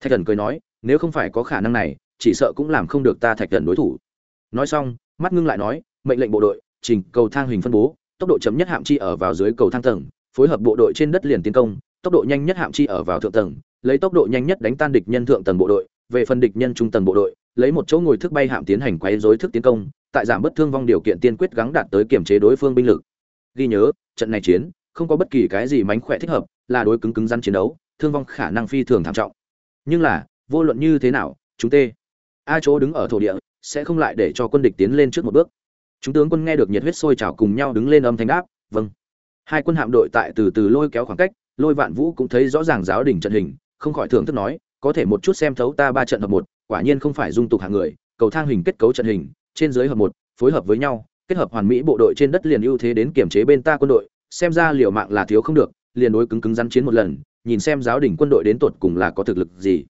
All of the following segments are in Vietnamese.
thạch thần cười nói, nếu không phải có khả năng này, chỉ sợ cũng làm không được ta thạch thần đối thủ. Nói xong, mắt ngưng lại nói, mệnh lệnh bộ đội trình cầu thang hình phân bố, tốc độ chậm nhất hạm chi ở vào dưới cầu thang tầng, phối hợp bộ đội trên đất liền tiến công, tốc độ nhanh nhất hạm chi ở vào thượng tầng, lấy tốc độ nhanh nhất đánh tan địch nhân thượng tầng bộ đội, về phần địch nhân trung tầng bộ đội, lấy một chỗ ngồi thức bay hạm tiến hành quấy rối thức tiến công, tại giảm bất thương vong điều kiện tiên quyết gắng đạt tới kiểm chế đối phương binh lực. Ghi nhớ, trận này chiến, không có bất kỳ cái gì mánh khỏe thích hợp, là đối cứng cứng rắn chiến đấu, thương vong khả năng phi thường thảm trọng nhưng là, vô luận như thế nào, chúng tê. A chỗ đứng ở thổ địa, sẽ không lại để cho quân địch tiến lên trước một bước. Chúng tướng quân nghe được nhiệt huyết sôi trào cùng nhau đứng lên âm thanh đáp vâng. Hai quân hạm đội tại từ từ lôi kéo khoảng cách, lôi vạn vũ cũng thấy rõ ràng giáo đình trận hình, không khỏi thưởng thức nói, có thể một chút xem thấu ta ba trận hợp một, quả nhiên không phải dung tục hạng người, cầu thang hình kết cấu trận hình, trên dưới hợp một, phối hợp với nhau, kết hợp hoàn mỹ bộ đội trên đất liền ưu thế đến kiểm chế bên ta quân đội, xem ra liều mạng là thiếu không được, liền đối cứng cứng rắn chiến một lần nhìn xem giáo đình quân đội đến tột cùng là có thực lực gì.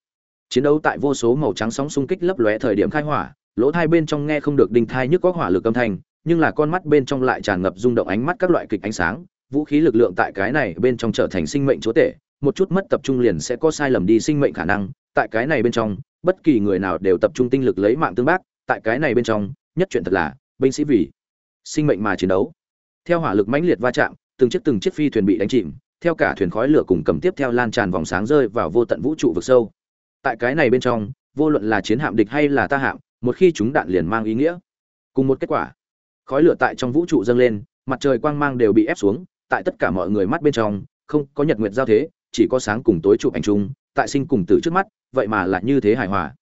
Chiến đấu tại vô số màu trắng sóng xung kích lấp lóe thời điểm khai hỏa, lỗ thai bên trong nghe không được đinh thai nhức có hỏa lực âm thanh, nhưng là con mắt bên trong lại tràn ngập rung động ánh mắt các loại kịch ánh sáng, vũ khí lực lượng tại cái này bên trong trở thành sinh mệnh chúa tể, một chút mất tập trung liền sẽ có sai lầm đi sinh mệnh khả năng, tại cái này bên trong, bất kỳ người nào đều tập trung tinh lực lấy mạng tương bác, tại cái này bên trong, nhất chuyện thật là, binh sĩ vì sinh mệnh mà chiến đấu. Theo hỏa lực mãnh liệt va chạm, từng chiếc từng chiếc phi thuyền bị đánh chìm theo cả thuyền khói lửa cùng cầm tiếp theo lan tràn vòng sáng rơi vào vô tận vũ trụ vực sâu. Tại cái này bên trong, vô luận là chiến hạm địch hay là ta hạm, một khi chúng đạn liền mang ý nghĩa. Cùng một kết quả, khói lửa tại trong vũ trụ dâng lên, mặt trời quang mang đều bị ép xuống, tại tất cả mọi người mắt bên trong, không có nhật nguyệt giao thế, chỉ có sáng cùng tối chụp ảnh chung, tại sinh cùng tử trước mắt, vậy mà lại như thế hài hòa.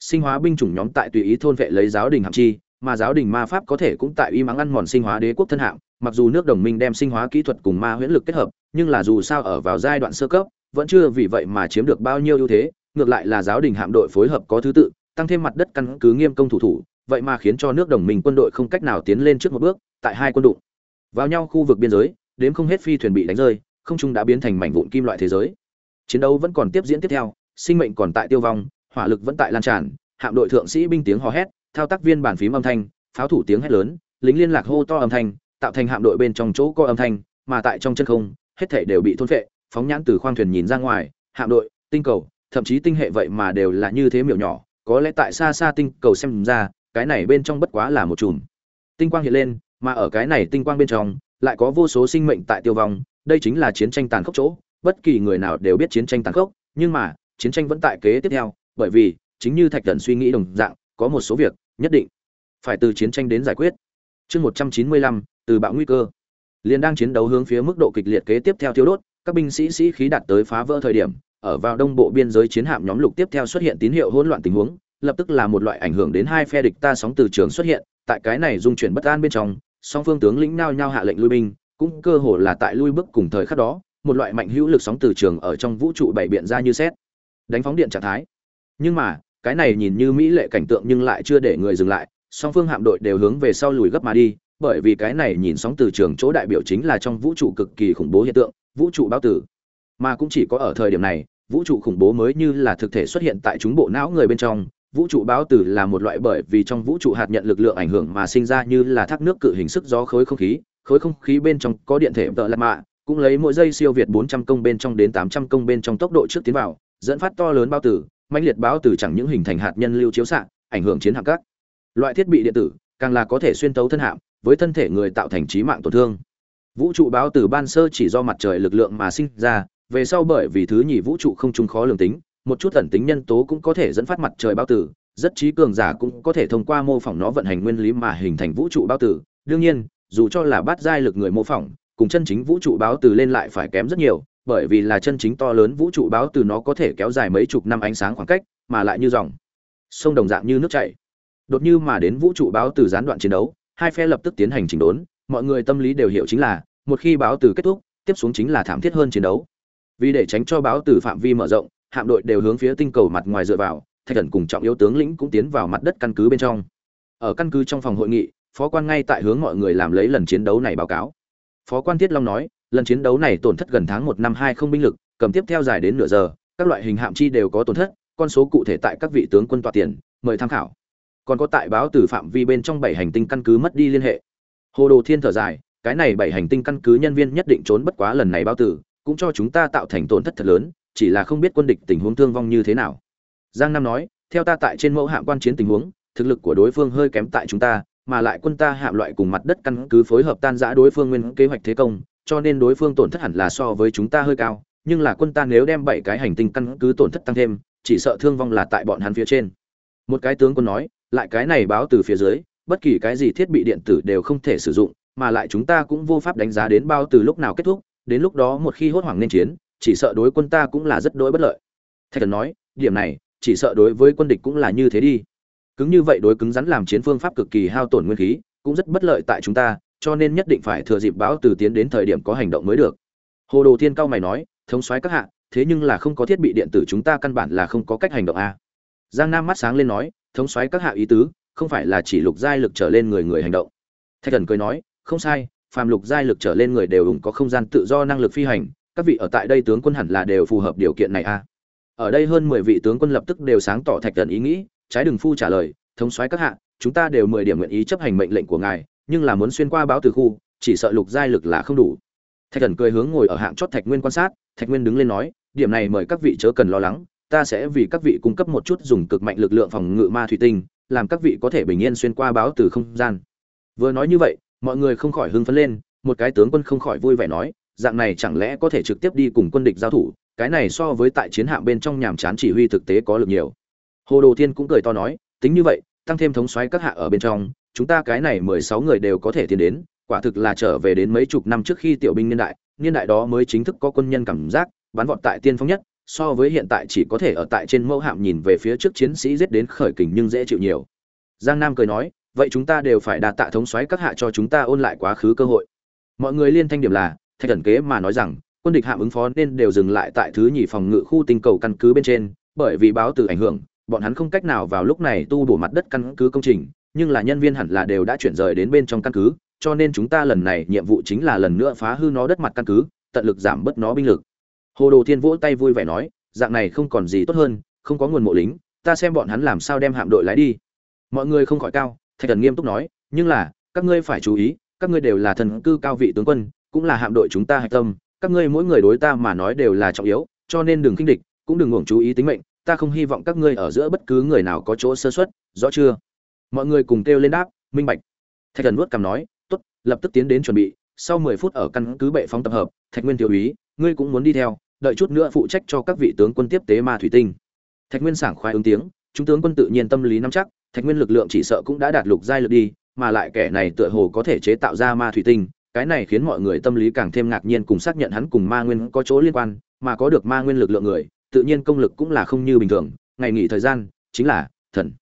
Sinh hóa binh chủng nhóm tại tùy ý thôn vệ lấy giáo đình hạm chi, mà giáo đình ma pháp có thể cũng tại y mắng ăn mòn sinh hóa đế quốc thân hạng mặc dù nước đồng minh đem sinh hóa kỹ thuật cùng ma huyễn lực kết hợp nhưng là dù sao ở vào giai đoạn sơ cấp, vẫn chưa vì vậy mà chiếm được bao nhiêu ưu thế, ngược lại là giáo đình hạm đội phối hợp có thứ tự, tăng thêm mặt đất căn cứ nghiêm công thủ thủ, vậy mà khiến cho nước đồng minh quân đội không cách nào tiến lên trước một bước, tại hai quân đụng. Vào nhau khu vực biên giới đến không hết phi thuyền bị đánh rơi, không trung đã biến thành mảnh vụn kim loại thế giới. Chiến đấu vẫn còn tiếp diễn tiếp theo, sinh mệnh còn tại tiêu vong, hỏa lực vẫn tại lan tràn, hạm đội thượng sĩ binh tiếng hò hét, thao tác viên bàn phím âm thanh, pháo thủ tiếng hét lớn, lính liên lạc hô to âm thanh, tạo thành hạm đội bên trong chỗ có âm thanh, mà tại trong chân không hết thể đều bị thôn phệ, phóng nhãn từ khoang thuyền nhìn ra ngoài, hạm đội, tinh cầu, thậm chí tinh hệ vậy mà đều là như thế miểu nhỏ, có lẽ tại xa xa tinh cầu xem ra, cái này bên trong bất quá là một chùm. Tinh quang hiện lên, mà ở cái này tinh quang bên trong, lại có vô số sinh mệnh tại tiêu vong, đây chính là chiến tranh tàn khốc chỗ, bất kỳ người nào đều biết chiến tranh tàn khốc, nhưng mà, chiến tranh vẫn tại kế tiếp theo, bởi vì, chính như thạch thần suy nghĩ đồng dạng, có một số việc nhất định phải từ chiến tranh đến giải quyết. Chương một trăm chín mươi lăm, từ bạo nguy cơ liền đang chiến đấu hướng phía mức độ kịch liệt kế tiếp theo thiếu đốt, các binh sĩ sĩ khí đạt tới phá vỡ thời điểm, ở vào đông bộ biên giới chiến hạm nhóm lục tiếp theo xuất hiện tín hiệu hỗn loạn tình huống, lập tức là một loại ảnh hưởng đến hai phe địch ta sóng từ trường xuất hiện, tại cái này dung chuyển bất an bên trong, song phương tướng lĩnh nao nhau hạ lệnh lui binh, cũng cơ hồ là tại lui bước cùng thời khắc đó, một loại mạnh hữu lực sóng từ trường ở trong vũ trụ bảy biện ra như xét đánh phóng điện trạng thái. Nhưng mà, cái này nhìn như mỹ lệ cảnh tượng nhưng lại chưa để người dừng lại, song phương hạm đội đều hướng về sau lùi gấp mà đi bởi vì cái này nhìn sóng từ trường chỗ đại biểu chính là trong vũ trụ cực kỳ khủng bố hiện tượng, vũ trụ bao tử. Mà cũng chỉ có ở thời điểm này, vũ trụ khủng bố mới như là thực thể xuất hiện tại chúng bộ não người bên trong. Vũ trụ báo tử là một loại bởi vì trong vũ trụ hạt nhận lực lượng ảnh hưởng mà sinh ra như là thác nước cự hình sức gió khối không khí. Khối không khí bên trong có điện thể tợ lạt mạ, cũng lấy mỗi giây siêu việt 400 công bên trong đến 800 công bên trong tốc độ trước tiến vào, dẫn phát to lớn bao tử. Mãnh liệt báo tử chẳng những hình thành hạt nhân lưu chiếu xạ, ảnh hưởng chiến hạm các loại thiết bị điện tử, càng là có thể xuyên tấu thân hạm với thân thể người tạo thành trí mạng tổn thương. Vũ trụ báo từ ban sơ chỉ do mặt trời lực lượng mà sinh ra, về sau bởi vì thứ nhì vũ trụ không trung khó lường tính, một chút ẩn tính nhân tố cũng có thể dẫn phát mặt trời báo tử rất trí cường giả cũng có thể thông qua mô phỏng nó vận hành nguyên lý mà hình thành vũ trụ báo tử đương nhiên, dù cho là bát giai lực người mô phỏng, cùng chân chính vũ trụ báo tử lên lại phải kém rất nhiều, bởi vì là chân chính to lớn vũ trụ báo tử nó có thể kéo dài mấy chục năm ánh sáng khoảng cách, mà lại như dòng sông đồng dạng như nước chảy. Đột như mà đến vũ trụ báo tử gián đoạn chiến đấu hai phe lập tức tiến hành chỉnh đốn, mọi người tâm lý đều hiểu chính là, một khi báo tử kết thúc, tiếp xuống chính là thảm thiết hơn chiến đấu. Vì để tránh cho báo tử phạm vi mở rộng, hạm đội đều hướng phía tinh cầu mặt ngoài dựa vào, thạch thần cùng trọng yếu tướng lĩnh cũng tiến vào mặt đất căn cứ bên trong. Ở căn cứ trong phòng hội nghị, phó quan ngay tại hướng mọi người làm lấy lần chiến đấu này báo cáo. Phó quan tiết long nói, lần chiến đấu này tổn thất gần tháng một năm hai không binh lực, cầm tiếp theo dài đến nửa giờ, các loại hình hạm chi đều có tổn thất, con số cụ thể tại các vị tướng quân tọa tiền, mời tham khảo còn có tại báo từ phạm vi bên trong bảy hành tinh căn cứ mất đi liên hệ. Hồ đồ thiên thở dài, cái này bảy hành tinh căn cứ nhân viên nhất định trốn bất quá lần này báo tử, cũng cho chúng ta tạo thành tổn thất thật lớn, chỉ là không biết quân địch tình huống thương vong như thế nào. Giang nam nói, theo ta tại trên mẫu hạm quan chiến tình huống, thực lực của đối phương hơi kém tại chúng ta, mà lại quân ta hạm loại cùng mặt đất căn cứ phối hợp tan rã đối phương nguyên kế hoạch thế công, cho nên đối phương tổn thất hẳn là so với chúng ta hơi cao, nhưng là quân ta nếu đem bảy cái hành tinh căn cứ tổn thất tăng thêm, chỉ sợ thương vong là tại bọn hắn phía trên. Một cái tướng quân nói lại cái này báo từ phía dưới, bất kỳ cái gì thiết bị điện tử đều không thể sử dụng, mà lại chúng ta cũng vô pháp đánh giá đến bao từ lúc nào kết thúc, đến lúc đó một khi hốt hoảng nên chiến, chỉ sợ đối quân ta cũng là rất đối bất lợi. Thạch thần nói, điểm này, chỉ sợ đối với quân địch cũng là như thế đi. Cứng như vậy đối cứng rắn làm chiến phương pháp cực kỳ hao tổn nguyên khí, cũng rất bất lợi tại chúng ta, cho nên nhất định phải thừa dịp báo từ tiến đến thời điểm có hành động mới được. Hồ đồ thiên cao mày nói, thống soái các hạ, thế nhưng là không có thiết bị điện tử chúng ta căn bản là không có cách hành động a. Giang nam mắt sáng lên nói thống xoáy các hạ ý tứ, không phải là chỉ lục giai lực trở lên người người hành động. Thạch thần cười nói, không sai, phàm lục giai lực trở lên người đều ủng có không gian tự do năng lực phi hành, các vị ở tại đây tướng quân hẳn là đều phù hợp điều kiện này a ở đây hơn mười vị tướng quân lập tức đều sáng tỏ thạch thần ý nghĩ, trái đừng phu trả lời, thống xoáy các hạ, chúng ta đều mười điểm nguyện ý chấp hành mệnh lệnh của ngài, nhưng là muốn xuyên qua báo từ khu, chỉ sợ lục giai lực là không đủ. Thạch thần cười hướng ngồi ở hạng chót thạch nguyên quan sát, thạch nguyên đứng lên nói, điểm này mời các vị chớ cần lo lắng ta sẽ vì các vị cung cấp một chút dùng cực mạnh lực lượng phòng ngự ma thủy tinh, làm các vị có thể bình yên xuyên qua báo từ không gian. Vừa nói như vậy, mọi người không khỏi hưng phấn lên, một cái tướng quân không khỏi vui vẻ nói, dạng này chẳng lẽ có thể trực tiếp đi cùng quân địch giao thủ, cái này so với tại chiến hạm bên trong nhàm chán chỉ huy thực tế có lực nhiều. Hồ đồ thiên cũng cười to nói, tính như vậy, tăng thêm thống soái các hạ ở bên trong, chúng ta cái này mười sáu người đều có thể tiến đến, quả thực là trở về đến mấy chục năm trước khi tiểu binh niên đại niên đại đó mới chính thức có quân nhân cảm giác bắn vọt tại tiên phong nhất so với hiện tại chỉ có thể ở tại trên mẫu hạm nhìn về phía trước chiến sĩ giết đến khởi kình nhưng dễ chịu nhiều. Giang nam cười nói, vậy chúng ta đều phải đạt tạ thống soái các hạ cho chúng ta ôn lại quá khứ cơ hội. Mọi người liên thanh điểm là, thạch thần kế mà nói rằng, quân địch hạm ứng phó nên đều dừng lại tại thứ nhì phòng ngự khu tinh cầu căn cứ bên trên, bởi vì báo từ ảnh hưởng, bọn hắn không cách nào vào lúc này tu bổ mặt đất căn cứ công trình, nhưng là nhân viên hẳn là đều đã chuyển rời đến bên trong căn cứ, cho nên chúng ta lần này nhiệm vụ chính là lần nữa phá hư nó đất mặt căn cứ, tận lực giảm bớt nó binh lực hồ đồ thiên vỗ tay vui vẻ nói, dạng này không còn gì tốt hơn, không có nguồn mộ lính, ta xem bọn hắn làm sao đem hạm đội lái đi. Mọi người không khỏi cao, thạch thần nghiêm túc nói, nhưng là, các ngươi phải chú ý, các ngươi đều là thần cư cao vị tướng quân, cũng là hạm đội chúng ta hạch tâm, các ngươi mỗi người đối ta mà nói đều là trọng yếu, cho nên đừng kinh địch, cũng đừng uổng chú ý tính mệnh, ta không hy vọng các ngươi ở giữa bất cứ người nào có chỗ sơ xuất rõ chưa? Mọi người cùng kêu lên đáp, minh bạch. Thạch thần nuốt cằm nói, tốt, lập tức tiến đến chuẩn bị, sau mười phút ở căn cứ bệ phóng tập hợp, thạch nguyên thiếu úy ngươi cũng muốn đi theo, đợi chút nữa phụ trách cho các vị tướng quân tiếp tế ma thủy tinh. Thạch nguyên sảng khoái ứng tiếng, chúng tướng quân tự nhiên tâm lý nắm chắc, thạch nguyên lực lượng chỉ sợ cũng đã đạt lục giai lực đi, mà lại kẻ này tựa hồ có thể chế tạo ra ma thủy tinh, cái này khiến mọi người tâm lý càng thêm ngạc nhiên cùng xác nhận hắn cùng ma nguyên có chỗ liên quan, mà có được ma nguyên lực lượng người, tự nhiên công lực cũng là không như bình thường, ngày nghỉ thời gian chính là thần.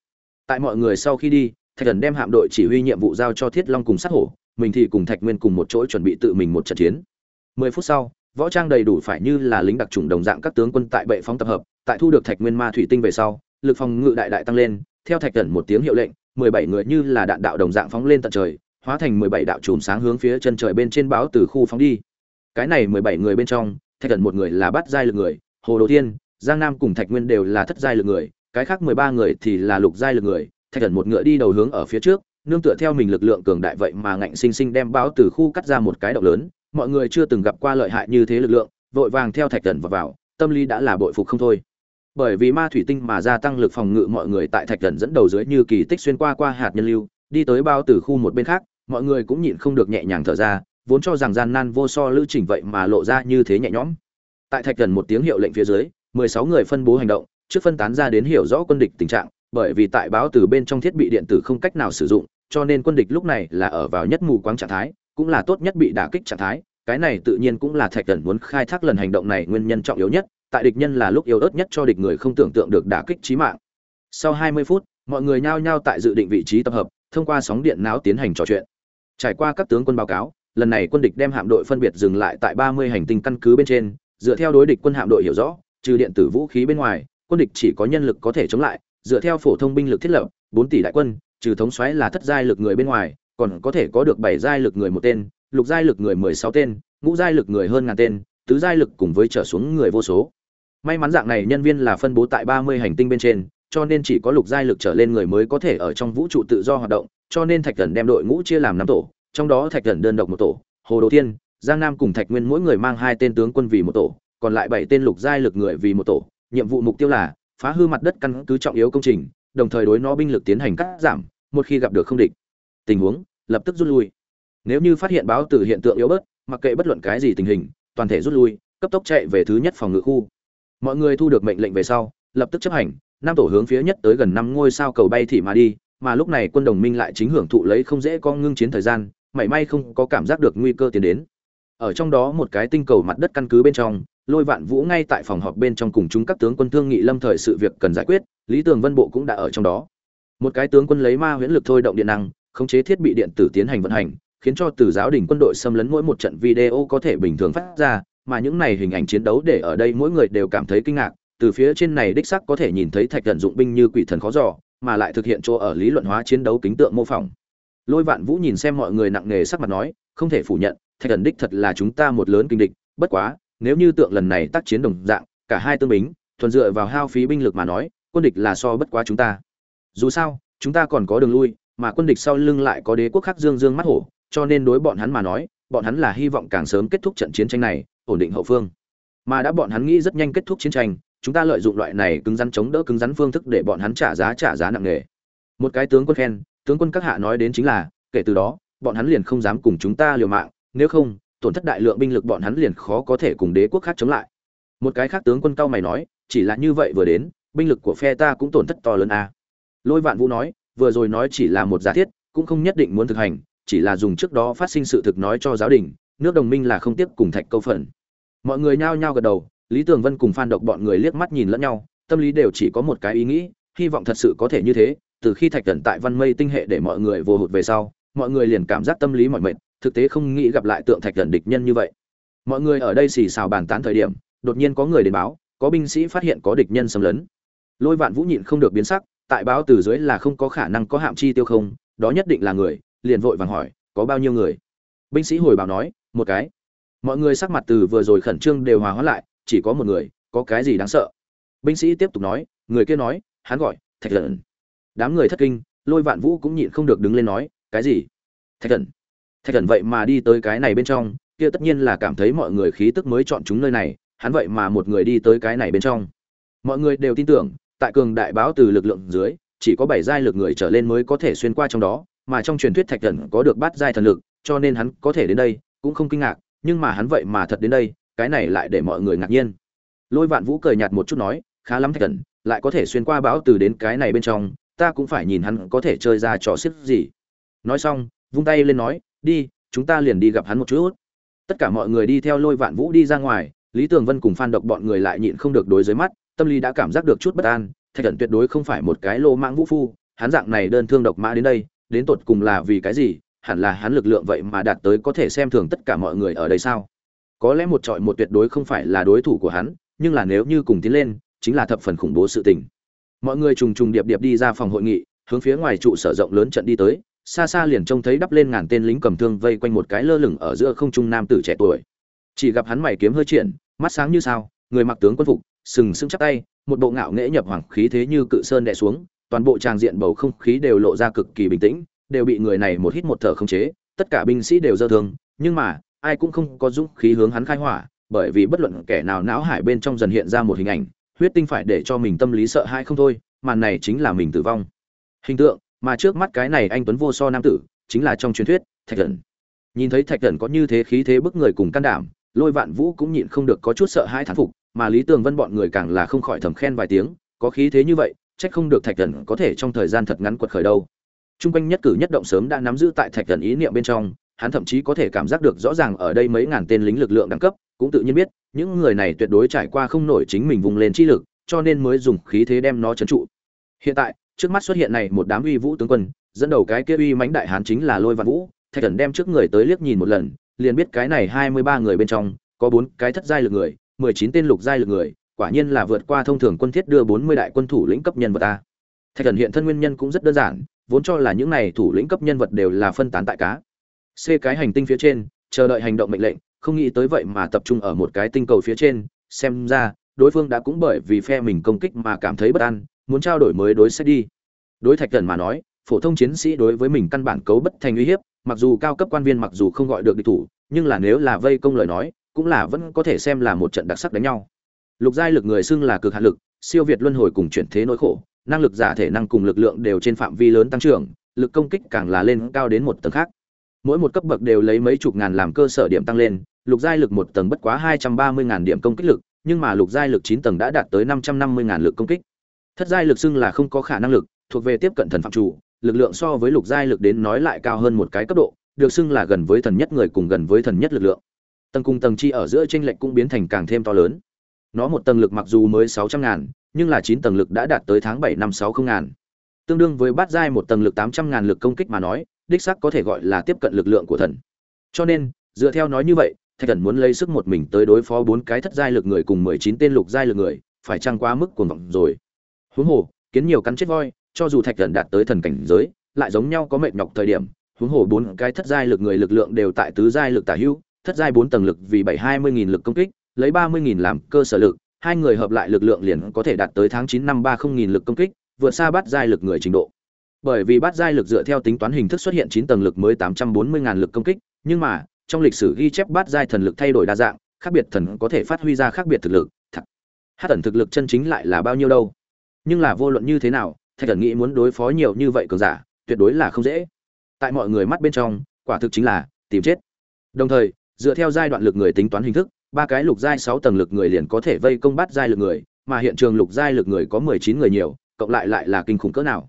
Tại mọi người sau khi đi, thạch thần đem hạm đội chỉ huy nhiệm vụ giao cho thiết long cùng sát hổ, mình thì cùng thạch nguyên cùng một chỗ chuẩn bị tự mình một trận chiến. Mười phút sau võ trang đầy đủ phải như là lính đặc trùng đồng dạng các tướng quân tại bệ phóng tập hợp, tại thu được thạch nguyên ma thủy tinh về sau, lực phòng ngự đại đại tăng lên, theo thạch cẩn một tiếng hiệu lệnh, mười bảy người như là đạn đạo đồng dạng phóng lên tận trời, hóa thành mười bảy đạo chùm sáng hướng phía chân trời bên trên báo từ khu phóng đi. Cái này mười bảy người bên trong, thạch cẩn một người là bắt giai lực người, hồ đồ thiên, giang nam cùng thạch nguyên đều là thất giai lực người, cái khác mười ba người thì là lục giai lực người, thạch cẩn một ngựa đi đầu hướng ở phía trước, nương tựa theo mình lực lượng cường đại vậy mà ngạnh sinh sinh đem báo từ khu cắt ra một cái động lớn mọi người chưa từng gặp qua lợi hại như thế lực lượng vội vàng theo thạch thần vào, vào tâm lý đã là bội phục không thôi. Bởi vì ma thủy tinh mà gia tăng lực phòng ngự mọi người tại thạch thần dẫn đầu dưới như kỳ tích xuyên qua qua hạt nhân lưu đi tới bao tử khu một bên khác mọi người cũng nhịn không được nhẹ nhàng thở ra vốn cho rằng gian nan vô so lữ trình vậy mà lộ ra như thế nhẹ nhõm. Tại thạch thần một tiếng hiệu lệnh phía dưới mười sáu người phân bố hành động trước phân tán ra đến hiểu rõ quân địch tình trạng bởi vì tại báo từ bên trong thiết bị điện tử không cách nào sử dụng cho nên quân địch lúc này là ở vào nhất mù quáng trạng thái cũng là tốt nhất bị đả kích trạng thái, cái này tự nhiên cũng là thạch thần muốn khai thác lần hành động này nguyên nhân trọng yếu nhất, tại địch nhân là lúc yếu ớt nhất cho địch người không tưởng tượng được đả kích chí mạng. Sau 20 phút, mọi người nhao nhao tại dự định vị trí tập hợp, thông qua sóng điện não tiến hành trò chuyện. Trải qua các tướng quân báo cáo, lần này quân địch đem hạm đội phân biệt dừng lại tại 30 hành tinh căn cứ bên trên, dựa theo đối địch quân hạm đội hiểu rõ, trừ điện tử vũ khí bên ngoài, quân địch chỉ có nhân lực có thể chống lại, dựa theo phổ thông binh lực thiết lập 4 tỷ đại quân, trừ thống soái là thất giai lực người bên ngoài còn có thể có được bảy giai lực người một tên, lục giai lực người mười sáu tên, ngũ giai lực người hơn ngàn tên, tứ giai lực cùng với trở xuống người vô số. May mắn dạng này nhân viên là phân bố tại ba mươi hành tinh bên trên, cho nên chỉ có lục giai lực trở lên người mới có thể ở trong vũ trụ tự do hoạt động, cho nên thạch thần đem đội ngũ chia làm năm tổ, trong đó thạch thần đơn độc một tổ, hồ đồ thiên, giang nam cùng thạch nguyên mỗi người mang hai tên tướng quân vì một tổ, còn lại bảy tên lục giai lực người vì một tổ. Nhiệm vụ mục tiêu là phá hư mặt đất căn cứ trọng yếu công trình, đồng thời đối nó binh lực tiến hành cắt giảm, một khi gặp được không địch. Tình huống lập tức rút lui. Nếu như phát hiện báo tử hiện tượng yếu bớt, mặc kệ bất luận cái gì tình hình, toàn thể rút lui, cấp tốc chạy về thứ nhất phòng ngự khu. Mọi người thu được mệnh lệnh về sau, lập tức chấp hành, năm tổ hướng phía nhất tới gần năm ngôi sao cầu bay thì mà đi, mà lúc này quân đồng minh lại chính hưởng thụ lấy không dễ có ngưng chiến thời gian, mảy may không có cảm giác được nguy cơ tiến đến. Ở trong đó một cái tinh cầu mặt đất căn cứ bên trong, lôi vạn vũ ngay tại phòng họp bên trong cùng chúng các tướng quân thương nghị lâm thời sự việc cần giải quyết, lý tường vân bộ cũng đã ở trong đó. Một cái tướng quân lấy ma huyễn lực thôi động điện năng khống chế thiết bị điện tử tiến hành vận hành, khiến cho từ giáo đình quân đội xâm lấn mỗi một trận video có thể bình thường phát ra, mà những này hình ảnh chiến đấu để ở đây mỗi người đều cảm thấy kinh ngạc, từ phía trên này đích xác có thể nhìn thấy thạch thần dụng binh như quỷ thần khó giò mà lại thực hiện chỗ ở lý luận hóa chiến đấu kính tượng mô phỏng. Lôi vạn vũ nhìn xem mọi người nặng nề sắc mặt nói, không thể phủ nhận, thạch thần đích thật là chúng ta một lớn kinh địch, bất quá, nếu như tượng lần này tác chiến đồng dạng, cả hai tương bính, thuần dựa vào hao phí binh lực mà nói, quân địch là so bất quá chúng ta. Dù sao, chúng ta còn có đường lui mà quân địch sau lưng lại có đế quốc khác dương dương mắt hổ, cho nên đối bọn hắn mà nói, bọn hắn là hy vọng càng sớm kết thúc trận chiến tranh này, ổn định hậu phương. Mà đã bọn hắn nghĩ rất nhanh kết thúc chiến tranh, chúng ta lợi dụng loại này cứng rắn chống đỡ cứng rắn phương thức để bọn hắn trả giá trả giá nặng nề. Một cái tướng quân khen, tướng quân các hạ nói đến chính là, kể từ đó, bọn hắn liền không dám cùng chúng ta liều mạng, nếu không, tổn thất đại lượng binh lực bọn hắn liền khó có thể cùng đế quốc khác chống lại. Một cái khác tướng quân cao mày nói, chỉ là như vậy vừa đến, binh lực của phe ta cũng tổn thất to lớn a. À. lôi vạn vũ nói vừa rồi nói chỉ là một giả thiết, cũng không nhất định muốn thực hành, chỉ là dùng trước đó phát sinh sự thực nói cho giáo đình, nước đồng minh là không tiếp cùng thạch câu phần. Mọi người nhao nhao gật đầu, lý tường vân cùng phan độc bọn người liếc mắt nhìn lẫn nhau, tâm lý đều chỉ có một cái ý nghĩ, hy vọng thật sự có thể như thế, từ khi thạch thần tại văn mây tinh hệ để mọi người vô hụt về sau, mọi người liền cảm giác tâm lý mọi mệt, thực tế không nghĩ gặp lại tượng thạch thần địch nhân như vậy. Mọi người ở đây xì xào bàn tán thời điểm, đột nhiên có người đến báo, có binh sĩ phát hiện có địch nhân xâm lấn. Lôi vạn vũ nhịn không được biến sắc tại báo từ dưới là không có khả năng có hạm chi tiêu không, đó nhất định là người, liền vội vàng hỏi, có bao nhiêu người? Binh sĩ hồi báo nói, một cái. Mọi người sắc mặt từ vừa rồi khẩn trương đều hòa hóa lại, chỉ có một người, có cái gì đáng sợ? Binh sĩ tiếp tục nói, người kia nói, hắn gọi, thạch thần. Đám người thất kinh, lôi vạn vũ cũng nhịn không được đứng lên nói, cái gì? Thạch thần. Thạch thần vậy mà đi tới cái này bên trong, kia tất nhiên là cảm thấy mọi người khí tức mới chọn chúng nơi này, hắn vậy mà một người đi tới cái này bên trong. Mọi người đều tin tưởng tại cường đại báo từ lực lượng dưới, chỉ có bảy giai lực người trở lên mới có thể xuyên qua trong đó, mà trong truyền thuyết thạch thần có được bát giai thần lực, cho nên hắn có thể đến đây, cũng không kinh ngạc, nhưng mà hắn vậy mà thật đến đây, cái này lại để mọi người ngạc nhiên. Lôi vạn vũ cười nhạt một chút nói, khá lắm thạch thần, lại có thể xuyên qua bão từ đến cái này bên trong, ta cũng phải nhìn hắn có thể chơi ra trò xếp gì. Nói xong, vung tay lên nói, đi, chúng ta liền đi gặp hắn một chút. Tất cả mọi người đi theo lôi vạn vũ đi ra ngoài, lý tường vân cùng phan độc bọn người lại nhịn không được đối dưới mắt tâm lý đã cảm giác được chút bất an, thạch thần tuyệt đối không phải một cái lô mãng vũ phu, hắn dạng này đơn thương độc mã đến đây, đến tột cùng là vì cái gì, hẳn là hắn lực lượng vậy mà đạt tới có thể xem thường tất cả mọi người ở đây sao? Có lẽ một trọi một tuyệt đối không phải là đối thủ của hắn, nhưng là nếu như cùng tiến lên, chính là thập phần khủng bố sự tình. Mọi người trùng trùng điệp điệp đi ra phòng hội nghị, hướng phía ngoài trụ sở rộng lớn trận đi tới, xa xa liền trông thấy đắp lên ngàn tên lính cầm thương vây quanh một cái lơ lửng ở giữa không trung nam tử trẻ tuổi. Chỉ gặp hắn mày kiếm hơi triển mắt sáng như sao, người mặc tướng quân phục sừng sững chắc tay, một bộ ngạo nghễ nhập hoàng khí thế như cự sơn đè xuống, toàn bộ tràng diện bầu không khí đều lộ ra cực kỳ bình tĩnh, đều bị người này một hít một thở không chế, tất cả binh sĩ đều dơ thương, nhưng mà, ai cũng không có dũng khí hướng hắn khai hỏa, bởi vì bất luận kẻ nào não hải bên trong dần hiện ra một hình ảnh, huyết tinh phải để cho mình tâm lý sợ hãi không thôi, màn này chính là mình tử vong. Hình tượng, mà trước mắt cái này anh tuấn vô so nam tử, chính là trong truyền thuyết, thạch thần. Nhìn thấy thạch thần có như thế khí thế bức người cùng can đảm, lôi vạn vũ cũng nhịn không được có chút sợ hãi thán phục mà lý tường vân bọn người càng là không khỏi thầm khen vài tiếng có khí thế như vậy trách không được thạch thần có thể trong thời gian thật ngắn quật khởi đâu Trung quanh nhất cử nhất động sớm đã nắm giữ tại Thạch Thần ý niệm bên trong, hắn thậm chí có thể cảm giác được rõ ràng ở đây mấy ngàn tên lính lực lượng đẳng cấp, cũng tự nhiên biết, những người này tuyệt đối trải qua không nổi chính mình vùng lên chi lực, cho nên mới dùng khí thế đem nó trấn trụ. Hiện tại, trước mắt xuất hiện này một đám uy vũ tướng quân, dẫn đầu cái kia uy mãnh đại hán chính là Lôi Văn Vũ, Thạch Thần đem trước người tới liếc nhìn một lần, liền biết cái này hai mươi ba người bên trong, có bốn cái thất giai lực người, mười chín tên lục giai lực người, quả nhiên là vượt qua thông thường quân thiết đưa bốn mươi đại quân thủ lĩnh cấp nhân vật ta. Thạch Thần hiện thân nguyên nhân cũng rất đơn giản, vốn cho là những này thủ lĩnh cấp nhân vật đều là phân tán tại cá c cái hành tinh phía trên chờ đợi hành động mệnh lệnh không nghĩ tới vậy mà tập trung ở một cái tinh cầu phía trên xem ra đối phương đã cũng bởi vì phe mình công kích mà cảm thấy bất an muốn trao đổi mới đối sách đi đối thạch thần mà nói phổ thông chiến sĩ đối với mình căn bản cấu bất thành uy hiếp mặc dù cao cấp quan viên mặc dù không gọi được địch thủ nhưng là nếu là vây công lời nói cũng là vẫn có thể xem là một trận đặc sắc đánh nhau. Lục giai lực người xưng là cực hạn lực, siêu việt luân hồi cùng chuyển thế nỗi khổ, năng lực giả thể năng cùng lực lượng đều trên phạm vi lớn tăng trưởng, lực công kích càng là lên cao đến một tầng khác. Mỗi một cấp bậc đều lấy mấy chục ngàn làm cơ sở điểm tăng lên, lục giai lực một tầng bất quá hai trăm ba mươi ngàn điểm công kích lực, nhưng mà lục giai lực chín tầng đã đạt tới năm trăm năm mươi ngàn lực công kích. Thất giai lực xưng là không có khả năng lực, thuộc về tiếp cận thần phạm chủ, lực lượng so với lục giai lực đến nói lại cao hơn một cái cấp độ, được xưng là gần với thần nhất người cùng gần với thần nhất lực lượng tầng cùng tầng chi ở giữa tranh lệch cũng biến thành càng thêm to lớn. Nó một tầng lực mặc dù mới sáu trăm ngàn, nhưng là chín tầng lực đã đạt tới tháng bảy năm sáu không ngàn. Tương đương với bát giai một tầng lực tám trăm ngàn lực công kích mà nói, đích sắc có thể gọi là tiếp cận lực lượng của thần. Cho nên, dựa theo nói như vậy, thạch thần muốn lấy sức một mình tới đối phó bốn cái thất giai lực người cùng mười chín tên lục giai lực người, phải trăng quá mức cuồng vọng rồi? Huống hồ, kiến nhiều cắn chết voi, cho dù thạch thần đạt tới thần cảnh giới, lại giống nhau có mệt nhọc thời điểm, huống hồ bốn cái thất giai lực người lực lượng đều tại tứ giai lực tả hữu thất giai bốn tầng lực vì bảy hai mươi nghìn lực công kích, lấy ba mươi nghìn làm cơ sở lực, hai người hợp lại lực lượng liền có thể đạt tới tháng chín năm ba không nghìn lực công kích, vượt xa bát giai lực người trình độ. Bởi vì bát giai lực dựa theo tính toán hình thức xuất hiện chín tầng lực mới tám trăm bốn mươi ngàn lực công kích, nhưng mà, trong lịch sử ghi chép bát giai thần lực thay đổi đa dạng, khác biệt thần có thể phát huy ra khác biệt thực lực, thật. Hát thần thực lực chân chính lại là bao nhiêu đâu? Nhưng là vô luận như thế nào, thạch thần nghĩ muốn đối phó nhiều như vậy cường giả, tuyệt đối là không dễ. Tại mọi người mắt bên trong, quả thực chính là tìm chết. Đồng thời dựa theo giai đoạn lực người tính toán hình thức, ba cái lục giai sáu tầng lực người liền có thể vây công bắt giai lực người, mà hiện trường lục giai lực người có mười chín người nhiều, cộng lại lại là kinh khủng cỡ nào.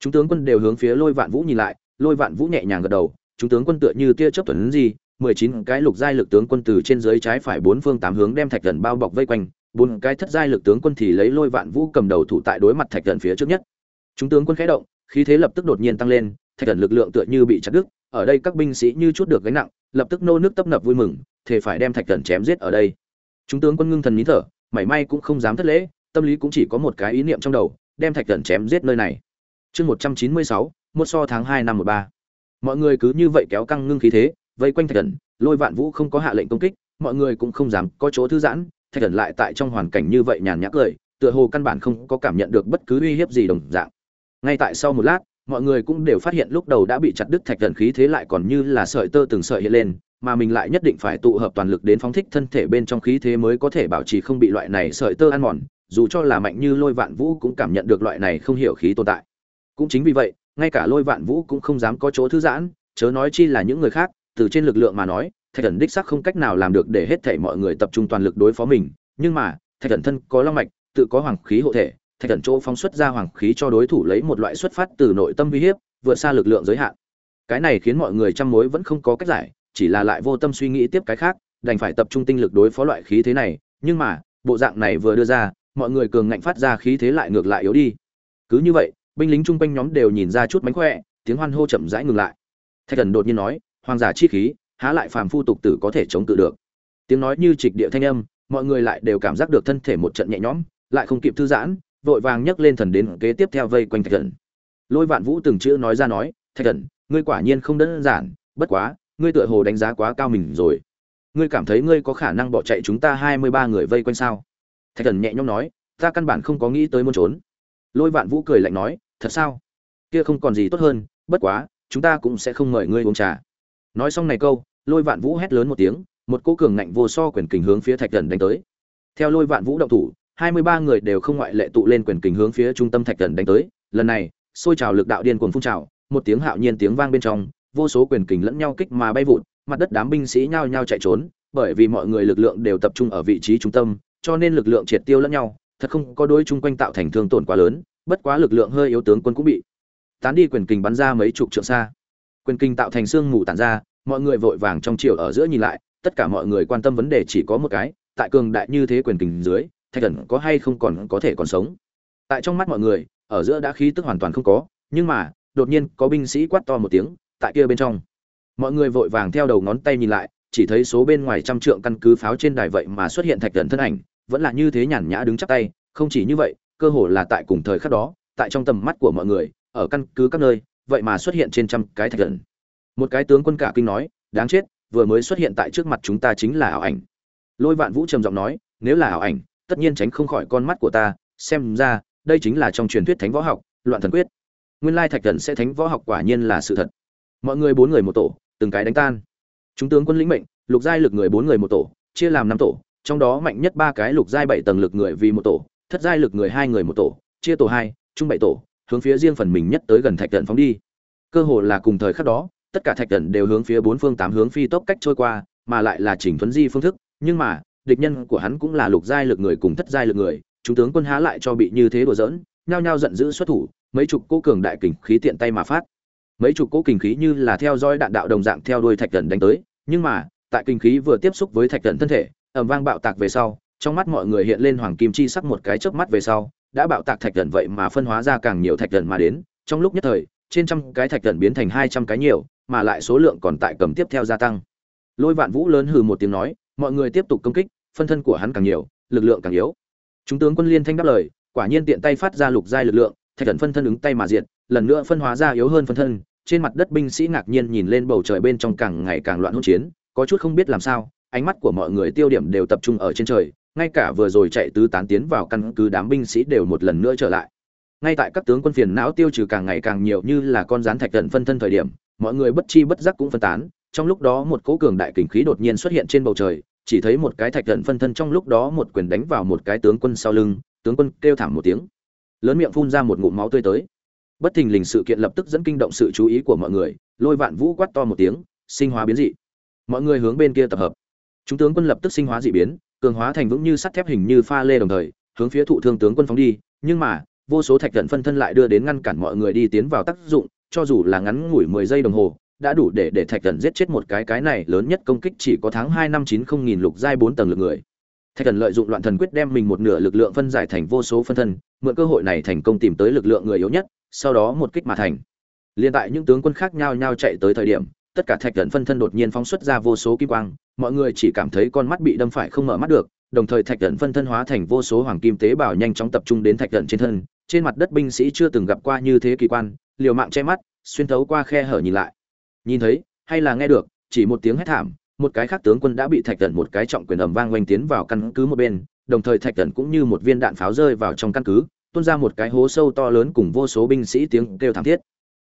Chúng tướng quân đều hướng phía lôi vạn vũ nhìn lại, lôi vạn vũ nhẹ nhàng gật đầu, chúng tướng quân tựa như tia chớp tuần gì mười chín cái lục giai lực tướng quân từ trên dưới trái phải bốn phương tám hướng đem thạch thần bao bọc vây quanh, bốn cái thất giai lực tướng quân thì lấy lôi vạn vũ cầm đầu thủ tại đối mặt thạch thần phía trước nhất. Chúng tướng quân khẽ động, khí thế lập tức đột nhiên tăng lên, thạch thần lực lượng tựa như bị chặt đứt ở đây các binh sĩ như chút được gánh nặng lập tức nô nước tấp nập vui mừng thể phải đem thạch Cẩn chém giết ở đây. Chúng tướng quân ngưng thần nín thở mảy may cũng không dám thất lễ tâm lý cũng chỉ có một cái ý niệm trong đầu đem thạch Cẩn chém giết nơi này. Chương một trăm chín mươi sáu một so tháng hai năm một ba. Mọi người cứ như vậy kéo căng ngưng khí thế vây quanh thạch Cẩn, lôi vạn vũ không có hạ lệnh công kích mọi người cũng không dám có chỗ thư giãn thạch Cẩn lại tại trong hoàn cảnh như vậy nhàn nhã cười tựa hồ căn bản không có cảm nhận được bất cứ uy hiếp gì đồng dạng. Ngay tại sau một lát mọi người cũng đều phát hiện lúc đầu đã bị chặt đứt thạch thần khí thế lại còn như là sợi tơ từng sợi hiện lên, mà mình lại nhất định phải tụ hợp toàn lực đến phóng thích thân thể bên trong khí thế mới có thể bảo trì không bị loại này sợi tơ ăn mòn, dù cho là mạnh như lôi vạn vũ cũng cảm nhận được loại này không hiểu khí tồn tại. Cũng chính vì vậy, ngay cả lôi vạn vũ cũng không dám có chỗ thư giãn, chớ nói chi là những người khác, từ trên lực lượng mà nói, thạch thần đích sắc không cách nào làm được để hết thể mọi người tập trung toàn lực đối phó mình, nhưng mà, thạch thần thân có long mạch, tự có hoàng khí hộ thể thạch thần chỗ phóng xuất ra hoàng khí cho đối thủ lấy một loại xuất phát từ nội tâm uy hiếp, vượt xa lực lượng giới hạn. Cái này khiến mọi người chăm mối vẫn không có cách giải, chỉ là lại vô tâm suy nghĩ tiếp cái khác, đành phải tập trung tinh lực đối phó loại khí thế này, nhưng mà, bộ dạng này vừa đưa ra, mọi người cường ngạnh phát ra khí thế lại ngược lại yếu đi. Cứ như vậy, binh lính chung quanh nhóm đều nhìn ra chút mánh khỏe, tiếng hoan hô chậm rãi ngừng lại. Thạch thần đột nhiên nói, hoàng giả chi khí, há lại phàm phu tục tử có thể chống cự được? Tiếng nói như trịch địa thanh âm, mọi người lại đều cảm giác được thân thể một trận nhẹ nhõm, lại không kịp thư giãn vội vàng nhấc lên thần đến kế tiếp theo vây quanh thạch thần. Lôi vạn vũ từng chữ nói ra nói, thạch thần, ngươi quả nhiên không đơn giản, bất quá, ngươi tựa hồ đánh giá quá cao mình rồi. Ngươi cảm thấy ngươi có khả năng bỏ chạy chúng ta hai mươi ba người vây quanh sao? Thạch thần nhẹ nhõm nói, ta căn bản không có nghĩ tới muốn trốn. Lôi vạn vũ cười lạnh nói, thật sao? Kia không còn gì tốt hơn, bất quá, chúng ta cũng sẽ không mời ngươi uống trà. Nói xong này câu, lôi vạn vũ hét lớn một tiếng, một cỗ cường ngạnh vô so quyền kình hướng phía thạch thần đánh tới. Theo lôi vạn vũ động thủ hai mươi ba người đều không ngoại lệ tụ lên quyền kình hướng phía trung tâm thạch thần đánh tới. Lần này, xôi trào lực đạo điên cuồng phun trào, một tiếng hạo nhiên tiếng vang bên trong, vô số quyền kình lẫn nhau kích mà bay vụt, mặt đất đám binh sĩ nhao nhao chạy trốn, bởi vì mọi người lực lượng đều tập trung ở vị trí trung tâm, cho nên lực lượng triệt tiêu lẫn nhau, thật không có đối chung quanh tạo thành thương tổn quá lớn, bất quá lực lượng hơi yếu tướng quân cũng bị tán đi, quyền kình bắn ra mấy chục trượng xa. Quyền kình tạo thành xương mù tản ra, mọi người vội vàng trong chiều ở giữa nhìn lại, tất cả mọi người quan tâm vấn đề chỉ có một cái, tại cường đại như thế quyền kình dưới thạch thần có hay không còn có thể còn sống? Tại trong mắt mọi người, ở giữa đã khí tức hoàn toàn không có, nhưng mà, đột nhiên có binh sĩ quát to một tiếng, tại kia bên trong. Mọi người vội vàng theo đầu ngón tay nhìn lại, chỉ thấy số bên ngoài trăm trượng căn cứ pháo trên đài vậy mà xuất hiện thạch thần thân ảnh, vẫn là như thế nhàn nhã đứng chắp tay, không chỉ như vậy, cơ hồ là tại cùng thời khắc đó, tại trong tầm mắt của mọi người, ở căn cứ các nơi, vậy mà xuất hiện trên trăm cái thạch thần. Một cái tướng quân cả kinh nói, đáng chết, vừa mới xuất hiện tại trước mặt chúng ta chính là ảo ảnh. Lôi vạn vũ trầm giọng nói, nếu là ảo ảnh tất nhiên tránh không khỏi con mắt của ta, xem ra, đây chính là trong truyền thuyết thánh võ học, loạn thần quyết. Nguyên lai thạch thần sẽ thánh võ học quả nhiên là sự thật. Mọi người bốn người một tổ, từng cái đánh tan. Chúng tướng quân lĩnh mệnh, lục giai lực người bốn người một tổ, chia làm năm tổ, trong đó mạnh nhất ba cái lục giai bảy tầng lực người vì một tổ, thất giai lực người hai người một tổ, chia tổ hai trung bảy tổ, hướng phía riêng phần mình nhất tới gần thạch thần phóng đi. Cơ hồ là cùng thời khắc đó, tất cả thạch thần đều hướng phía bốn phương tám hướng phi tốc cách trôi qua, mà lại là chỉnh thuấn di phương thức, nhưng mà địch nhân của hắn cũng là lục giai lực người cùng thất giai lực người, chúng tướng quân há lại cho bị như thế đùa giỡn, nhao nhao giận dữ xuất thủ, mấy chục cố cường đại kình khí tiện tay mà phát. Mấy chục cố kình khí như là theo dõi đạn đạo đồng dạng theo đuôi thạch thần đánh tới, nhưng mà, tại kình khí vừa tiếp xúc với thạch thần thân thể, ầm vang bạo tạc về sau, trong mắt mọi người hiện lên hoàng kim chi sắc một cái chớp mắt về sau, đã bạo tạc thạch thần vậy mà phân hóa ra càng nhiều thạch thần mà đến, trong lúc nhất thời, trên trăm cái thạch thần biến thành hai trăm cái nhiều, mà lại số lượng còn tại cầm tiếp theo gia tăng. Lôi vạn vũ lớn hừ một tiếng nói, mọi người tiếp tục công kích phân thân của hắn càng nhiều, lực lượng càng yếu. Chúng tướng quân liên thanh đáp lời, quả nhiên tiện tay phát ra lục giai lực lượng, thạch thần phân thân ứng tay mà diện lần nữa phân hóa ra yếu hơn phân thân, trên mặt đất binh sĩ ngạc nhiên nhìn lên bầu trời bên trong càng ngày càng loạn hỗn chiến, có chút không biết làm sao, ánh mắt của mọi người tiêu điểm đều tập trung ở trên trời, ngay cả vừa rồi chạy tứ tán tiến vào căn cứ đám binh sĩ đều một lần nữa trở lại. Ngay tại các tướng quân phiền não tiêu trừ càng ngày càng nhiều như là con rắn thạch thần phân thân thời điểm, mọi người bất chi bất giác cũng phân tán, trong lúc đó một cỗ cường đại kình khí đột nhiên xuất hiện trên bầu trời chỉ thấy một cái thạch thần phân thân trong lúc đó một quyền đánh vào một cái tướng quân sau lưng, tướng quân kêu thảm một tiếng. Lớn miệng phun ra một ngụm máu tươi tới. Bất thình lình sự kiện lập tức dẫn kinh động sự chú ý của mọi người, lôi vạn vũ quát to một tiếng, sinh hóa biến dị. Mọi người hướng bên kia tập hợp. Chúng tướng quân lập tức sinh hóa dị biến, cường hóa thành vững như sắt thép hình như pha lê đồng thời, hướng phía thụ thương tướng quân phóng đi, nhưng mà, vô số thạch thần phân thân lại đưa đến ngăn cản mọi người đi tiến vào tác dụng, cho dù là ngắn ngủi mười giây đồng hồ đã đủ để để thạch thần giết chết một cái cái này lớn nhất công kích chỉ có tháng hai năm chín không nghìn lục giai bốn tầng lực người. Thạch thần lợi dụng loạn thần quyết đem mình một nửa lực lượng phân giải thành vô số phân thân, mượn cơ hội này thành công tìm tới lực lượng người yếu nhất, sau đó một kích mà thành. Liên tại những tướng quân khác nhau nhau chạy tới thời điểm, tất cả thạch thần phân thân đột nhiên phóng xuất ra vô số kim quang, mọi người chỉ cảm thấy con mắt bị đâm phải không mở mắt được, đồng thời thạch thần phân thân hóa thành vô số hoàng kim tế bào nhanh chóng tập trung đến thạch thần trên thân, trên mặt đất binh sĩ chưa từng gặp qua như thế kỳ quan, liều mạng che mắt, xuyên thấu qua khe hở nhìn lại nhìn thấy hay là nghe được chỉ một tiếng hét thảm một cái khác tướng quân đã bị thạch thần một cái trọng quyền ầm vang oanh tiến vào căn cứ một bên đồng thời thạch thần cũng như một viên đạn pháo rơi vào trong căn cứ tuôn ra một cái hố sâu to lớn cùng vô số binh sĩ tiếng kêu thảm thiết.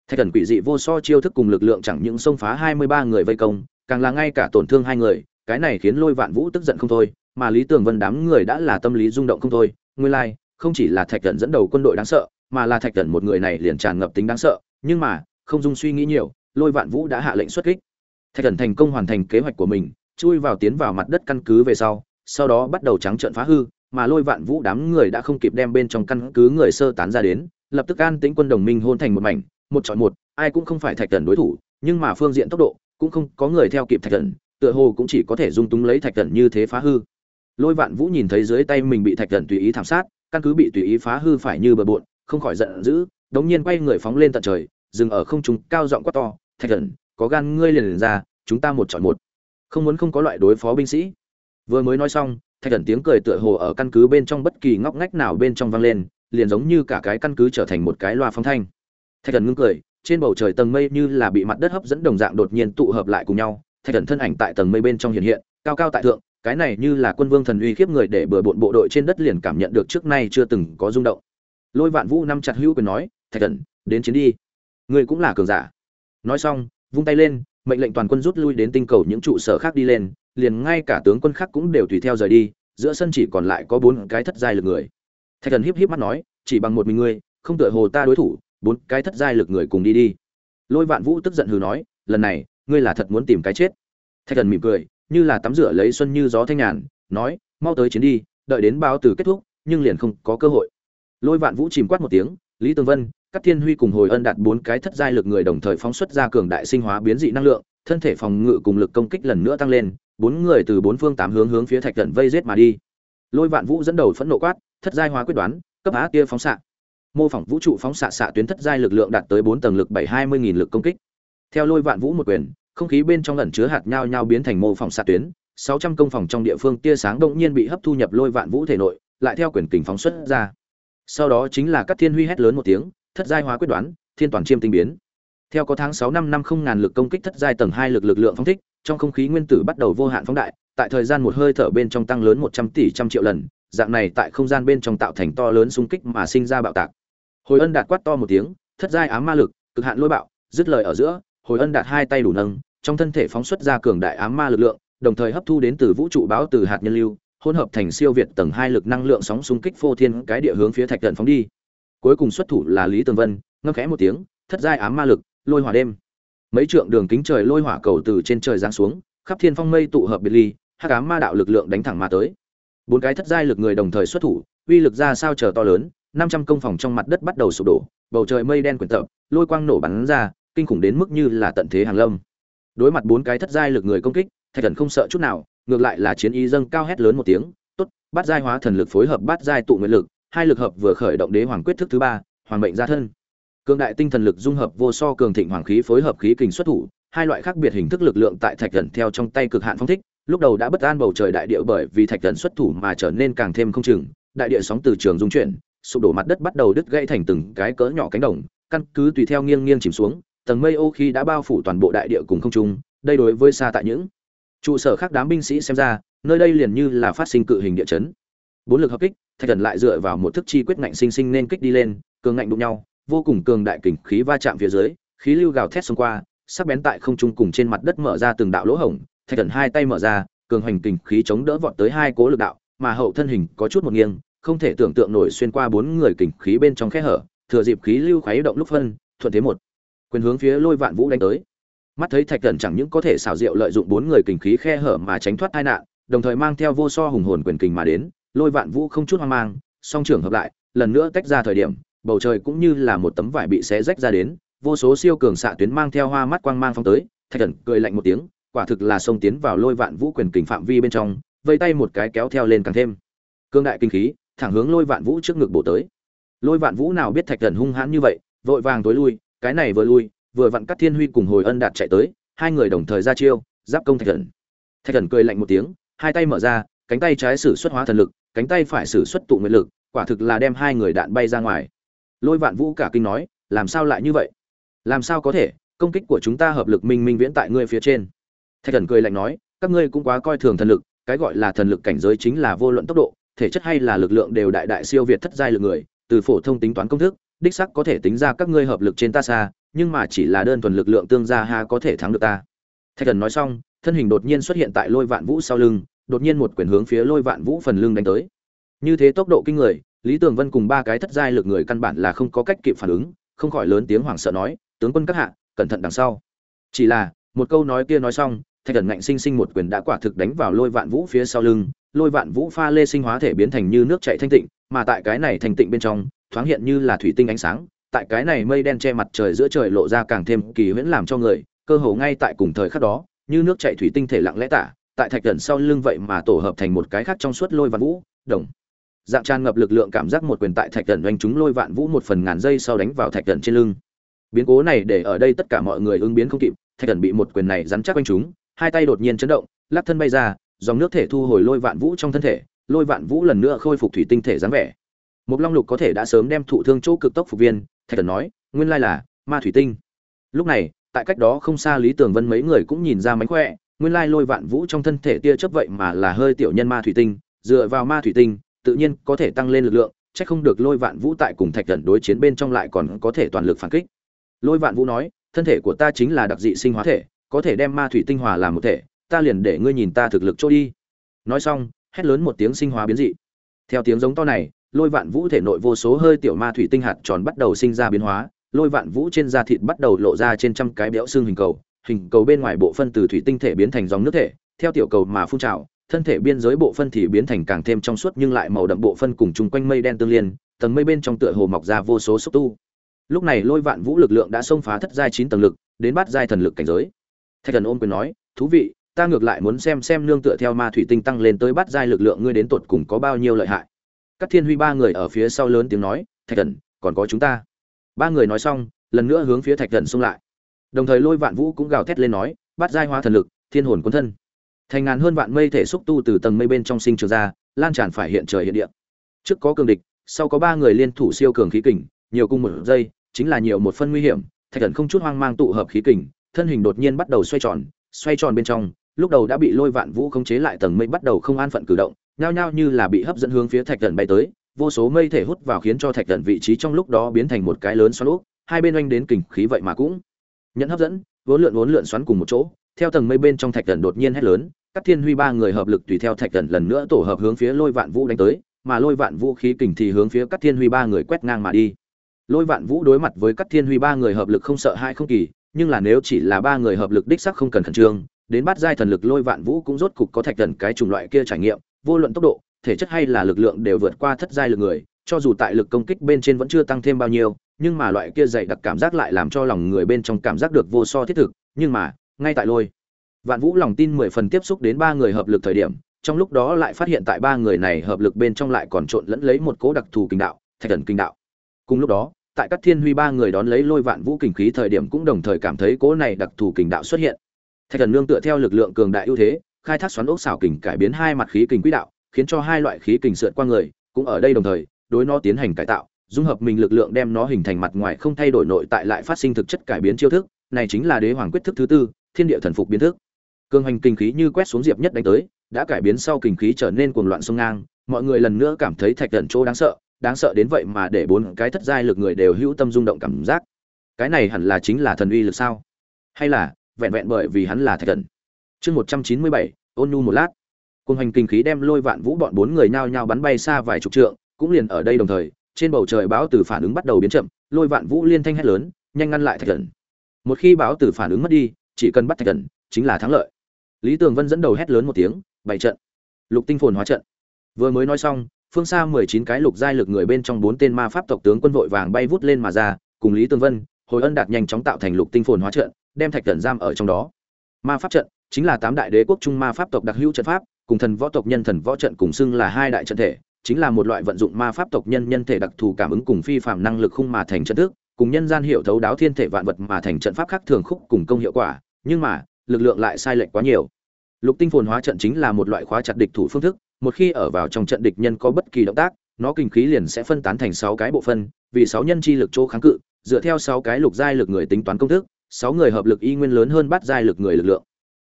Thạch thần quỷ dị vô so chiêu thức cùng lực lượng chẳng những xông phá hai mươi ba người vây công càng là ngay cả tổn thương hai người cái này khiến lôi vạn vũ tức giận không thôi mà lý tường vân đám người đã là tâm lý rung động không thôi. Nguyên lai、like, không chỉ là thạch thần dẫn đầu quân đội đáng sợ mà là thạch thần một người này liền tràn ngập tính đáng sợ nhưng mà không dung suy nghĩ nhiều lôi vạn vũ đã hạ lệnh xuất kích. Thạch thần thành công hoàn thành kế hoạch của mình, chui vào tiến vào mặt đất căn cứ về sau sau đó bắt đầu trắng trợn phá hư, mà lôi vạn vũ đám người đã không kịp đem bên trong căn cứ người sơ tán ra đến, lập tức an tính quân đồng minh hôn thành một mảnh, một chọn một, ai cũng không phải thạch thần đối thủ, nhưng mà phương diện tốc độ, cũng không có người theo kịp thạch thần, tựa hồ cũng chỉ có thể dung túng lấy thạch thần như thế phá hư. Lôi vạn vũ nhìn thấy dưới tay mình bị thạch thần tùy ý thảm sát, căn cứ bị tùy ý phá hư phải như bờ bộn, không khỏi giận dữ, đống nhiên quay người phóng lên tận trời, dừng ở không trung, cao giọng quát to thạch thần có gan ngươi liền, liền ra chúng ta một chọn một. Không muốn không có loại đối phó binh sĩ. Vừa mới nói xong thạch thần tiếng cười tựa hồ ở căn cứ bên trong bất kỳ ngóc ngách nào bên trong vang lên liền giống như cả cái căn cứ trở thành một cái loa phóng thanh. Thạch thần ngưng cười trên bầu trời tầng mây như là bị mặt đất hấp dẫn đồng dạng đột nhiên tụ hợp lại cùng nhau. Thạch thần thân ảnh tại tầng mây bên trong hiện hiện cao cao tại thượng cái này như là quân vương thần uy khiếp người để bừa bộn bộ đội trên đất liền cảm nhận được trước nay chưa từng có rung động. Lôi vạn vũ năm chặt hữu quyền nói thạch thần đến chiến đi. Ngươi cũng là cường giả nói xong, vung tay lên, mệnh lệnh toàn quân rút lui đến tinh cầu những trụ sở khác đi lên, liền ngay cả tướng quân khác cũng đều tùy theo rời đi, giữa sân chỉ còn lại có bốn cái thất giai lực người. Thạch thần híp híp mắt nói, chỉ bằng một mình ngươi, không tựa hồ ta đối thủ, bốn cái thất giai lực người cùng đi đi. Lôi vạn vũ tức giận hừ nói, lần này, ngươi là thật muốn tìm cái chết. Thạch thần mỉm cười, như là tắm rửa lấy xuân như gió thanh nhàn, nói, mau tới chiến đi, đợi đến báo từ kết thúc, nhưng liền không có cơ hội. Lôi vạn vũ chìm quát một tiếng, lý tường vân các thiên huy cùng hồi ân đạt bốn cái thất giai lực người đồng thời phóng xuất ra cường đại sinh hóa biến dị năng lượng, thân thể phòng ngự cùng lực công kích lần nữa tăng lên, bốn người từ bốn phương tám hướng hướng phía thạch thần vây giết mà đi. Lôi vạn vũ dẫn đầu phẫn nộ quát, thất giai hóa quyết đoán, cấp á tia phóng xạ. Mô phỏng vũ trụ phóng xạ xạ tuyến thất giai lực lượng đạt tới bốn tầng lực bảy hai mươi nghìn lực công kích. Theo lôi vạn vũ một quyền, không khí bên trong ẩn chứa hạt nhau nhau biến thành mô phỏng xạ tuyến, sáu trăm công phòng trong địa phương tia sáng động nhiên bị hấp thu nhập lôi vạn vũ thể nội, lại theo quyền kình phóng xuất ra. Sau đó chính là các thiên huy hét lớn một tiếng thất giai hóa quyết đoán, thiên toàn chiêm tinh biến. Theo có tháng sáu năm năm không ngàn lực công kích thất giai tầng hai lực lực lượng phóng thích, trong không khí nguyên tử bắt đầu vô hạn phóng đại, tại thời gian một hơi thở bên trong tăng lớn một trăm tỷ trăm triệu lần, dạng này tại không gian bên trong tạo thành to lớn xung kích mà sinh ra bạo tạc. Hồi ân đạt quát to một tiếng, thất giai ám ma lực, cực hạn lôi bạo, dứt lời ở giữa, hồi ân đạt hai tay đủ nâng, trong thân thể phóng xuất ra cường đại ám ma lực lượng, đồng thời hấp thu đến từ vũ trụ báo từ hạt nhân lưu, hỗn hợp thành siêu việt tầng hai lực năng lượng sóng xung kích phô thiên cái địa hướng phía thạch thần phóng đi cuối cùng xuất thủ là lý tường vân, ngâm khẽ một tiếng, thất giai ám ma lực, lôi hỏa đêm. Mấy trượng đường kính trời lôi hỏa cầu từ trên trời giáng xuống, khắp thiên phong mây tụ hợp biệt ly, hắc ám ma đạo lực lượng đánh thẳng ma tới. Bốn cái thất giai lực người đồng thời xuất thủ, uy lực ra sao chờ to lớn, năm trăm công phòng trong mặt đất bắt đầu sụp đổ, bầu trời mây đen quyển tập, lôi quang nổ bắn ra, kinh khủng đến mức như là tận thế hàng lâm. Đối mặt bốn cái thất giai lực người công kích, thạch thần không sợ chút nào, ngược lại là chiến ý dâng cao hét lớn một tiếng, tốt bắt giai hóa thần lực phối hợp bắt giai tụ nguyện lực hai lực hợp vừa khởi động đế hoàng quyết thức thứ ba, hoàng mệnh gia thân. Cường đại tinh thần lực dung hợp vô so cường thịnh hoàng khí phối hợp khí kình xuất thủ, hai loại khác biệt hình thức lực lượng tại thạch thần theo trong tay cực hạn phong thích, lúc đầu đã bất an bầu trời đại địa bởi vì thạch thần xuất thủ mà trở nên càng thêm không chừng, đại địa sóng từ trường dung chuyển, sụp đổ mặt đất bắt đầu đứt gãy thành từng cái cỡ nhỏ cánh đồng, căn cứ tùy theo nghiêng nghiêng chìm xuống, tầng mây ô khi đã bao phủ toàn bộ đại địa cùng không trung, đây đối với xa tại những trụ sở khác đám binh sĩ xem ra, nơi đây liền như là phát sinh cự hình địa chấn. Bốn lực hợp kích thạch thần lại dựa vào một thức chi quyết ngạnh sinh sinh nên kích đi lên, cường ngạnh đụng nhau, vô cùng cường đại kình khí va chạm phía dưới, khí lưu gào thét xông qua, sắc bén tại không trung cùng trên mặt đất mở ra từng đạo lỗ hổng, thạch thần hai tay mở ra, cường hoành kình khí chống đỡ vọt tới hai cố lực đạo, mà hậu thân hình có chút một nghiêng, không thể tưởng tượng nổi xuyên qua bốn người kình khí bên trong khe hở, thừa dịp khí lưu khuấy động lúc phân, thuận thế một quyền hướng phía lôi vạn vũ đánh tới. Mắt thấy thạch thần chẳng những có thể xảo diệu lợi dụng bốn người kình khí khe hở mà tránh thoát tai nạn, đồng thời mang theo vô so hùng hồn quyền kình mà đến lôi vạn vũ không chút hoang mang, song trưởng hợp lại, lần nữa tách ra thời điểm, bầu trời cũng như là một tấm vải bị xé rách ra đến, vô số siêu cường xạ tuyến mang theo hoa mắt quang mang phong tới, thạch thần cười lạnh một tiếng, quả thực là xông tiến vào lôi vạn vũ quyền kình phạm vi bên trong, vây tay một cái kéo theo lên càng thêm. Cương đại kinh khí, thẳng hướng lôi vạn vũ trước ngực bổ tới. Lôi vạn vũ nào biết thạch thần hung hãn như vậy, vội vàng tối lui, cái này vừa lui, vừa vặn cắt thiên huy cùng hồi ân đạt chạy tới, hai người đồng thời ra chiêu, giáp công thạch thần. Thạch thần cười lạnh một tiếng, hai tay mở ra, cánh tay trái sử xuất hóa thần lực cánh tay phải sử xuất tụ nguyện lực, quả thực là đem hai người đạn bay ra ngoài. Lôi vạn vũ cả kinh nói, làm sao lại như vậy? Làm sao có thể? Công kích của chúng ta hợp lực minh minh viễn tại ngươi phía trên. Thạch thần cười lạnh nói, các ngươi cũng quá coi thường thần lực, cái gọi là thần lực cảnh giới chính là vô luận tốc độ, thể chất hay là lực lượng đều đại đại siêu việt thất giai lực người, từ phổ thông tính toán công thức, đích sắc có thể tính ra các ngươi hợp lực trên ta xa, nhưng mà chỉ là đơn thuần lực lượng tương gia ha có thể thắng được ta. Thạch thần nói xong, thân hình đột nhiên xuất hiện tại lôi vạn vũ sau lưng đột nhiên một quyền hướng phía lôi vạn vũ phần lưng đánh tới. Như thế tốc độ kinh người, lý tường vân cùng ba cái thất giai lực người căn bản là không có cách kịp phản ứng, không khỏi lớn tiếng hoảng sợ nói, tướng quân các hạ, cẩn thận đằng sau. Chỉ là, một câu nói kia nói xong, thạch thần ngạnh sinh sinh một quyền đã quả thực đánh vào lôi vạn vũ phía sau lưng, lôi vạn vũ pha lê sinh hóa thể biến thành như nước chảy thanh tịnh, mà tại cái này thanh tịnh bên trong, thoáng hiện như là thủy tinh ánh sáng, tại cái này mây đen che mặt trời giữa trời lộ ra càng thêm kỳ huyễn làm cho người, cơ hồ ngay tại cùng thời khắc đó, như nước chảy thủy tinh thể lặng lẽ tả tại thạch thần sau lưng vậy mà tổ hợp thành một cái khác trong suốt lôi vạn vũ, đồng. Dạng tràn ngập lực lượng cảm giác một quyền tại thạch thần oanh chúng lôi vạn vũ một phần ngàn giây sau đánh vào thạch thần trên lưng. Biến cố này để ở đây tất cả mọi người ứng biến không kịp, thạch thần bị một quyền này rắn chắc oanh chúng hai tay đột nhiên chấn động, lắc thân bay ra, dòng nước thể thu hồi lôi vạn vũ trong thân thể, lôi vạn vũ lần nữa khôi phục thủy tinh thể dáng vẻ. Một long lục có thể đã sớm đem thụ thương chỗ cực tốc phục viên, thạch thần nói, nguyên lai là ma thủy tinh. Lúc này, tại cách đó không xa lý tường vân mấy người cũng nhìn ra mánh khỏe nguyên lai lôi vạn vũ trong thân thể tia chớp vậy mà là hơi tiểu nhân ma thủy tinh, dựa vào ma thủy tinh, tự nhiên có thể tăng lên lực lượng, chắc không được lôi vạn vũ tại cùng thạch thần đối chiến bên trong lại còn có thể toàn lực phản kích. Lôi vạn vũ nói, thân thể của ta chính là đặc dị sinh hóa thể, có thể đem ma thủy tinh hòa làm một thể, ta liền để ngươi nhìn ta thực lực trôi đi. Nói xong, hét lớn một tiếng sinh hóa biến dị. Theo tiếng giống to này, lôi vạn vũ thể nội vô số hơi tiểu ma thủy tinh hạt tròn bắt đầu sinh ra biến hóa, lôi vạn vũ trên da thịt bắt đầu lộ ra trên trăm cái béo xương hình cầu hình cầu bên ngoài bộ phân từ thủy tinh thể biến thành dòng nước thể, theo tiểu cầu mà phun trào, thân thể biên giới bộ phân thì biến thành càng thêm trong suốt nhưng lại màu đậm bộ phân cùng chung quanh mây đen tương liên, tầng mây bên trong tựa hồ mọc ra vô số xúc tu. Lúc này lôi vạn vũ lực lượng đã xông phá thất giai chín tầng lực, đến bát giai thần lực cảnh giới. Thạch thần ôm quyền nói, thú vị, ta ngược lại muốn xem xem nương tựa theo ma thủy tinh tăng lên tới bát giai lực lượng ngươi đến tột cùng có bao nhiêu lợi hại. Các thiên huy ba người ở phía sau lớn tiếng nói, thạch thần, còn có chúng ta. Ba người nói xong, lần nữa hướng phía thạch thần xông lại đồng thời lôi vạn vũ cũng gào thét lên nói, bát giai hóa thần lực, thiên hồn quân thân. Thành ngàn hơn vạn mây thể xúc tu từ tầng mây bên trong sinh trường ra, lan tràn phải hiện trời hiện địa. Trước có cường địch, sau có ba người liên thủ siêu cường khí kình, nhiều cung một giây, chính là nhiều một phân nguy hiểm, thạch thần không chút hoang mang tụ hợp khí kình, thân hình đột nhiên bắt đầu xoay tròn xoay tròn bên trong, lúc đầu đã bị lôi vạn vũ khống chế lại tầng mây bắt đầu không an phận cử động, nhao nhao như là bị hấp dẫn hướng phía thạch thần bay tới, vô số mây thể hút vào khiến cho thạch thần vị trí trong lúc đó biến thành một cái lớn xoắn úp, hai bên oanh đến kình khí vậy mà cũng nhận hấp dẫn, vốn lượn vốn lượn xoắn cùng một chỗ, theo tầng mây bên trong thạch thần đột nhiên hét lớn, các thiên huy ba người hợp lực tùy theo thạch thần lần nữa tổ hợp hướng phía lôi vạn vũ đánh tới, mà lôi vạn vũ khí kình thì hướng phía các thiên huy ba người quét ngang mà đi. Lôi vạn vũ đối mặt với các thiên huy ba người hợp lực không sợ hai không kỳ, nhưng là nếu chỉ là ba người hợp lực đích sắc không cần khẩn trương, đến bắt giai thần lực lôi vạn vũ cũng rốt cục có thạch thần cái chủng loại kia trải nghiệm, vô luận tốc độ, thể chất hay là lực lượng đều vượt qua thất giai lực người, cho dù tại lực công kích bên trên vẫn chưa tăng thêm bao nhiêu nhưng mà loại kia dày đặc cảm giác lại làm cho lòng người bên trong cảm giác được vô so thiết thực, nhưng mà, ngay tại lôi. Vạn vũ lòng tin mười phần tiếp xúc đến ba người hợp lực thời điểm, trong lúc đó lại phát hiện tại ba người này hợp lực bên trong lại còn trộn lẫn lấy một cố đặc thù kinh đạo, thạch thần kinh đạo. Cùng lúc đó, tại các thiên huy ba người đón lấy lôi vạn vũ kình khí thời điểm cũng đồng thời cảm thấy cố này đặc thù kình đạo xuất hiện. Thạch thần nương tựa theo lực lượng cường đại ưu thế, khai thác xoắn ốc xảo kình cải biến hai mặt khí kình quỹ đạo, khiến cho hai loại khí kình sượt qua người, cũng ở đây đồng thời, đối nó tiến hành cải tạo dung hợp mình lực lượng đem nó hình thành mặt ngoài không thay đổi nội tại lại phát sinh thực chất cải biến chiêu thức, này chính là đế hoàng quyết thức thứ tư, thiên địa thần phục biến thức. Cường hành kinh khí như quét xuống diệp nhất đánh tới, đã cải biến sau kinh khí trở nên cuồng loạn sông ngang, mọi người lần nữa cảm thấy thạch tận chỗ đáng sợ đáng sợ đến vậy mà để bốn cái thất giai lực người đều hữu tâm rung động cảm giác. Cái này hẳn là chính là thần uy lực sao? Hay là, vẹn vẹn bởi vì hắn là thạch tận chương một trăm chín mươi bảy, ôn nhu một lát. Cùng hành kinh khí đem lôi vạn vũ bọn bốn người nhao nhao bắn bay xa vài chục trượng, cũng liền ở đây đồng thời trên bầu trời báo tử phản ứng bắt đầu biến chậm, lôi vạn vũ liên thanh hét lớn, nhanh ngăn lại thạch thần. Một khi báo tử phản ứng mất đi, chỉ cần bắt thạch thần, chính là thắng lợi. Lý tường vân dẫn đầu hét lớn một tiếng bảy trận. Lục tinh phồn hóa trận. Vừa mới nói xong, phương xa mười chín cái lục giai lực người bên trong bốn tên ma pháp tộc tướng quân vội vàng bay vút lên mà ra, cùng lý tường vân, hồi ân đạt nhanh chóng tạo thành lục tinh phồn hóa trận, đem thạch thần giam ở trong đó. Ma pháp trận chính là tám đại đế quốc trung ma pháp tộc đặc hữu trận pháp, cùng thần võ tộc nhân thần võ trận cùng xưng là hai đại trận thể chính là một loại vận dụng ma pháp tộc nhân nhân thể đặc thù cảm ứng cùng phi phạm năng lực khung mà thành trận thức, cùng nhân gian hiệu thấu đáo thiên thể vạn vật mà thành trận pháp khác thường khúc cùng công hiệu quả, nhưng mà, lực lượng lại sai lệch quá nhiều. Lục tinh phồn hóa trận chính là một loại khóa chặt địch thủ phương thức, một khi ở vào trong trận địch nhân có bất kỳ động tác, nó kinh khí liền sẽ phân tán thành sáu cái bộ phân, vì sáu nhân chi lực chỗ kháng cự, dựa theo sáu cái lục giai lực người tính toán công thức, sáu người hợp lực y nguyên lớn hơn bát giai lực người lực lượng.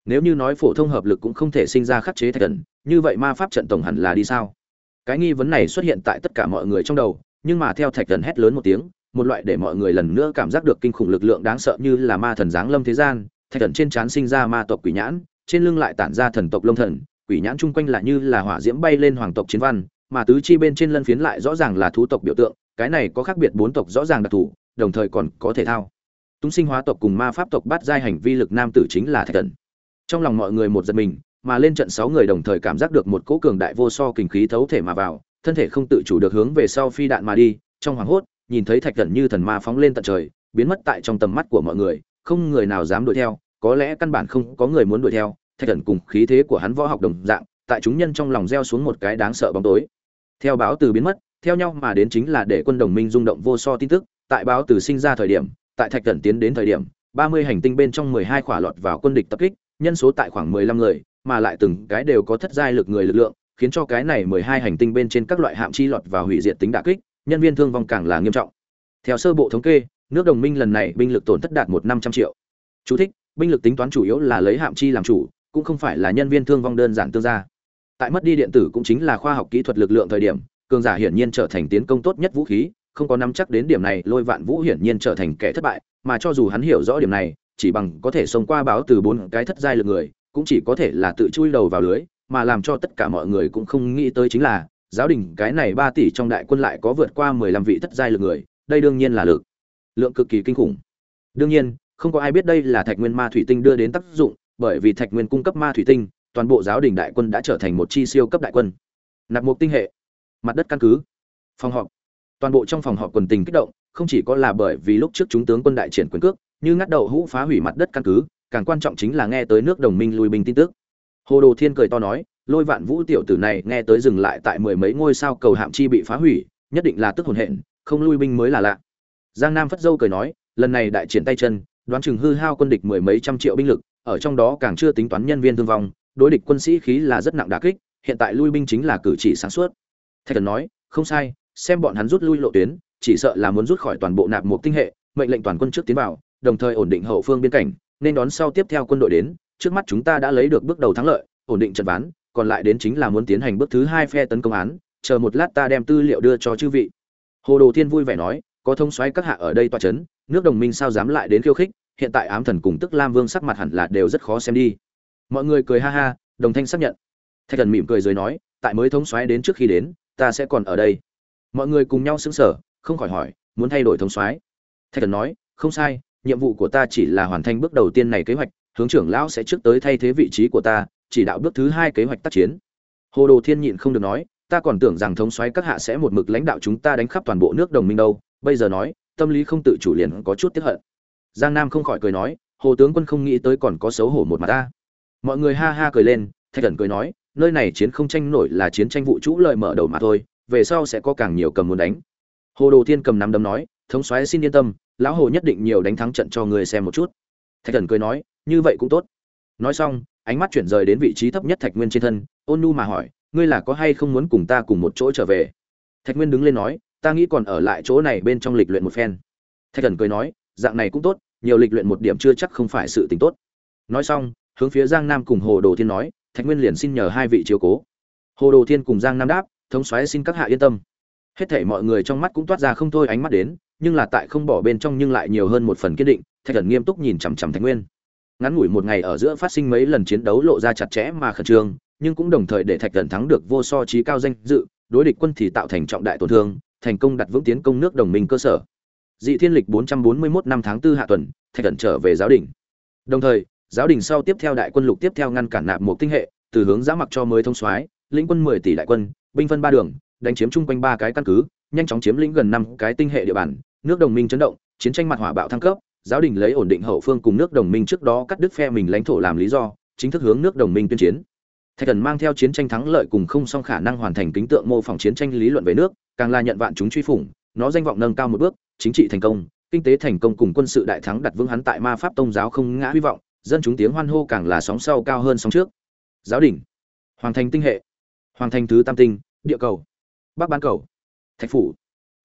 Nếu như nói phổ thông hợp lực cũng không thể sinh ra khắc chế thạch thần, như vậy ma pháp trận tổng hẳn là đi sao? Cái nghi vấn này xuất hiện tại tất cả mọi người trong đầu, nhưng mà theo thạch thần hét lớn một tiếng, một loại để mọi người lần nữa cảm giác được kinh khủng lực lượng đáng sợ như là ma thần giáng lâm thế gian, thạch thần trên trán sinh ra ma tộc quỷ nhãn, trên lưng lại tản ra thần tộc lông thần, quỷ nhãn chung quanh lại như là hỏa diễm bay lên hoàng tộc chiến văn, mà tứ chi bên trên lân phiến lại rõ ràng là thú tộc biểu tượng, cái này có khác biệt bốn tộc rõ ràng đặc thù, đồng thời còn có thể thao. Túng sinh hóa tộc cùng ma pháp tộc bắt giai hành vi lực nam tử chính là thạch thần. Trong lòng mọi người một giật mình mà lên trận sáu người đồng thời cảm giác được một cỗ cường đại vô so kình khí thấu thể mà vào, thân thể không tự chủ được hướng về sau phi đạn mà đi, trong hoàng hốt, nhìn thấy thạch thần như thần ma phóng lên tận trời, biến mất tại trong tầm mắt của mọi người, không người nào dám đuổi theo, có lẽ căn bản không có người muốn đuổi theo, thạch thần cùng khí thế của hắn võ học đồng dạng, tại chúng nhân trong lòng gieo xuống một cái đáng sợ bóng tối. Theo báo từ biến mất, theo nhau mà đến chính là để quân đồng minh rung động vô so tin tức, tại báo từ sinh ra thời điểm, tại thạch thần tiến đến thời điểm, ba mươi hành tinh bên trong mười hai khỏa lọt vào quân địch tập kích nhân số tại khoảng mười lăm người mà lại từng cái đều có thất giai lực người lực lượng khiến cho cái này mười hai hành tinh bên trên các loại hạm chi lọt vào hủy diệt tính đả kích nhân viên thương vong càng là nghiêm trọng. Theo sơ bộ thống kê nước đồng minh lần này binh lực tổn thất đạt một năm trăm triệu. Chú thích, binh lực tính toán chủ yếu là lấy hạm chi làm chủ cũng không phải là nhân viên thương vong đơn giản tương gia. Tại mất đi điện tử cũng chính là khoa học kỹ thuật lực lượng thời điểm cường giả hiển nhiên trở thành tiến công tốt nhất vũ khí không có nắm chắc đến điểm này lôi vạn vũ hiển nhiên trở thành kẻ thất bại mà cho dù hắn hiểu rõ điểm này chỉ bằng có thể sống qua báo từ bốn cái thất giai lực người, cũng chỉ có thể là tự chui đầu vào lưới, mà làm cho tất cả mọi người cũng không nghĩ tới chính là, giáo đình cái này ba tỷ trong đại quân lại có vượt qua mười lăm vị thất giai lực người, đây đương nhiên là lực lượng cực kỳ kinh khủng. Đương nhiên, không có ai biết đây là thạch nguyên ma thủy tinh đưa đến tác dụng, bởi vì thạch nguyên cung cấp ma thủy tinh, toàn bộ giáo đình đại quân đã trở thành một chi siêu cấp đại quân. Nạp mục tinh hệ, mặt đất căn cứ, phòng họp. Toàn bộ trong phòng họp quần tình kích động, không chỉ có là bởi vì lúc trước chúng tướng quân đại triển quyền cước như ngắt đầu hũ phá hủy mặt đất căn cứ, càng quan trọng chính là nghe tới nước đồng minh lùi binh tin tức. Hồ đồ thiên cười to nói, lôi vạn vũ tiểu tử này nghe tới dừng lại tại mười mấy ngôi sao cầu hạm chi bị phá hủy, nhất định là tức hồn hện, không lui binh mới là lạ. Giang nam phất dâu cười nói, lần này đại triển tay chân, đoán chừng hư hao quân địch mười mấy trăm triệu binh lực, ở trong đó càng chưa tính toán nhân viên thương vong, đối địch quân sĩ khí là rất nặng đả kích, hiện tại lui binh chính là cử chỉ sáng suốt. Thạch thần nói, không sai, xem bọn hắn rút lui lộ tuyến, chỉ sợ là muốn rút khỏi toàn bộ nạp một tinh hệ, mệnh lệnh toàn quân trước tiến vào đồng thời ổn định hậu phương biên cảnh, nên đón sau tiếp theo quân đội đến, trước mắt chúng ta đã lấy được bước đầu thắng lợi, ổn định trận ván, còn lại đến chính là muốn tiến hành bước thứ hai phe tấn công án, chờ một lát ta đem tư liệu đưa cho chư vị. Hồ đồ thiên vui vẻ nói, có thông soái các hạ ở đây tọa chấn, nước đồng minh sao dám lại đến khiêu khích, hiện tại ám thần cùng tức lam vương sắc mặt hẳn là đều rất khó xem đi. Mọi người cười ha ha, đồng thanh xác nhận. Thạch thần mỉm cười rồi nói, tại mới thống soái đến trước khi đến, ta sẽ còn ở đây. Mọi người cùng nhau sững sở không khỏi hỏi, muốn thay đổi thống soái? Thạch thần nói, không sai nhiệm vụ của ta chỉ là hoàn thành bước đầu tiên này kế hoạch, hướng trưởng lão sẽ trước tới thay thế vị trí của ta, chỉ đạo bước thứ hai kế hoạch tác chiến. Hồ đồ thiên nhịn không được nói, ta còn tưởng rằng thống soái các hạ sẽ một mực lãnh đạo chúng ta đánh khắp toàn bộ nước đồng minh đâu, bây giờ nói, tâm lý không tự chủ liền có chút tiếc hận. Giang nam không khỏi cười nói, hồ tướng quân không nghĩ tới còn có xấu hổ một mặt ta. Mọi người ha ha cười lên, thạch thần cười nói, nơi này chiến không tranh nổi là chiến tranh vụ chủ lợi mở đầu mà thôi, về sau sẽ có càng nhiều cầm muốn đánh. Hồ đồ thiên cầm nắm đấm nói, thống soái xin yên tâm lão hồ nhất định nhiều đánh thắng trận cho người xem một chút. Thạch thần cười nói, như vậy cũng tốt. Nói xong, ánh mắt chuyển rời đến vị trí thấp nhất thạch nguyên trên thân, ôn nhu mà hỏi, ngươi là có hay không muốn cùng ta cùng một chỗ trở về? Thạch nguyên đứng lên nói, ta nghĩ còn ở lại chỗ này bên trong lịch luyện một phen. Thạch thần cười nói, dạng này cũng tốt, nhiều lịch luyện một điểm chưa chắc không phải sự tình tốt. Nói xong, hướng phía giang nam cùng hồ đồ thiên nói, thạch nguyên liền xin nhờ hai vị chiếu cố. Hồ đồ thiên cùng giang nam đáp, thống xoáy xin các hạ yên tâm. Hết thảy mọi người trong mắt cũng toát ra không thôi ánh mắt đến nhưng là tại không bỏ bên trong nhưng lại nhiều hơn một phần kiên định, thạch thần nghiêm túc nhìn chằm chằm thạch nguyên. Ngắn ngủi một ngày ở giữa phát sinh mấy lần chiến đấu lộ ra chặt chẽ mà khẩn trương, nhưng cũng đồng thời để thạch thần thắng được vô so trí cao danh dự, đối địch quân thì tạo thành trọng đại tổn thương, thành công đặt vững tiến công nước đồng minh cơ sở. Dị thiên lịch 441 năm tháng 4 hạ tuần, thạch thần trở về giáo đình. Đồng thời, giáo đình sau tiếp theo đại quân lục tiếp theo ngăn cản nạp một tinh hệ, từ hướng giã mặc cho mới thông soái, lĩnh quân 10 tỷ đại quân, binh phân ba đường, đánh chiếm chung quanh ba cái căn cứ, nhanh chóng chiếm lĩnh gần năm cái tinh hệ địa bàn nước đồng minh chấn động, chiến tranh mặt hỏa bạo thăng cấp, giáo đình lấy ổn định hậu phương cùng nước đồng minh trước đó cắt đứt phe mình lãnh thổ làm lý do, chính thức hướng nước đồng minh tuyên chiến. Thạch thần mang theo chiến tranh thắng lợi cùng không song khả năng hoàn thành kính tượng mô phỏng chiến tranh lý luận về nước, càng là nhận vạn chúng truy phủng, nó danh vọng nâng cao một bước, chính trị thành công, kinh tế thành công cùng quân sự đại thắng đặt vững hắn tại ma pháp tông giáo không ngã hy vọng, dân chúng tiếng hoan hô càng là sóng sau cao hơn sóng trước. Giáo đình, hoàng thành tinh hệ, hoàng thành thứ tam tinh, địa cầu, bắc bán cầu, thạch phủ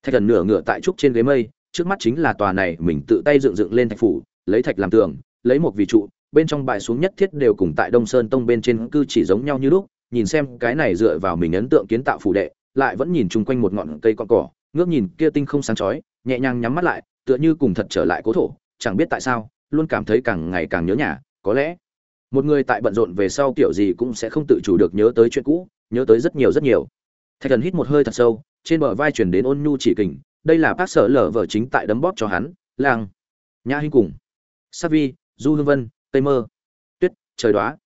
thạch thần nửa ngửa tại trúc trên ghế mây, trước mắt chính là tòa này mình tự tay dựng dựng lên thạch phủ, lấy thạch làm tường, lấy một vị trụ, bên trong bài xuống nhất thiết đều cùng tại đông sơn tông bên trên cư chỉ giống nhau như lúc, nhìn xem cái này dựa vào mình ấn tượng kiến tạo phủ đệ, lại vẫn nhìn chung quanh một ngọn cây con cỏ, ngước nhìn kia tinh không sáng chói, nhẹ nhàng nhắm mắt lại, tựa như cùng thật trở lại cố thổ, chẳng biết tại sao, luôn cảm thấy càng ngày càng nhớ nhà, có lẽ một người tại bận rộn về sau kiểu gì cũng sẽ không tự chủ được nhớ tới chuyện cũ, nhớ tới rất nhiều rất nhiều thạch thần hít một hơi thật sâu trên bờ vai chuyển đến ôn nhu chỉ kình đây là bác sở lở vợ chính tại đấm bóp cho hắn Làng, nhã hinh cùng Savi, vi du hương vân tây mơ tuyết trời đoá.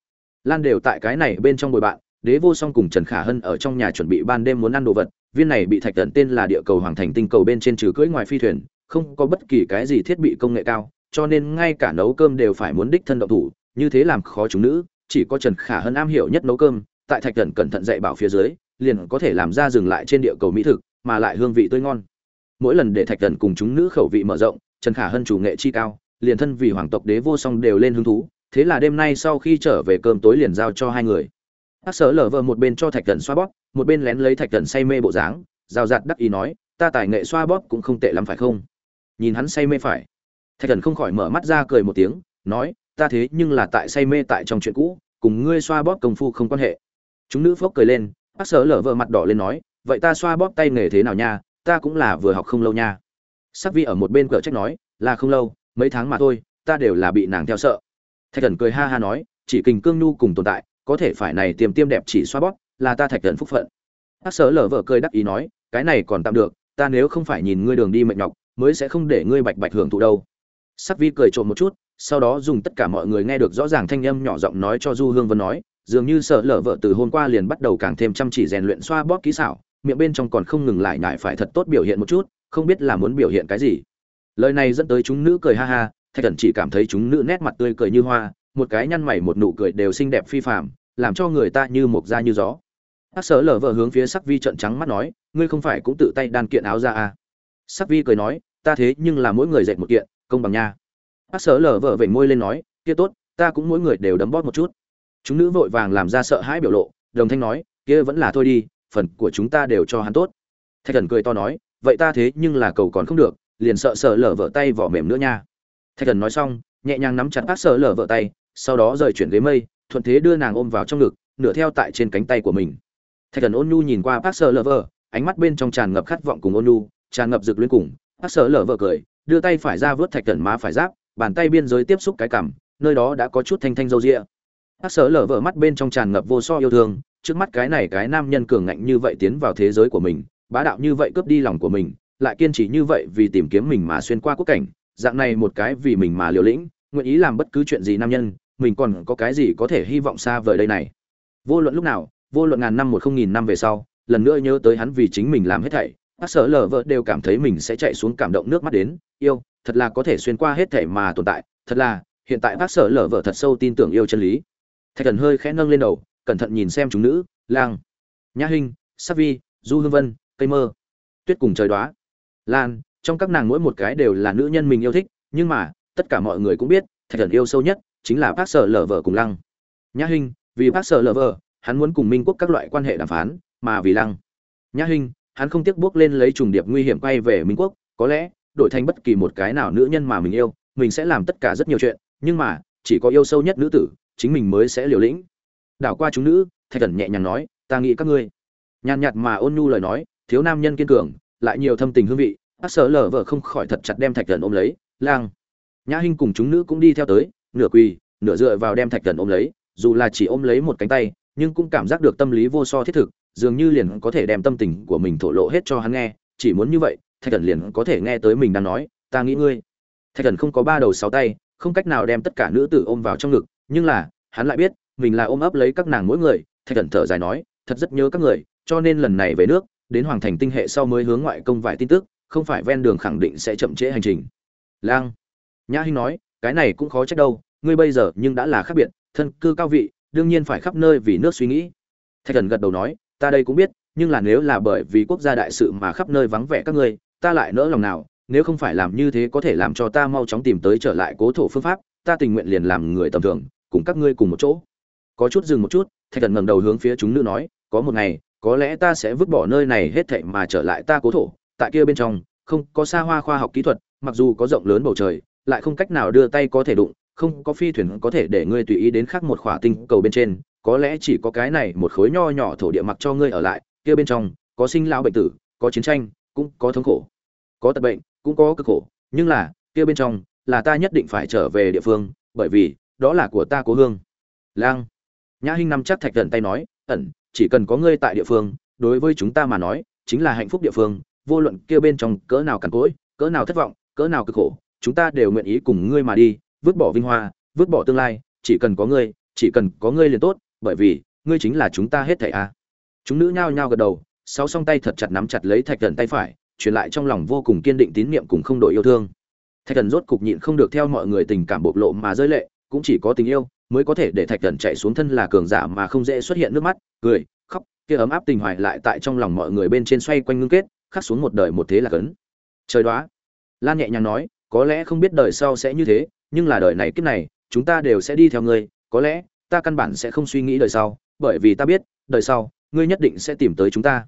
Lan đều tại cái này bên trong bồi bạn đế vô song cùng trần khả hân ở trong nhà chuẩn bị ban đêm muốn ăn đồ vật viên này bị thạch tận tên là địa cầu hoàng thành tinh cầu bên trên trừ cưỡi ngoài phi thuyền không có bất kỳ cái gì thiết bị công nghệ cao cho nên ngay cả nấu cơm đều phải muốn đích thân động thủ như thế làm khó chúng nữ chỉ có trần khả hân am hiểu nhất nấu cơm tại thạch tận cẩn thận dạy bảo phía dưới liền có thể làm ra dừng lại trên địa cầu mỹ thực, mà lại hương vị tươi ngon. Mỗi lần để thạch thần cùng chúng nữ khẩu vị mở rộng, trần khả hân chủ nghệ chi cao, liền thân vì hoàng tộc đế vô song đều lên hứng thú, thế là đêm nay sau khi trở về cơm tối liền giao cho hai người. Ác sở lở vợ một bên cho thạch tần xoa bóp, một bên lén lấy thạch tần say mê bộ dáng, rào rạt đắc ý nói, ta tài nghệ xoa bóp cũng không tệ lắm phải không? Nhìn hắn say mê phải. Thạch tần không khỏi mở mắt ra cười một tiếng, nói, ta thế nhưng là tại say mê tại trong chuyện cũ, cùng ngươi xoa bóp công phu không quan hệ. Chúng nữ phốc cười lên bác sở lở vợ mặt đỏ lên nói, vậy ta xoa bóp tay nghề thế nào nha? Ta cũng là vừa học không lâu nha. Sắc vi ở một bên cửa trách nói, là không lâu, mấy tháng mà thôi, ta đều là bị nàng theo sợ. Thạch thần cười ha ha nói, chỉ kình cương nhu cùng tồn tại, có thể phải này tiềm tiêm đẹp chỉ xoa bóp, là ta thạch thần phúc phận. Bác sở lở vợ cười đắc ý nói, cái này còn tạm được, ta nếu không phải nhìn ngươi đường đi mệt nhọc, mới sẽ không để ngươi bạch bạch hưởng thụ đâu. Sắc vi cười trộm một chút, sau đó dùng tất cả mọi người nghe được rõ ràng thanh âm nhỏ giọng nói cho du hương vân nói dường như sợ lở vợ từ hôm qua liền bắt đầu càng thêm chăm chỉ rèn luyện xoa bóp kỹ xảo miệng bên trong còn không ngừng lại nhại phải thật tốt biểu hiện một chút không biết là muốn biểu hiện cái gì lời này dẫn tới chúng nữ cười ha ha thạch thần chỉ cảm thấy chúng nữ nét mặt tươi cười như hoa một cái nhăn mày một nụ cười đều xinh đẹp phi phàm làm cho người ta như một da như gió Hắc Sở lở vợ hướng phía Sắc Vi trợn trắng mắt nói, ngươi không phải cũng tự tay đan kiện áo ra à? Sắc Vi cười nói, ta thế nhưng là mỗi người dệt một kiện, công bằng nha. Hắc Sở lở vợ vểnh môi lên nói, kia tốt, ta cũng mỗi người đều đấm bóp một chút. Chúng nữ vội vàng làm ra sợ hãi biểu lộ, đồng thanh nói, kia vẫn là thôi đi, phần của chúng ta đều cho hắn tốt. Thạch Thần cười to nói, vậy ta thế nhưng là cầu còn không được, liền sợ sợ lở vỡ tay vỏ mềm nữa nha. Thạch Thần nói xong, nhẹ nhàng nắm chặt các sợ lở vỡ tay, sau đó rời chuyển ghế mây, thuận thế đưa nàng ôm vào trong ngực, nửa theo tại trên cánh tay của mình thạch thần ôn nhu nhìn qua bác sợ lở vỡ ánh mắt bên trong tràn ngập khát vọng cùng ôn nhu tràn ngập rực lên cùng bác sợ lở vỡ cười đưa tay phải ra vớt thạch thần má phải giáp bàn tay biên giới tiếp xúc cái cằm nơi đó đã có chút thanh thanh râu ria bác sở lở vợ mắt bên trong tràn ngập vô so yêu thương, trước mắt cái này cái nam nhân cường ngạnh như vậy tiến vào thế giới của mình, bá đạo như vậy cướp đi lòng của mình, lại kiên trì như vậy vì tìm kiếm mình mà xuyên qua quốc cảnh, dạng này một cái vì mình mà liều lĩnh, nguyện ý làm bất cứ chuyện gì nam nhân, mình còn có cái gì có thể hy vọng xa vời đây này. Vô luận lúc nào, vô luận ngàn năm một không nghìn năm về sau, lần nữa nhớ tới hắn vì chính mình làm hết thảy bác sở lở vợ đều cảm thấy mình sẽ chạy xuống cảm động nước mắt đến, yêu, thật là có thể xuyên qua hết thảy mà tồn tại, thật là, hiện tại bác sở lở vợ thật sâu tin tưởng yêu chân lý thạch thần hơi khẽ nâng lên đầu, cẩn thận nhìn xem chúng nữ, lang, nhã hinh, sắc vi, du hương vân, cây mơ. Tuyết cùng trời đoá. Lan, trong các nàng mỗi một cái đều là nữ nhân mình yêu thích, nhưng mà, tất cả mọi người cũng biết, thạch thần yêu sâu nhất chính là bác sở lở vợ cùng lăng. Nhã hinh, vì bác sở lở vợ hắn muốn cùng minh quốc các loại quan hệ đàm phán, mà vì lăng. Nhã hinh, hắn không tiếc bước lên lấy trùng điệp nguy hiểm quay về minh quốc, có lẽ, đổi thành bất kỳ một cái nào nữ nhân mà mình yêu, mình sẽ làm tất cả rất nhiều chuyện, nhưng mà, chỉ có yêu sâu nhất nữ tử chính mình mới sẽ liều lĩnh. Đảo qua chúng nữ, thạch thần nhẹ nhàng nói, ta nghĩ các ngươi. Nhàn nhạt mà ôn nhu lời nói, thiếu nam nhân kiên cường, lại nhiều thâm tình hương vị. Bác sở lở vợ không khỏi thật chặt đem thạch thần ôm lấy, lang. Nhã hinh cùng chúng nữ cũng đi theo tới, nửa quỳ, nửa dựa vào đem thạch thần ôm lấy. Dù là chỉ ôm lấy một cánh tay, nhưng cũng cảm giác được tâm lý vô so thiết thực, dường như liền có thể đem tâm tình của mình thổ lộ hết cho hắn nghe. Chỉ muốn như vậy, thạch thần liền có thể nghe tới mình đang nói, ta nghĩ ngươi. Thạch thần không có ba đầu sáu tay, không cách nào đem tất cả nữ tử ôm vào trong ngực nhưng là, hắn lại biết, mình là ôm ấp lấy các nàng mỗi người, thạch thần thở dài nói, thật rất nhớ các người, cho nên lần này về nước, đến hoàng thành tinh hệ sau mới hướng ngoại công vài tin tức, không phải ven đường khẳng định sẽ chậm trễ hành trình. Lang. Nhã hinh nói, cái này cũng khó trách đâu, ngươi bây giờ nhưng đã là khác biệt, thân cư cao vị, đương nhiên phải khắp nơi vì nước suy nghĩ. Thạch thần gật đầu nói, ta đây cũng biết, nhưng là nếu là bởi vì quốc gia đại sự mà khắp nơi vắng vẻ các ngươi, ta lại nỡ lòng nào, nếu không phải làm như thế có thể làm cho ta mau chóng tìm tới trở lại cố thổ phương pháp, ta tình nguyện liền làm người tầm thường cùng các ngươi cùng một chỗ. Có chút dừng một chút, thạch thần ngẩng đầu hướng phía chúng nữ nói, có một ngày, có lẽ ta sẽ vứt bỏ nơi này hết thảy mà trở lại ta cố thổ, tại kia bên trong, không có xa hoa khoa học kỹ thuật, mặc dù có rộng lớn bầu trời, lại không cách nào đưa tay có thể đụng, không có phi thuyền có thể để ngươi tùy ý đến khác một khỏa tinh cầu bên trên, có lẽ chỉ có cái này một khối nho nhỏ thổ địa mặc cho ngươi ở lại, kia bên trong, có sinh lão bệnh tử, có chiến tranh, cũng có thống khổ, có tật bệnh, cũng có cực khổ, nhưng là, kia bên trong, là ta nhất định phải trở về địa phương, bởi vì đó là của ta cố hương. Lang. Nhã hinh nắm chắc thạch thần tay nói, ẩn, chỉ cần có ngươi tại địa phương, đối với chúng ta mà nói, chính là hạnh phúc địa phương, vô luận kia bên trong cỡ nào cằn cỗi, cỡ nào thất vọng, cỡ nào cực khổ, chúng ta đều nguyện ý cùng ngươi mà đi, vứt bỏ vinh hoa, vứt bỏ tương lai, chỉ cần có ngươi, chỉ cần có ngươi liền tốt, bởi vì, ngươi chính là chúng ta hết thảy a. À. chúng nữ nhao nhao gật đầu sáu song tay thật chặt nắm chặt lấy thạch thần tay phải, truyền lại trong lòng vô cùng kiên định tín niệm cùng không đổi yêu thương. Thạch thần rốt cục nhịn không được theo mọi người tình cảm bộc lộ mà rơi lệ cũng chỉ có tình yêu mới có thể để thạch thần chạy xuống thân là cường giả mà không dễ xuất hiện nước mắt, cười, khóc, kia ấm áp tình hoài lại tại trong lòng mọi người bên trên xoay quanh ngưng kết, khắc xuống một đời một thế là cấn trời đoá. Lan nhẹ nhàng nói, có lẽ không biết đời sau sẽ như thế, nhưng là đời này kiếp này, chúng ta đều sẽ đi theo ngươi, có lẽ, ta căn bản sẽ không suy nghĩ đời sau, bởi vì ta biết, đời sau, ngươi nhất định sẽ tìm tới chúng ta.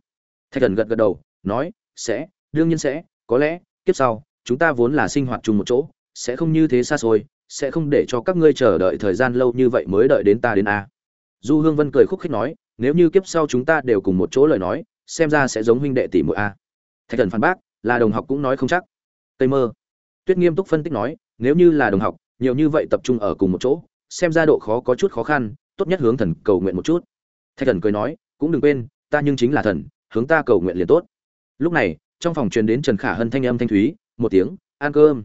Thạch thần gật gật đầu, nói, sẽ, đương nhiên sẽ, có lẽ, kiếp sau, chúng ta vốn là sinh hoạt chung một chỗ, sẽ không như thế xa xôi sẽ không để cho các ngươi chờ đợi thời gian lâu như vậy mới đợi đến ta đến a. Du hương vân cười khúc khích nói, nếu như kiếp sau chúng ta đều cùng một chỗ lời nói, xem ra sẽ giống huynh đệ tỷ muội a. Thạch thần phản bác, là đồng học cũng nói không chắc. Tây mơ. Tuyết nghiêm túc phân tích nói, nếu như là đồng học, nhiều như vậy tập trung ở cùng một chỗ, xem ra độ khó có chút khó khăn, tốt nhất hướng thần cầu nguyện một chút. Thạch thần cười nói, cũng đừng quên, ta nhưng chính là thần, hướng ta cầu nguyện liền tốt. Lúc này, trong phòng truyền đến trần khả hân thanh âm thanh thúy, một tiếng, ăn cơm.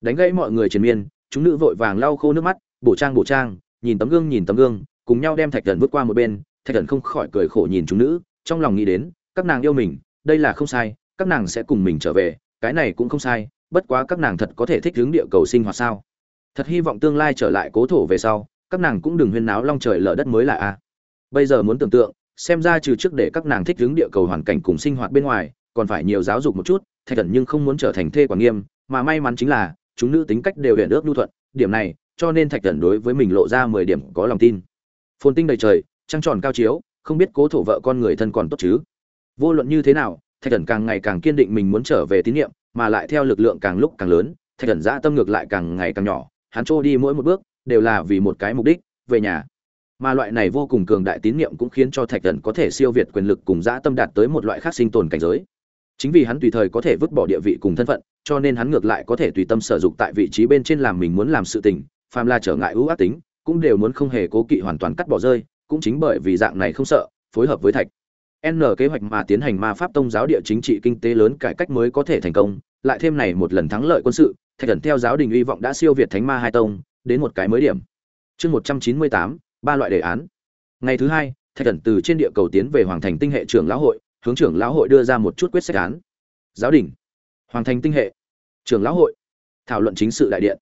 Đánh gãy mọi người triền miên chúng nữ vội vàng lau khô nước mắt, bổ trang bổ trang, nhìn tấm gương, nhìn tấm gương, cùng nhau đem thạch thần vượt qua một bên. Thạch thần không khỏi cười khổ nhìn chúng nữ, trong lòng nghĩ đến, các nàng yêu mình, đây là không sai, các nàng sẽ cùng mình trở về, cái này cũng không sai, bất quá các nàng thật có thể thích hướng địa cầu sinh hoạt sao? Thật hy vọng tương lai trở lại cố thổ về sau, các nàng cũng đừng huyên náo long trời lở đất mới là a. Bây giờ muốn tưởng tượng, xem ra trừ trước để các nàng thích hướng địa cầu hoàn cảnh cùng sinh hoạt bên ngoài, còn phải nhiều giáo dục một chút, thạch thần nhưng không muốn trở thành thê quản nghiêm, mà may mắn chính là chúng nữ tính cách đều hiện ước nhu thuận, điểm này, cho nên thạch thần đối với mình lộ ra mười điểm có lòng tin. Phồn tinh đầy trời, trăng tròn cao chiếu, không biết cố thổ vợ con người thân còn tốt chứ? Vô luận như thế nào, thạch thần càng ngày càng kiên định mình muốn trở về tín nhiệm, mà lại theo lực lượng càng lúc càng lớn, thạch thần dã tâm ngược lại càng ngày càng nhỏ, hắn trôi đi mỗi một bước, đều là vì một cái mục đích, về nhà. Mà loại này vô cùng cường đại tín nhiệm cũng khiến cho thạch thần có thể siêu việt quyền lực cùng dã tâm đạt tới một loại khác sinh tồn cảnh giới chính vì hắn tùy thời có thể vứt bỏ địa vị cùng thân phận, cho nên hắn ngược lại có thể tùy tâm sở dụng tại vị trí bên trên làm mình muốn làm sự tình, phàm là trở ngại ưu ác tính, cũng đều muốn không hề cố kỵ hoàn toàn cắt bỏ rơi, cũng chính bởi vì dạng này không sợ, phối hợp với thạch. N kế hoạch mà tiến hành ma pháp tông giáo địa chính trị kinh tế lớn cải cách mới có thể thành công, lại thêm này một lần thắng lợi quân sự, thạch thần theo giáo đình hy vọng đã siêu việt thánh ma hai tông, đến một cái mới điểm. Chương một trăm chín mươi tám, ba loại đề án. Ngày thứ hai, thạch thần từ trên địa cầu tiến về hoàng thành tinh hệ trưởng lão hội hướng trưởng lão hội đưa ra một chút quyết sách án. Giáo đình hoàng thành tinh hệ. Trưởng lão hội, thảo luận chính sự đại điện.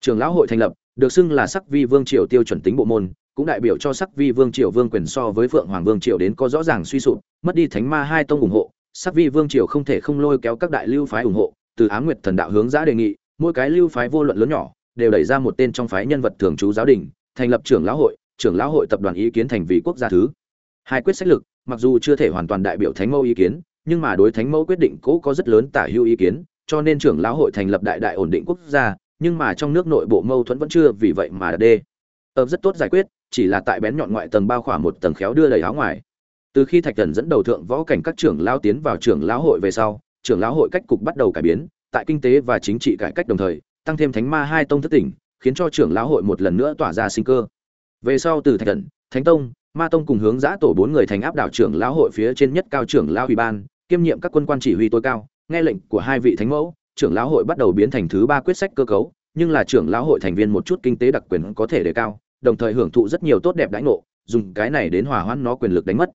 Trưởng lão hội thành lập, được xưng là sắc vi vương triều tiêu chuẩn tính bộ môn, cũng đại biểu cho sắc vi vương triều vương quyền so với phượng hoàng vương triều đến có rõ ràng suy sụp, mất đi thánh ma hai tông ủng hộ, sắc vi vương triều không thể không lôi kéo các đại lưu phái ủng hộ, từ á nguyệt thần đạo hướng giã đề nghị, mỗi cái lưu phái vô luận lớn nhỏ, đều đẩy ra một tên trong phái nhân vật thường trú giáo đình, thành lập trưởng lão hội, trưởng lão hội tập đoàn ý kiến thành vì quốc gia thứ. Hai quyết sách lực mặc dù chưa thể hoàn toàn đại biểu thánh mẫu ý kiến, nhưng mà đối thánh mẫu quyết định cố có rất lớn tả hữu ý kiến, cho nên trưởng lão hội thành lập đại đại ổn định quốc gia, nhưng mà trong nước nội bộ mâu thuẫn vẫn chưa vì vậy mà đạt đê. Ập rất tốt giải quyết, chỉ là tại bén nhọn ngoại tầng bao khỏa một tầng khéo đưa đầy áo ngoài. Từ khi thạch thần dẫn đầu thượng võ cảnh các trưởng lao tiến vào trưởng lão hội về sau, trưởng lão hội cách cục bắt đầu cải biến, tại kinh tế và chính trị cải cách đồng thời, tăng thêm thánh ma hai tông thất tỉnh, khiến cho trưởng lão hội một lần nữa tỏa ra sinh cơ. Về sau từ thạch thần, thánh tông ma tông cùng hướng giã tổ bốn người thành áp đảo trưởng lão hội phía trên nhất cao trưởng lão ủy ban, kiêm nhiệm các quân quan chỉ huy tối cao. Nghe lệnh của hai vị thánh mẫu, trưởng lão hội bắt đầu biến thành thứ ba quyết sách cơ cấu, nhưng là trưởng lão hội thành viên một chút kinh tế đặc quyền có thể đề cao, đồng thời hưởng thụ rất nhiều tốt đẹp đãi ngộ, dùng cái này đến hòa hoãn nó quyền lực đánh mất.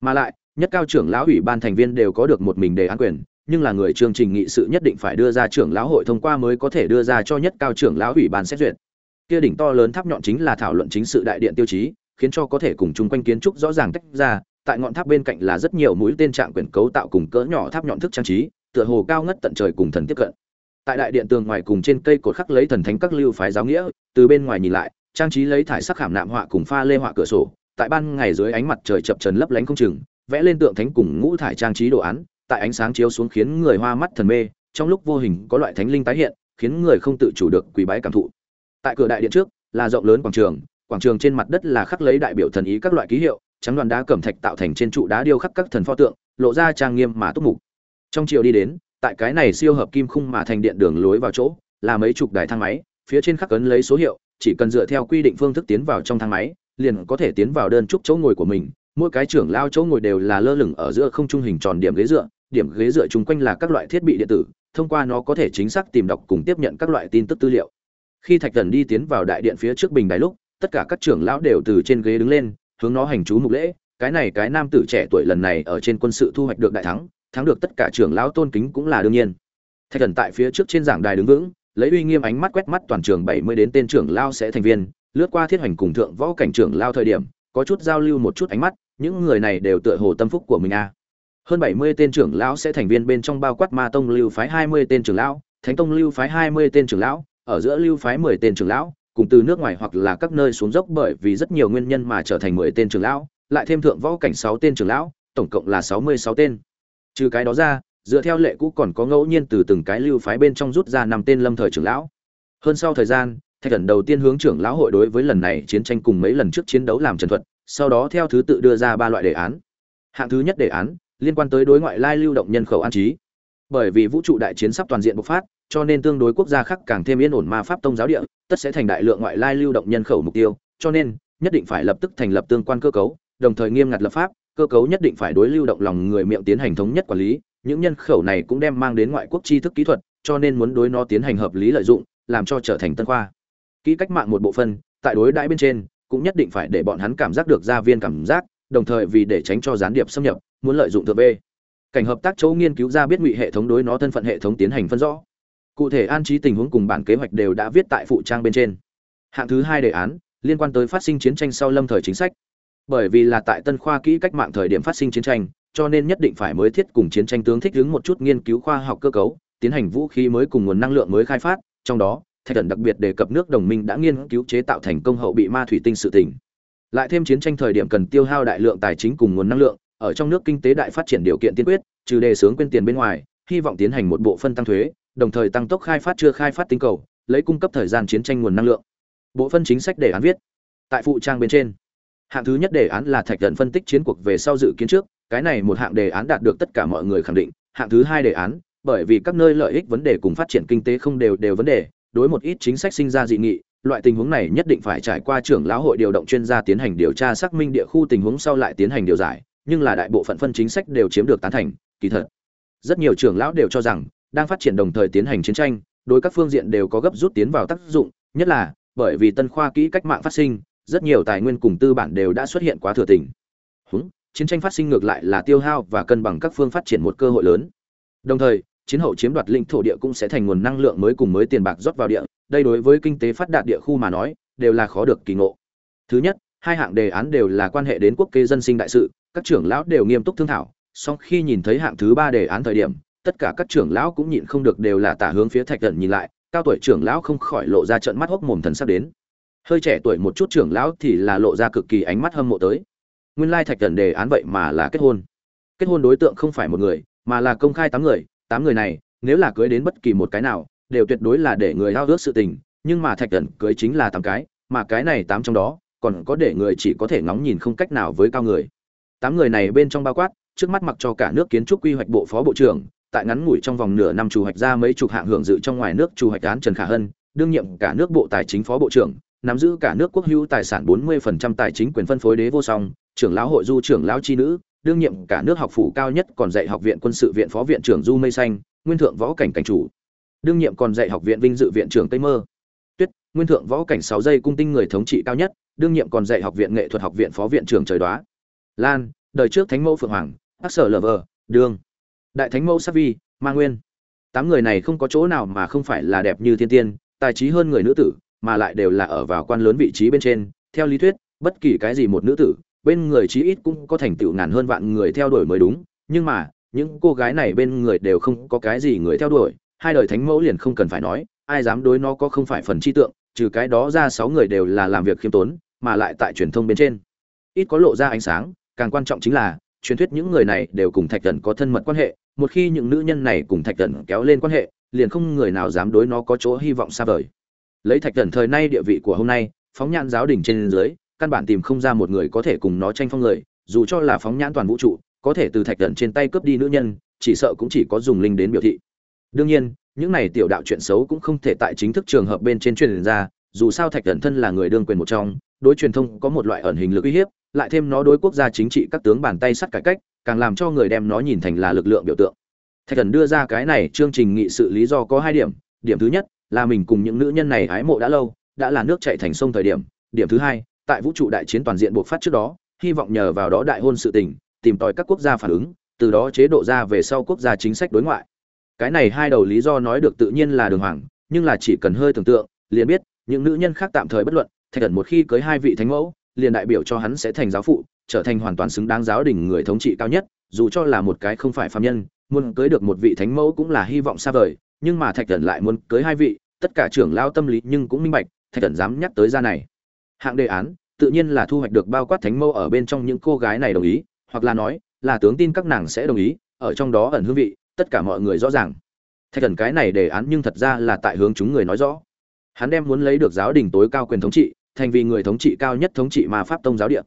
Mà lại, nhất cao trưởng lão ủy ban thành viên đều có được một mình đề án quyền, nhưng là người chương trình nghị sự nhất định phải đưa ra trưởng lão hội thông qua mới có thể đưa ra cho nhất cao trưởng lão ủy ban xét duyệt. Kia đỉnh to lớn tháp nhọn chính là thảo luận chính sự đại điện tiêu chí khiến cho có thể cùng chung quanh kiến trúc rõ ràng tách ra, tại ngọn tháp bên cạnh là rất nhiều mũi tên trạng quyền cấu tạo cùng cỡ nhỏ tháp nhọn thức trang trí, tựa hồ cao ngất tận trời cùng thần tiếp cận. Tại đại điện tường ngoài cùng trên cây cột khắc lấy thần thánh các lưu phái giáo nghĩa, từ bên ngoài nhìn lại, trang trí lấy thải sắc khảm nạm họa cùng pha lê họa cửa sổ, tại ban ngày dưới ánh mặt trời chập trần lấp lánh không chừng, vẽ lên tượng thánh cùng ngũ thải trang trí đồ án, tại ánh sáng chiếu xuống khiến người hoa mắt thần mê, trong lúc vô hình có loại thánh linh tái hiện, khiến người không tự chủ được quỳ bái cảm thụ. Tại cửa đại điện trước, là rộng lớn quảng trường quảng trường trên mặt đất là khắc lấy đại biểu thần ý các loại ký hiệu, trắng đoàn đá cẩm thạch tạo thành trên trụ đá điêu khắc các thần pho tượng, lộ ra trang nghiêm mà túc mục. Trong chiều đi đến, tại cái này siêu hợp kim khung mà thành điện đường lối vào chỗ, là mấy chục đài thang máy, phía trên khắc cấn lấy số hiệu, chỉ cần dựa theo quy định phương thức tiến vào trong thang máy, liền có thể tiến vào đơn trúc chỗ ngồi của mình, mỗi cái trưởng lao chỗ ngồi đều là lơ lửng ở giữa không trung hình tròn điểm ghế dựa, điểm ghế dựa chung quanh là các loại thiết bị điện tử, thông qua nó có thể chính xác tìm đọc cùng tiếp nhận các loại tin tức tư liệu. Khi thạch thần đi tiến vào đại điện phía trước bình đài lúc tất cả các trưởng lão đều từ trên ghế đứng lên, hướng nó hành chú mục lễ, cái này cái nam tử trẻ tuổi lần này ở trên quân sự thu hoạch được đại thắng thắng được tất cả trưởng lão tôn kính cũng là đương nhiên thạch thần tại phía trước trên giảng đài đứng vững, lấy uy nghiêm ánh mắt quét mắt toàn trường bảy mươi đến tên trưởng lao sẽ thành viên, lướt qua thiết hoành cùng thượng võ cảnh trưởng lao thời điểm, có chút giao lưu một chút ánh mắt, những người này đều tựa hồ tâm phúc của mình a à. hơn bảy mươi tên trưởng lão sẽ thành viên bên trong bao quát ma tông lưu phái hai mươi tên trưởng lão, thánh tông lưu phái hai mươi tên trưởng lão, ở giữa lưu phái mười tên trưởng lão cùng từ nước ngoài hoặc là các nơi xuống dốc bởi vì rất nhiều nguyên nhân mà trở thành mười tên trưởng lão, lại thêm thượng võ cảnh sáu tên trưởng lão, tổng cộng là sáu mươi sáu tên. Trừ cái đó ra, dựa theo lệ cũ còn có ngẫu nhiên từ từng cái lưu phái bên trong rút ra năm tên lâm thời trưởng lão. Hơn sau thời gian, thạch Cẩn đầu tiên hướng trưởng lão hội đối với lần này chiến tranh cùng mấy lần trước chiến đấu làm trần thuật, sau đó theo thứ tự đưa ra ba loại đề án. Hạng thứ nhất đề án liên quan tới đối ngoại lai lưu động nhân khẩu an trí bởi vì vũ trụ đại chiến sắp toàn diện bộc phát, cho nên tương đối quốc gia khác càng thêm yên ổn ma pháp tông giáo địa, tất sẽ thành đại lượng ngoại lai lưu động nhân khẩu mục tiêu, cho nên, nhất định phải lập tức thành lập tương quan cơ cấu, đồng thời nghiêm ngặt lập pháp, cơ cấu nhất định phải đối lưu động lòng người miệng tiến hành thống nhất quản lý, những nhân khẩu này cũng đem mang đến ngoại quốc tri thức kỹ thuật, cho nên muốn đối nó tiến hành hợp lý lợi dụng, làm cho trở thành tân khoa. Kỹ cách mạng một bộ phân tại đối đãi bên trên, cũng nhất định phải để bọn hắn cảm giác được gia viên cảm giác, đồng thời vì để tránh cho gián điệp xâm nhập, muốn lợi dụng thượng b cảnh hợp tác chỗ nghiên cứu ra biết ngụy hệ thống đối nó thân phận hệ thống tiến hành phân rõ. Cụ thể an trí tình huống cùng bản kế hoạch đều đã viết tại phụ trang bên trên. Hạng thứ hai đề án, liên quan tới phát sinh chiến tranh sau lâm thời chính sách. Bởi vì là tại tân khoa kỹ cách mạng thời điểm phát sinh chiến tranh, cho nên nhất định phải mới thiết cùng chiến tranh tướng thích ứng một chút nghiên cứu khoa học cơ cấu, tiến hành vũ khí mới cùng nguồn năng lượng mới khai phát, trong đó, thạch thần đặc biệt đề cập nước đồng minh đã nghiên cứu chế tạo thành công hậu bị ma thủy tinh sự tỉnh lại thêm chiến tranh thời điểm cần tiêu hao đại lượng tài chính cùng nguồn năng lượng ở trong nước kinh tế đại phát triển điều kiện tiên quyết, trừ đề sướng quên tiền bên ngoài, hy vọng tiến hành một bộ phân tăng thuế, đồng thời tăng tốc khai phát chưa khai phát tinh cầu, lấy cung cấp thời gian chiến tranh nguồn năng lượng. Bộ phân chính sách đề án viết. Tại phụ trang bên trên, hạng thứ nhất đề án là thạch tận phân tích chiến cuộc về sau dự kiến trước, cái này một hạng đề án đạt được tất cả mọi người khẳng định. Hạng thứ hai đề án, bởi vì các nơi lợi ích vấn đề cùng phát triển kinh tế không đều đều vấn đề, đối một ít chính sách sinh ra dị nghị, loại tình huống này nhất định phải trải qua trưởng lão hội điều động chuyên gia tiến hành điều tra xác minh địa khu tình huống sau lại tiến hành điều giải nhưng là đại bộ phận phân chính sách đều chiếm được tán thành, kỳ thật. Rất nhiều trưởng lão đều cho rằng, đang phát triển đồng thời tiến hành chiến tranh, đối các phương diện đều có gấp rút tiến vào tác dụng, nhất là, bởi vì tân khoa kỹ cách mạng phát sinh, rất nhiều tài nguyên cùng tư bản đều đã xuất hiện quá thừa tình. Húng, chiến tranh phát sinh ngược lại là tiêu hao và cân bằng các phương phát triển một cơ hội lớn. Đồng thời, chiến hậu chiếm đoạt linh thổ địa cũng sẽ thành nguồn năng lượng mới cùng mới tiền bạc rót vào địa, đây đối với kinh tế phát đạt địa khu mà nói, đều là khó được kỳ ngộ. Thứ nhất, hai hạng đề án đều là quan hệ đến quốc kế dân sinh đại sự các trưởng lão đều nghiêm túc thương thảo, song khi nhìn thấy hạng thứ ba đề án thời điểm, tất cả các trưởng lão cũng nhịn không được đều là tả hướng phía thạch thần nhìn lại, cao tuổi trưởng lão không khỏi lộ ra trận mắt hốc mồm thần sắp đến. Hơi trẻ tuổi một chút trưởng lão thì là lộ ra cực kỳ ánh mắt hâm mộ tới. Nguyên lai thạch thần đề án vậy mà là kết hôn. Kết hôn đối tượng không phải một người, mà là công khai tám người tám người này, nếu là cưới đến bất kỳ một cái nào, đều tuyệt đối là để người hao ước sự tình, nhưng mà thạch thần cưới chính là tám cái, mà cái này tám trong đó, còn có để người chỉ có thể ngóng nhìn không cách nào với cao người tám người này bên trong bao quát trước mắt mặc cho cả nước kiến trúc quy hoạch bộ phó bộ trưởng tại ngắn ngủi trong vòng nửa năm chủ hoạch ra mấy chục hạng hưởng dự trong ngoài nước chủ hoạch án Trần Khả Hân, đương nhiệm cả nước bộ tài chính phó bộ trưởng, nắm giữ cả nước quốc hữu tài sản 40% tài chính quyền phân phối đế vô song, trưởng lão hội du trưởng lão chi nữ, đương nhiệm cả nước học phủ cao nhất còn dạy học viện quân sự viện phó viện trưởng Du Mây Xanh, nguyên thượng võ cảnh cảnh chủ. Đương nhiệm còn dạy học viện vinh dự viện trưởng Tây Mơ. Tuyết, nguyên thượng võ cảnh 6 giây cung tinh người thống trị cao nhất, đương nhiệm còn dạy học viện nghệ thuật học viện phó viện trưởng trời đoá. Lan, đời trước thánh mẫu phượng hoàng, ác sở Lover, đương. Đại thánh mẫu Savi, Ma Nguyên. Tám người này không có chỗ nào mà không phải là đẹp như thiên tiên, tài trí hơn người nữ tử, mà lại đều là ở vào quan lớn vị trí bên trên, theo lý thuyết, bất kỳ cái gì một nữ tử, bên người chí ít cũng có thành tựu ngàn hơn vạn người theo đuổi mới đúng, nhưng mà, những cô gái này bên người đều không có cái gì người theo đuổi, hai đời thánh mẫu liền không cần phải nói, ai dám đối nó có không phải phần chi tượng, trừ cái đó ra sáu người đều là làm việc khiêm tốn, mà lại tại truyền thông bên trên, ít có lộ ra ánh sáng, càng quan trọng chính là, truyền thuyết những người này đều cùng Thạch thần có thân mật quan hệ, một khi những nữ nhân này cùng thạch thần kéo lên quan hệ liền không người nào dám đối nó có chỗ hy vọng xa vời. Lấy thạch thần thời nay địa vị của hôm nay phóng nhãn giáo đình trên dưới căn bản tìm không ra một người có thể cùng nó tranh phong người dù cho là phóng nhãn toàn vũ trụ có thể từ thạch thần trên tay cướp đi nữ nhân chỉ sợ cũng chỉ có dùng linh đến biểu thị. Đương nhiên những này tiểu đạo chuyện xấu cũng không thể tại chính thức trường hợp bên trên truyền ra dù sao thạch thần thân là người đương quyền một trong đối truyền thông có một loại ẩn hình lực uy hiếp lại thêm nó đối quốc gia chính trị các tướng bàn tay sắt cải cách, càng làm cho người đem nó nhìn thành là lực lượng biểu tượng. Thạch thần đưa ra cái này chương trình nghị sự lý do có hai điểm. Điểm thứ nhất, là mình cùng những nữ nhân này hái mộ đã lâu, đã là nước chạy thành sông thời điểm. Điểm thứ hai, tại vũ trụ đại chiến toàn diện buộc phát trước đó, hy vọng nhờ vào đó đại hôn sự tình, tìm tòi các quốc gia phản ứng, từ đó chế độ ra về sau quốc gia chính sách đối ngoại. Cái này hai đầu lý do nói được tự nhiên là đường hoàng, nhưng là chỉ cần hơi tưởng tượng, liền biết, những nữ nhân khác tạm thời bất luận, thạch thần một khi cưới hai vị thánh mẫu liền đại biểu cho hắn sẽ thành giáo phụ, trở thành hoàn toàn xứng đáng giáo đình người thống trị cao nhất, dù cho là một cái không phải phàm nhân, muốn cưới được một vị thánh mẫu cũng là hy vọng xa vời, nhưng mà thạch thần lại muốn cưới hai vị, tất cả trưởng lao tâm lý nhưng cũng minh bạch, thạch thần dám nhắc tới ra này. Hạng đề án, tự nhiên là thu hoạch được bao quát thánh mẫu ở bên trong những cô gái này đồng ý, hoặc là nói, là tướng tin các nàng sẽ đồng ý, ở trong đó ẩn hương vị, tất cả mọi người rõ ràng. Thạch thần cái này đề án nhưng thật ra là tại hướng chúng người nói rõ. Hắn đem muốn lấy được giáo đình tối cao quyền thống trị thành vì người thống trị cao nhất thống trị mà pháp tông giáo địa.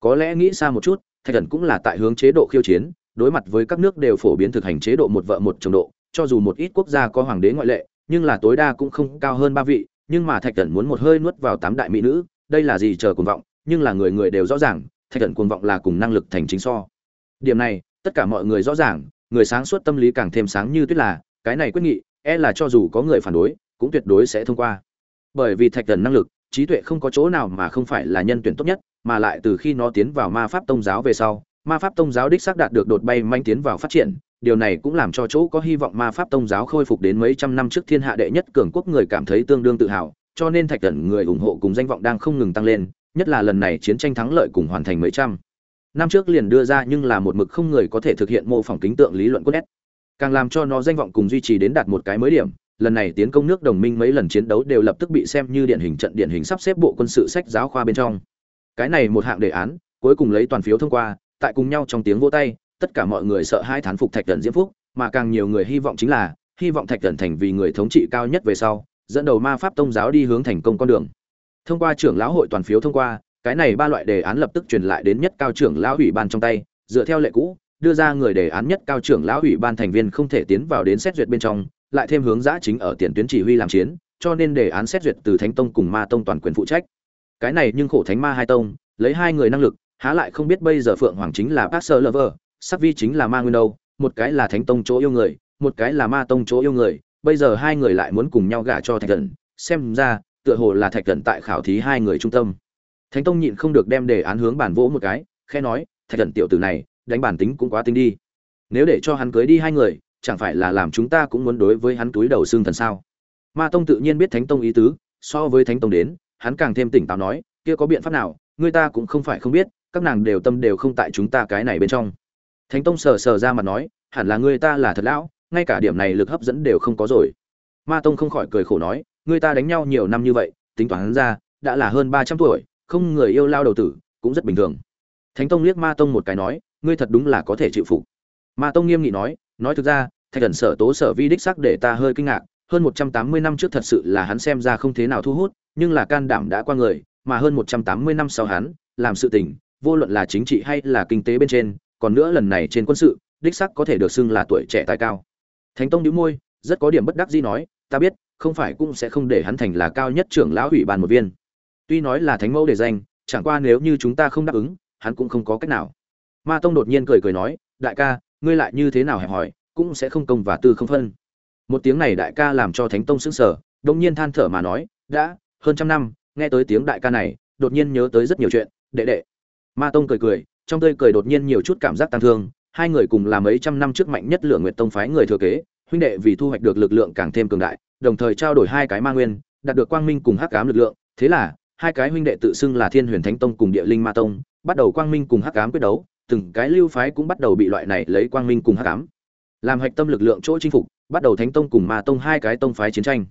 Có lẽ nghĩ xa một chút, thạch thần cũng là tại hướng chế độ khiêu chiến, đối mặt với các nước đều phổ biến thực hành chế độ một vợ một chồng độ, cho dù một ít quốc gia có hoàng đế ngoại lệ, nhưng là tối đa cũng không cao hơn ba vị, nhưng mà thạch thần muốn một hơi nuốt vào tám đại mỹ nữ, đây là gì chờ cuồng vọng, nhưng là người người đều rõ ràng, thạch thần cuồng vọng là cùng năng lực thành chính so. Điểm này, tất cả mọi người rõ ràng, người sáng suốt tâm lý càng thêm sáng như tuyết là, cái này quyết nghị e là cho dù có người phản đối, cũng tuyệt đối sẽ thông qua. Bởi vì thạch thần năng lực trí tuệ không có chỗ nào mà không phải là nhân tuyển tốt nhất, mà lại từ khi nó tiến vào ma pháp tông giáo về sau, ma pháp tông giáo đích xác đạt được đột bay manh tiến vào phát triển. Điều này cũng làm cho chỗ có hy vọng ma pháp tông giáo khôi phục đến mấy trăm năm trước thiên hạ đệ nhất cường quốc người cảm thấy tương đương tự hào, cho nên thạch thần người ủng hộ cùng danh vọng đang không ngừng tăng lên, nhất là lần này chiến tranh thắng lợi cùng hoàn thành mấy trăm. Năm trước liền đưa ra nhưng là một mực không người có thể thực hiện mô phỏng kính tượng lý luận cốt nét càng làm cho nó danh vọng cùng duy trì đến đạt một cái mới điểm lần này tiến công nước đồng minh mấy lần chiến đấu đều lập tức bị xem như điển hình trận điển hình sắp xếp bộ quân sự sách giáo khoa bên trong. Cái này một hạng đề án, cuối cùng lấy toàn phiếu thông qua, tại cùng nhau trong tiếng vỗ tay, tất cả mọi người sợ hai thán phục thạch Cẩn diễm phúc, mà càng nhiều người hy vọng chính là, hy vọng thạch Cẩn thành vì người thống trị cao nhất về sau, dẫn đầu ma pháp tông giáo đi hướng thành công con đường. Thông qua trưởng lão hội toàn phiếu thông qua, cái này ba loại đề án lập tức truyền lại đến nhất cao trưởng lão ủy ban trong tay, dựa theo lệ cũ, đưa ra người đề án nhất cao trưởng lão ủy ban thành viên không thể tiến vào đến xét duyệt bên trong lại thêm hướng giã chính ở tiền tuyến chỉ huy làm chiến, cho nên đề án xét duyệt từ thánh tông cùng ma tông toàn quyền phụ trách. Cái này nhưng khổ thánh ma hai tông, lấy hai người năng lực, há lại không biết bây giờ phượng hoàng chính là pastor lover sắc vi chính là ma nguyên đâu một cái là thánh tông chỗ yêu người, một cái là ma tông chỗ yêu người, bây giờ hai người lại muốn cùng nhau gả cho thạch thần xem ra, tựa hồ là thạch thần tại khảo thí hai người trung tâm. Thánh tông nhịn không được đem đề án hướng bản vỗ một cái khe nói, thạch thần tiểu tử này, đánh bản tính cũng quá tinh đi. Nếu để cho hắn cưới đi hai người chẳng phải là làm chúng ta cũng muốn đối với hắn túi đầu xương thần sao? Ma tông tự nhiên biết thánh tông ý tứ, so với thánh tông đến, hắn càng thêm tỉnh táo nói, kia có biện pháp nào, người ta cũng không phải không biết, các nàng đều tâm đều không tại chúng ta cái này bên trong. Thánh tông sờ sờ ra mặt nói, hẳn là người ta là thật lão, ngay cả điểm này lực hấp dẫn đều không có rồi. Ma tông không khỏi cười khổ nói, người ta đánh nhau nhiều năm như vậy, tính toán ra, đã là hơn ba trăm tuổi, không người yêu lao đầu tử, cũng rất bình thường. Thánh tông liếc ma tông một cái nói, ngươi thật đúng là có thể chịu phục. Ma tông nghiêm nghị nói nói thực ra, thạch thần sở tố sở vi đích sắc để ta hơi kinh ngạc, hơn một trăm tám mươi năm trước thật sự là hắn xem ra không thế nào thu hút, nhưng là can đảm đã qua người, mà hơn một trăm tám mươi năm sau hắn, làm sự tình, vô luận là chính trị hay là kinh tế bên trên, còn nữa lần này trên quân sự, đích sắc có thể được xưng là tuổi trẻ tài cao. Thánh tông đĩu môi, rất có điểm bất đắc dĩ nói, ta biết, không phải cũng sẽ không để hắn thành là cao nhất trưởng lão ủy ban một viên. Tuy nói là thánh mẫu để danh, chẳng qua nếu như chúng ta không đáp ứng, hắn cũng không có cách nào. Ma tông đột nhiên cười cười nói, đại ca ngươi lại như thế nào hẹp hỏi cũng sẽ không công và tư không phân. Một tiếng này đại ca làm cho thánh tông sững sờ đông nhiên than thở mà nói, đã, hơn trăm năm, nghe tới tiếng đại ca này, đột nhiên nhớ tới rất nhiều chuyện, đệ đệ. Ma tông cười cười, trong tươi cười đột nhiên nhiều chút cảm giác tăng thương, hai người cùng là mấy trăm năm trước mạnh nhất lửa nguyệt tông phái người thừa kế, huynh đệ vì thu hoạch được lực lượng càng thêm cường đại, đồng thời trao đổi hai cái ma nguyên, đạt được quang minh cùng hắc ám lực lượng. Thế là, hai cái huynh đệ tự xưng là thiên huyền thánh tông cùng địa linh ma tông, bắt đầu quang minh cùng hắc ám quyết đấu từng cái lưu phái cũng bắt đầu bị loại này lấy quang minh cùng hắc ám, làm hạch tâm lực lượng chỗ chinh phục, bắt đầu thánh tông cùng ma tông hai cái tông phái chiến tranh.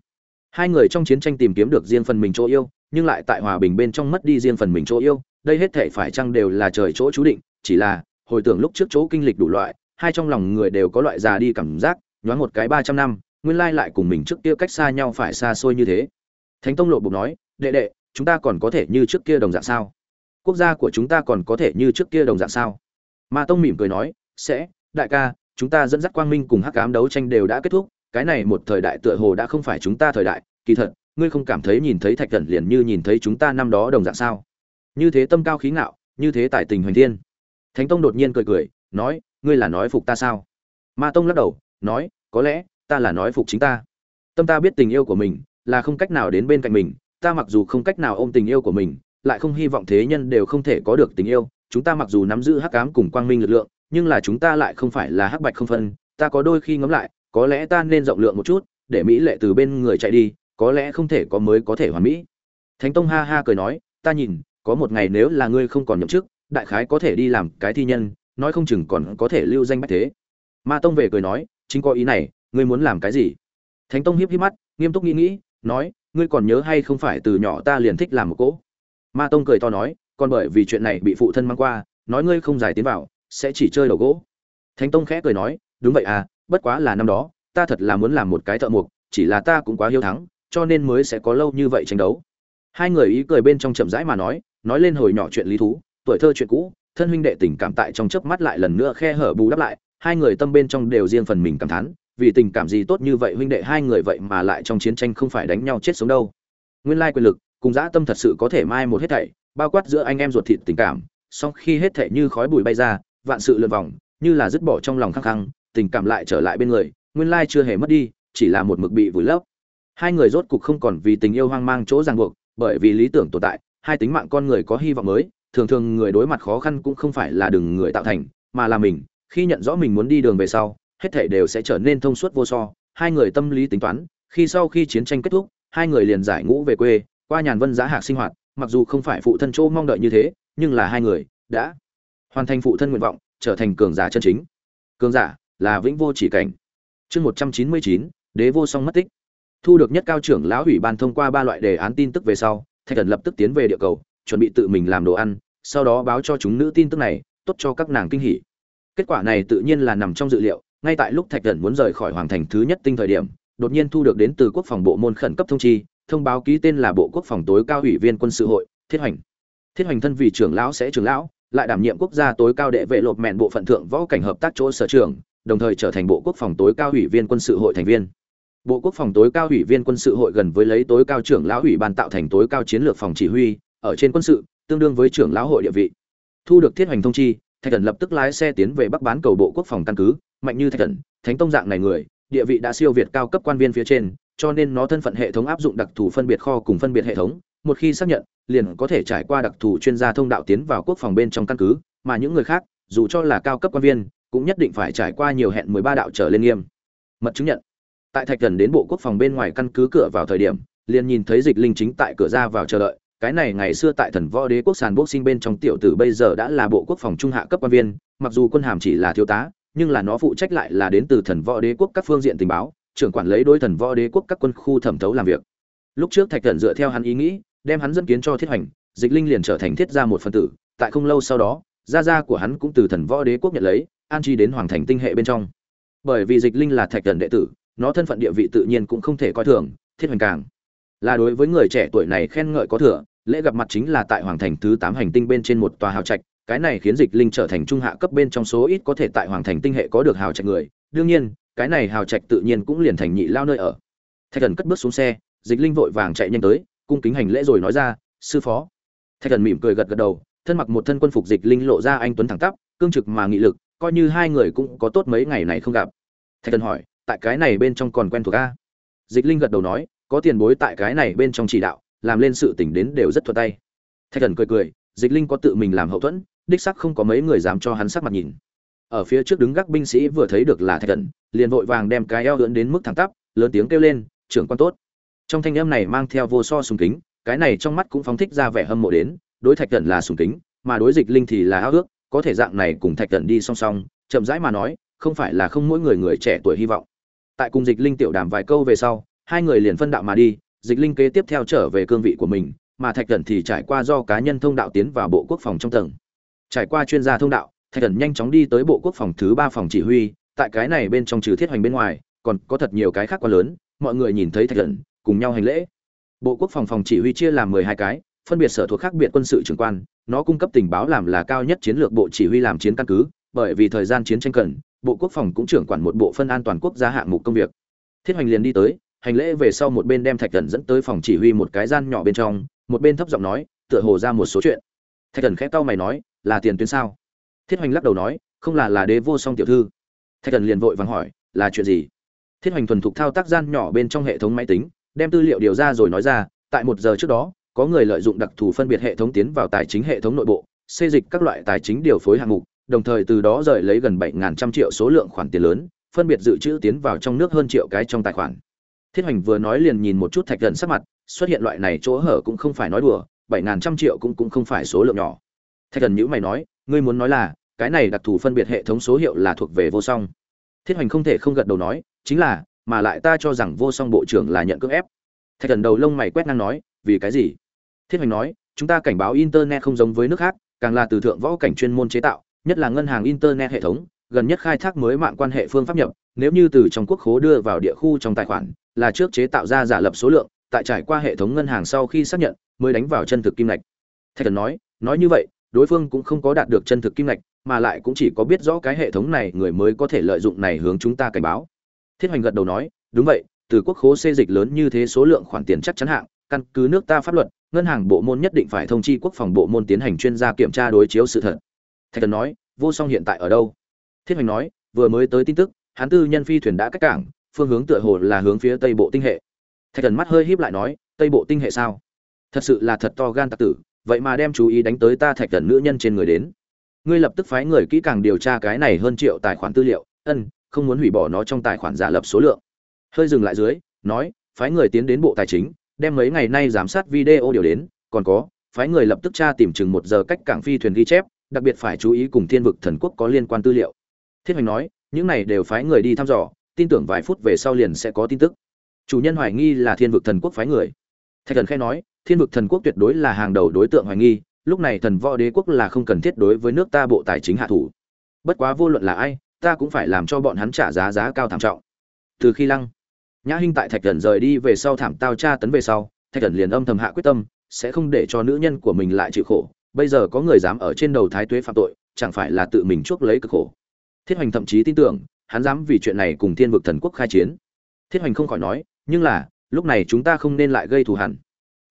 Hai người trong chiến tranh tìm kiếm được riêng phần mình chỗ yêu, nhưng lại tại hòa bình bên trong mất đi riêng phần mình chỗ yêu, đây hết thể phải chăng đều là trời chỗ chú định, chỉ là, hồi tưởng lúc trước chỗ kinh lịch đủ loại, hai trong lòng người đều có loại già đi cảm giác, nhoáng một cái ba trăm năm, nguyên lai lại cùng mình trước kia cách xa nhau phải xa xôi như thế. Thánh tông lộ bục nói, đệ đệ, chúng ta còn có thể như trước kia đồng dạng sao? Quốc gia của chúng ta còn có thể như trước kia đồng dạng sao? Ma tông mỉm cười nói, sẽ, đại ca, chúng ta dẫn dắt quang minh cùng hắc ám đấu tranh đều đã kết thúc, cái này một thời đại tựa hồ đã không phải chúng ta thời đại, kỳ thật, ngươi không cảm thấy nhìn thấy thạch thần liền như nhìn thấy chúng ta năm đó đồng dạng sao? Như thế tâm cao khí ngạo, như thế tại tình hoành thiên. Thánh tông đột nhiên cười cười, nói, ngươi là nói phục ta sao? Ma tông lắc đầu, nói, có lẽ, ta là nói phục chính ta. Tâm ta biết tình yêu của mình là không cách nào đến bên cạnh mình, ta mặc dù không cách nào ôm tình yêu của mình, lại không hy vọng thế nhân đều không thể có được tình yêu chúng ta mặc dù nắm giữ hắc ám cùng quang minh lực lượng, nhưng là chúng ta lại không phải là hắc bạch không phân, ta có đôi khi ngẫm lại, có lẽ ta nên rộng lượng một chút, để mỹ lệ từ bên người chạy đi, có lẽ không thể có mới có thể hoàn mỹ. Thánh tông ha ha cười nói, ta nhìn, có một ngày nếu là ngươi không còn nhậm chức, đại khái có thể đi làm cái thi nhân, nói không chừng còn có thể lưu danh bách thế. Ma tông về cười nói, chính có ý này, ngươi muốn làm cái gì? Thánh tông hiếp hiếp mắt, nghiêm túc nghĩ nghĩ, nói, ngươi còn nhớ hay không phải từ nhỏ ta liền thích làm một cỗ? Ma tông cười to nói còn bởi vì chuyện này bị phụ thân mang qua, nói ngươi không giải tiến vào, sẽ chỉ chơi đầu gỗ. Thánh tông khẽ cười nói, đúng vậy à bất quá là năm đó, ta thật là muốn làm một cái thợ mộc, chỉ là ta cũng quá hiếu thắng, cho nên mới sẽ có lâu như vậy tranh đấu. Hai người ý cười bên trong chậm rãi mà nói nói lên hồi nhỏ chuyện lý thú, tuổi thơ chuyện cũ, thân huynh đệ tình cảm tại trong chớp mắt lại lần nữa khe hở bù đắp lại, hai người tâm bên trong đều riêng phần mình cảm thán, vì tình cảm gì tốt như vậy huynh đệ hai người vậy mà lại trong chiến tranh không phải đánh nhau chết sống đâu. Nguyên lai quyền lực, cùng dã tâm thật sự có thể mai một hết thảy bao quát giữa anh em ruột thịt tình cảm, song khi hết thảy như khói bụi bay ra, vạn sự lượn vòng, như là dứt bỏ trong lòng khăng khăng, tình cảm lại trở lại bên người, nguyên lai chưa hề mất đi, chỉ là một mực bị vùi lấp. Hai người rốt cục không còn vì tình yêu hoang mang chỗ ràng buộc, bởi vì lý tưởng tồn tại, hai tính mạng con người có hy vọng mới, thường thường người đối mặt khó khăn cũng không phải là đừng người tạo thành, mà là mình, khi nhận rõ mình muốn đi đường về sau, hết thảy đều sẽ trở nên thông suốt vô so, hai người tâm lý tính toán, khi sau khi chiến tranh kết thúc, hai người liền giải ngũ về quê, qua nhàn vân giá hạc sinh hoạt mặc dù không phải phụ thân chỗ mong đợi như thế, nhưng là hai người đã hoàn thành phụ thân nguyện vọng, trở thành cường giả chân chính. Cường giả là vĩnh vô chỉ cảnh. Chương một trăm chín mươi chín, đế vô song mất tích. Thu được nhất cao trưởng lão ủy ban thông qua ba loại đề án tin tức về sau, thạch thần lập tức tiến về địa cầu, chuẩn bị tự mình làm đồ ăn, sau đó báo cho chúng nữ tin tức này, tốt cho các nàng kinh hỉ. Kết quả này tự nhiên là nằm trong dự liệu, ngay tại lúc thạch thần muốn rời khỏi hoàng thành thứ nhất tinh thời điểm, đột nhiên thu được đến từ quốc phòng bộ môn khẩn cấp thông chi thông báo ký tên là bộ quốc phòng tối cao ủy viên quân sự hội, thiết hoành. Thiết hoành thân vì trưởng lão sẽ trưởng lão, lại đảm nhiệm quốc gia tối cao đệ vệ lột mẹn bộ phận thượng võ cảnh hợp tác chỗ sở trường, đồng thời trở thành bộ quốc phòng tối cao ủy viên quân sự hội thành viên. Bộ quốc phòng tối cao ủy viên quân sự hội gần với lấy tối cao trưởng lão ủy ban tạo thành tối cao chiến lược phòng chỉ huy, ở trên quân sự, tương đương với trưởng lão hội địa vị. Thu được thiết hoành thông chi, thạch thần lập tức lái xe tiến về bắc bán cầu bộ quốc phòng căn cứ, mạnh như thạch thần, thánh tông dạng này người, địa vị đã siêu việt cao cấp quan viên phía trên cho nên nó thân phận hệ thống áp dụng đặc thù phân biệt kho cùng phân biệt hệ thống. Một khi xác nhận, liền có thể trải qua đặc thù chuyên gia thông đạo tiến vào quốc phòng bên trong căn cứ. Mà những người khác, dù cho là cao cấp quan viên, cũng nhất định phải trải qua nhiều hẹn mười ba đạo trở lên nghiêm. Mật chứng nhận. Tại thạch thần đến bộ quốc phòng bên ngoài căn cứ cửa vào thời điểm, liền nhìn thấy dịch linh chính tại cửa ra vào chờ đợi. Cái này ngày xưa tại thần võ đế quốc sàn boxing bên trong tiểu tử bây giờ đã là bộ quốc phòng trung hạ cấp quan viên, mặc dù quân hàm chỉ là thiếu tá, nhưng là nó phụ trách lại là đến từ thần võ đế quốc các phương diện tình báo trưởng quản lấy đối thần võ đế quốc các quân khu thẩm thấu làm việc. Lúc trước thạch thần dựa theo hắn ý nghĩ, đem hắn dẫn kiến cho thiết hoành, dịch linh liền trở thành thiết gia một phần tử, tại không lâu sau đó, gia gia của hắn cũng từ thần võ đế quốc nhận lấy, an chi đến hoàng thành tinh hệ bên trong. Bởi vì dịch linh là thạch thần đệ tử, nó thân phận địa vị tự nhiên cũng không thể coi thường, thiết hoành càng là đối với người trẻ tuổi này khen ngợi có thừa, lễ gặp mặt chính là tại hoàng thành thứ tám hành tinh bên trên một tòa hào trạch, cái này khiến dịch linh trở thành trung hạ cấp bên trong số ít có thể tại hoàng thành tinh hệ có được hào trạch người. Đương nhiên cái này hào trạch tự nhiên cũng liền thành nhị lao nơi ở. Thạch thần cất bước xuống xe, dịch linh vội vàng chạy nhanh tới, cung kính hành lễ rồi nói ra, sư phó. Thạch thần mỉm cười gật gật đầu, thân mặc một thân quân phục dịch linh lộ ra anh tuấn thẳng tắp, cương trực mà nghị lực, coi như hai người cũng có tốt mấy ngày này không gặp. Thạch thần hỏi, tại cái này bên trong còn quen thuộc a? Dịch linh gật đầu nói, có tiền bối tại cái này bên trong chỉ đạo, làm lên sự tỉnh đến đều rất thuận tay. Thạch thần cười cười, dịch linh có tự mình làm hậu thuẫn, đích sắc không có mấy người dám cho hắn sắc mặt nhìn ở phía trước đứng gác binh sĩ vừa thấy được là thạch thần, liền vội vàng đem cái eo lưỡn đến mức thẳng tắp, lớn tiếng kêu lên, trưởng quan tốt. Trong thanh âm này mang theo vô so sùng kính, cái này trong mắt cũng phóng thích ra vẻ hâm mộ đến, đối thạch thần là sùng kính, mà đối dịch linh thì là ao ước, có thể dạng này cùng thạch thần đi song song, chậm rãi mà nói, không phải là không mỗi người người trẻ tuổi hy vọng. Tại cùng dịch linh tiểu đàm vài câu về sau, hai người liền phân đạo mà đi, dịch linh kế tiếp theo trở về cương vị của mình, mà thạch thần thì trải qua do cá nhân thông đạo tiến vào bộ quốc phòng trong tầng. Trải qua chuyên gia thông đạo thạch thần nhanh chóng đi tới bộ quốc phòng thứ ba phòng chỉ huy, tại cái này bên trong trừ thiết hoành bên ngoài, còn có thật nhiều cái khác quá lớn, mọi người nhìn thấy thạch thần, cùng nhau hành lễ. Bộ quốc phòng phòng chỉ huy chia làm mười hai cái, phân biệt sở thuộc khác biệt quân sự trưởng quan, nó cung cấp tình báo làm là cao nhất chiến lược bộ chỉ huy làm chiến căn cứ, bởi vì thời gian chiến tranh cần, bộ quốc phòng cũng trưởng quản một bộ phân an toàn quốc gia hạng mục công việc. Thiết hoành liền đi tới, hành lễ về sau một bên đem thạch thần dẫn tới phòng chỉ huy một cái gian nhỏ bên trong, một bên thấp giọng nói, tựa hồ ra một số chuyện. Thạch thần khép tao mày nói, là tiền tuyến sao? Thiết hoành lắc đầu nói, không là là đế vô song tiểu thư. Thạch thần liền vội vàng hỏi, là chuyện gì? Thiết hoành thuần thục thao tác gian nhỏ bên trong hệ thống máy tính, đem tư liệu điều ra rồi nói ra, tại một giờ trước đó, có người lợi dụng đặc thù phân biệt hệ thống tiến vào tài chính hệ thống nội bộ xây dịch các loại tài chính điều phối hạng mục, đồng thời từ đó rời lấy gần bảy trăm triệu số lượng khoản tiền lớn, phân biệt dự trữ tiến vào trong nước hơn triệu cái trong tài khoản. Thiết hoành vừa nói liền nhìn một chút thạch thần sắc mặt, xuất hiện loại này chỗ hở cũng không phải nói đùa, bảy ngàn trăm triệu cũng cũng không phải số lượng nhỏ. Thạch thần nhữ mày nói, ngươi muốn nói là cái này đặc thù phân biệt hệ thống số hiệu là thuộc về vô song. Thiết hoành không thể không gật đầu nói, chính là, mà lại ta cho rằng vô song bộ trưởng là nhận cưỡng ép. Thạch thần đầu lông mày quét ngang nói, vì cái gì? Thiết hoành nói, chúng ta cảnh báo internet không giống với nước khác, càng là từ thượng võ cảnh chuyên môn chế tạo, nhất là ngân hàng internet hệ thống, gần nhất khai thác mới mạng quan hệ phương pháp nhập, nếu như từ trong quốc khố đưa vào địa khu trong tài khoản, là trước chế tạo ra giả lập số lượng, tại trải qua hệ thống ngân hàng sau khi xác nhận, mới đánh vào chân thực kim ngạch. Thạch thần nói nói như vậy, đối phương cũng không có đạt được chân thực kim ngạch mà lại cũng chỉ có biết rõ cái hệ thống này người mới có thể lợi dụng này hướng chúng ta cảnh báo. Thiết hoành gật đầu nói, đúng vậy, từ quốc khố xê dịch lớn như thế số lượng khoản tiền chắc chắn hạng, căn cứ nước ta pháp luật, ngân hàng bộ môn nhất định phải thông chi quốc phòng bộ môn tiến hành chuyên gia kiểm tra đối chiếu sự thật. Thạch thần nói, vô song hiện tại ở đâu? Thiết hoành nói, vừa mới tới tin tức, hán tư nhân phi thuyền đã cách cảng, phương hướng tựa hồ là hướng phía tây bộ tinh hệ. Thạch thần mắt hơi híp lại nói, tây bộ tinh hệ sao? Thật sự là thật to gan tặc tử, vậy mà đem chú ý đánh tới ta thạch thần nữ nhân trên người đến ngươi lập tức phái người kỹ càng điều tra cái này hơn triệu tài khoản tư liệu, ân, không muốn hủy bỏ nó trong tài khoản giả lập số lượng. Hơi dừng lại dưới, nói, phái người tiến đến bộ tài chính, đem mấy ngày nay giám sát video điều đến, còn có, phái người lập tức tra tìm chừng một giờ cách cảng phi thuyền ghi chép, đặc biệt phải chú ý cùng thiên vực thần quốc có liên quan tư liệu. Thiết hoành nói, những này đều phái người đi thăm dò, tin tưởng vài phút về sau liền sẽ có tin tức. Chủ nhân hoài nghi là thiên vực thần quốc phái người. Thạch thần khai nói, thiên vực thần quốc tuyệt đối là hàng đầu đối tượng hoài nghi lúc này thần võ đế quốc là không cần thiết đối với nước ta bộ tài chính hạ thủ. Bất quá vô luận là ai, ta cũng phải làm cho bọn hắn trả giá giá cao thảm trọng. Từ khi lăng, nhã hinh tại thạch thần rời đi về sau thảm tao tra tấn về sau, thạch thần liền âm thầm hạ quyết tâm, sẽ không để cho nữ nhân của mình lại chịu khổ. Bây giờ có người dám ở trên đầu thái tuế phạm tội, chẳng phải là tự mình chuốc lấy cực khổ. Thiết hoành thậm chí tin tưởng, hắn dám vì chuyện này cùng thiên vực thần quốc khai chiến. Thiết hoành không khỏi nói, nhưng là, lúc này chúng ta không nên lại gây thù hằn.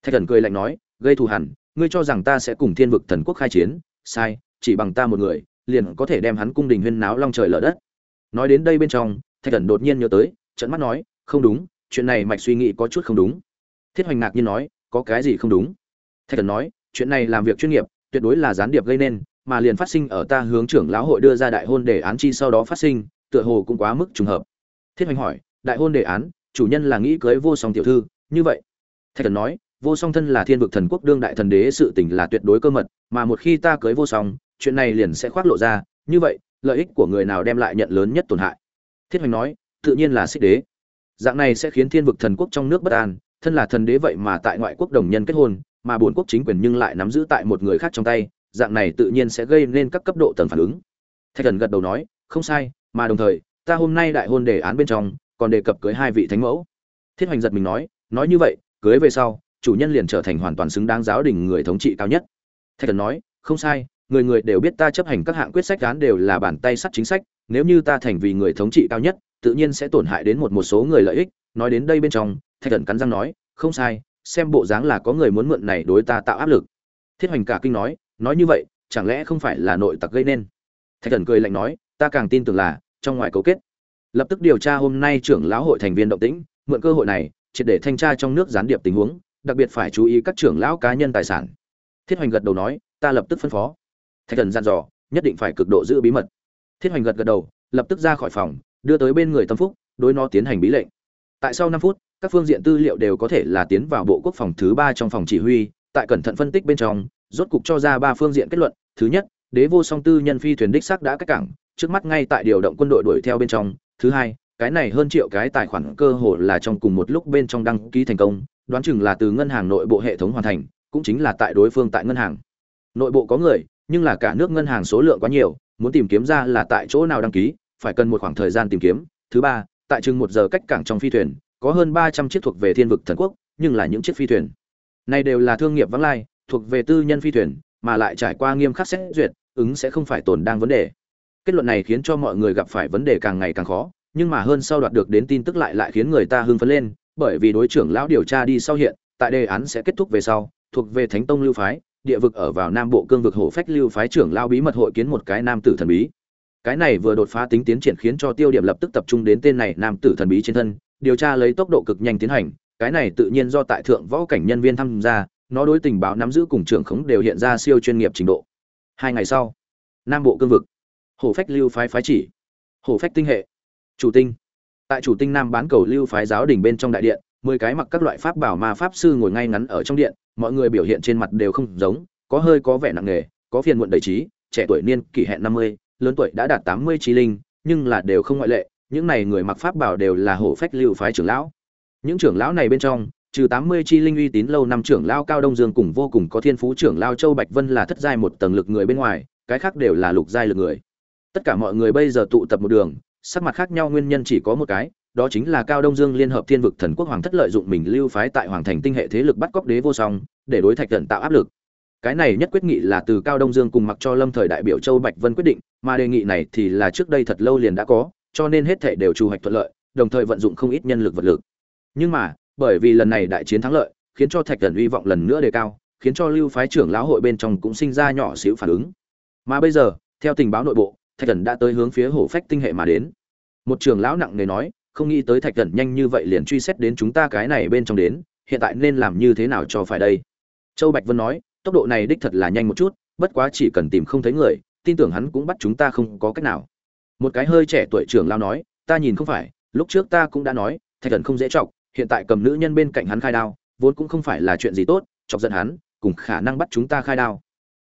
Thạch thần cười lạnh nói, gây thù hằn ngươi cho rằng ta sẽ cùng thiên vực thần quốc khai chiến? Sai, chỉ bằng ta một người, liền có thể đem hắn cung đình huyên náo long trời lở đất. Nói đến đây bên trong, thạch thần đột nhiên nhớ tới trận mắt nói, không đúng, chuyện này mạch suy nghĩ có chút không đúng. Thiết hoành ngạc nhiên nói, có cái gì không đúng? Thạch thần nói, chuyện này làm việc chuyên nghiệp, tuyệt đối là gián điệp gây nên, mà liền phát sinh ở ta hướng trưởng lão hội đưa ra đại hôn đề án chi sau đó phát sinh, tựa hồ cũng quá mức trùng hợp. Thiết hoành hỏi, đại hôn đề án, chủ nhân là nghĩ cưới vô song tiểu thư, như vậy? Thạch thần nói vô song thân là thiên vực thần quốc đương đại thần đế, sự tình là tuyệt đối cơ mật, mà một khi ta cưới vô song, chuyện này liền sẽ khoác lộ ra. Như vậy, lợi ích của người nào đem lại nhận lớn nhất tổn hại? Thiết hoành nói, tự nhiên là xích đế. Dạng này sẽ khiến thiên vực thần quốc trong nước bất an. Thân là thần đế vậy mà tại ngoại quốc đồng nhân kết hôn, mà bốn quốc chính quyền nhưng lại nắm giữ tại một người khác trong tay, dạng này tự nhiên sẽ gây nên các cấp độ tầng phản ứng. Thạch thần gật đầu nói, không sai, mà đồng thời, ta hôm nay đại hôn đề án bên trong, còn đề cập cưới hai vị thánh mẫu. Thiết hoành giật mình nói nói như vậy, cưới về sau chủ nhân liền trở thành hoàn toàn xứng đáng giáo đình người thống trị cao nhất. Thạch thần nói, không sai, người người đều biết ta chấp hành các hạng quyết sách án đều là bàn tay sắt chính sách, nếu như ta thành vì người thống trị cao nhất, tự nhiên sẽ tổn hại đến một một số người lợi ích. Nói đến đây bên trong, thạch thần cắn răng nói, không sai, xem bộ dáng là có người muốn mượn này đối ta tạo áp lực. Thiết hoành cả kinh nói nói như vậy, chẳng lẽ không phải là nội tặc gây nên? Thạch thần cười lạnh nói, ta càng tin tưởng là trong ngoài cấu kết. Lập tức điều tra hôm nay trưởng lão hội thành viên động tĩnh, mượn cơ hội này, triệt để thanh tra trong nước gián điệp tình huống đặc biệt phải chú ý các trưởng lão cá nhân tài sản. Thiết hoành gật đầu nói, ta lập tức phân phó. Thạch thần dặn dò, nhất định phải cực độ giữ bí mật. Thiết hoành gật gật đầu, lập tức ra khỏi phòng, đưa tới bên người tâm phúc, đối nó tiến hành bí lệnh. Tại sau năm phút, các phương diện tư liệu đều có thể là tiến vào bộ quốc phòng thứ ba trong phòng chỉ huy, tại cẩn thận phân tích bên trong, rốt cục cho ra ba phương diện kết luận. Thứ nhất, đế vô song tư nhân phi thuyền đích xác đã cách cảng, trước mắt ngay tại điều động quân đội đuổi theo bên trong. Thứ hai, cái này hơn triệu cái tài khoản cơ hội là trong cùng một lúc bên trong đăng ký thành công đoán chừng là từ ngân hàng nội bộ hệ thống hoàn thành, cũng chính là tại đối phương tại ngân hàng. Nội bộ có người, nhưng là cả nước ngân hàng số lượng quá nhiều, muốn tìm kiếm ra là tại chỗ nào đăng ký, phải cần một khoảng thời gian tìm kiếm. Thứ ba, tại chừng một giờ cách cảng trong phi thuyền, có hơn ba trăm chiếc thuộc về thiên vực thần quốc, nhưng là những chiếc phi thuyền này đều là thương nghiệp vắng lai, thuộc về tư nhân phi thuyền, mà lại trải qua nghiêm khắc xét duyệt, ứng sẽ không phải tồn đang vấn đề. Kết luận này khiến cho mọi người gặp phải vấn đề càng ngày càng khó, nhưng mà hơn sau đoạt được đến tin tức lại lại khiến người ta hưng phấn lên bởi vì đối trưởng lão điều tra đi sau hiện, tại đề án sẽ kết thúc về sau, thuộc về thánh tông lưu phái, địa vực ở vào nam bộ cương vực hộ phách lưu phái trưởng lão bí mật hội kiến một cái nam tử thần bí. Cái này vừa đột phá tính tiến triển khiến cho tiêu điểm lập tức tập trung đến tên này nam tử thần bí trên thân, điều tra lấy tốc độ cực nhanh tiến hành, cái này tự nhiên do tại thượng võ cảnh nhân viên tham gia, nó đối tình báo nắm giữ cùng trưởng khống đều hiện ra siêu chuyên nghiệp trình độ. Hai ngày sau, nam bộ cương vực, hổ phách lưu phái phái chỉ, hổ phách tinh hệ, chủ tinh tại chủ tinh nam bán cầu lưu phái giáo đình bên trong đại điện, mười cái mặc các loại pháp bảo ma pháp sư ngồi ngay ngắn ở trong điện, mọi người biểu hiện trên mặt đều không giống, có hơi có vẻ nặng nề, có phiền muộn đầy trí, trẻ tuổi niên kỷ hẹn năm mươi, lớn tuổi đã đạt tám mươi trí linh, nhưng là đều không ngoại lệ, những này người mặc pháp bảo đều là hổ phách lưu phái trưởng lão. Những trưởng lão này bên trong, trừ tám mươi chi linh uy tín lâu năm trưởng lão cao đông dương cùng vô cùng có thiên phú trưởng lão châu bạch vân là thất giai một tầng lực người bên ngoài, cái khác đều là lục giai lực người. Tất cả mọi người bây giờ tụ tập một đường sắc mặt khác nhau nguyên nhân chỉ có một cái, đó chính là cao đông dương liên hợp thiên vực thần quốc hoàng thất lợi dụng mình lưu phái tại hoàng thành tinh hệ thế lực bắt cóc đế vô song, để đối thạch tận tạo áp lực. Cái này nhất quyết nghị là từ cao đông dương cùng mặc cho lâm thời đại biểu châu bạch vân quyết định, mà đề nghị này thì là trước đây thật lâu liền đã có, cho nên hết thể đều trù hoạch thuận lợi, đồng thời vận dụng không ít nhân lực vật lực. Nhưng mà, bởi vì lần này đại chiến thắng lợi, khiến cho thạch thần hy vọng lần nữa đề cao, khiến cho lưu phái trưởng lão hội bên trong cũng sinh ra nhỏ xíu phản ứng. Mà bây giờ, theo tình báo nội bộ thạch thần đã tới hướng phía hổ phách tinh hệ mà đến. Một trưởng lão nặng nề nói, không nghĩ tới thạch thần nhanh như vậy liền truy xét đến chúng ta cái này bên trong đến, hiện tại nên làm như thế nào cho phải đây? Châu bạch vân nói, tốc độ này đích thật là nhanh một chút, bất quá chỉ cần tìm không thấy người, tin tưởng hắn cũng bắt chúng ta không có cách nào. Một cái hơi trẻ tuổi trưởng lao nói, ta nhìn không phải, lúc trước ta cũng đã nói, thạch thần không dễ chọc, hiện tại cầm nữ nhân bên cạnh hắn khai đao, vốn cũng không phải là chuyện gì tốt, chọc giận hắn, cùng khả năng bắt chúng ta khai đao.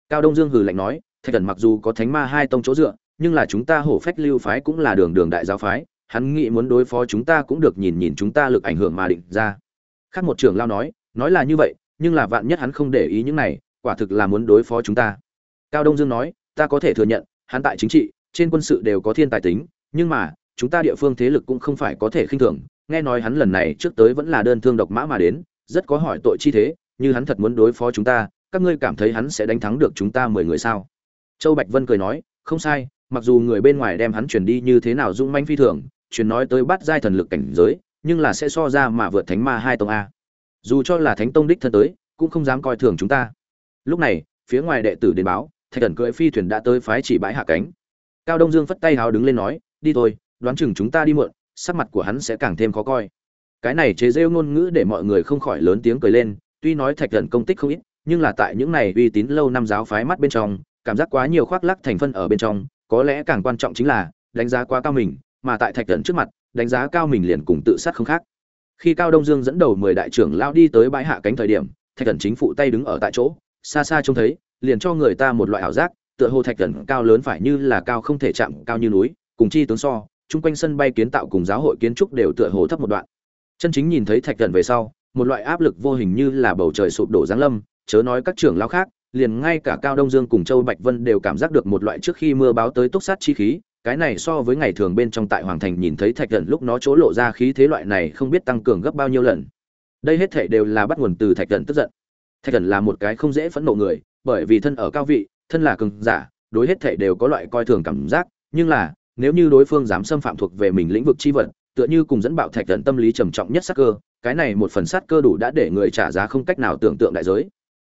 Cao đông dương hừ lạnh nói, thạch thần mặc dù có thánh ma hai tông chỗ dựa nhưng là chúng ta hổ phách lưu phái cũng là đường đường đại giáo phái, hắn nghĩ muốn đối phó chúng ta cũng được nhìn nhìn chúng ta lực ảnh hưởng mà định ra. Khác một trưởng lao nói nói là như vậy, nhưng là vạn nhất hắn không để ý những này, quả thực là muốn đối phó chúng ta. Cao đông dương nói, ta có thể thừa nhận, hắn tại chính trị, trên quân sự đều có thiên tài tính, nhưng mà, chúng ta địa phương thế lực cũng không phải có thể khinh thường. Nghe nói hắn lần này trước tới vẫn là đơn thương độc mã mà đến, rất có hỏi tội chi thế, như hắn thật muốn đối phó chúng ta, các ngươi cảm thấy hắn sẽ đánh thắng được chúng ta mười người sao? Châu bạch vân cười nói, không sai mặc dù người bên ngoài đem hắn chuyển đi như thế nào dung manh phi thường truyền nói tới bắt giai thần lực cảnh giới, nhưng là sẽ so ra mà vượt thánh ma hai tông a. Dù cho là thánh tông đích thân tới, cũng không dám coi thường chúng ta. Lúc này, phía ngoài đệ tử đến báo, thạch thần cưỡi phi thuyền đã tới phái chỉ bãi hạ cánh. Cao đông dương phất tay háo đứng lên nói, đi thôi, đoán chừng chúng ta đi muộn, sắc mặt của hắn sẽ càng thêm khó coi. Cái này chế rêu ngôn ngữ để mọi người không khỏi lớn tiếng cười lên, tuy nói thạch thần công tích không ít, nhưng là tại những này uy tín lâu năm giáo phái mắt bên trong, cảm giác quá nhiều khoác lắc thành phân ở bên trong có lẽ càng quan trọng chính là, đánh giá quá cao mình, mà tại thạch thần trước mặt, đánh giá cao mình liền cùng tự sát không khác. Khi cao đông dương dẫn đầu mười đại trưởng lao đi tới bãi hạ cánh thời điểm, thạch thần chính phụ tay đứng ở tại chỗ, xa xa trông thấy, liền cho người ta một loại ảo giác, tựa hồ thạch thần cao lớn phải như là cao không thể chạm, cao như núi, cùng chi tướng so, chung quanh sân bay kiến tạo cùng giáo hội kiến trúc đều tựa hồ thấp một đoạn. Chân chính nhìn thấy thạch thần về sau, một loại áp lực vô hình như là bầu trời sụp đổ giáng lâm, chớ nói các trưởng lao khác liền ngay cả cao đông dương cùng châu bạch vân đều cảm giác được một loại trước khi mưa báo tới túc sát chi khí, cái này so với ngày thường bên trong tại hoàng thành nhìn thấy thạch thần lúc nó chỗ lộ ra khí thế loại này không biết tăng cường gấp bao nhiêu lần. Đây hết thể đều là bắt nguồn từ thạch thần tức giận. Thạch thần là một cái không dễ phẫn nộ người, bởi vì thân ở cao vị, thân là cường giả, đối hết thể đều có loại coi thường cảm giác, nhưng là, nếu như đối phương dám xâm phạm thuộc về mình lĩnh vực chi vật, tựa như cùng dẫn bạo thạch thần tâm lý trầm trọng nhất sát cơ, cái này một phần sát cơ đủ đã để người trả giá không cách nào tưởng tượng đại giới.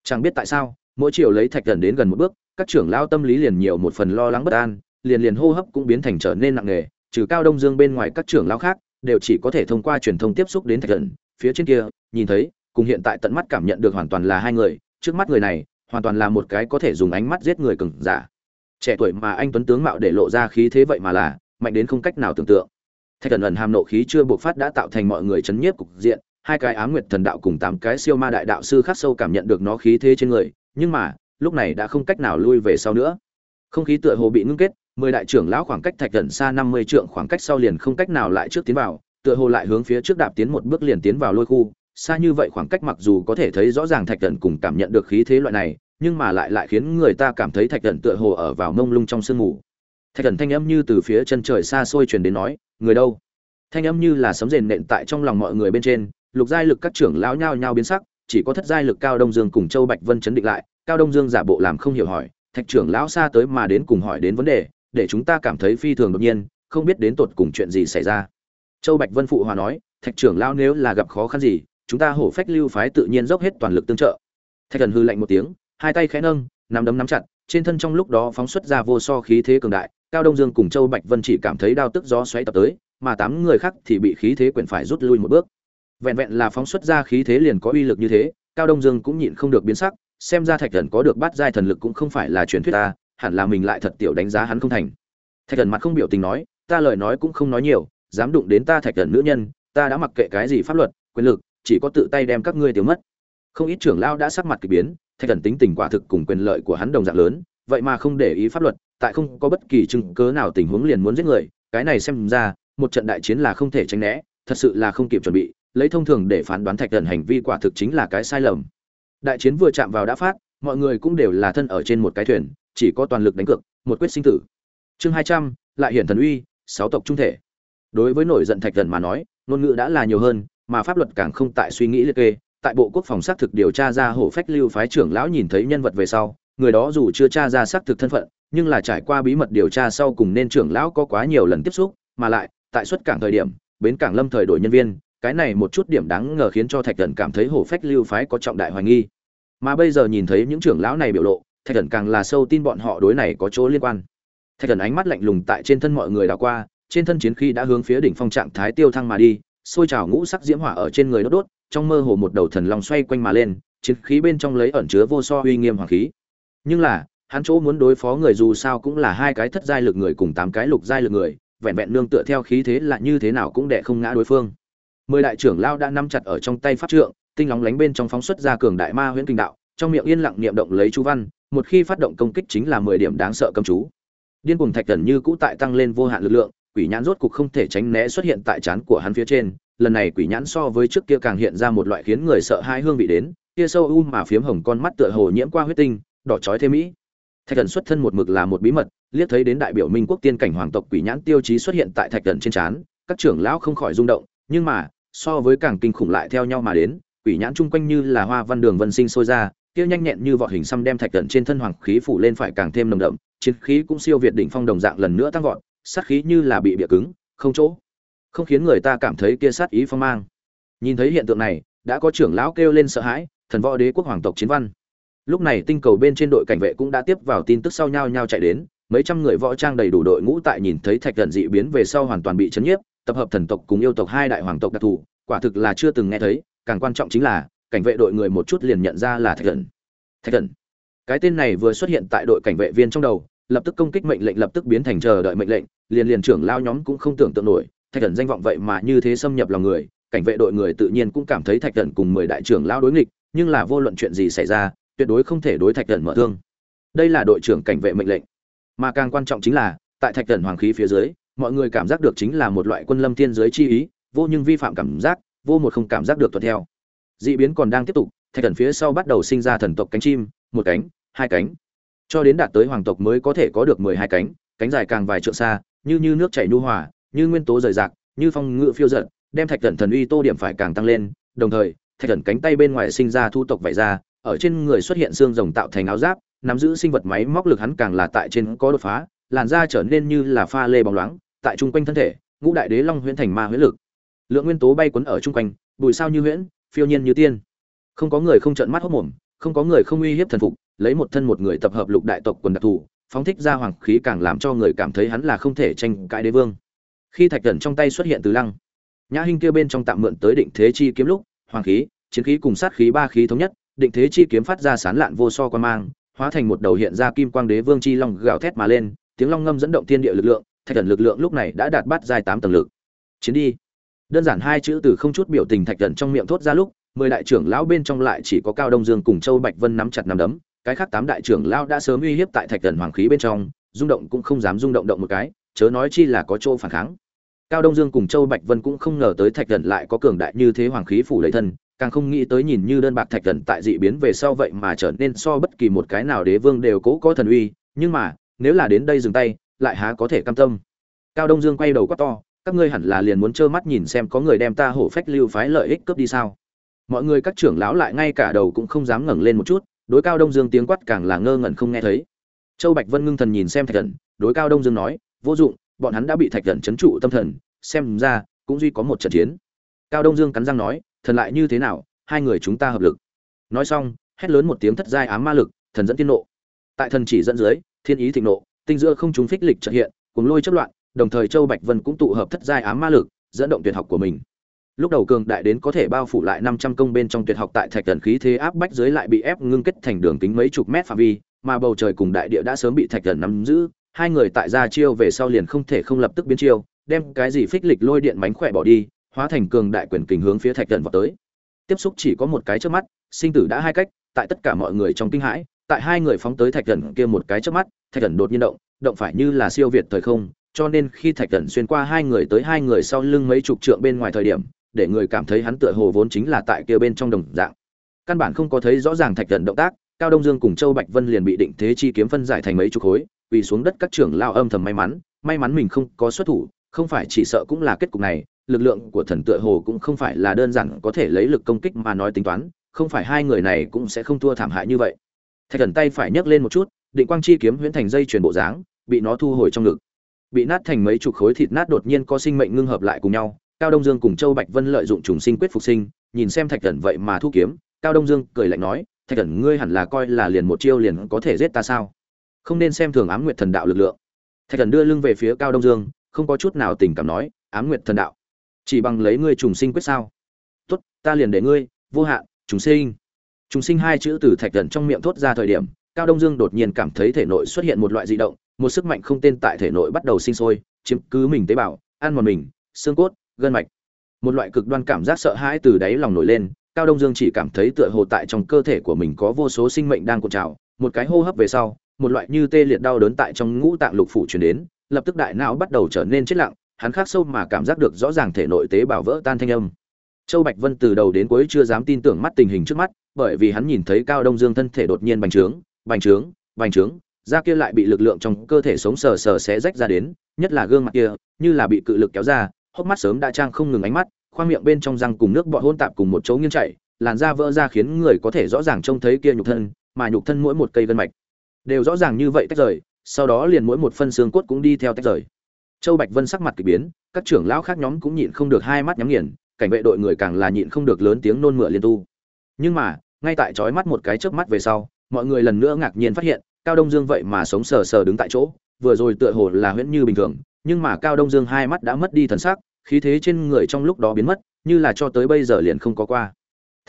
Chẳng biết tại sao mỗi chiều lấy thạch thần đến gần một bước, các trưởng lao tâm lý liền nhiều một phần lo lắng bất an, liền liền hô hấp cũng biến thành trở nên nặng nề, trừ cao đông dương bên ngoài các trưởng lao khác, đều chỉ có thể thông qua truyền thông tiếp xúc đến thạch thần, phía trên kia, nhìn thấy, cùng hiện tại tận mắt cảm nhận được hoàn toàn là hai người, trước mắt người này, hoàn toàn là một cái có thể dùng ánh mắt giết người cừng giả. Trẻ tuổi mà anh tuấn tướng mạo để lộ ra khí thế vậy mà là, mạnh đến không cách nào tưởng tượng. Thạch thần ẩn hàm nộ khí chưa buộc phát đã tạo thành mọi người chấn nhiếp cục diện, hai cái ám nguyệt thần đạo cùng tám cái siêu ma đại đạo sư khắc sâu cảm nhận được nó khí thế trên người nhưng mà, lúc này đã không cách nào lui về sau nữa. Không khí tựa hồ bị ngưng kết, mười đại trưởng lão khoảng cách thạch thần xa năm mươi trượng khoảng cách sau liền không cách nào lại trước tiến vào, tựa hồ lại hướng phía trước đạp tiến một bước liền tiến vào lôi khu. Xa như vậy khoảng cách mặc dù có thể thấy rõ ràng thạch thần cùng cảm nhận được khí thế loại này, nhưng mà lại lại khiến người ta cảm thấy thạch thần tựa hồ ở vào mông lung trong sương mù. Thạch thần thanh âm như từ phía chân trời xa xôi truyền đến nói, người đâu? Thanh âm như là sấm rền nện tại trong lòng mọi người bên trên, lục giai lực các trưởng lão nhao nhao biến sắc chỉ có thất giai lực cao đông dương cùng châu bạch vân chấn định lại, cao đông dương giả bộ làm không hiểu hỏi, thạch trưởng lão xa tới mà đến cùng hỏi đến vấn đề, để chúng ta cảm thấy phi thường đột nhiên, không biết đến tột cùng chuyện gì xảy ra. Châu bạch vân phụ hòa nói, thạch trưởng lão nếu là gặp khó khăn gì, chúng ta hổ phách lưu phái tự nhiên dốc hết toàn lực tương trợ. Thạch thần hư lạnh một tiếng, hai tay khẽ nâng, nắm đấm nắm chặt, trên thân trong lúc đó phóng xuất ra vô so khí thế cường đại, cao đông dương cùng châu bạch vân chỉ cảm thấy đao tức gió xoáy tập tới, mà tám người khác thì bị khí thế quyển phải rút lui một bước vẹn vẹn là phóng xuất ra khí thế liền có uy lực như thế, cao đông dương cũng nhịn không được biến sắc, xem ra thạch thần có được bắt giai thần lực cũng không phải là truyền thuyết ta, hẳn là mình lại thật tiểu đánh giá hắn không thành. Thạch thần mặt không biểu tình nói, ta lời nói cũng không nói nhiều, dám đụng đến ta thạch thần nữ nhân, ta đã mặc kệ cái gì pháp luật, quyền lực, chỉ có tự tay đem các ngươi tiêu mất. Không ít trưởng lao đã sắc mặt kỳ biến, thạch thần tính tình quả thực cùng quyền lợi của hắn đồng dạng lớn, vậy mà không để ý pháp luật, tại không có bất kỳ chứng cớ nào tình huống liền muốn giết người, cái này xem ra, một trận đại chiến là không thể tránh né, thật sự là không kịp chuẩn bị lấy thông thường để phán đoán thạch thần hành vi quả thực chính là cái sai lầm. Đại chiến vừa chạm vào đã phát, mọi người cũng đều là thân ở trên một cái thuyền, chỉ có toàn lực đánh cược, một quyết sinh tử. Chương hai trăm, lại hiển thần uy, sáu tộc trung thể. Đối với nổi giận thạch thần mà nói, ngôn ngữ đã là nhiều hơn, mà pháp luật càng không tại suy nghĩ liệt kê. Tại bộ quốc phòng xác thực điều tra ra hổ phách lưu phái trưởng lão nhìn thấy nhân vật về sau, người đó dù chưa tra ra xác thực thân phận, nhưng là trải qua bí mật điều tra sau cùng nên trưởng lão có quá nhiều lần tiếp xúc, mà lại, tại xuất cảng thời điểm, bến cảng lâm thời đổi nhân viên cái này một chút điểm đáng ngờ khiến cho thạch thần cảm thấy hổ phách lưu phái có trọng đại hoài nghi. Mà bây giờ nhìn thấy những trưởng lão này biểu lộ, thạch thần càng là sâu tin bọn họ đối này có chỗ liên quan. Thạch thần ánh mắt lạnh lùng tại trên thân mọi người đảo qua, trên thân chiến khi đã hướng phía đỉnh phong trạng thái tiêu thăng mà đi, xôi trào ngũ sắc diễm hỏa ở trên người đốt đốt, trong mơ hồ một đầu thần long xoay quanh mà lên, chiến khí bên trong lấy ẩn chứa vô so uy nghiêm hoàng khí. Nhưng là, hắn chỗ muốn đối phó người dù sao cũng là hai cái thất giai lực người cùng tám cái lục giai lực người, vẹn vẹn nương tựa theo khí thế là như thế nào cũng để không ngã đối phương mười đại trưởng lao đã nắm chặt ở trong tay pháp trượng, tinh lóng lánh bên trong phóng xuất ra cường đại ma huyễn kinh đạo, trong miệng yên lặng niệm động lấy chú văn, một khi phát động công kích chính là mười điểm đáng sợ cầm chú. Điên cuồng thạch thần như cũ tại tăng lên vô hạn lực lượng, quỷ nhãn rốt cục không thể tránh né xuất hiện tại trán của hắn phía trên, lần này quỷ nhãn so với trước kia càng hiện ra một loại khiến người sợ hai hương vị đến kia sâu u mà phiếm hồng con mắt tựa hồ nhiễm qua huyết tinh, đỏ chói thêm mỹ. Thạch thần xuất thân một mực là một bí mật, liếc thấy đến đại biểu minh quốc tiên cảnh hoàng tộc quỷ nhãn tiêu chí xuất hiện tại thạch thần trên trán các trưởng lão không khỏi rung động, nhưng mà so với càng kinh khủng lại theo nhau mà đến, quỷ nhãn chung quanh như là hoa văn đường vân sinh sôi ra, kia nhanh nhẹn như vọt hình xăm đem thạch cận trên thân hoàng khí phủ lên phải càng thêm nồng đậm, chiến khí cũng siêu việt đỉnh phong đồng dạng lần nữa tăng vọt, sát khí như là bị bịa cứng, không chỗ, không khiến người ta cảm thấy kia sát ý phong mang. Nhìn thấy hiện tượng này, đã có trưởng lão kêu lên sợ hãi, thần võ đế quốc hoàng tộc chiến văn. Lúc này tinh cầu bên trên đội cảnh vệ cũng đã tiếp vào tin tức sau nhau nhau chạy đến, mấy trăm người võ trang đầy đủ đội ngũ tại nhìn thấy thạch thần dị biến về sau hoàn toàn bị chấn nhiếp tập hợp thần tộc cùng yêu tộc hai đại hoàng tộc đặc thù, quả thực là chưa từng nghe thấy, càng quan trọng chính là, cảnh vệ đội người một chút liền nhận ra là thạch thần. Thạch thần. Cái tên này vừa xuất hiện tại đội cảnh vệ viên trong đầu, lập tức công kích mệnh lệnh lập tức biến thành chờ đợi mệnh lệnh, liền liền trưởng lao nhóm cũng không tưởng tượng nổi, thạch thần danh vọng vậy mà như thế xâm nhập lòng người, cảnh vệ đội người tự nhiên cũng cảm thấy thạch thần cùng mười đại trưởng lao đối nghịch, nhưng là vô luận chuyện gì xảy ra, tuyệt đối không thể đối thạch thần mở thương. Đây là đội trưởng cảnh vệ mệnh lệnh. Mà càng quan trọng chính là, tại thạch thần hoàng khí phía dưới mọi người cảm giác được chính là một loại quân lâm thiên giới chi ý, vô nhưng vi phạm cảm giác, vô một không cảm giác được thuận theo. Dị biến còn đang tiếp tục, thạch thần phía sau bắt đầu sinh ra thần tộc cánh chim, một cánh, hai cánh. Cho đến đạt tới hoàng tộc mới có thể có được mười hai cánh cánh dài càng vài trượng xa, như như nước chảy nhu hòa, như nguyên tố rời rạc, như phong ngự phiêu giận đem thạch thần thần uy tô điểm phải càng tăng lên. Đồng thời, thạch thần cánh tay bên ngoài sinh ra thu tộc vảy ra, ở trên người xuất hiện xương rồng tạo thành áo giáp, nắm giữ sinh vật máy móc lực hắn càng là tại trên có đột phá, làn da trở nên như là pha lê bóng loáng tại trung quanh thân thể, ngũ đại đế long huyễn thành ma huyễn lực. Lượng nguyên tố bay quấn ở trung quanh bụi sao như huyễn, phiêu nhiên như tiên. Không có người không trợn mắt hốc mồm, không có người không uy hiếp thần phục, lấy một thân một người tập hợp lục đại tộc quần đặc thù, phóng thích ra hoàng khí càng làm cho người cảm thấy hắn là không thể tranh cãi đế vương. Khi thạch thần trong tay xuất hiện từ lăng, nhã hinh kia bên trong tạm mượn tới định thế chi kiếm lúc, hoàng khí, chiến khí cùng sát khí ba khí thống nhất, định thế chi kiếm phát ra sán lạn vô so quan mang, hóa thành một đầu hiện ra kim quang đế vương chi long gào thét mà lên, tiếng long ngâm dẫn động thiên địa lực lượng thạch thần lực lượng lúc này đã đạt bắt dài tám tầng lực. Chiến đi. Đơn giản hai chữ từ không chút biểu tình thạch thần trong miệng thốt ra lúc, mười đại trưởng lão bên trong lại chỉ có cao đông dương cùng châu bạch vân nắm chặt nắm đấm, cái khác tám đại trưởng lão đã sớm uy hiếp tại thạch thần hoàng khí bên trong, rung động cũng không dám rung động động một cái, chớ nói chi là có chỗ phản kháng. Cao đông dương cùng châu bạch vân cũng không ngờ tới thạch thần lại có cường đại như thế hoàng khí phủ lấy thân, càng không nghĩ tới nhìn như đơn bạc thạch thần tại dị biến về sau vậy mà trở nên so bất kỳ một cái nào đế vương đều cố có thần uy, nhưng mà, nếu là đến đây dừng tay lại há có thể cam tâm. Cao đông dương quay đầu quát to, các ngươi hẳn là liền muốn trơ mắt nhìn xem có người đem ta hổ phách lưu phái lợi ích cướp đi sao? Mọi người các trưởng lão lại ngay cả đầu cũng không dám ngẩng lên một chút, đối cao đông dương tiếng quát càng là ngơ ngẩn không nghe thấy. Châu bạch vân ngưng thần nhìn xem thạch thần đối cao đông dương nói, vô dụng, bọn hắn đã bị thạch thần chấn trụ tâm thần, xem ra cũng duy có một trận chiến. Cao đông dương cắn răng nói, thần lại như thế nào, hai người chúng ta hợp lực. Nói xong, hét lớn một tiếng thất giai ám ma lực, thần dẫn tiên nộ. Tại thần chỉ dẫn dưới, thiên ý thịnh nộ tinh giữa không chúng phích lịch trợ hiện cùng lôi chất loạn, đồng thời châu bạch vân cũng tụ hợp thất giai ám ma lực, dẫn động tuyệt học của mình. Lúc đầu cường đại đến có thể bao phủ lại năm trăm công bên trong tuyệt học tại thạch thần khí thế áp bách dưới lại bị ép ngưng kết thành đường kính mấy chục mét phạm vi, mà bầu trời cùng đại địa đã sớm bị thạch thần nắm giữ, hai người tại ra chiêu về sau liền không thể không lập tức biến chiêu, đem cái gì phích lịch lôi điện mánh khỏe bỏ đi, hóa thành cường đại quyền kình hướng phía thạch thần vào tới. Tiếp xúc chỉ có một cái trước mắt, sinh tử đã hai cách, tại tất cả mọi người trong kinh hãi tại hai người phóng tới thạch thần kia một cái trước mắt, thạch thần đột nhiên động động phải như là siêu việt thời không, cho nên khi thạch thần xuyên qua hai người tới hai người sau lưng mấy chục trượng bên ngoài thời điểm, để người cảm thấy hắn tựa hồ vốn chính là tại kia bên trong đồng dạng. Căn bản không có thấy rõ ràng thạch thần động tác, cao đông dương cùng châu bạch vân liền bị định thế chi kiếm phân giải thành mấy chục khối, quỳ xuống đất các trưởng lao âm thầm may mắn may mắn mình không có xuất thủ, không phải chỉ sợ cũng là kết cục này, lực lượng của thần tựa hồ cũng không phải là đơn giản có thể lấy lực công kích mà nói tính toán, không phải hai người này cũng sẽ không thua thảm hại như vậy thạch thần tay phải nhấc lên một chút, định quang chi kiếm huyễn thành dây chuyển bộ dáng, bị nó thu hồi trong ngực. Bị nát thành mấy chục khối thịt nát đột nhiên có sinh mệnh ngưng hợp lại cùng nhau, cao đông dương cùng châu bạch vân lợi dụng trùng sinh quyết phục sinh, nhìn xem thạch thần vậy mà thu kiếm, cao đông dương cười lạnh nói, thạch thần, ngươi hẳn là coi là liền một chiêu liền có thể giết ta sao? Không nên xem thường ám nguyệt thần đạo lực lượng. Thạch thần đưa lưng về phía cao đông dương, không có chút nào tình cảm nói, ám nguyệt thần đạo, chỉ bằng lấy ngươi trùng sinh quyết sao? Tốt, ta liền để ngươi, vô hạn, trùng sinh trùng sinh hai chữ từ thạch thần trong miệng thốt ra thời điểm, cao đông dương đột nhiên cảm thấy thể nội xuất hiện một loại dị động, một sức mạnh không tên tại thể nội bắt đầu sinh sôi, chiếm cứ mình tế bào, ăn một mình, xương cốt, gân mạch. Một loại cực đoan cảm giác sợ hãi từ đáy lòng nổi lên, cao đông dương chỉ cảm thấy tựa hồ tại trong cơ thể của mình có vô số sinh mệnh đang cuộn trào, một cái hô hấp về sau, một loại như tê liệt đau đớn tại trong ngũ tạng lục phủ truyền đến, lập tức đại não bắt đầu trở nên chết lặng, hắn khắc sâu mà cảm giác được rõ ràng thể nội tế bào vỡ tan thanh âm. Châu bạch vân từ đầu đến cuối chưa dám tin tưởng mắt tình hình trước mắt bởi vì hắn nhìn thấy cao đông dương thân thể đột nhiên bành trướng bành trướng bành trướng, da kia lại bị lực lượng trong cơ thể sống sờ sờ xé rách ra đến, nhất là gương mặt kia, như là bị cự lực kéo ra, hốc mắt sớm đã trang không ngừng ánh mắt, khoang miệng bên trong răng cùng nước bọt hôn tạp cùng một chỗ nghiêng chảy, làn da vỡ ra khiến người có thể rõ ràng trông thấy kia nhục thân, mà nhục thân mỗi một cây gân mạch đều rõ ràng như vậy tách rời, sau đó liền mỗi một phân xương cốt cũng đi theo tách rời. Châu bạch vân sắc mặt kỳ biến, các trưởng lão khác nhóm cũng nhịn không được hai mắt nhắm nghiền, cảnh vệ đội người càng là nhịn không được lớn tiếng nôn mửa liên tu. Nhưng mà ngay tại chói mắt một cái chớp mắt về sau, mọi người lần nữa ngạc nhiên phát hiện, cao đông dương vậy mà sống sờ sờ đứng tại chỗ, vừa rồi tựa hồ là huyễn như bình thường, nhưng mà cao đông dương hai mắt đã mất đi thần sắc, khí thế trên người trong lúc đó biến mất, như là cho tới bây giờ liền không có qua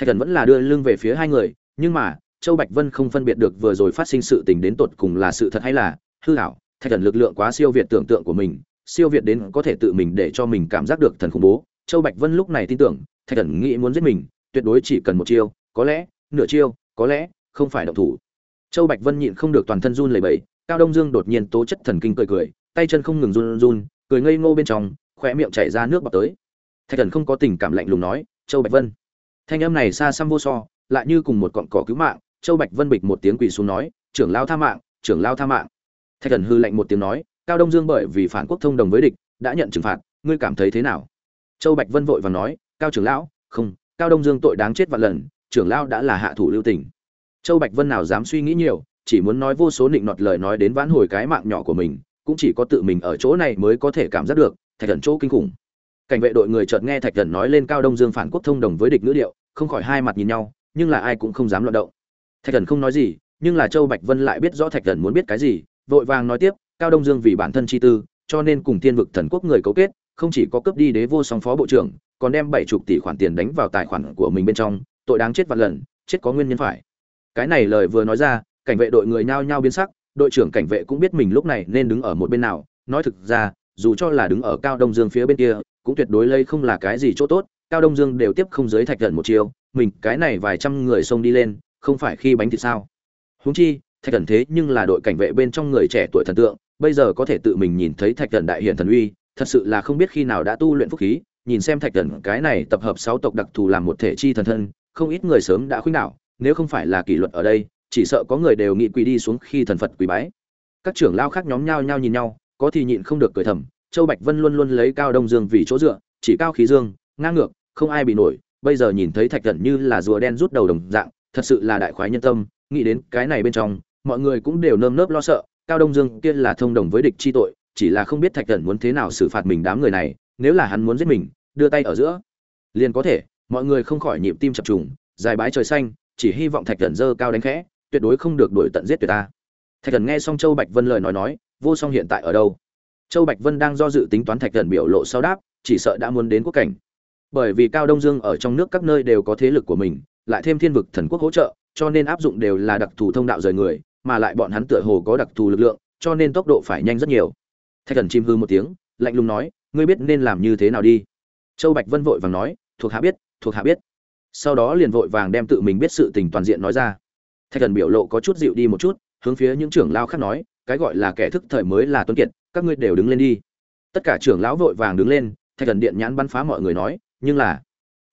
thạch thần vẫn là đưa lưng về phía hai người, nhưng mà, châu bạch vân không phân biệt được vừa rồi phát sinh sự tình đến tột cùng là sự thật hay là, hư ảo. thạch thần lực lượng quá siêu việt tưởng tượng của mình, siêu việt đến có thể tự mình để cho mình cảm giác được thần khủng bố châu bạch vân lúc này tin tưởng, thạch thần nghĩ muốn giết mình, tuyệt đối chỉ cần một chiêu, có lẽ nửa chiêu, có lẽ không phải động thủ. Châu bạch vân nhịn không được toàn thân run lẩy bẩy, cao đông dương đột nhiên tố chất thần kinh cười cười, tay chân không ngừng run run cười ngây ngô bên trong khỏe miệng chảy ra nước bọt tới. Thạch thần không có tình cảm lạnh lùng nói, châu bạch vân. Thanh âm này xa xăm vô so, lại như cùng một cọn cỏ cứu mạng, châu bạch vân bịch một tiếng quỳ xuống nói, trưởng lao tha mạng, trưởng lao tha mạng. Thạch thần hư lạnh một tiếng nói, cao đông dương bởi vì phản quốc thông đồng với địch, đã nhận trừng phạt, ngươi cảm thấy thế nào? Châu bạch vân vội và nói, cao trưởng lão, không, cao đông dương tội đáng chết vạn lần trưởng lão đã là hạ thủ lưu tình. Châu bạch vân nào dám suy nghĩ nhiều, chỉ muốn nói vô số nịnh nọt lời nói đến vãn hồi cái mạng nhỏ của mình, cũng chỉ có tự mình ở chỗ này mới có thể cảm giác được, thạch thần chỗ kinh khủng. Cảnh vệ đội người chợt nghe thạch thần nói lên cao đông dương phản quốc thông đồng với địch ngữ điệu, không khỏi hai mặt nhìn nhau, nhưng là ai cũng không dám loạn động. Thạch thần không nói gì, nhưng là châu bạch vân lại biết rõ thạch thần muốn biết cái gì, vội vàng nói tiếp, cao đông dương vì bản thân chi tư, cho nên cùng thiên vực thần quốc người cấu kết, không chỉ có cướp đi đế vô song phó bộ trưởng, còn đem bảy chục tỷ khoản tiền đánh vào tài khoản của mình bên trong tội đáng chết vạn lần, chết có nguyên nhân phải. Cái này lời vừa nói ra, cảnh vệ đội người nhao nhao biến sắc, đội trưởng cảnh vệ cũng biết mình lúc này nên đứng ở một bên nào. Nói thực ra, dù cho là đứng ở cao đông dương phía bên kia, cũng tuyệt đối lây không là cái gì chỗ tốt. Cao đông dương đều tiếp không giới thạch thần một chiều mình cái này vài trăm người xông đi lên, không phải khi bánh thịt sao? Huống chi, thạch thần thế nhưng là đội cảnh vệ bên trong người trẻ tuổi thần tượng, bây giờ có thể tự mình nhìn thấy thạch thần đại hiển thần uy, thật sự là không biết khi nào đã tu luyện phúc khí, nhìn xem thạch thần cái này tập hợp sáu tộc đặc thù làm một thể chi thần thân không ít người sớm đã khuynh đảo, nếu không phải là kỷ luật ở đây, chỉ sợ có người đều nghị quỳ đi xuống khi thần phật quỳ bái. Các trưởng lao khác nhóm nhau nhau nhìn nhau, có thì nhịn không được cười thầm, châu bạch vân luôn luôn lấy cao đông dương vì chỗ dựa, chỉ cao khí dương, ngang ngược, không ai bị nổi, bây giờ nhìn thấy thạch thần như là rùa đen rút đầu đồng dạng, thật sự là đại khoái nhân tâm, nghĩ đến cái này bên trong, mọi người cũng đều nơm nớp lo sợ, cao đông dương kia là thông đồng với địch chi tội, chỉ là không biết thạch thần muốn thế nào xử phạt mình đám người này, nếu là hắn muốn giết mình, đưa tay ở giữa, liền có thể mọi người không khỏi nhịp tim chập trùng, dài bái trời xanh, chỉ hy vọng thạch thần dơ cao đánh khẽ, tuyệt đối không được đuổi tận giết tuyệt ta. Thạch thần nghe xong châu bạch vân lời nói nói, vô song hiện tại ở đâu? Châu bạch vân đang do dự tính toán thạch thần biểu lộ sau đáp, chỉ sợ đã muốn đến quốc cảnh. Bởi vì cao đông dương ở trong nước các nơi đều có thế lực của mình, lại thêm thiên vực thần quốc hỗ trợ, cho nên áp dụng đều là đặc thù thông đạo rời người, mà lại bọn hắn tựa hồ có đặc thù lực lượng, cho nên tốc độ phải nhanh rất nhiều. Thạch thần chim hư một tiếng, lạnh lùng nói, ngươi biết nên làm như thế nào đi? Châu bạch vân vội vàng nói, thuộc hạ biết thuộc hạ biết. Sau đó liền vội vàng đem tự mình biết sự tình toàn diện nói ra. Thạch thần biểu lộ có chút dịu đi một chút, hướng phía những trưởng lao khác nói, cái gọi là kẻ thức thời mới là tuân kiệt, các ngươi đều đứng lên đi. Tất cả trưởng lão vội vàng đứng lên, thạch thần điện nhãn bắn phá mọi người nói, nhưng là,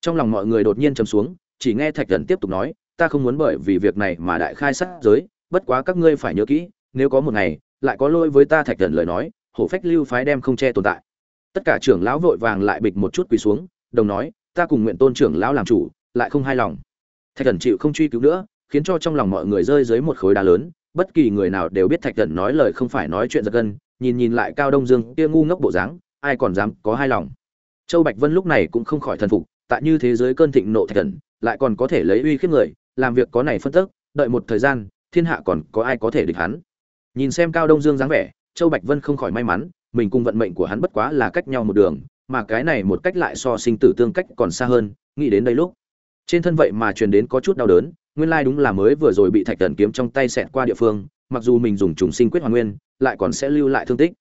trong lòng mọi người đột nhiên trầm xuống, chỉ nghe thạch thần tiếp tục nói, ta không muốn bởi vì việc này mà đại khai sát giới, bất quá các ngươi phải nhớ kỹ, nếu có một ngày, lại có lỗi với ta thạch thần lời nói, hổ phách lưu phái đem không che tồn tại. Tất cả trưởng lão vội vàng lại bịch một chút quỳ xuống, đồng nói ta cùng nguyện tôn trưởng lão làm chủ, lại không hài lòng. Thạch thần chịu không truy cứu nữa, khiến cho trong lòng mọi người rơi dưới một khối đá lớn, bất kỳ người nào đều biết thạch thần nói lời không phải nói chuyện giật gân, nhìn nhìn lại cao đông dương, kia ngu ngốc bộ dáng, ai còn dám có hai lòng. Châu bạch vân lúc này cũng không khỏi thần phục, tại như thế giới cơn thịnh nộ thạch thần, lại còn có thể lấy uy khiếp người, làm việc có này phân tức, đợi một thời gian, thiên hạ còn có ai có thể địch hắn. Nhìn xem cao đông dương dáng vẻ, châu bạch vân không khỏi may mắn, mình cùng vận mệnh của hắn bất quá là cách nhau một đường mà cái này một cách lại so sinh tử tương cách còn xa hơn, nghĩ đến đây lúc. Trên thân vậy mà truyền đến có chút đau đớn, nguyên lai đúng là mới vừa rồi bị thạch thần kiếm trong tay xẹt qua địa phương, mặc dù mình dùng trùng sinh quyết hoàn nguyên, lại còn sẽ lưu lại thương tích.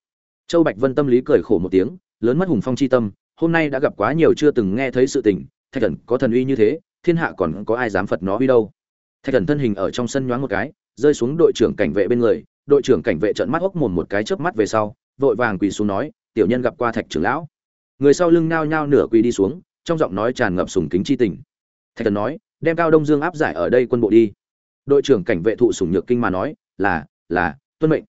Châu bạch vân tâm lý cười khổ một tiếng, lớn mất hùng phong chi tâm, hôm nay đã gặp quá nhiều chưa từng nghe thấy sự tình, thạch thần có thần uy như thế, thiên hạ còn có ai dám phật nó uy đâu. Thạch thần thân hình ở trong sân nhoáng một cái, rơi xuống đội trưởng cảnh vệ bên người, đội trưởng cảnh vệ trợn mắt hốc mồm một cái chớp mắt về sau, vội vàng quỳ xuống nói, tiểu nhân gặp qua thạch trưởng lão người sau lưng nao nhao nửa quỳ đi xuống, trong giọng nói tràn ngập sùng kính chi tình. Thạch thần nói, đem cao đông dương áp giải ở đây quân bộ đi. Đội trưởng cảnh vệ thụ sùng nhược kinh mà nói, là là, tuân mệnh.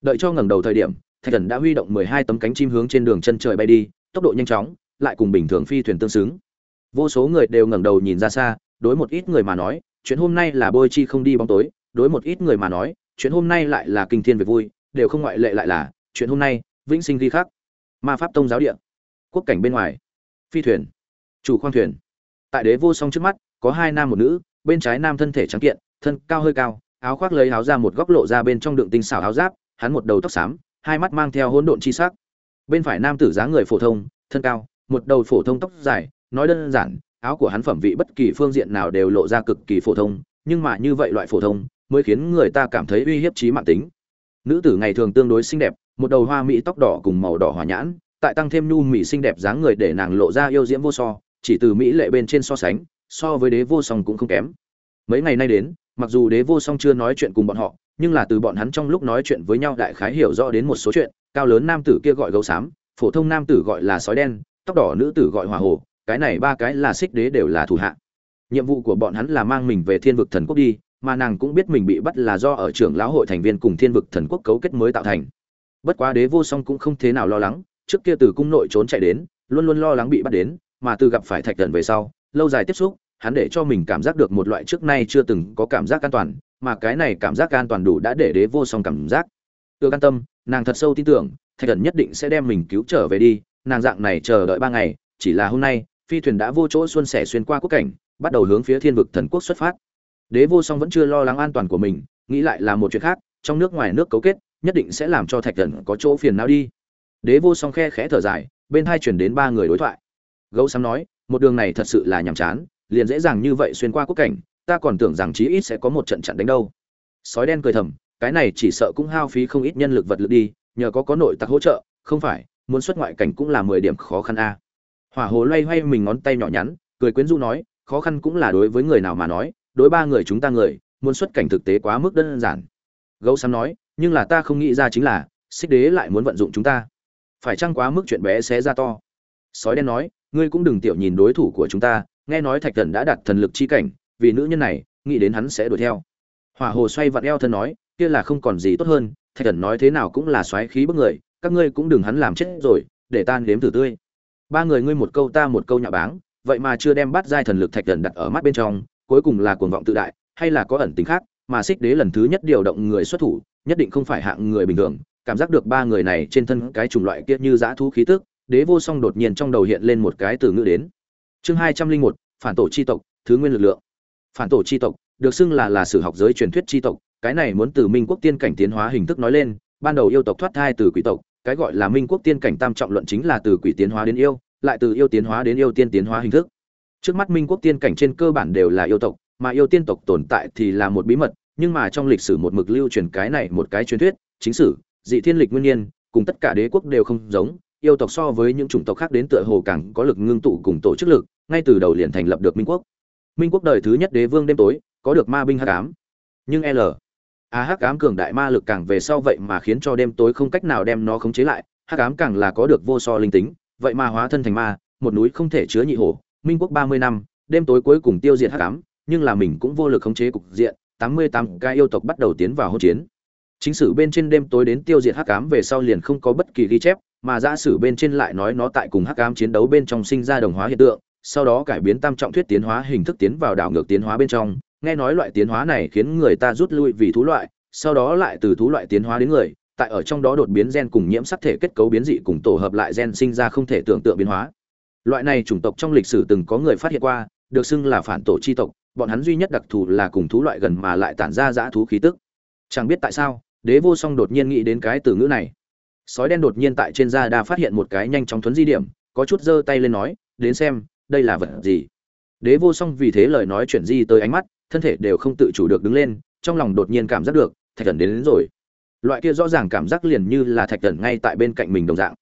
Đợi cho ngẩng đầu thời điểm, thạch thần đã huy động mười hai tấm cánh chim hướng trên đường chân trời bay đi, tốc độ nhanh chóng, lại cùng bình thường phi thuyền tương xứng. Vô số người đều ngẩng đầu nhìn ra xa, đối một ít người mà nói, chuyện hôm nay là bôi chi không đi bóng tối, đối một ít người mà nói, chuyện hôm nay lại là kinh thiên về vui, đều không ngoại lệ lại là, chuyện hôm nay, vĩnh sinh ghi khắc. Ma pháp tông giáo địa quốc cảnh bên ngoài. Phi thuyền. Chủ khoang thuyền. Tại đế vô song trước mắt, có hai nam một nữ, bên trái nam thân thể trắng kiện, thân cao hơi cao, áo khoác lấy áo ra một góc lộ ra bên trong đựng tinh xảo áo giáp, hắn một đầu tóc xám, hai mắt mang theo hỗn độn chi sắc. Bên phải nam tử dáng người phổ thông, thân cao, một đầu phổ thông tóc dài, nói đơn giản, áo của hắn phẩm vị bất kỳ phương diện nào đều lộ ra cực kỳ phổ thông, nhưng mà như vậy loại phổ thông, mới khiến người ta cảm thấy uy hiếp trí mạng tính. Nữ tử ngày thường tương đối xinh đẹp, một đầu hoa mỹ tóc đỏ cùng màu đỏ hỏa nhãn tại tăng thêm nhu mỹ xinh đẹp dáng người để nàng lộ ra yêu diễm vô so, chỉ từ mỹ lệ bên trên so sánh, so với đế vô song cũng không kém. Mấy ngày nay đến, mặc dù đế vô song chưa nói chuyện cùng bọn họ, nhưng là từ bọn hắn trong lúc nói chuyện với nhau đại khái hiểu rõ đến một số chuyện, cao lớn nam tử kia gọi gấu xám, phổ thông nam tử gọi là sói đen, tóc đỏ nữ tử gọi hỏa hồ cái này ba cái là xích đế đều là thủ hạ. Nhiệm vụ của bọn hắn là mang mình về thiên vực thần quốc đi, mà nàng cũng biết mình bị bắt là do ở trưởng lão hội thành viên cùng thiên vực thần quốc cấu kết mới tạo thành. Bất quá đế vô song cũng không thế nào lo lắng trước kia từ cung nội trốn chạy đến, luôn luôn lo lắng bị bắt đến, mà từ gặp phải thạch thần về sau, lâu dài tiếp xúc, hắn để cho mình cảm giác được một loại trước nay chưa từng có cảm giác an toàn, mà cái này cảm giác an toàn đủ đã để đế vô song cảm giác. Ưa an tâm, nàng thật sâu tin tưởng, thạch thần nhất định sẽ đem mình cứu trở về đi, nàng dạng này chờ đợi ba ngày, chỉ là hôm nay, phi thuyền đã vô chỗ xuân sẻ xuyên qua quốc cảnh, bắt đầu hướng phía thiên vực thần quốc xuất phát. Đế vô song vẫn chưa lo lắng an toàn của mình, nghĩ lại là một chuyện khác, trong nước ngoài nước cấu kết, nhất định sẽ làm cho thạch thần có chỗ phiền não đi đế vô song khe khẽ thở dài, bên hai chuyển đến ba người đối thoại. Gấu xám nói, một đường này thật sự là nhàm chán, liền dễ dàng như vậy xuyên qua quốc cảnh, ta còn tưởng rằng chí ít sẽ có một trận chặn đánh đâu. Sói đen cười thầm, cái này chỉ sợ cũng hao phí không ít nhân lực vật lực đi, nhờ có có nội tặc hỗ trợ, không phải, muốn xuất ngoại cảnh cũng là mười điểm khó khăn a. Hỏa hồ loay hoay mình ngón tay nhỏ nhắn, cười quyến rũ nói, khó khăn cũng là đối với người nào mà nói, đối ba người chúng ta người, muốn xuất cảnh thực tế quá mức đơn giản. Gấu xám nói, nhưng là ta không nghĩ ra chính là, xích đế lại muốn vận dụng chúng ta phải chăng quá mức chuyện bé xé ra to? Sói đen nói, ngươi cũng đừng tiểu nhìn đối thủ của chúng ta, nghe nói thạch thần đã đặt thần lực chi cảnh, vì nữ nhân này, nghĩ đến hắn sẽ đuổi theo. Hỏa hồ xoay vặn eo thân nói, kia là không còn gì tốt hơn, thạch thần nói thế nào cũng là xoáy khí bức người, các ngươi cũng đừng hắn làm chết rồi, để tan đếm thử tươi. Ba người ngươi một câu ta một câu nhạo báng, vậy mà chưa đem bắt giai thần lực thạch thần đặt ở mắt bên trong, cuối cùng là cuồng vọng tự đại, hay là có ẩn tính khác, mà xích đế lần thứ nhất điều động người xuất thủ, nhất định không phải hạng người bình thường cảm giác được ba người này trên thân cái chủng loại kia như dã thú khí tức, đế vô song đột nhiên trong đầu hiện lên một cái từ ngữ đến. Chương hai trăm linh một, phản tổ chi tộc, thứ nguyên lực lượng. Phản tổ chi tộc, được xưng là là sử học giới truyền thuyết chi tộc, cái này muốn từ minh quốc tiên cảnh tiến hóa hình thức nói lên, ban đầu yêu tộc thoát thai từ quỷ tộc, cái gọi là minh quốc tiên cảnh tam trọng luận chính là từ quỷ tiến hóa đến yêu, lại từ yêu tiến hóa đến yêu tiên tiến hóa hình thức. Trước mắt minh quốc tiên cảnh trên cơ bản đều là yêu tộc, mà yêu tiên tộc tồn tại thì là một bí mật, nhưng mà trong lịch sử một mực lưu truyền cái này một cái truyền thuyết, chính sử dị thiên lịch nguyên nhiên, cùng tất cả đế quốc đều không giống, yêu tộc so với những chủng tộc khác đến tựa hồ càng có lực ngưng tụ cùng tổ chức lực, ngay từ đầu liền thành lập được minh quốc. Minh quốc đời thứ nhất đế vương đêm tối, có được ma binh hắc ám. Nhưng l a hắc ám cường đại ma lực càng về sau vậy mà khiến cho đêm tối không cách nào đem nó khống chế lại, hắc ám càng là có được vô so linh tính, vậy mà hóa thân thành ma, một núi không thể chứa nhị hổ. Minh quốc ba mươi năm, đêm tối cuối cùng tiêu diệt hắc ám, nhưng là mình cũng vô lực khống chế cục diện, tám mươi tám cái yêu tộc bắt đầu tiến vào hỗn chiến chính sử bên trên đêm tối đến tiêu diệt hắc ám về sau liền không có bất kỳ ghi chép, mà giả sử bên trên lại nói nó tại cùng hắc ám chiến đấu bên trong sinh ra đồng hóa hiện tượng, sau đó cải biến tam trọng thuyết tiến hóa hình thức tiến vào đảo ngược tiến hóa bên trong. Nghe nói loại tiến hóa này khiến người ta rút lui vì thú loại, sau đó lại từ thú loại tiến hóa đến người, tại ở trong đó đột biến gen cùng nhiễm sắc thể kết cấu biến dị cùng tổ hợp lại gen sinh ra không thể tưởng tượng biến hóa. Loại này chủng tộc trong lịch sử từng có người phát hiện qua, được xưng là phản tổ chi tộc, bọn hắn duy nhất đặc thù là cùng thú loại gần mà lại tản ra dã thú khí tức. Chẳng biết tại sao đế vô song đột nhiên nghĩ đến cái từ ngữ này. Sói đen đột nhiên tại trên da đa phát hiện một cái nhanh chóng thuấn di điểm có chút giơ tay lên nói đến xem đây là vật gì? Đế vô song vì thế lời nói chuyển di tới ánh mắt thân thể đều không tự chủ được đứng lên trong lòng đột nhiên cảm giác được thạch thần đến, đến rồi. Loại kia rõ ràng cảm giác liền như là thạch thần ngay tại bên cạnh mình đồng dạng.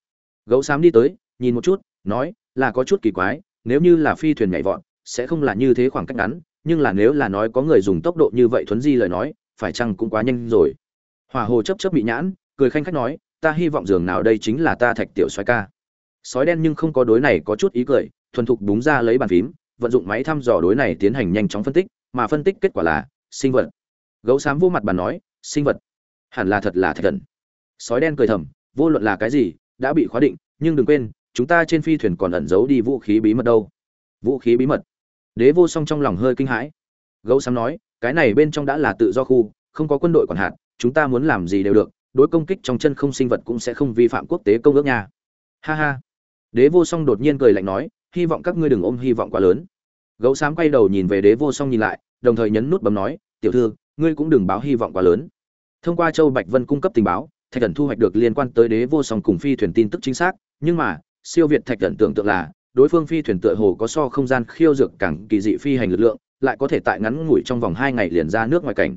Gấu xám đi tới nhìn một chút nói là có chút kỳ quái nếu như là phi thuyền nhảy vọt sẽ không là như thế khoảng cách ngắn nhưng là nếu là nói có người dùng tốc độ như vậy thuấn di lời nói phải chăng cũng quá nhanh rồi? Hỏa hồ chấp chấp bị nhãn, cười khanh khách nói, ta hy vọng giường nào đây chính là ta thạch tiểu xoái ca. Sói đen nhưng không có đối này có chút ý cười, thuần thục đúng ra lấy bàn phím, vận dụng máy thăm dò đối này tiến hành nhanh chóng phân tích, mà phân tích kết quả là sinh vật. Gấu xám vô mặt bàn nói, sinh vật? Hẳn là thật là thạch thần. Sói đen cười thầm, vô luận là cái gì, đã bị khóa định, nhưng đừng quên, chúng ta trên phi thuyền còn ẩn giấu đi vũ khí bí mật đâu. Vũ khí bí mật? Đế vô song trong lòng hơi kinh hãi. Gấu xám nói, cái này bên trong đã là tự do khu, không có quân đội quản hạt chúng ta muốn làm gì đều được, đối công kích trong chân không sinh vật cũng sẽ không vi phạm quốc tế công ước nha. Ha ha. Đế vô song đột nhiên cười lạnh nói, hy vọng các ngươi đừng ôm hy vọng quá lớn. Gấu xám quay đầu nhìn về đế vô song nhìn lại, đồng thời nhấn nút bấm nói, tiểu thư, ngươi cũng đừng báo hy vọng quá lớn. Thông qua châu bạch vân cung cấp tình báo, thạch thần thu hoạch được liên quan tới đế vô song cùng phi thuyền tin tức chính xác, nhưng mà, siêu việt thạch thần tưởng tượng là, đối phương phi thuyền tựa hồ có so không gian khiêu dược càng kỳ dị phi hành lực lượng, lại có thể tại ngắn ngủi trong vòng hai ngày liền ra nước ngoài cảnh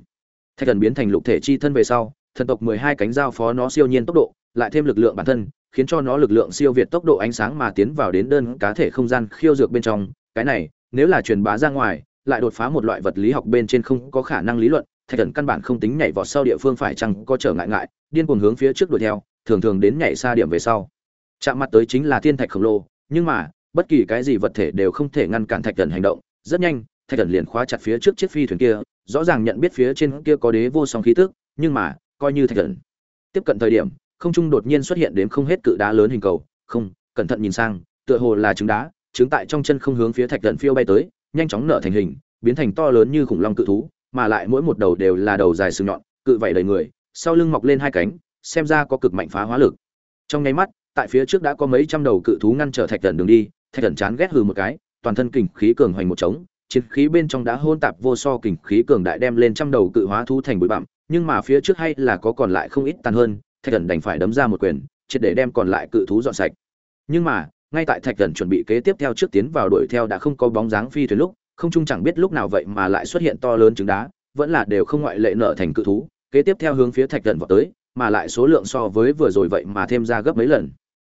thạch thần biến thành lục thể chi thân về sau, thần tộc mười hai cánh giao phó nó siêu nhiên tốc độ, lại thêm lực lượng bản thân, khiến cho nó lực lượng siêu việt tốc độ ánh sáng mà tiến vào đến đơn cá thể không gian khiêu dược bên trong. Cái này, nếu là truyền bá ra ngoài, lại đột phá một loại vật lý học bên trên không có khả năng lý luận, thạch thần căn bản không tính nhảy vọt sau địa phương phải chăng có trở ngại ngại, điên cuồng hướng phía trước đuổi theo, thường thường đến nhảy xa điểm về sau. Chạm mặt tới chính là thiên thạch khổng lồ, nhưng mà, bất kỳ cái gì vật thể đều không thể ngăn cản thạch thần hành động. Rất nhanh, thạch thần liền khóa chặt phía trước chiếc phi thuyền kia rõ ràng nhận biết phía trên kia có đế vô song khí tức, nhưng mà, coi như thạch thần. Tiếp cận thời điểm, không trung đột nhiên xuất hiện đến không hết cự đá lớn hình cầu. Không, cẩn thận nhìn sang, tựa hồ là trứng đá, trứng tại trong chân không hướng phía thạch thần phiêu bay tới, nhanh chóng nở thành hình, biến thành to lớn như khủng long cự thú, mà lại mỗi một đầu đều là đầu dài sừng nhọn, cự vậy đầy người, sau lưng mọc lên hai cánh, xem ra có cực mạnh phá hóa lực. Trong nháy mắt, tại phía trước đã có mấy trăm đầu cự thú ngăn trở thạch thần đường đi, thạch thần chán ghét hừ một cái, toàn thân kình khí cường hoành một trống chiến khí bên trong đã hôn tạp vô so kình khí cường đại đem lên trăm đầu cự hóa thú thành bụi bặm, nhưng mà phía trước hay là có còn lại không ít tàn hơn, thạch Cẩn đành phải đấm ra một quyền, triệt để đem còn lại cự thú dọn sạch. Nhưng mà, ngay tại thạch Cẩn chuẩn bị kế tiếp theo trước tiến vào đuổi theo đã không có bóng dáng phi thuyền lúc, không trung chẳng biết lúc nào vậy mà lại xuất hiện to lớn trứng đá, vẫn là đều không ngoại lệ nợ thành cự thú, kế tiếp theo hướng phía thạch Cẩn vọt tới, mà lại số lượng so với vừa rồi vậy mà thêm ra gấp mấy lần.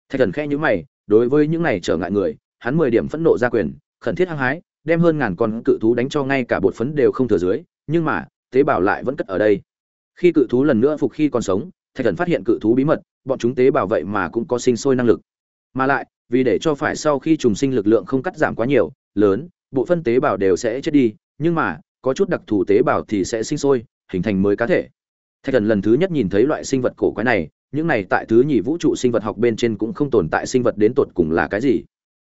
Thạch Cẩn khe nhíu mày, đối với những này trở ngại người, hắn mười điểm phẫn nộ ra quyền, khẩn thiết hăng hái đem hơn ngàn con cự thú đánh cho ngay cả bột phấn đều không thừa dưới, nhưng mà, tế bào lại vẫn cất ở đây. Khi cự thú lần nữa phục khi còn sống, thạch thần phát hiện cự thú bí mật, bọn chúng tế bào vậy mà cũng có sinh sôi năng lực. Mà lại, vì để cho phải sau khi trùng sinh lực lượng không cắt giảm quá nhiều, lớn, bộ phân tế bào đều sẽ chết đi, nhưng mà, có chút đặc thù tế bào thì sẽ sinh sôi, hình thành mới cá thể. Thạch thần lần thứ nhất nhìn thấy loại sinh vật cổ quái này, những này tại thứ nhì vũ trụ sinh vật học bên trên cũng không tồn tại sinh vật đến tột cùng là cái gì.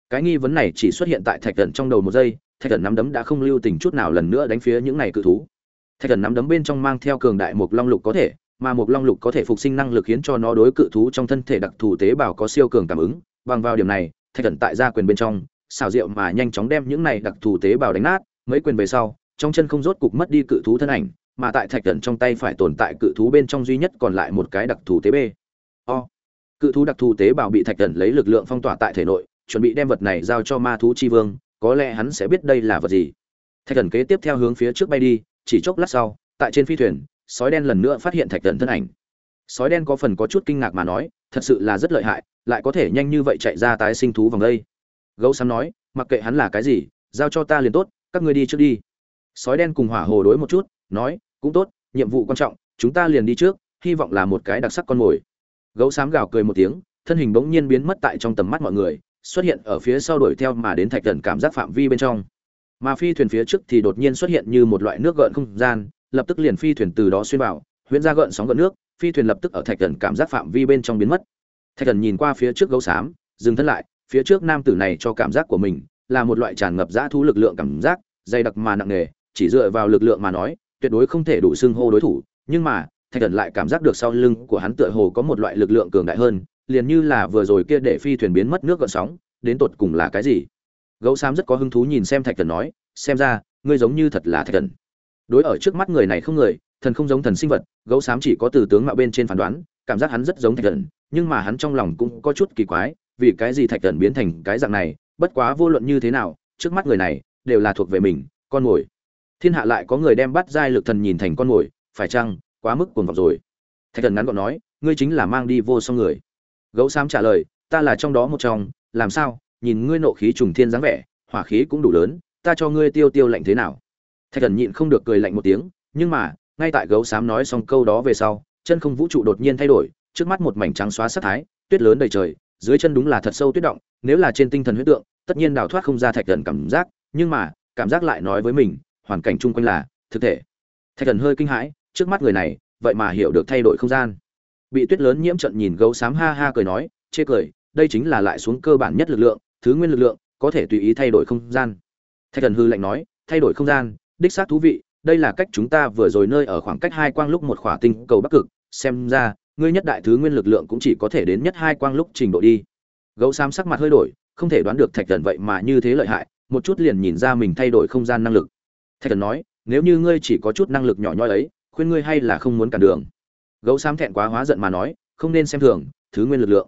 Cái nghi vấn này chỉ xuất hiện tại thạch thần trong đầu một giây thạch thần nắm đấm đã không lưu tình chút nào lần nữa đánh phía những này cự thú. Thạch thần nắm đấm bên trong mang theo cường đại một long lục có thể, mà một long lục có thể phục sinh năng lực khiến cho nó đối cự thú trong thân thể đặc thù tế bào có siêu cường cảm ứng. Bằng vào điểm này, thạch thần tại gia quyền bên trong xào rượu mà nhanh chóng đem những này đặc thù tế bào đánh nát. Mấy quyền về sau, trong chân không rốt cục mất đi cự thú thân ảnh, mà tại thạch thần trong tay phải tồn tại cự thú bên trong duy nhất còn lại một cái đặc thù tế bê. O. Cự thú đặc thù tế bào bị thạch thần lấy lực lượng phong tỏa tại thể nội, chuẩn bị đem vật này giao cho ma thú chi vương có lẽ hắn sẽ biết đây là vật gì. Thạch thần kế tiếp theo hướng phía trước bay đi, chỉ chốc lát sau, tại trên phi thuyền, sói đen lần nữa phát hiện thạch thần thân ảnh. Sói đen có phần có chút kinh ngạc mà nói, thật sự là rất lợi hại, lại có thể nhanh như vậy chạy ra tái sinh thú vòng đây. Gấu xám nói, mặc kệ hắn là cái gì, giao cho ta liền tốt, các ngươi đi trước đi. Sói đen cùng hỏa hồ đối một chút, nói, cũng tốt, nhiệm vụ quan trọng, chúng ta liền đi trước, hy vọng là một cái đặc sắc con mồi. Gấu xám gào cười một tiếng, thân hình bỗng nhiên biến mất tại trong tầm mắt mọi người xuất hiện ở phía sau đuổi theo mà đến thạch thần cảm giác phạm vi bên trong. Mà phi thuyền phía trước thì đột nhiên xuất hiện như một loại nước gợn không gian, lập tức liền phi thuyền từ đó xuyên vào, huyễn ra gợn sóng gợn nước, phi thuyền lập tức ở thạch thần cảm giác phạm vi bên trong biến mất. Thạch thần nhìn qua phía trước gấu xám, dừng thân lại, phía trước nam tử này cho cảm giác của mình là một loại tràn ngập dã thú lực lượng cảm giác, dày đặc mà nặng nề, chỉ dựa vào lực lượng mà nói, tuyệt đối không thể đủ xưng hô đối thủ, nhưng mà, thạch thần lại cảm giác được sau lưng của hắn tựa hồ có một loại lực lượng cường đại hơn liền như là vừa rồi kia để phi thuyền biến mất nước gợn sóng đến tột cùng là cái gì? Gấu xám rất có hứng thú nhìn xem thạch thần nói xem ra ngươi giống như thật là thạch thần. Đối ở trước mắt người này không người thần không giống thần sinh vật gấu xám chỉ có từ tướng mạo bên trên phán đoán cảm giác hắn rất giống thạch thần nhưng mà hắn trong lòng cũng có chút kỳ quái vì cái gì thạch thần biến thành cái dạng này bất quá vô luận như thế nào trước mắt người này đều là thuộc về mình con ngồi. thiên hạ lại có người đem bắt giai lực thần nhìn thành con ngồi, phải chăng quá mức cuồng vọng rồi? Thạch thần ngắn gọn nói ngươi chính là mang đi vô song người gấu xám trả lời, ta là trong đó một trong, làm sao? Nhìn ngươi nộ khí trùng thiên dáng vẻ, hỏa khí cũng đủ lớn, ta cho ngươi tiêu tiêu lạnh thế nào? Thạch thần nhịn không được cười lạnh một tiếng, nhưng mà, ngay tại gấu xám nói xong câu đó về sau, chân không vũ trụ đột nhiên thay đổi, trước mắt một mảnh trắng xóa sắc thái, tuyết lớn đầy trời, dưới chân đúng là thật sâu tuyết động, nếu là trên tinh thần huyết tượng, tất nhiên đào thoát không ra thạch thần cảm giác, nhưng mà, cảm giác lại nói với mình, hoàn cảnh chung quanh là thực thể. Thạch thần hơi kinh hãi, trước mắt người này, vậy mà hiểu được thay đổi không gian bị tuyết lớn nhiễm trận nhìn gấu xám ha ha cười nói, chê cười, đây chính là lại xuống cơ bản nhất lực lượng, thứ nguyên lực lượng, có thể tùy ý thay đổi không gian. Thạch thần hư lạnh nói, thay đổi không gian, đích xác thú vị, đây là cách chúng ta vừa rồi nơi ở khoảng cách hai quang lúc một khỏa tinh cầu bắc cực, xem ra, ngươi nhất đại thứ nguyên lực lượng cũng chỉ có thể đến nhất hai quang lúc trình độ đi. Gấu xám sắc mặt hơi đổi, không thể đoán được thạch thần vậy mà như thế lợi hại, một chút liền nhìn ra mình thay đổi không gian năng lực. Thạch thần nói, nếu như ngươi chỉ có chút năng lực nhỏ nhoi ấy, khuyên ngươi hay là không muốn cản đường gấu xám thẹn quá hóa giận mà nói, không nên xem thường, thứ nguyên lực lượng.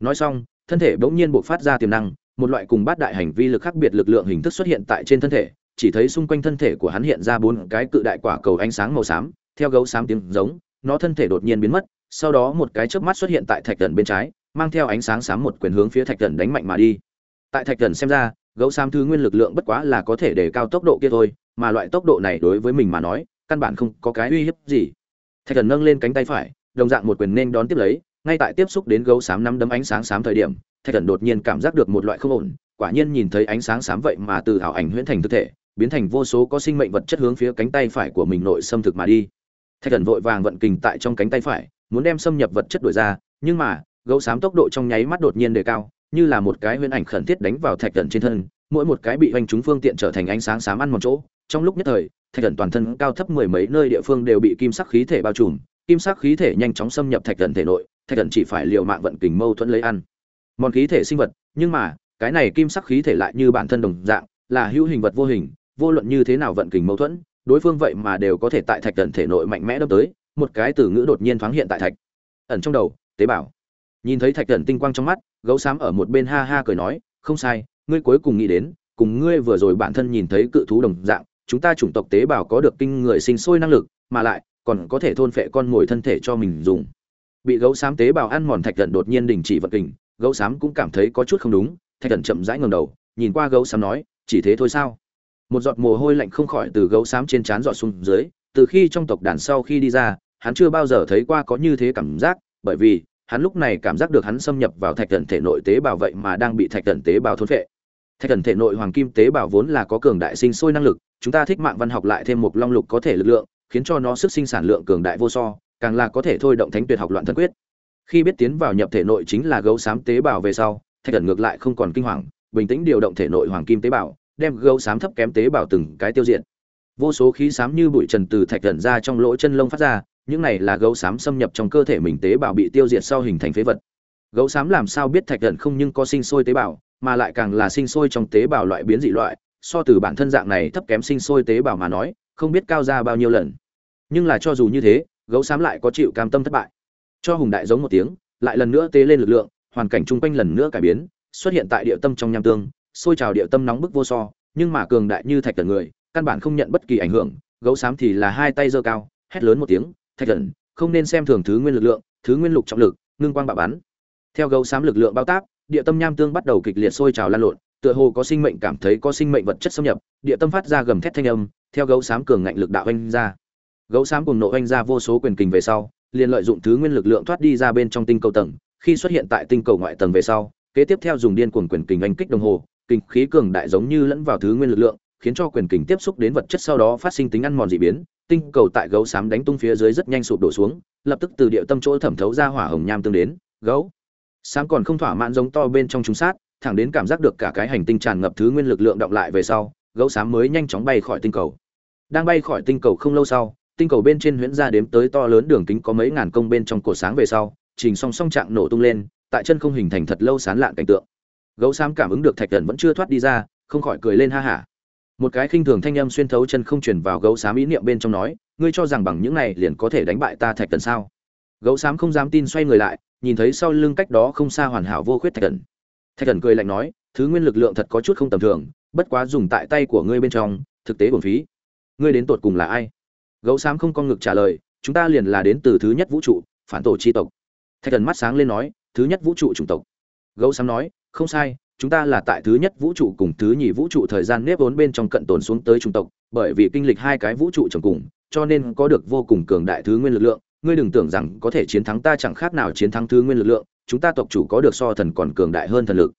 Nói xong, thân thể bỗng nhiên bộc phát ra tiềm năng, một loại cùng bát đại hành vi lực khác biệt lực lượng hình thức xuất hiện tại trên thân thể, chỉ thấy xung quanh thân thể của hắn hiện ra bốn cái cự đại quả cầu ánh sáng màu xám, theo gấu xám tiếng giống, nó thân thể đột nhiên biến mất, sau đó một cái chớp mắt xuất hiện tại thạch thần bên trái, mang theo ánh sáng xám một quyền hướng phía thạch thần đánh mạnh mà đi. Tại thạch thần xem ra, gấu xám thứ nguyên lực lượng bất quá là có thể để cao tốc độ kia thôi, mà loại tốc độ này đối với mình mà nói, căn bản không có cái uy hiếp gì thạch thần nâng lên cánh tay phải, đồng dạng một quyền nên đón tiếp lấy, ngay tại tiếp xúc đến gấu xám năm đấm ánh sáng xám thời điểm, thạch thần đột nhiên cảm giác được một loại không ổn, quả nhiên nhìn thấy ánh sáng xám vậy mà từ ảo ảnh huyễn thành thực thể, biến thành vô số có sinh mệnh vật chất hướng phía cánh tay phải của mình nội xâm thực mà đi. Thạch thần vội vàng vận kình tại trong cánh tay phải, muốn đem xâm nhập vật chất đổi ra, nhưng mà, gấu xám tốc độ trong nháy mắt đột nhiên đề cao, như là một cái huyễn ảnh khẩn thiết đánh vào thạch thần trên thân, mỗi một cái bị hoành trúng phương tiện trở thành ánh sáng xám ăn một chỗ trong lúc nhất thời, thạch thần toàn thân cao thấp mười mấy nơi địa phương đều bị kim sắc khí thể bao trùm, kim sắc khí thể nhanh chóng xâm nhập thạch thần thể nội, thạch thần chỉ phải liều mạng vận kình mâu thuẫn lấy ăn. Mòn khí thể sinh vật, nhưng mà, cái này kim sắc khí thể lại như bản thân đồng dạng, là hữu hình vật vô hình, vô luận như thế nào vận kình mâu thuẫn, đối phương vậy mà đều có thể tại thạch thần thể nội mạnh mẽ đâm tới, một cái từ ngữ đột nhiên thoáng hiện tại thạch. Ẩn trong đầu, tế bào. Nhìn thấy thạch thần tinh quang trong mắt, gấu xám ở một bên ha ha cười nói, không sai, ngươi cuối cùng nghĩ đến, cùng ngươi vừa rồi bản thân nhìn thấy cự thú đồng dạng chúng ta chủng tộc tế bào có được kinh người sinh sôi năng lực, mà lại, còn có thể thôn phệ con mồi thân thể cho mình dùng. Bị gấu xám tế bào ăn mòn thạch thần đột nhiên đình chỉ vận kình, gấu xám cũng cảm thấy có chút không đúng, thạch thần chậm rãi ngầm đầu, nhìn qua gấu xám nói, chỉ thế thôi sao? Một giọt mồ hôi lạnh không khỏi từ gấu xám trên trán giọt xuống dưới, từ khi trong tộc đàn sau khi đi ra, hắn chưa bao giờ thấy qua có như thế cảm giác, bởi vì, hắn lúc này cảm giác được hắn xâm nhập vào thạch thần thể nội tế bào vậy mà đang bị thạch thần tế bào thôn phệ. Thạch thần thể nội hoàng kim tế bào vốn là có cường đại sinh sôi năng lực chúng ta thích mạng văn học lại thêm một long lục có thể lực lượng, khiến cho nó sức sinh sản lượng cường đại vô so, càng là có thể thôi động thánh tuyệt học loạn thần quyết. Khi biết tiến vào nhập thể nội chính là gấu xám tế bào về sau thạch thần ngược lại không còn kinh hoàng, bình tĩnh điều động thể nội hoàng kim tế bào, đem gấu xám thấp kém tế bào từng cái tiêu diệt. Vô số khí xám như bụi trần từ thạch thần ra trong lỗ chân lông phát ra, những này là gấu xám xâm nhập trong cơ thể mình tế bào bị tiêu diệt sau hình thành phế vật. Gấu xám làm sao biết thạch thần không nhưng có sinh sôi tế bào, mà lại càng là sinh sôi trong tế bào loại biến dị loại so từ bản thân dạng này thấp kém sinh sôi tế bào mà nói, không biết cao ra bao nhiêu lần. Nhưng là cho dù như thế, gấu xám lại có chịu cam tâm thất bại. Cho hùng đại giống một tiếng, lại lần nữa tế lên lực lượng, hoàn cảnh chung quanh lần nữa cải biến, xuất hiện tại địa tâm trong nham tương, sôi trào địa tâm nóng bức vô so, nhưng mà cường đại như thạch thần người, căn bản không nhận bất kỳ ảnh hưởng, gấu xám thì là hai tay giơ cao, hét lớn một tiếng, thạch thần, không nên xem thường thứ nguyên lực lượng, thứ nguyên lục trọng lực, ngưng quang bạo bắn. Theo gấu xám lực lượng bao tác, địa tâm nham tương bắt đầu kịch liệt sôi trào lan lộn tựa hồ có sinh mệnh cảm thấy có sinh mệnh vật chất xâm nhập, địa tâm phát ra gầm thét thanh âm, theo gấu xám cường ngạnh lực đạo anh ra. Gấu xám cùng nộ anh ra vô số quyền kình về sau, liền lợi dụng thứ nguyên lực lượng thoát đi ra bên trong tinh cầu tầng, khi xuất hiện tại tinh cầu ngoại tầng về sau, kế tiếp theo dùng điên cuồng quyền kình anh kích đồng hồ kinh khí cường đại giống như lẫn vào thứ nguyên lực lượng, khiến cho quyền kình tiếp xúc đến vật chất sau đó phát sinh tính ăn mòn dị biến, tinh cầu tại gấu xám đánh tung phía dưới rất nhanh sụp đổ xuống, lập tức từ địa tâm chỗ thẩm thấu ra hỏa hồng nham tương đến. Gấu xám còn không thỏa mãn giống to bên trong chúng sát thẳng đến cảm giác được cả cái hành tinh tràn ngập thứ nguyên lực lượng động lại về sau, gấu xám mới nhanh chóng bay khỏi tinh cầu. Đang bay khỏi tinh cầu không lâu sau, tinh cầu bên trên huyễn ra đếm tới to lớn đường kính có mấy ngàn công bên trong cổ sáng về sau, trình song song trạng nổ tung lên, tại chân không hình thành thật lâu sán lạn cảnh tượng. Gấu xám cảm ứng được thạch thần vẫn chưa thoát đi ra, không khỏi cười lên ha hả. Một cái khinh thường thanh âm xuyên thấu chân không chuyển vào gấu xám ý niệm bên trong nói, ngươi cho rằng bằng những này liền có thể đánh bại ta thạch thần sao? Gấu xám không dám tin xoay người lại, nhìn thấy sau lưng cách đó không xa hoàn hảo vô khuyết thạch thần thạch thần cười lạnh nói, thứ nguyên lực lượng thật có chút không tầm thường, bất quá dùng tại tay của ngươi bên trong, thực tế bổn phí. Ngươi đến tột cùng là ai? Gấu xám không con ngực trả lời, chúng ta liền là đến từ thứ nhất vũ trụ, phản tổ chi tộc. Thạch thần mắt sáng lên nói, thứ nhất vũ trụ chủng tộc. Gấu xám nói, không sai, chúng ta là tại thứ nhất vũ trụ cùng thứ nhì vũ trụ thời gian nếp vốn bên trong cận tồn xuống tới chủng tộc, bởi vì kinh lịch hai cái vũ trụ chồng cùng, cho nên có được vô cùng cường đại thứ nguyên lực lượng ngươi đừng tưởng rằng có thể chiến thắng ta, chẳng khác nào chiến thắng thứ nguyên lực lượng, chúng ta tộc chủ có được so thần còn cường đại hơn thần lực.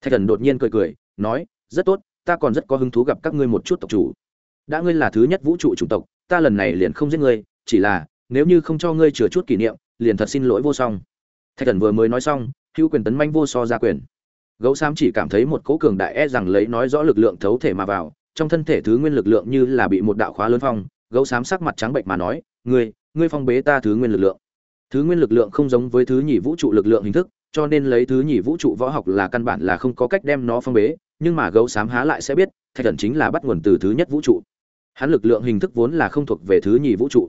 Thạch thần đột nhiên cười cười, nói, rất tốt, ta còn rất có hứng thú gặp các ngươi một chút tộc chủ. Đã ngươi là thứ nhất vũ trụ chủng tộc, ta lần này liền không giết ngươi, chỉ là, nếu như không cho ngươi chừa chút kỷ niệm, liền thật xin lỗi vô song. Thạch thần vừa mới nói xong, hữu quyền tấn manh vô so ra quyền. Gấu xám chỉ cảm thấy một cỗ cường đại e rằng lấy nói rõ lực lượng thấu thể mà vào, trong thân thể thứ nguyên lực lượng như là bị một đạo khóa lớn phong, gấu xám sắc mặt trắng bệnh mà nói, ngươi ngươi phong bế ta thứ nguyên lực lượng. Thứ nguyên lực lượng không giống với thứ nhì vũ trụ lực lượng hình thức, cho nên lấy thứ nhì vũ trụ võ học là căn bản là không có cách đem nó phong bế, nhưng mà gấu xám há lại sẽ biết, thạch thần chính là bắt nguồn từ thứ nhất vũ trụ. Hắn lực lượng hình thức vốn là không thuộc về thứ nhì vũ trụ.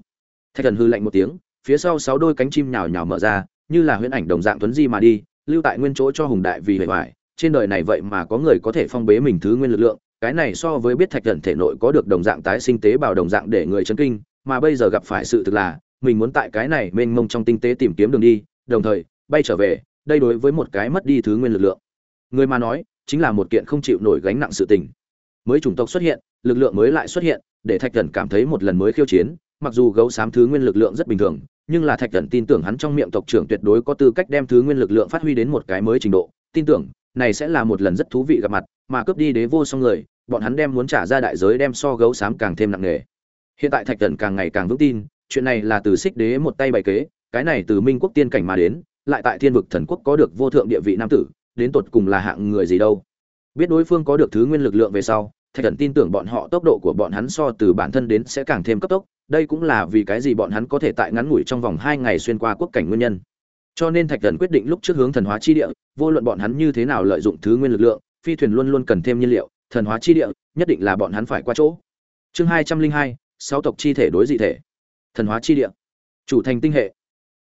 Thạch thần hư lạnh một tiếng, phía sau sáu đôi cánh chim nhào nhào mở ra, như là huyễn ảnh đồng dạng tuấn di mà đi, lưu tại nguyên chỗ cho hùng đại vì hệ hoại. Trên đời này vậy mà có người có thể phong bế mình thứ nguyên lực lượng, cái này so với biết thạch thần thể nội có được đồng dạng tái sinh tế bào đồng dạng để người chấn kinh mà bây giờ gặp phải sự thực là, mình muốn tại cái này mênh mông trong tinh tế tìm kiếm đường đi, đồng thời, bay trở về, đây đối với một cái mất đi thứ nguyên lực lượng. Người mà nói, chính là một kiện không chịu nổi gánh nặng sự tình. Mới chủng tộc xuất hiện, lực lượng mới lại xuất hiện, để thạch thần cảm thấy một lần mới khiêu chiến, mặc dù gấu xám thứ nguyên lực lượng rất bình thường, nhưng là thạch thần tin tưởng hắn trong miệng tộc trưởng tuyệt đối có tư cách đem thứ nguyên lực lượng phát huy đến một cái mới trình độ. Tin tưởng, này sẽ là một lần rất thú vị gặp mặt, mà cướp đi đế vô song người, bọn hắn đem muốn trả ra đại giới đem so gấu xám càng thêm nặng nề hiện tại thạch thần càng ngày càng vững tin, chuyện này là từ xích đế một tay bày kế, cái này từ minh quốc tiên cảnh mà đến, lại tại thiên vực thần quốc có được vô thượng địa vị nam tử, đến tột cùng là hạng người gì đâu. Biết đối phương có được thứ nguyên lực lượng về sau, thạch thần tin tưởng bọn họ tốc độ của bọn hắn so từ bản thân đến sẽ càng thêm cấp tốc, đây cũng là vì cái gì bọn hắn có thể tại ngắn ngủi trong vòng hai ngày xuyên qua quốc cảnh nguyên nhân. Cho nên thạch thần quyết định lúc trước hướng thần hóa chi địa, vô luận bọn hắn như thế nào lợi dụng thứ nguyên lực lượng, phi thuyền luôn luôn cần thêm nhiên liệu, thần hóa chi địa, nhất định là bọn hắn phải qua chỗ. Chương hai trăm linh hai sáu tộc chi thể đối dị thể. Thần hóa chi địa. Chủ thành tinh hệ.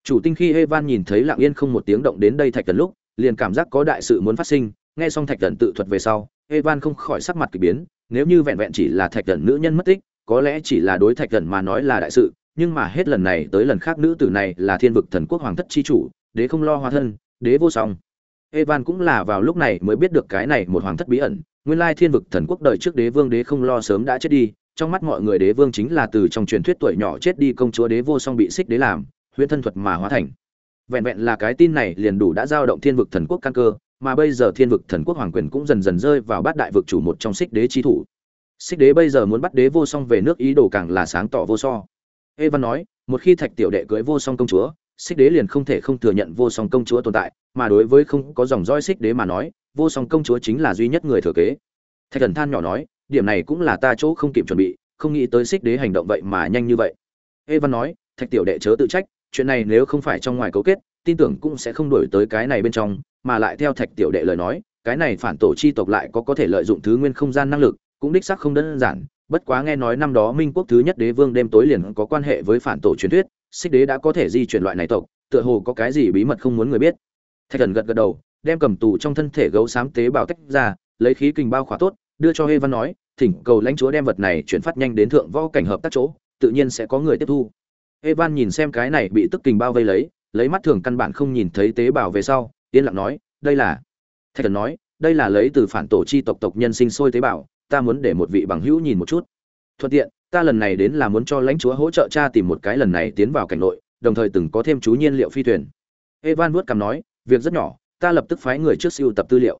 Chủ tinh khi evan nhìn thấy lặng yên không một tiếng động đến đây thạch thần lúc, liền cảm giác có đại sự muốn phát sinh. Nghe xong thạch thần tự thuật về sau evan không khỏi sắc mặt kỳ biến, nếu như vẹn vẹn chỉ là thạch thần nữ nhân mất tích, có lẽ chỉ là đối thạch thần mà nói là đại sự, nhưng mà hết lần này tới lần khác nữ tử này là thiên vực thần quốc hoàng thất chi chủ, đế không lo hóa thân, đế vô song. Evan cũng là vào lúc này mới biết được cái này một hoàng thất bí ẩn, nguyên lai thiên vực thần quốc đời trước đế vương đế không lo sớm đã chết đi trong mắt mọi người đế vương chính là từ trong truyền thuyết tuổi nhỏ chết đi công chúa đế vô song bị xích đế làm, huyễn thân thuật mà hóa thành. Vẹn vẹn là cái tin này liền đủ đã giao động thiên vực thần quốc căn cơ, mà bây giờ thiên vực thần quốc hoàng quyền cũng dần dần rơi vào bát đại vực chủ một trong xích đế chi thủ. Xích đế bây giờ muốn bắt đế vô song về nước ý đồ càng là sáng tỏ vô so. Ê văn nói, một khi thạch tiểu đệ cưới vô song công chúa, xích đế liền không thể không thừa nhận vô song công chúa tồn tại, mà đối với không có dòng roi xích đế mà nói, vô song công chúa chính là duy nhất người thừa kế. Thạch thần than nhỏ nói điểm này cũng là ta chỗ không kịp chuẩn bị, không nghĩ tới xích đế hành động vậy mà nhanh như vậy. Ê văn nói, thạch tiểu đệ chớ tự trách, chuyện này nếu không phải trong ngoài cấu kết, tin tưởng cũng sẽ không đổi tới cái này bên trong, mà lại theo thạch tiểu đệ lời nói, cái này phản tổ chi tộc lại có có thể lợi dụng thứ nguyên không gian năng lực, cũng đích xác không đơn giản. Bất quá nghe nói năm đó minh quốc thứ nhất đế vương đêm tối liền có quan hệ với phản tổ truyền thuyết, xích đế đã có thể di chuyển loại này tộc, tựa hồ có cái gì bí mật không muốn người biết. Thạch thần gật gật đầu, đem cầm tù trong thân thể gấu xám tế bào tách ra, lấy khí kình bao khỏa tốt đưa cho hê văn nói thỉnh cầu lãnh chúa đem vật này chuyển phát nhanh đến thượng võ cảnh hợp tác chỗ tự nhiên sẽ có người tiếp thu Evan nhìn xem cái này bị tức kình bao vây lấy, lấy mắt thường căn bản không nhìn thấy tế bào về sau, yên lặng nói, đây là. Thạch Thần nói, đây là lấy từ phản tổ chi tộc tộc nhân sinh sôi tế bào, ta muốn để một vị bằng hữu nhìn một chút. Thuận tiện, ta lần này đến là muốn cho lãnh chúa hỗ trợ cha tìm một cái lần này tiến vào cảnh nội, đồng thời từng có thêm chú nhiên liệu phi thuyền. Evan vuốt cằm nói, việc rất nhỏ, ta lập tức phái người trước siêu tập tư liệu.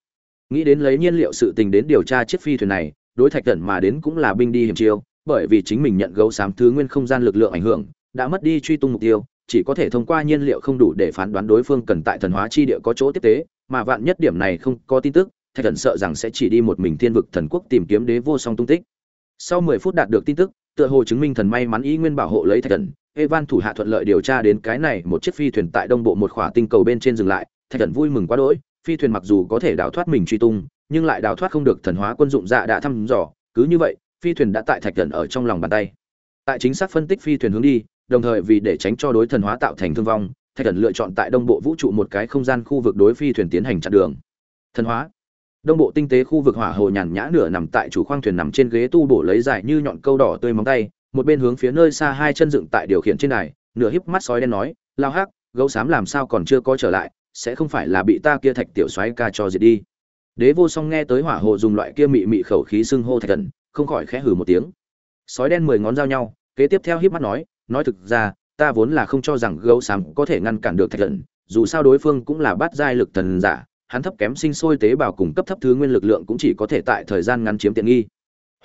Nghĩ đến lấy nhiên liệu sự tình đến điều tra chiếc phi thuyền này, đối Thạch Thần mà đến cũng là binh đi hiểm chiêu, bởi vì chính mình nhận gấu xám thứ nguyên không gian lực lượng ảnh hưởng, đã mất đi truy tung mục tiêu chỉ có thể thông qua nhiên liệu không đủ để phán đoán đối phương cần tại thần hóa chi địa có chỗ tiếp tế mà vạn nhất điểm này không có tin tức thạch thần sợ rằng sẽ chỉ đi một mình thiên vực thần quốc tìm kiếm đế vô song tung tích. Sau mười phút đạt được tin tức tựa hồ chứng minh thần may mắn ý nguyên bảo hộ lấy thạch thần evan thủ hạ thuận lợi điều tra đến cái này một chiếc phi thuyền tại đông bộ một khỏa tinh cầu bên trên dừng lại thạch thần vui mừng quá đỗi phi thuyền mặc dù có thể đào thoát mình truy tung, nhưng lại đào thoát không được thần hóa quân dụng dạ đã thăm dò. Cứ như vậy, phi thuyền đã tại thạch thần ở trong lòng bàn tay. Tại chính xác phân tích phi thuyền hướng đi, đồng thời vì để tránh cho đối thần hóa tạo thành thương vong, thạch thần lựa chọn tại đông bộ vũ trụ một cái không gian khu vực đối phi thuyền tiến hành chặn đường. Thần hóa. Đông bộ tinh tế khu vực hỏa hồ nhàn nhã nửa nằm tại chủ khoang thuyền nằm trên ghế tu bổ lấy dài như nhọn câu đỏ tươi móng tay, một bên hướng phía nơi xa hai chân dựng tại điều khiển trên này nửa híp mắt sói đen nói, lao hắc, gấu xám làm sao còn chưa có trở lại sẽ không phải là bị ta kia thạch tiểu soái ca cho diệt đi. Đế vô song nghe tới hỏa hồ dùng loại kia mị mị khẩu khí xưng hô thạch thần, không khỏi khẽ hừ một tiếng. Sói đen mười ngón giao nhau, kế tiếp theo híp mắt nói nói thực ra, ta vốn là không cho rằng gấu sám có thể ngăn cản được thạch thần, dù sao đối phương cũng là bát giai lực thần giả, hắn thấp kém sinh sôi tế bào cùng cấp thấp thứ nguyên lực lượng cũng chỉ có thể tại thời gian ngắn chiếm tiện nghi.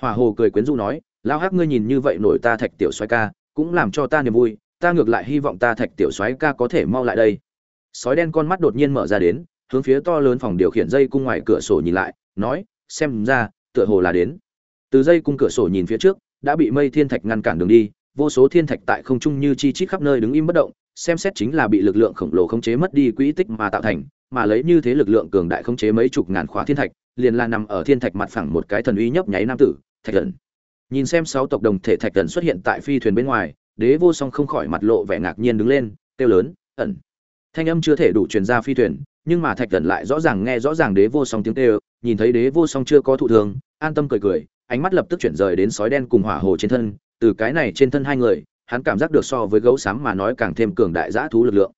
Hỏa hồ cười quyến rũ nói lao hắc, ngươi nhìn như vậy nổi ta thạch tiểu soái ca, cũng làm cho ta niềm vui, ta ngược lại hy vọng ta thạch tiểu soái ca có thể mau lại đây sói đen con mắt đột nhiên mở ra đến, hướng phía to lớn phòng điều khiển dây cung ngoài cửa sổ nhìn lại, nói, xem ra, tựa hồ là đến. Từ dây cung cửa sổ nhìn phía trước, đã bị mây thiên thạch ngăn cản đường đi, vô số thiên thạch tại không trung như chi chít khắp nơi đứng im bất động, xem xét chính là bị lực lượng khổng lồ khống chế mất đi quỹ tích mà tạo thành, mà lấy như thế lực lượng cường đại khống chế mấy chục ngàn khóa thiên thạch, liền là nằm ở thiên thạch mặt phẳng một cái thần uy nhấp nháy nam tử, thạch thần. Nhìn xem sáu tộc đồng thể thạch thần xuất hiện tại phi thuyền bên ngoài, đế vô song không khỏi mặt lộ vẻ ngạc nhiên đứng lên, kêu lớn ẩn thanh âm chưa thể đủ truyền ra phi thuyền, nhưng mà thạch thần lại rõ ràng nghe rõ ràng đế vô song tiếng kêu, nhìn thấy đế vô song chưa có thụ thường an tâm cười cười, ánh mắt lập tức chuyển rời đến sói đen cùng hỏa hồ trên thân, từ cái này trên thân hai người, hắn cảm giác được so với gấu xám mà nói càng thêm cường đại dã thú lực lượng.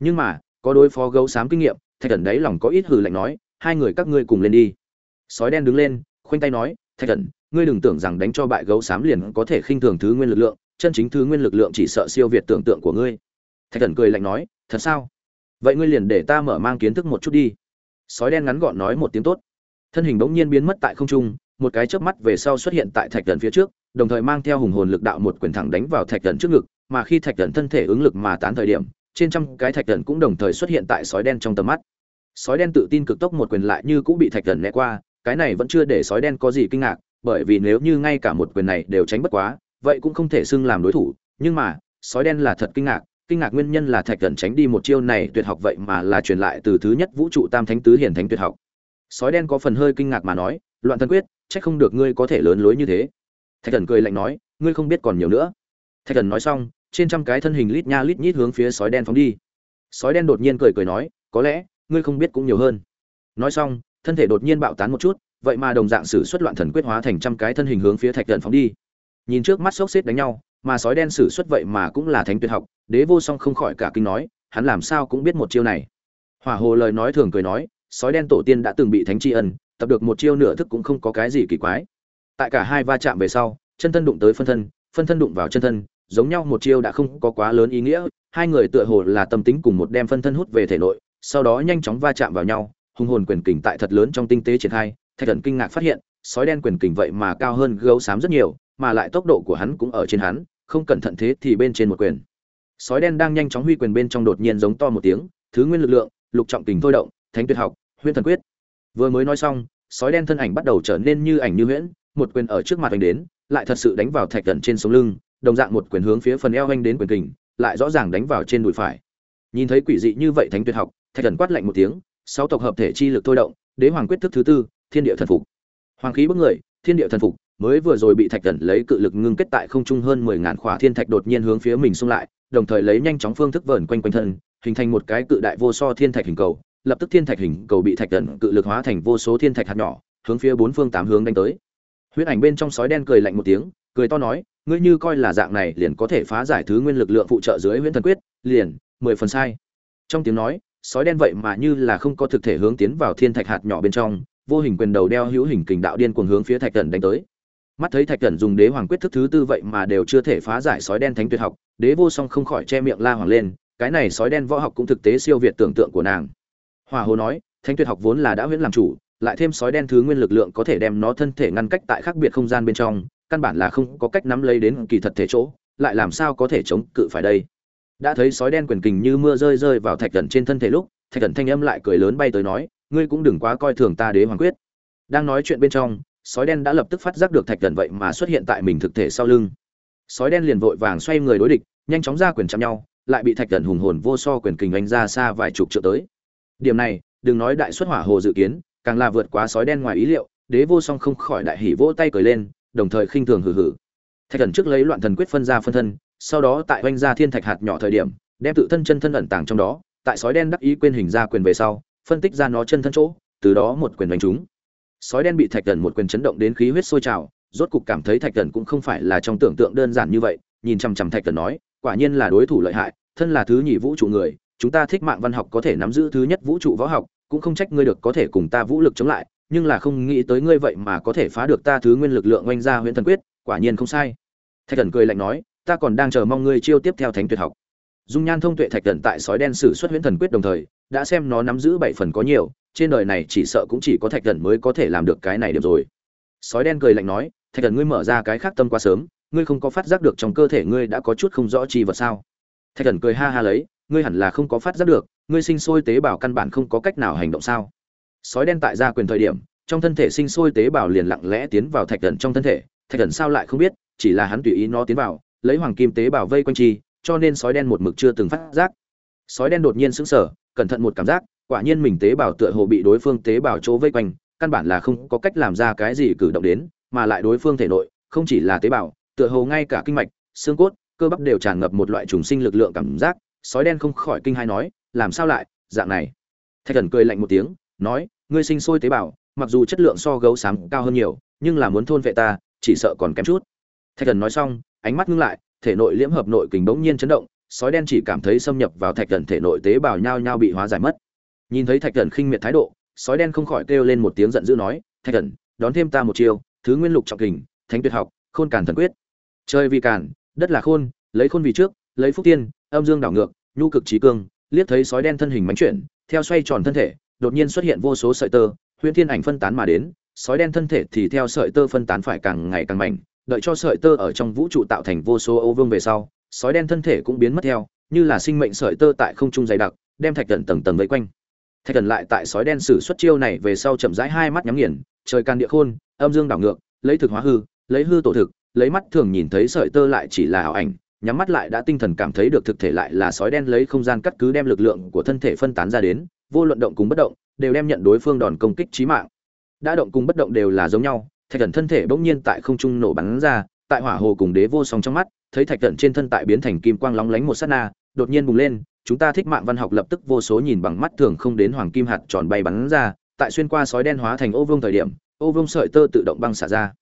Nhưng mà, có đối phó gấu xám kinh nghiệm, thạch thần đấy lòng có ít hừ lạnh nói, hai người các ngươi cùng lên đi. Sói đen đứng lên, khoanh tay nói, thạch thần ngươi đừng tưởng rằng đánh cho bại gấu xám liền có thể khinh thường thứ nguyên lực lượng, chân chính thứ nguyên lực lượng chỉ sợ siêu việt tưởng tượng của ngươi. Thạch thần cười lạnh nói, thật sao? Vậy ngươi liền để ta mở mang kiến thức một chút đi. Sói đen ngắn gọn nói một tiếng tốt. Thân hình bỗng nhiên biến mất tại không trung, một cái chớp mắt về sau xuất hiện tại thạch thần phía trước, đồng thời mang theo hùng hồn lực đạo một quyền thẳng đánh vào thạch thần trước ngực, mà khi thạch thần thân thể ứng lực mà tán thời điểm, trên trăm cái thạch thần cũng đồng thời xuất hiện tại sói đen trong tầm mắt. Sói đen tự tin cực tốc một quyền lại như cũng bị thạch thần né qua, cái này vẫn chưa để sói đen có gì kinh ngạc, bởi vì nếu như ngay cả một quyền này đều tránh bất quá, vậy cũng không thể xưng làm đối thủ, nhưng mà, sói đen là thật kinh ngạc kinh ngạc nguyên nhân là thạch cẩn tránh đi một chiêu này tuyệt học vậy mà là truyền lại từ thứ nhất vũ trụ tam thánh tứ hiển thánh tuyệt học. Sói đen có phần hơi kinh ngạc mà nói, loạn thân quyết trách không được ngươi có thể lớn lối như thế. Thạch cẩn cười lạnh nói, ngươi không biết còn nhiều nữa. Thạch cẩn nói xong, trên trăm cái thân hình lít nha lít nhít hướng phía sói đen phóng đi. Sói đen đột nhiên cười cười nói, có lẽ, ngươi không biết cũng nhiều hơn. Nói xong, thân thể đột nhiên bạo tán một chút, vậy mà đồng dạng sử xuất loạn thần quyết hóa thành trăm cái thân hình hướng phía thạch cẩn phóng đi. Nhìn trước mắt sốc xếp đánh nhau mà sói đen sử xuất vậy mà cũng là thánh tuyệt học, đế vô song không khỏi cả kinh nói, hắn làm sao cũng biết một chiêu này. Hỏa hồ lời nói thường cười nói, sói đen tổ tiên đã từng bị thánh tri ân, tập được một chiêu nửa thức cũng không có cái gì kỳ quái. Tại cả hai va chạm về sau, chân thân đụng tới phân thân phân thân đụng vào chân thân, giống nhau một chiêu đã không có quá lớn ý nghĩa, hai người tựa hồ là tâm tính cùng một đem phân thân hút về thể nội, sau đó nhanh chóng va chạm vào nhau, hùng hồn quyền kình tại thật lớn trong tinh tế triển khai, thạch thần kinh ngạc phát hiện, sói đen quyền kình vậy mà cao hơn gấu xám rất nhiều, mà lại tốc độ của hắn cũng ở trên hắn không cẩn thận thế thì bên trên một quyền. Sói đen đang nhanh chóng huy quyền bên trong đột nhiên giống to một tiếng, thứ nguyên lực lượng, lục trọng tình thôi động, thánh tuyệt học, huyễn thần quyết. Vừa mới nói xong, sói đen thân ảnh bắt đầu trở nên như ảnh như huyễn, một quyền ở trước mặt anh đến, lại thật sự đánh vào thạch thần trên sống lưng, đồng dạng một quyền hướng phía phần eo anh đến quyền kình, lại rõ ràng đánh vào trên đùi phải. Nhìn thấy quỷ dị như vậy thánh tuyệt học, thạch thần quát lạnh một tiếng, sáu tộc hợp thể chi lực thôi động, đế hoàng quyết thức thứ tư, thiên địa thần phục. Hoàng khí bước người, thiên địa thần phục mới vừa rồi bị thạch thần lấy cự lực ngưng kết tại không trung hơn mười ngàn khỏa thiên thạch đột nhiên hướng phía mình xung lại, đồng thời lấy nhanh chóng phương thức vờn quanh quanh thân, hình thành một cái cự đại vô so thiên thạch hình cầu, lập tức thiên thạch hình cầu bị thạch thần cự lực hóa thành vô số thiên thạch hạt nhỏ, hướng phía bốn phương tám hướng đánh tới. Huyết ảnh bên trong sói đen cười lạnh một tiếng, cười to nói, ngươi như coi là dạng này liền có thể phá giải thứ nguyên lực lượng phụ trợ dưới huyễn thần quyết, liền, mười phần sai. Trong tiếng nói, sói đen vậy mà như là không có thực thể hướng tiến vào thiên thạch hạt nhỏ bên trong, vô hình quyền đầu đeo hữu hình kình đạo điên cuồng hướng phía thạch thần đánh tới mắt thấy thạch thần dùng đế hoàng quyết thức thứ tư vậy mà đều chưa thể phá giải sói đen thánh tuyệt học, đế vô song không khỏi che miệng la hoàng lên, cái này sói đen võ học cũng thực tế siêu việt tưởng tượng của nàng. Hòa hồ nói, thánh tuyệt học vốn là đã huyễn làm chủ, lại thêm sói đen thứ nguyên lực lượng có thể đem nó thân thể ngăn cách tại khác biệt không gian bên trong, căn bản là không có cách nắm lấy đến kỳ thật thể chỗ, lại làm sao có thể chống cự phải đây? Đã thấy sói đen quyền kình như mưa rơi rơi vào thạch thần trên thân thể lúc, thạch thần thanh âm lại cười lớn bay tới nói, ngươi cũng đừng quá coi thường ta đế hoàng quyết. Đang nói chuyện bên trong sói đen đã lập tức phát giác được thạch thần vậy mà xuất hiện tại mình thực thể sau lưng. Sói đen liền vội vàng xoay người đối địch, nhanh chóng ra quyền chạm nhau, lại bị thạch thần hùng hồn vô so quyền kình đánh ra xa vài chục triệu tới. Điểm này, đừng nói đại xuất hỏa hồ dự kiến, càng là vượt quá sói đen ngoài ý liệu, đế vô song không khỏi đại hỉ vỗ tay cười lên, đồng thời khinh thường hừ hừ. Thạch thần trước lấy loạn thần quyết phân ra phân thân, sau đó tại oanh ra thiên thạch hạt nhỏ thời điểm, đem tự thân chân thân ẩn tàng trong đó, tại sói đen đắc ý quên hình ra quyền về sau, phân tích ra nó chân thân chỗ, từ đó một quyền đánh chúng sói đen bị thạch thần một quyền chấn động đến khí huyết sôi trào, rốt cục cảm thấy thạch thần cũng không phải là trong tưởng tượng đơn giản như vậy, nhìn chằm chằm thạch thần nói, quả nhiên là đối thủ lợi hại, thân là thứ nhị vũ trụ người, chúng ta thích mạng văn học có thể nắm giữ thứ nhất vũ trụ võ học, cũng không trách ngươi được có thể cùng ta vũ lực chống lại, nhưng là không nghĩ tới ngươi vậy mà có thể phá được ta thứ nguyên lực lượng oanh ra huyện thần quyết, quả nhiên không sai. Thạch thần cười lạnh nói, ta còn đang chờ mong ngươi chiêu tiếp theo thánh tuyệt học. Dung nhan thông tuệ thạch thần tại sói đen sử xuất huyễn thần quyết đồng thời, đã xem nó nắm giữ bảy phần có nhiều trên đời này chỉ sợ cũng chỉ có thạch thần mới có thể làm được cái này được rồi. Sói đen cười lạnh nói, thạch thần ngươi mở ra cái khác tâm quá sớm, ngươi không có phát giác được trong cơ thể ngươi đã có chút không rõ chi vật sao? Thạch thần cười ha ha lấy, ngươi hẳn là không có phát giác được, ngươi sinh sôi tế bào căn bản không có cách nào hành động sao? Sói đen tại gia quyền thời điểm, trong thân thể sinh sôi tế bào liền lặng lẽ tiến vào thạch thần trong thân thể, thạch thần sao lại không biết, chỉ là hắn tùy ý nó tiến vào, lấy hoàng kim tế bào vây quanh chi, cho nên sói đen một mực chưa từng phát giác. Sói đen đột nhiên sững sờ, cẩn thận một cảm giác quả nhiên mình tế bào tựa hồ bị đối phương tế bào chỗ vây quanh, căn bản là không có cách làm ra cái gì cử động đến, mà lại đối phương thể nội, không chỉ là tế bào, tựa hồ ngay cả kinh mạch, xương cốt, cơ bắp đều tràn ngập một loại trùng sinh lực lượng cảm giác, sói đen không khỏi kinh hai nói, làm sao lại, dạng này? Thạch thần cười lạnh một tiếng, nói, ngươi sinh sôi tế bào, mặc dù chất lượng so gấu xám cao hơn nhiều, nhưng là muốn thôn vệ ta, chỉ sợ còn kém chút. Thạch thần nói xong, ánh mắt ngưng lại, thể nội liễm hợp nội kình bỗng nhiên chấn động, sói đen chỉ cảm thấy xâm nhập vào thạch thần thể nội tế bào nhao nhao bị hóa giải mất nhìn thấy thạch thần khinh miệt thái độ, sói đen không khỏi kêu lên một tiếng giận dữ nói, thạch thần, đón thêm ta một chiêu, thứ nguyên lục trọng kình, thánh tuyệt học, khôn càn thần quyết. Chơi vì càn, đất là khôn, lấy khôn vì trước, lấy phúc tiên, âm dương đảo ngược, nhu cực trí cương, liếc thấy sói đen thân hình mánh chuyển, theo xoay tròn thân thể, đột nhiên xuất hiện vô số sợi tơ, huyễn thiên ảnh phân tán mà đến, sói đen thân thể thì theo sợi tơ phân tán phải càng ngày càng mạnh đợi cho sợi tơ ở trong vũ trụ tạo thành vô số ô vương về sau, sói đen thân thể cũng biến mất theo, như là sinh mệnh sợi tơ tại không trung dày đặc, đem thạch thần tầng tầng vây quanh thạch thần lại tại sói đen sử xuất chiêu này về sau chậm rãi hai mắt nhắm nghiền, trời can địa khôn, âm dương đảo ngược, lấy thực hóa hư, lấy hư tổ thực, lấy mắt thường nhìn thấy sợi tơ lại chỉ là ảo ảnh, nhắm mắt lại đã tinh thần cảm thấy được thực thể lại là sói đen lấy không gian cắt cứ đem lực lượng của thân thể phân tán ra đến, vô luận động cùng bất động, đều đem nhận đối phương đòn công kích chí mạng. Đã động cùng bất động đều là giống nhau, thạch thần thân thể bỗng nhiên tại không trung nổ bắn ra, tại hỏa hồ cùng đế vô song trong mắt, thấy thạch thần trên thân tại biến thành kim quang lóng lánh một sát na, đột nhiên bùng lên chúng ta thích mạng văn học lập tức vô số nhìn bằng mắt thường không đến hoàng kim hạt tròn bay bắn ra, tại xuyên qua sói đen hóa thành ô vương thời điểm, ô vương sợi tơ tự động băng xả ra.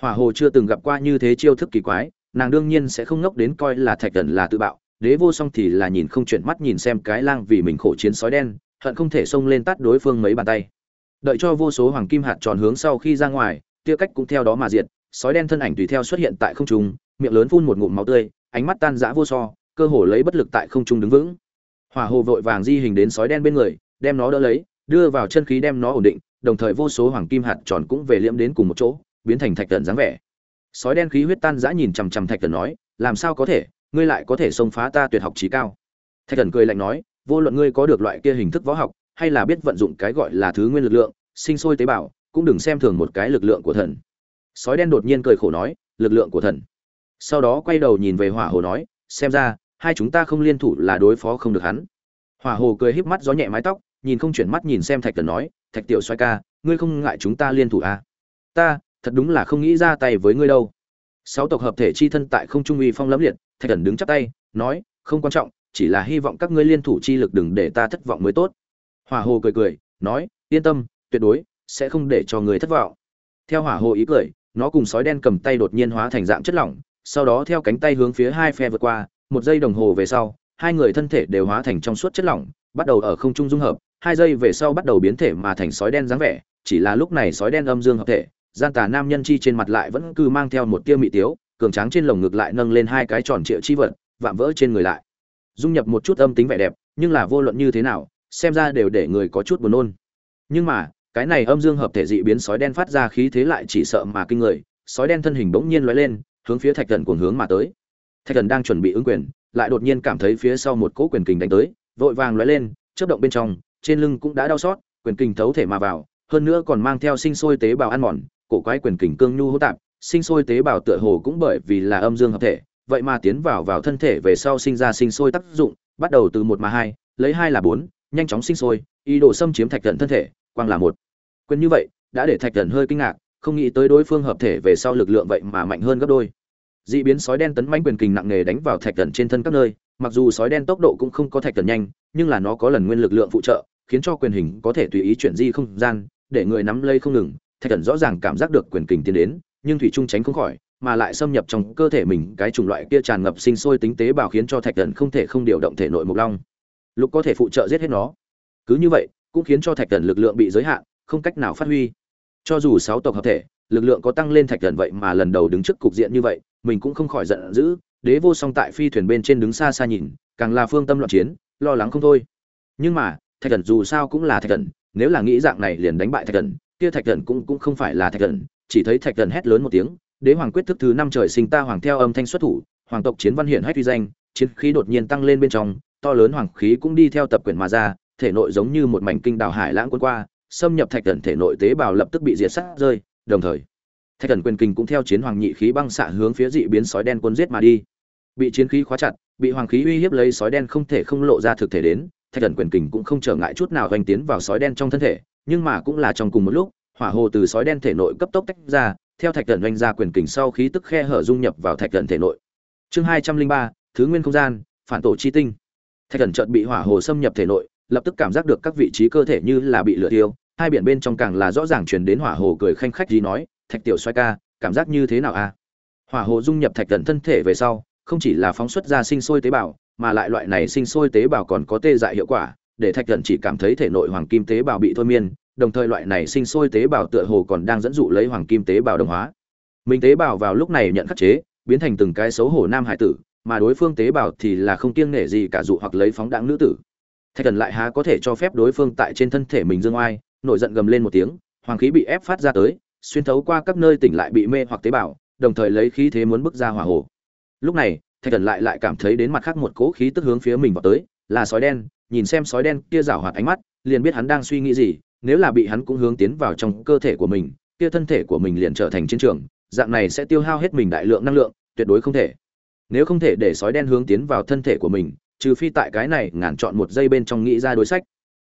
Hỏa hồ chưa từng gặp qua như thế chiêu thức kỳ quái, nàng đương nhiên sẽ không ngốc đến coi là thạch thần là tự bạo, đế vô song thì là nhìn không chuyển mắt nhìn xem cái lang vì mình khổ chiến sói đen, hận không thể xông lên tắt đối phương mấy bàn tay. Đợi cho vô số hoàng kim hạt tròn hướng sau khi ra ngoài, tia cách cũng theo đó mà diệt, sói đen thân ảnh tùy theo xuất hiện tại không trung, miệng lớn phun một ngụm máu tươi, ánh mắt tan rã vô so, cơ hồ lấy bất lực tại không trung đứng vững hỏa hồ vội vàng di hình đến sói đen bên người, đem nó đỡ lấy, đưa vào chân khí đem nó ổn định, đồng thời vô số hoàng kim hạt tròn cũng về liễm đến cùng một chỗ, biến thành thạch tận dáng vẻ. Sói đen khí huyết tan rã nhìn chằm chằm thạch tận nói, làm sao có thể? Ngươi lại có thể xông phá ta tuyệt học trí cao. Thạch tận cười lạnh nói, vô luận ngươi có được loại kia hình thức võ học, hay là biết vận dụng cái gọi là thứ nguyên lực lượng, sinh sôi tế bào, cũng đừng xem thường một cái lực lượng của thần. Sói đen đột nhiên cười khổ nói, lực lượng của thần. Sau đó quay đầu nhìn về hỏa hồ nói, xem ra hai chúng ta không liên thủ là đối phó không được hắn. Hỏa hồ cười híp mắt gió nhẹ mái tóc, nhìn không chuyển mắt nhìn xem thạch thần nói, thạch tiểu xoay ca, ngươi không ngại chúng ta liên thủ à? ta, thật đúng là không nghĩ ra tay với ngươi đâu. Sáu tộc hợp thể chi thân tại không trung uy phong lẫm liệt, thạch thần đứng chắp tay, nói, không quan trọng, chỉ là hy vọng các ngươi liên thủ chi lực đừng để ta thất vọng mới tốt. Hỏa hồ cười cười, nói, yên tâm, tuyệt đối sẽ không để cho người thất vọng. Theo hỏa hồ ý cười, nó cùng sói đen cầm tay đột nhiên hóa thành dạng chất lỏng, sau đó theo cánh tay hướng phía hai phe vượt qua một giây đồng hồ về sau, hai người thân thể đều hóa thành trong suốt chất lỏng, bắt đầu ở không trung dung hợp. Hai giây về sau bắt đầu biến thể mà thành sói đen dáng vẻ, chỉ là lúc này sói đen âm dương hợp thể, gian tà nam nhân chi trên mặt lại vẫn cứ mang theo một tia mị tiếu, cường tráng trên lồng ngực lại nâng lên hai cái tròn triệu chi vật, vạm vỡ trên người lại. Dung nhập một chút âm tính vẻ đẹp, nhưng là vô luận như thế nào, xem ra đều để người có chút buồn nôn. Nhưng mà, cái này âm dương hợp thể dị biến sói đen phát ra khí thế lại chỉ sợ mà kinh người, sói đen thân hình bỗng nhiên lóe lên, hướng phía thạch thần cuồng hướng mà tới thạch thần đang chuẩn bị ứng quyền, lại đột nhiên cảm thấy phía sau một cỗ quyền kình đánh tới, vội vàng lóe lên, chớp động bên trong, trên lưng cũng đã đau xót, quyền kình thấu thể mà vào, hơn nữa còn mang theo sinh sôi tế bào ăn mòn, cổ quái quyền kình cương nhu hô tạp, sinh sôi tế bào tựa hồ cũng bởi vì là âm dương hợp thể, vậy mà tiến vào vào thân thể về sau sinh ra sinh sôi tác dụng, bắt đầu từ một mà hai, lấy hai là bốn, nhanh chóng sinh sôi, ý đồ xâm chiếm thạch thần thân thể, quang là một. Quyền như vậy, đã để thạch thần hơi kinh ngạc, không nghĩ tới đối phương hợp thể về sau lực lượng vậy mà mạnh hơn gấp đôi dị biến sói đen tấn manh quyền kình nặng nề đánh vào thạch thần trên thân các nơi, mặc dù sói đen tốc độ cũng không có thạch thần nhanh, nhưng là nó có lần nguyên lực lượng phụ trợ, khiến cho quyền hình có thể tùy ý chuyển di không gian, để người nắm lây không ngừng. Thạch thần rõ ràng cảm giác được quyền kình tiến đến, nhưng thủy trung tránh không khỏi, mà lại xâm nhập trong cơ thể mình, cái chủng loại kia tràn ngập sinh sôi tính tế bào khiến cho thạch thần không thể không điều động thể nội mục long. Lục có thể phụ trợ giết hết nó. Cứ như vậy, cũng khiến cho thạch thần lực lượng bị giới hạn, không cách nào phát huy. Cho dù sáu tộc hợp thể, lực lượng có tăng lên thạch thần vậy mà lần đầu đứng trước cục diện như vậy mình cũng không khỏi giận dữ, đế vô song tại phi thuyền bên trên đứng xa xa nhìn, càng là phương tâm loạn chiến, lo lắng không thôi. Nhưng mà, thạch thần dù sao cũng là thạch thần nếu là nghĩ dạng này liền đánh bại thạch thần kia thạch thần cũng cũng không phải là thạch thần chỉ thấy thạch thần hét lớn một tiếng, đế hoàng quyết thức thứ năm trời sinh ta hoàng theo âm thanh xuất thủ, hoàng tộc chiến văn hiển hách uy danh, chiến khí đột nhiên tăng lên bên trong, to lớn hoàng khí cũng đi theo tập quyển mà ra, thể nội giống như một mảnh kinh đảo hải lãng quân qua, xâm nhập thạch thần thể nội tế bào lập tức bị diệt sát rơi, đồng thời thạch thần quyền kinh cũng theo chiến hoàng nhị khí băng xạ hướng phía dị biến sói đen quân giết mà đi. Bị chiến khí khóa chặt, bị hoàng khí uy hiếp lấy sói đen không thể không lộ ra thực thể đến, thạch thần quyền kình cũng không trở ngại chút nào hoành tiến vào sói đen trong thân thể, nhưng mà cũng là trong cùng một lúc, hỏa hồ từ sói đen thể nội cấp tốc tách ra, theo thạch thần oanh ra quyền kình sau khí tức khe hở dung nhập vào thạch thần thể nội. Chương hai trăm linh ba, thứ nguyên không gian, phản tổ chi tinh. Thạch thần chợt bị hỏa hồ xâm nhập thể nội, lập tức cảm giác được các vị trí cơ thể như là bị lửa tiêu hai biển bên trong càng là rõ ràng truyền đến hỏa hồ cười khanh khách gì nói thạch tiểu xoay ca, cảm giác như thế nào a hỏa hồ dung nhập thạch thần thân thể về sau, không chỉ là phóng xuất ra sinh sôi tế bào, mà lại loại này sinh sôi tế bào còn có tê dại hiệu quả, để thạch thần chỉ cảm thấy thể nội hoàng kim tế bào bị thôi miên, đồng thời loại này sinh sôi tế bào tựa hồ còn đang dẫn dụ lấy hoàng kim tế bào đồng hóa. Mình tế bào vào lúc này nhận khắc chế, biến thành từng cái xấu hổ nam hải tử, mà đối phương tế bào thì là không kiêng nể gì cả dụ hoặc lấy phóng đãng nữ tử. Thạch thần lại há có thể cho phép đối phương tại trên thân thể mình dương oai, nổi giận gầm lên một tiếng, hoàng khí bị ép phát ra tới xuyên thấu qua các nơi tỉnh lại bị mê hoặc tế bào, đồng thời lấy khí thế muốn bước ra hỏa hồ. Lúc này, thạch thần lại lại cảm thấy đến mặt khác một cỗ khí tức hướng phía mình vào tới, là sói đen, nhìn xem sói đen kia rảo hoạt ánh mắt, liền biết hắn đang suy nghĩ gì, nếu là bị hắn cũng hướng tiến vào trong cơ thể của mình, kia thân thể của mình liền trở thành chiến trường, dạng này sẽ tiêu hao hết mình đại lượng năng lượng, tuyệt đối không thể. Nếu không thể để sói đen hướng tiến vào thân thể của mình, trừ phi tại cái này ngàn chọn một giây bên trong nghĩ ra đối sách.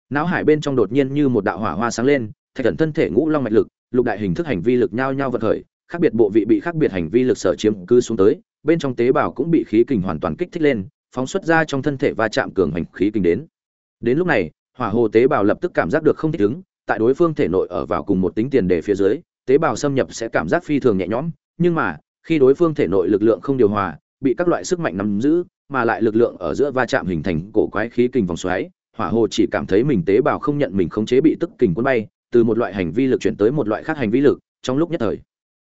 Não hải bên trong đột nhiên như một đạo hỏa hoa sáng lên, thạch thần thân thể ngũ long mạch lực lục đại hình thức hành vi lực nhau nhau vật khởi, khác biệt bộ vị bị khác biệt hành vi lực sở chiếm cư xuống tới, bên trong tế bào cũng bị khí kình hoàn toàn kích thích lên, phóng xuất ra trong thân thể va chạm cường hành khí kình đến. Đến lúc này, hỏa hồ tế bào lập tức cảm giác được không thích ứng, tại đối phương thể nội ở vào cùng một tính tiền đề phía dưới, tế bào xâm nhập sẽ cảm giác phi thường nhẹ nhõm, nhưng mà, khi đối phương thể nội lực lượng không điều hòa, bị các loại sức mạnh nắm giữ, mà lại lực lượng ở giữa va chạm hình thành cổ quái khí kình vòng xoáy, hỏa hồ chỉ cảm thấy mình tế bào không nhận mình khống chế bị tức kình cuốn bay từ một loại hành vi lực chuyển tới một loại khác hành vi lực, trong lúc nhất thời.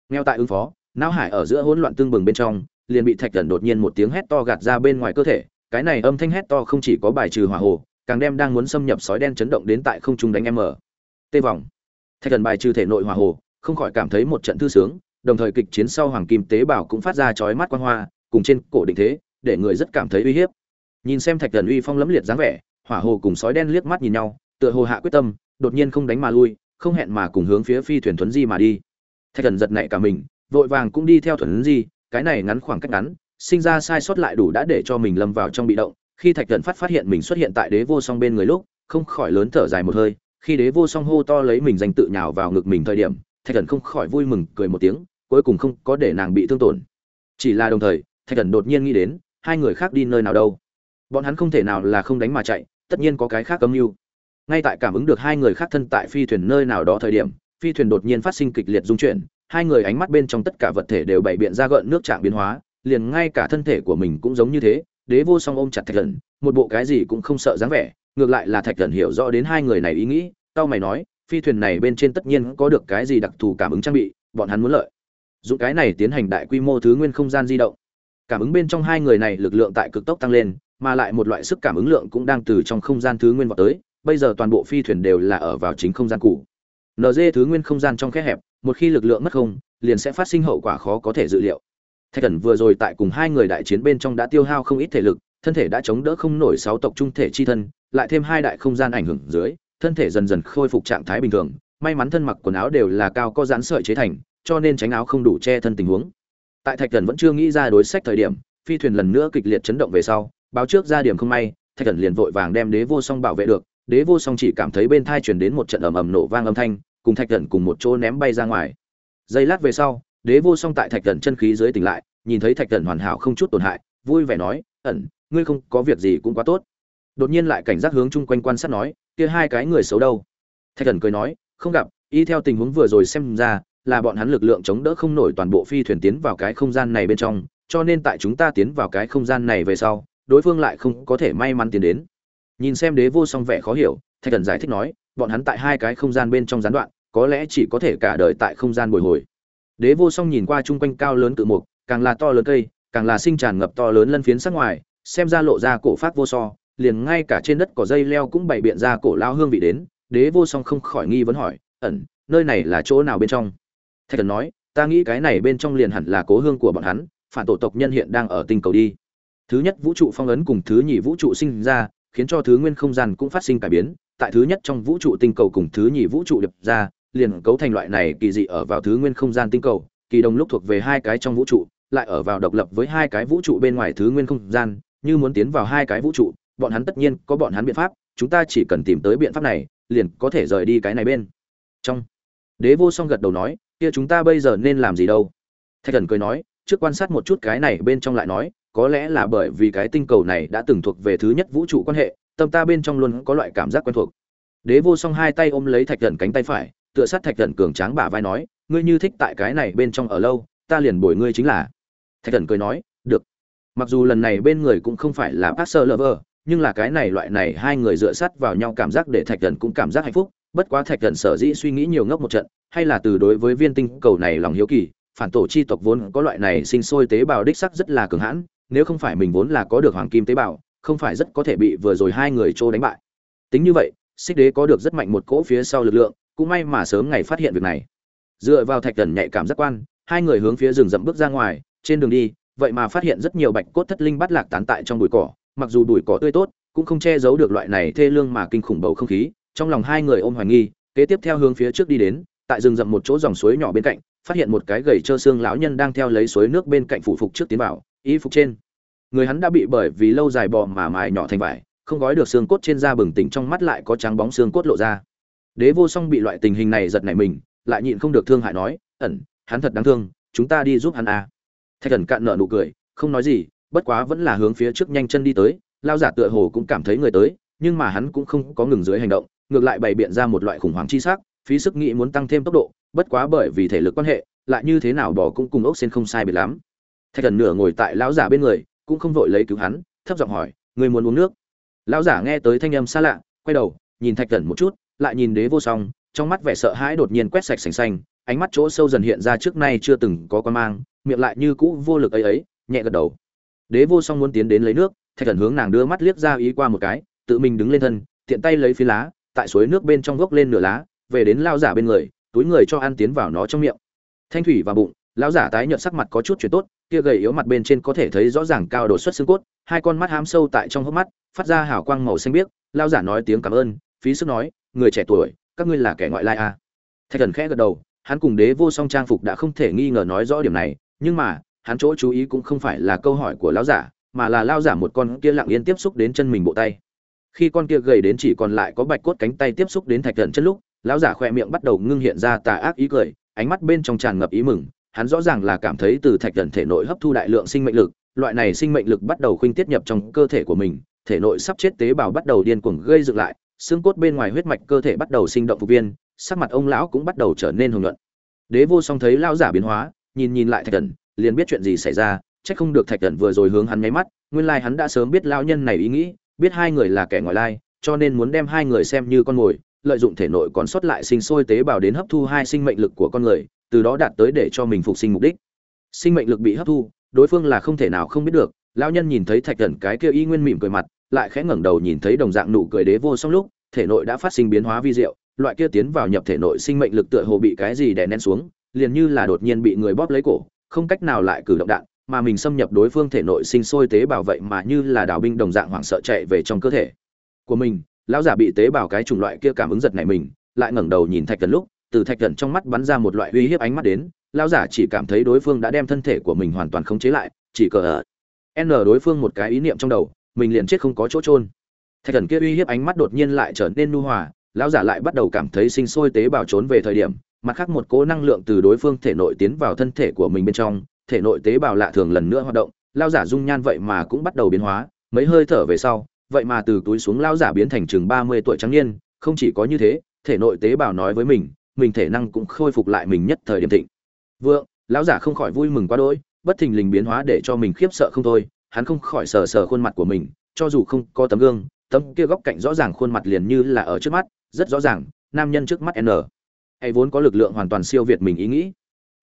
Nghèo tại ứng phó, não hải ở giữa hỗn loạn tương bừng bên trong, liền bị thạch thần đột nhiên một tiếng hét to gạt ra bên ngoài cơ thể, cái này âm thanh hét to không chỉ có bài trừ hỏa hồ, càng đem đang muốn xâm nhập sói đen chấn động đến tại không trung đánh em ở. Tê vòng. Thạch thần bài trừ thể nội hỏa hồ, không khỏi cảm thấy một trận thư sướng, đồng thời kịch chiến sau hoàng kim tế bảo cũng phát ra chói mắt quan hoa, cùng trên cổ định thế, để người rất cảm thấy uy hiếp. Nhìn xem thạch thần uy phong lẫm liệt dáng vẻ, hỏa hồ cùng sói đen liếc mắt nhìn nhau, tựa hồ hạ quyết tâm đột nhiên không đánh mà lui, không hẹn mà cùng hướng phía phi thuyền thuấn di mà đi. Thạch thần giật nảy cả mình, vội vàng cũng đi theo thuấn di, cái này ngắn khoảng cách ngắn, sinh ra sai sót lại đủ đã để cho mình lâm vào trong bị động. Khi thạch thần phát phát hiện mình xuất hiện tại đế vô song bên người lúc, không khỏi lớn thở dài một hơi, khi đế vô song hô to lấy mình danh tự nhào vào ngực mình thời điểm, thạch thần không khỏi vui mừng, cười một tiếng, cuối cùng không có để nàng bị thương tổn. Chỉ là đồng thời, thạch thần đột nhiên nghĩ đến, hai người khác đi nơi nào đâu? Bọn hắn không thể nào là không đánh mà chạy, tất nhiên có cái khác âm mưu ngay tại cảm ứng được hai người khác thân tại phi thuyền nơi nào đó thời điểm, phi thuyền đột nhiên phát sinh kịch liệt dung chuyển, hai người ánh mắt bên trong tất cả vật thể đều bày biện ra gợn nước trạng biến hóa, liền ngay cả thân thể của mình cũng giống như thế, đế vô song ôm chặt thạch thần một bộ cái gì cũng không sợ dáng vẻ, ngược lại là thạch thần hiểu rõ đến hai người này ý nghĩ, tao mày nói, phi thuyền này bên trên tất nhiên có được cái gì đặc thù cảm ứng trang bị, bọn hắn muốn lợi. Dụng cái này tiến hành đại quy mô thứ nguyên không gian di động. Cảm ứng bên trong hai người này lực lượng tại cực tốc tăng lên, mà lại một loại sức cảm ứng lượng cũng đang từ trong không gian thứ nguyên vào tới bây giờ toàn bộ phi thuyền đều là ở vào chính không gian cũ. Nd thứ nguyên không gian trong khe hẹp, một khi lực lượng mất không, liền sẽ phát sinh hậu quả khó có thể dự liệu. Thạch thần vừa rồi tại cùng hai người đại chiến bên trong đã tiêu hao không ít thể lực, thân thể đã chống đỡ không nổi sáu tộc trung thể chi thân, lại thêm hai đại không gian ảnh hưởng dưới, thân thể dần dần khôi phục trạng thái bình thường, may mắn thân mặc quần áo đều là cao có dán sợi chế thành, cho nên tránh áo không đủ che thân tình huống. Tại thạch thần vẫn chưa nghĩ ra đối sách thời điểm, phi thuyền lần nữa kịch liệt chấn động về sau, báo trước ra điểm không may, thạch thần liền vội vàng đem đế vô song bảo vệ được đế vô song chỉ cảm thấy bên thai truyền đến một trận ầm ầm nổ vang âm thanh, cùng thạch thần cùng một chỗ ném bay ra ngoài. Giây lát về sau, đế vô song tại thạch thần chân khí dưới tỉnh lại, nhìn thấy thạch thần hoàn hảo không chút tổn hại, vui vẻ nói, ẩn, ngươi không có việc gì cũng quá tốt. Đột nhiên lại cảnh giác hướng chung quanh quan sát nói, kia hai cái người xấu đâu? Thạch thần cười nói, không gặp, y theo tình huống vừa rồi xem ra, là bọn hắn lực lượng chống đỡ không nổi toàn bộ phi thuyền tiến vào cái không gian này bên trong, cho nên tại chúng ta tiến vào cái không gian này về sau, đối phương lại không có thể may mắn tiến đến nhìn xem đế vô song vẻ khó hiểu, thạch thần giải thích nói, bọn hắn tại hai cái không gian bên trong gián đoạn, có lẽ chỉ có thể cả đời tại không gian bồi hồi. Đế vô song nhìn qua chung quanh cao lớn cự mục, càng là to lớn cây, càng là sinh tràn ngập to lớn lân phiến sắc ngoài, xem ra lộ ra cổ phát vô so, liền ngay cả trên đất cỏ dây leo cũng bày biện ra cổ lao hương vị đến, đế vô song không khỏi nghi vấn hỏi, ẩn, nơi này là chỗ nào bên trong? Thạch thần nói, ta nghĩ cái này bên trong liền hẳn là cố hương của bọn hắn, phản tổ tộc nhân hiện đang ở tinh cầu đi. Thứ nhất vũ trụ phong ấn cùng thứ nhì vũ trụ sinh ra khiến cho thứ nguyên không gian cũng phát sinh cải biến. Tại thứ nhất trong vũ trụ tinh cầu cùng thứ nhì vũ trụ đập ra, liền cấu thành loại này kỳ dị ở vào thứ nguyên không gian tinh cầu. Kỳ đồng lúc thuộc về hai cái trong vũ trụ, lại ở vào độc lập với hai cái vũ trụ bên ngoài thứ nguyên không gian. Như muốn tiến vào hai cái vũ trụ, bọn hắn tất nhiên có bọn hắn biện pháp. Chúng ta chỉ cần tìm tới biện pháp này, liền có thể rời đi cái này bên. Trong, đế vô song gật đầu nói, kia chúng ta bây giờ nên làm gì đâu? Thạch thần cười nói, trước quan sát một chút cái này bên trong lại nói có lẽ là bởi vì cái tinh cầu này đã từng thuộc về thứ nhất vũ trụ quan hệ, tâm ta bên trong luôn có loại cảm giác quen thuộc. Đế vô song hai tay ôm lấy thạch thần cánh tay phải, tựa sát thạch thần cường tráng bả vai nói, ngươi như thích tại cái này bên trong ở lâu, ta liền bồi ngươi chính là. Thạch thần cười nói, được. Mặc dù lần này bên người cũng không phải là bác lover nhưng là cái này loại này hai người dựa sát vào nhau cảm giác để thạch thần cũng cảm giác hạnh phúc. Bất quá thạch thần sở dĩ suy nghĩ nhiều ngốc một trận, hay là từ đối với viên tinh cầu này lòng hiếu kỳ, phản tổ chi tộc vốn có loại này sinh sôi tế bào đích sắc rất là cường hãn nếu không phải mình vốn là có được hoàng kim tế bào, không phải rất có thể bị vừa rồi hai người trô đánh bại. Tính như vậy, xích đế có được rất mạnh một cỗ phía sau lực lượng, cũng may mà sớm ngày phát hiện việc này. Dựa vào thạch thần nhạy cảm giác quan, hai người hướng phía rừng rậm bước ra ngoài, trên đường đi, vậy mà phát hiện rất nhiều bạch cốt thất linh bắt lạc tán tại trong bụi cỏ, mặc dù bụi cỏ tươi tốt, cũng không che giấu được loại này thê lương mà kinh khủng bầu không khí, trong lòng hai người ôm hoài nghi, kế tiếp theo hướng phía trước đi đến, tại rừng rậm một chỗ dòng suối nhỏ bên cạnh, phát hiện một cái gầy trơ xương lão nhân đang theo lấy suối nước bên cạnh phủ phục trước tiến vào y phục trên. Người hắn đã bị bởi vì lâu dài bò mà mài nhỏ thành vải, không gói được xương cốt trên da bừng tỉnh trong mắt lại có trắng bóng xương cốt lộ ra. Đế vô song bị loại tình hình này giật nảy mình, lại nhịn không được thương hại nói, ẩn, hắn thật đáng thương, chúng ta đi giúp hắn à. thạch thần cạn nợ nụ cười, không nói gì, bất quá vẫn là hướng phía trước nhanh chân đi tới, lao giả tựa hồ cũng cảm thấy người tới, nhưng mà hắn cũng không có ngừng dưới hành động, ngược lại bày biện ra một loại khủng hoảng chi sắc, phí sức nghĩ muốn tăng thêm tốc độ, bất quá bởi vì thể lực quan hệ, lại như thế nào bỏ cũng cùng ốc sen không sai biệt lắm thạch thần nửa ngồi tại lão giả bên người, cũng không vội lấy cứu hắn, thấp giọng hỏi người muốn uống nước? Lão giả nghe tới thanh âm xa lạ, quay đầu, nhìn thạch thần một chút, lại nhìn đế vô song, trong mắt vẻ sợ hãi đột nhiên quét sạch sành xanh, ánh mắt chỗ sâu dần hiện ra trước nay chưa từng có con mang, miệng lại như cũ vô lực ấy ấy, nhẹ gật đầu. Đế vô song muốn tiến đến lấy nước, thạch thần hướng nàng đưa mắt liếc ra ý qua một cái, tự mình đứng lên thân, tiện tay lấy phi lá, tại suối nước bên trong gốc lên nửa lá, về đến lao giả bên người, túi người cho ăn tiến vào nó trong miệng. Thanh thủy và bụng lão giả tái nhợt sắc mặt có chút chuyển tốt, kia gầy yếu mặt bên trên có thể thấy rõ ràng cao đột xuất xương cốt, hai con mắt hám sâu tại trong hốc mắt, phát ra hào quang màu xanh biếc. Lão giả nói tiếng cảm ơn, phí sức nói, người trẻ tuổi, các ngươi là kẻ ngoại lai à. thạch thần khẽ gật đầu, hắn cùng đế vô song trang phục đã không thể nghi ngờ nói rõ điểm này, nhưng mà, hắn chỗ chú ý cũng không phải là câu hỏi của lão giả, mà là lao giả một con kia lặng yên tiếp xúc đến chân mình bộ tay. Khi con kia gầy đến chỉ còn lại có bạch cốt cánh tay tiếp xúc đến thạch thần chân lúc, lão giả khoe miệng bắt đầu ngưng hiện ra tà ác ý cười, ánh mắt bên trong tràn ngập ý mừng hắn rõ ràng là cảm thấy từ thạch thần thể nội hấp thu đại lượng sinh mệnh lực, loại này sinh mệnh lực bắt đầu khuynh tiết nhập trong cơ thể của mình, thể nội sắp chết tế bào bắt đầu điên cuồng gây dựng lại, xương cốt bên ngoài huyết mạch cơ thể bắt đầu sinh động phục viên, sắc mặt ông lão cũng bắt đầu trở nên hùng nhuận. đế vô song thấy lão giả biến hóa, nhìn nhìn lại thạch thần, liền biết chuyện gì xảy ra, chắc không được thạch thần vừa rồi hướng hắn nháy mắt, nguyên lai hắn đã sớm biết lão nhân này ý nghĩ, biết hai người là kẻ ngoại lai, cho nên muốn đem hai người xem như con mồi, lợi dụng thể nội còn sót lại sinh sôi tế bào đến hấp thu hai sinh mệnh lực của con người từ đó đạt tới để cho mình phục sinh mục đích. Sinh mệnh lực bị hấp thu, đối phương là không thể nào không biết được. Lão nhân nhìn thấy thạch thần cái kia y nguyên mỉm cười mặt, lại khẽ ngẩng đầu nhìn thấy đồng dạng nụ cười đế vô song lúc, thể nội đã phát sinh biến hóa vi diệu, loại kia tiến vào nhập thể nội sinh mệnh lực tựa hồ bị cái gì đè nén xuống, liền như là đột nhiên bị người bóp lấy cổ, không cách nào lại cử động đạn, mà mình xâm nhập đối phương thể nội sinh sôi tế bào vậy mà như là đào binh đồng dạng hoảng sợ chạy về trong cơ thể của mình. Lão giả bị tế bào cái chủng loại kia cảm ứng giật này mình, lại ngẩng đầu nhìn thạch thần lúc từ thạch thần trong mắt bắn ra một loại uy hiếp ánh mắt đến, lão giả chỉ cảm thấy đối phương đã đem thân thể của mình hoàn toàn khống chế lại, chỉ cờ ở. N đối phương một cái ý niệm trong đầu, mình liền chết không có chỗ trôn thạch thần kia uy hiếp ánh mắt đột nhiên lại trở nên nu hòa, lão giả lại bắt đầu cảm thấy sinh sôi tế bào trốn về thời điểm, mặt khác một cố năng lượng từ đối phương thể nội tiến vào thân thể của mình bên trong, thể nội tế bào lạ thường lần nữa hoạt động, lão giả dung nhan vậy mà cũng bắt đầu biến hóa, mấy hơi thở về sau, vậy mà từ túi xuống lão giả biến thành chừng ba mươi tuổi trắng niên, không chỉ có như thế, thể nội tế bào nói với mình mình thể năng cũng khôi phục lại mình nhất thời điểm thịnh. Vượng, lão giả không khỏi vui mừng quá đỗi, bất thình lình biến hóa để cho mình khiếp sợ không thôi, hắn không khỏi sờ sờ khuôn mặt của mình, cho dù không có tấm gương, tấm kia góc cạnh rõ ràng khuôn mặt liền như là ở trước mắt, rất rõ ràng, nam nhân trước mắt n. Hay vốn có lực lượng hoàn toàn siêu việt mình ý nghĩ.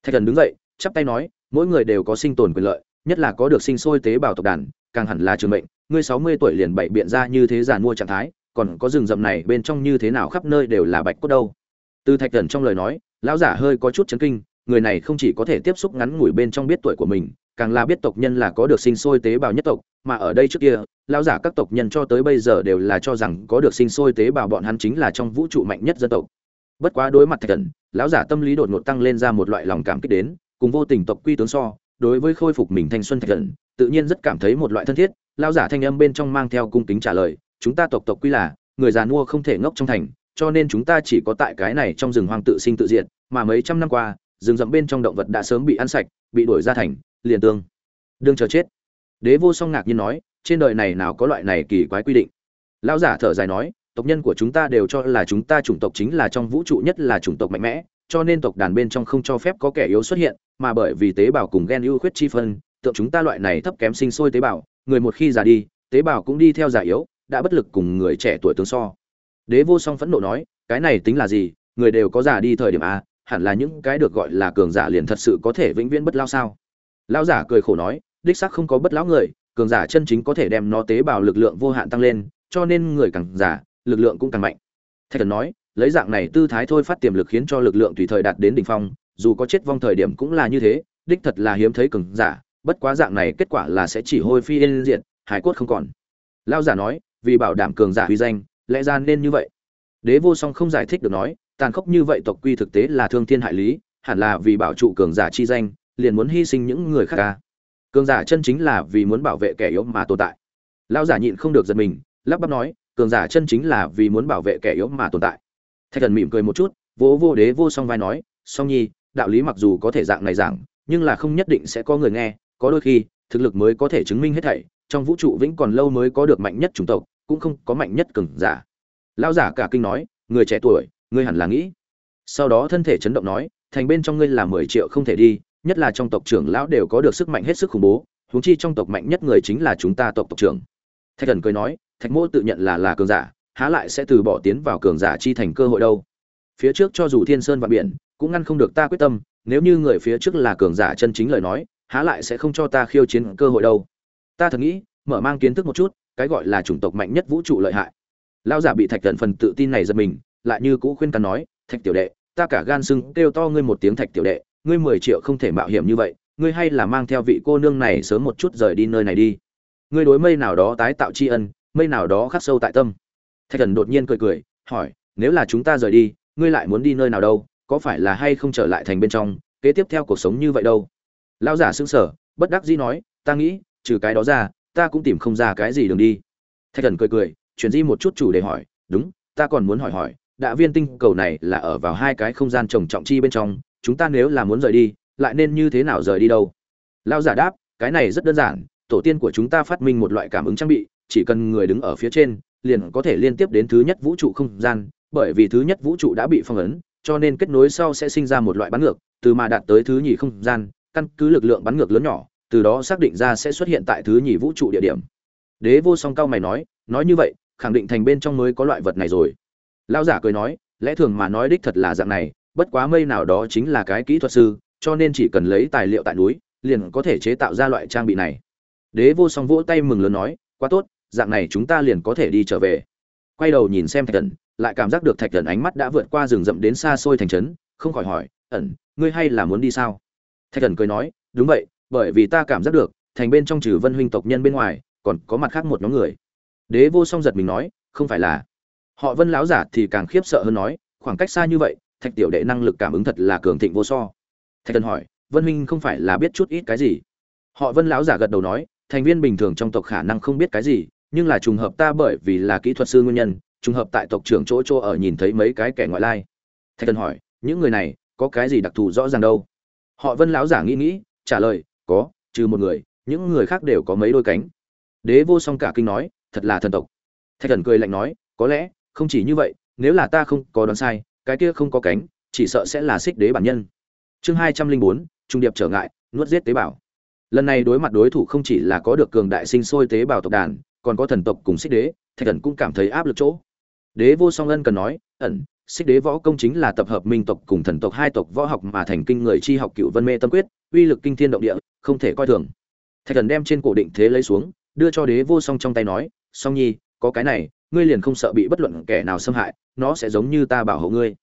Thạch thần đứng dậy, chắp tay nói, mỗi người đều có sinh tồn quyền lợi, nhất là có được sinh sôi tế bào tộc đàn, càng hẳn là trường mệnh, ngươi sáu mươi tuổi liền bảy biện ra như thế giàn mua trạng thái, còn có rừng rậm này bên trong như thế nào khắp nơi đều là bạch cốt đâu từ thạch thần trong lời nói, lão giả hơi có chút chấn kinh, người này không chỉ có thể tiếp xúc ngắn ngủi bên trong biết tuổi của mình, càng là biết tộc nhân là có được sinh sôi tế bào nhất tộc, mà ở đây trước kia, lão giả các tộc nhân cho tới bây giờ đều là cho rằng có được sinh sôi tế bào bọn hắn chính là trong vũ trụ mạnh nhất dân tộc. Bất quá đối mặt thạch thần, lão giả tâm lý đột ngột tăng lên ra một loại lòng cảm kích đến, cùng vô tình tộc quy tướng so, đối với khôi phục mình thanh xuân thạch thần, tự nhiên rất cảm thấy một loại thân thiết, lão giả thanh âm bên trong mang theo cung kính trả lời, chúng ta tộc tộc quy là, người già nua không thể ngốc trong thành cho nên chúng ta chỉ có tại cái này trong rừng hoang tự sinh tự diệt, mà mấy trăm năm qua, rừng rậm bên trong động vật đã sớm bị ăn sạch, bị đuổi ra thành, liền tương. Đương chờ chết. Đế vô song ngạc nhiên nói, trên đời này nào có loại này kỳ quái quy định? Lão giả thở dài nói, tộc nhân của chúng ta đều cho là chúng ta chủng tộc chính là trong vũ trụ nhất là chủng tộc mạnh mẽ, cho nên tộc đàn bên trong không cho phép có kẻ yếu xuất hiện, mà bởi vì tế bào cùng gen ưu khuyết chi phân, tượng chúng ta loại này thấp kém sinh sôi tế bào, người một khi già đi, tế bào cũng đi theo già yếu, đã bất lực cùng người trẻ tuổi tương so đế vô song phẫn nộ nói, cái này tính là gì? Người đều có già đi thời điểm a hẳn là những cái được gọi là cường giả liền thật sự có thể vĩnh viễn bất lao sao? Lão giả cười khổ nói, đích xác không có bất lão người, cường giả chân chính có thể đem nó tế bào lực lượng vô hạn tăng lên, cho nên người càng giả lực lượng cũng càng mạnh. Thạch thần nói, lấy dạng này tư thái thôi phát tiềm lực khiến cho lực lượng tùy thời đạt đến đỉnh phong, dù có chết vong thời điểm cũng là như thế, đích thật là hiếm thấy cường giả, bất quá dạng này kết quả là sẽ chỉ hôi phi yên diện hải cốt không còn. Lão giả nói, vì bảo đảm cường giả uy danh lẽ ra nên như vậy? Đế vô song không giải thích được nói, tàn khốc như vậy tộc quy thực tế là thương thiên hại lý, hẳn là vì bảo trụ cường giả chi danh, liền muốn hy sinh những người khác ca cường giả chân chính là vì muốn bảo vệ kẻ yếu mà tồn tại. Lão giả nhịn không được giật mình, lắp bắp nói, cường giả chân chính là vì muốn bảo vệ kẻ yếu mà tồn tại. Thạch thần mỉm cười một chút, vỗ vô đế vô song vai nói, song nhi, đạo lý mặc dù có thể dạng này giảng nhưng là không nhất định sẽ có người nghe, có đôi khi, thực lực mới có thể chứng minh hết thảy, trong vũ trụ vĩnh còn lâu mới có được mạnh nhất chủng tộc cũng không có mạnh nhất cường giả. Lão giả cả kinh nói, người trẻ tuổi ngươi hẳn là nghĩ. Sau đó thân thể chấn động nói, thành bên trong ngươi là mười triệu không thể đi, nhất là trong tộc trưởng lão đều có được sức mạnh hết sức khủng bố, huống chi trong tộc mạnh nhất người chính là chúng ta tộc tộc trưởng. Thạch thần cười nói, thạch mô tự nhận là là cường giả, há lại sẽ từ bỏ tiến vào cường giả chi thành cơ hội đâu. Phía trước cho dù thiên sơn và biển, cũng ngăn không được ta quyết tâm, nếu như người phía trước là cường giả chân chính lời nói, há lại sẽ không cho ta khiêu chiến cơ hội đâu. Ta thật nghĩ, mở mang kiến thức một chút cái gọi là chủng tộc mạnh nhất vũ trụ lợi hại. Lao giả bị thạch thần phần tự tin này giật mình, lại như cũ khuyên cắn nói, thạch tiểu đệ, ta cả gan sưng kêu to ngươi một tiếng thạch tiểu đệ, ngươi mười triệu không thể mạo hiểm như vậy, ngươi hay là mang theo vị cô nương này sớm một chút rời đi nơi này đi. Ngươi đối mây nào đó tái tạo tri ân, mây nào đó khắc sâu tại tâm. Thạch thần đột nhiên cười cười, hỏi, nếu là chúng ta rời đi, ngươi lại muốn đi nơi nào đâu, có phải là hay không trở lại thành bên trong, kế tiếp theo cuộc sống như vậy đâu? Lão giả sững sờ, bất đắc dĩ nói, ta nghĩ, trừ cái đó ra ta cũng tìm không ra cái gì đường đi. Thạch thần cười cười, chuyển di một chút chủ đề hỏi, đúng, ta còn muốn hỏi hỏi, đã viên tinh cầu này là ở vào hai cái không gian trồng trọng chi bên trong, chúng ta nếu là muốn rời đi, lại nên như thế nào rời đi đâu? Lao giả đáp, cái này rất đơn giản, tổ tiên của chúng ta phát minh một loại cảm ứng trang bị, chỉ cần người đứng ở phía trên, liền có thể liên tiếp đến thứ nhất vũ trụ không gian, bởi vì thứ nhất vũ trụ đã bị phong ấn, cho nên kết nối sau sẽ sinh ra một loại bắn ngược, từ mà đạt tới thứ nhì không gian, căn cứ lực lượng bắn ngược lớn nhỏ từ đó xác định ra sẽ xuất hiện tại thứ nhì vũ trụ địa điểm. Đế vô song cao mày nói nói như vậy, khẳng định thành bên trong mới có loại vật này rồi. Lão giả cười nói, lẽ thường mà nói đích thật là dạng này, bất quá mây nào đó chính là cái kỹ thuật sư, cho nên chỉ cần lấy tài liệu tại núi, liền có thể chế tạo ra loại trang bị này. Đế vô song vỗ tay mừng lớn nói, quá tốt, dạng này chúng ta liền có thể đi trở về. Quay đầu nhìn xem thạch thần, lại cảm giác được thạch thần ánh mắt đã vượt qua rừng rậm đến xa xôi thành trấn, không khỏi hỏi, ẩn, ngươi hay là muốn đi sao? Thạch thần cười nói, đúng vậy bởi vì ta cảm giác được, thành bên trong trừ vân huynh tộc nhân bên ngoài, còn có mặt khác một nhóm người. Đế vô song giật mình nói, không phải là. Họ vân lão giả thì càng khiếp sợ hơn nói, khoảng cách xa như vậy, thạch tiểu đệ năng lực cảm ứng thật là cường thịnh vô so. Thạch thần hỏi, vân huynh không phải là biết chút ít cái gì? Họ vân lão giả gật đầu nói, thành viên bình thường trong tộc khả năng không biết cái gì, nhưng là trùng hợp ta bởi vì là kỹ thuật sư nguyên nhân, trùng hợp tại tộc trưởng chỗ chỗ ở nhìn thấy mấy cái kẻ ngoại lai. Thạch thần hỏi, những người này có cái gì đặc thù rõ ràng đâu? Họ vân lão giả nghĩ nghĩ, trả lời có, trừ một người, những người khác đều có mấy đôi cánh. Đế vô song cả kinh nói, thật là thần tộc. Thạch thần cười lạnh nói, có lẽ, không chỉ như vậy, nếu là ta không có đoán sai, cái kia không có cánh, chỉ sợ sẽ là xích đế bản nhân. Chương hai trăm linh bốn, trung điệp trở ngại, nuốt giết tế bào. Lần này đối mặt đối thủ không chỉ là có được cường đại sinh sôi tế bào tộc đàn, còn có thần tộc cùng xích đế, thạch thần cũng cảm thấy áp lực chỗ. Đế vô song ân cần nói, ẩn, xích đế võ công chính là tập hợp minh tộc cùng thần tộc hai tộc võ học mà thành kinh người chi học cựu vân mê tâm quyết, uy lực kinh thiên động địa không thể coi thường. Thạch thần đem trên cổ định thế lấy xuống, đưa cho đế vô song trong tay nói, song nhi, có cái này, ngươi liền không sợ bị bất luận kẻ nào xâm hại, nó sẽ giống như ta bảo hộ ngươi.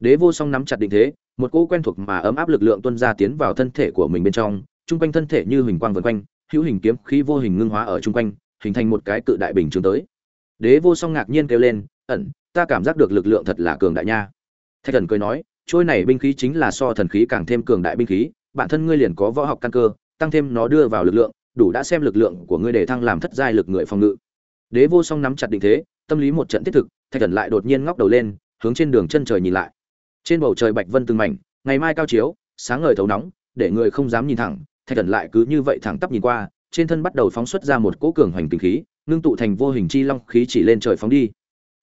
Đế vô song nắm chặt định thế, một cỗ quen thuộc mà ấm áp lực lượng tuôn ra tiến vào thân thể của mình bên trong trung quanh thân thể như hình quang vần quanh, hữu hình kiếm khí vô hình ngưng hóa ở trung quanh, hình thành một cái cự đại bình trường tới. Đế vô song ngạc nhiên kêu lên, ẩn, ta cảm giác được lực lượng thật là cường đại nha. Thạch thần cười nói, trôi này binh khí chính là so thần khí càng thêm cường đại binh khí, bản thân ngươi liền có võ học căn cơ tăng thêm nó đưa vào lực lượng, đủ đã xem lực lượng của ngươi để thăng làm thất giai lực người phòng ngự. Đế vô song nắm chặt định thế, tâm lý một trận thiết thực, thạch thần lại đột nhiên ngóc đầu lên, hướng trên đường chân trời nhìn lại. Trên bầu trời bạch vân từng mảnh, ngày mai cao chiếu, sáng ngời thấu nóng, để người không dám nhìn thẳng, thạch thần lại cứ như vậy thẳng tắp nhìn qua, trên thân bắt đầu phóng xuất ra một cỗ cường hoành kinh khí, ngưng tụ thành vô hình chi long khí chỉ lên trời phóng đi.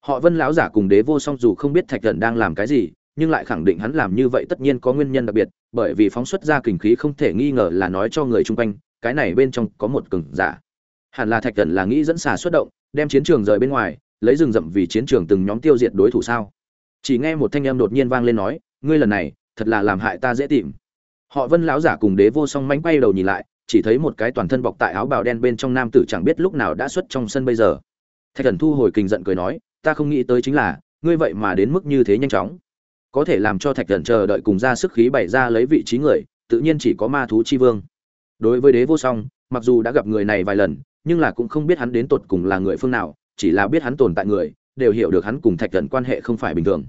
Họ vân lão giả cùng đế vô song dù không biết thạch thần đang làm cái gì nhưng lại khẳng định hắn làm như vậy tất nhiên có nguyên nhân đặc biệt, bởi vì phóng xuất ra kình khí không thể nghi ngờ là nói cho người chung quanh, cái này bên trong có một cường giả. Hẳn là thạch thần là nghĩ dẫn xà xuất động, đem chiến trường rời bên ngoài, lấy rừng rậm vì chiến trường từng nhóm tiêu diệt đối thủ sao? Chỉ nghe một thanh âm đột nhiên vang lên nói, ngươi lần này, thật là làm hại ta dễ tìm. Họ vân lão giả cùng đế vô song mánh bay đầu nhìn lại, chỉ thấy một cái toàn thân bọc tại áo bào đen bên trong nam tử chẳng biết lúc nào đã xuất trong sân bây giờ. Thạch thần thu hồi kinh giận cười nói, ta không nghĩ tới chính là, ngươi vậy mà đến mức như thế nhanh chóng có thể làm cho thạch thần chờ đợi cùng ra sức khí bày ra lấy vị trí người, tự nhiên chỉ có ma thú chi vương. Đối với đế vô song, mặc dù đã gặp người này vài lần, nhưng là cũng không biết hắn đến tột cùng là người phương nào, chỉ là biết hắn tồn tại người, đều hiểu được hắn cùng thạch thần quan hệ không phải bình thường.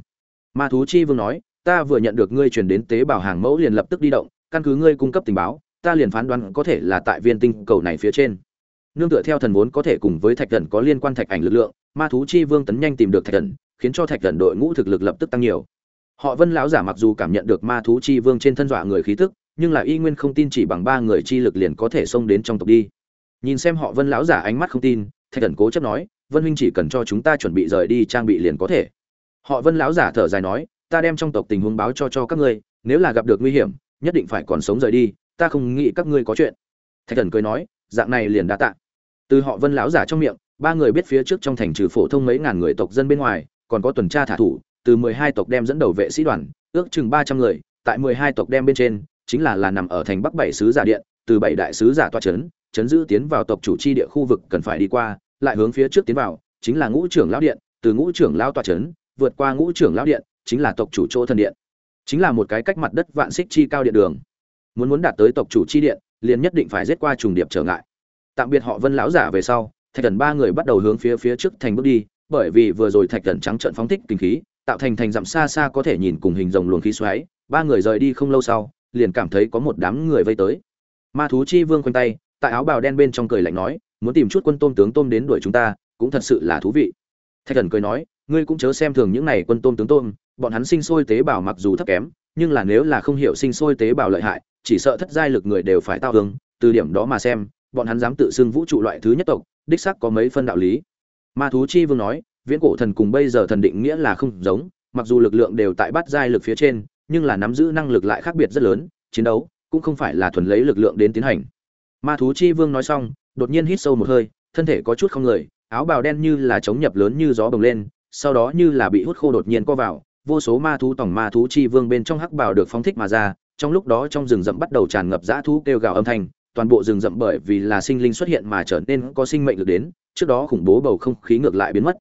Ma thú chi vương nói, ta vừa nhận được ngươi truyền đến tế bào hàng mẫu liền lập tức đi động, căn cứ ngươi cung cấp tình báo, ta liền phán đoán có thể là tại viên tinh cầu này phía trên. Nương tựa theo thần vốn có thể cùng với thạch thần có liên quan thạch ảnh lực lượng, ma thú chi vương tấn nhanh tìm được thạch thần, khiến cho thạch thần đội ngũ thực lực lập tức tăng nhiều họ vân lão giả mặc dù cảm nhận được ma thú chi vương trên thân dọa người khí tức, nhưng là y nguyên không tin chỉ bằng ba người chi lực liền có thể xông đến trong tộc đi. Nhìn xem họ vân lão giả ánh mắt không tin, thạch thần cố chấp nói, vân huynh chỉ cần cho chúng ta chuẩn bị rời đi trang bị liền có thể. Họ vân lão giả thở dài nói, ta đem trong tộc tình huống báo cho cho các ngươi, nếu là gặp được nguy hiểm, nhất định phải còn sống rời đi, ta không nghĩ các ngươi có chuyện. Thạch thần cười nói, dạng này liền đã tạ. Từ họ vân lão giả trong miệng, ba người biết phía trước trong thành trừ phổ thông mấy ngàn người tộc dân bên ngoài, còn có tuần tra thả thủ từ mười hai tộc đem dẫn đầu vệ sĩ đoàn, ước chừng ba trăm người, tại mười hai tộc đem bên trên, chính là là nằm ở thành bắc bảy sứ giả điện, từ bảy đại sứ giả tọa trấn chấn giữ tiến vào tộc chủ chi địa khu vực cần phải đi qua, lại hướng phía trước tiến vào, chính là ngũ trưởng lão điện, từ ngũ trưởng lão tọa trấn vượt qua ngũ trưởng lão điện, chính là tộc chủ chỗ thần điện. Chính là một cái cách mặt đất vạn xích chi cao điện đường. Muốn muốn đạt tới tộc chủ chi điện, liền nhất định phải giết qua trùng điệp trở ngại. Tạm biệt họ vân lão giả về sau, thạch Cẩn ba người bắt đầu hướng phía phía trước thành bước đi, bởi vì vừa rồi thạch Cẩn trắng trợn phóng thích kinh khí tạo thành thành dặm xa xa có thể nhìn cùng hình rồng luồng khí xoáy, ba người rời đi không lâu sau, liền cảm thấy có một đám người vây tới. Ma thú chi vương quanh tay, tại áo bào đen bên trong cười lạnh nói, muốn tìm chút quân tôm tướng tôm đến đuổi chúng ta, cũng thật sự là thú vị. Thạch thần cười nói, ngươi cũng chớ xem thường những này quân tôm tướng tôm, bọn hắn sinh sôi tế bào mặc dù thấp kém, nhưng là nếu là không hiểu sinh sôi tế bào lợi hại, chỉ sợ thất giai lực người đều phải tao hướng từ điểm đó mà xem, bọn hắn dám tự xưng vũ trụ loại thứ nhất tộc, đích xác có mấy phân đạo lý. Ma thú chi vương nói viễn cổ thần cùng bây giờ thần định nghĩa là không giống, mặc dù lực lượng đều tại bát giai lực phía trên, nhưng là nắm giữ năng lực lại khác biệt rất lớn, chiến đấu cũng không phải là thuần lấy lực lượng đến tiến hành. Ma thú chi vương nói xong, đột nhiên hít sâu một hơi, thân thể có chút không người, áo bào đen như là chống nhập lớn như gió bồng lên, sau đó như là bị hút khô đột nhiên co vào, vô số ma thú tổng ma thú chi vương bên trong hắc bào được phóng thích mà ra, trong lúc đó trong rừng rậm bắt đầu tràn ngập dã thú kêu gào âm thanh, toàn bộ rừng rậm bởi vì là sinh linh xuất hiện mà trở nên có sinh mệnh lực đến, trước đó khủng bố bầu không khí ngược lại biến mất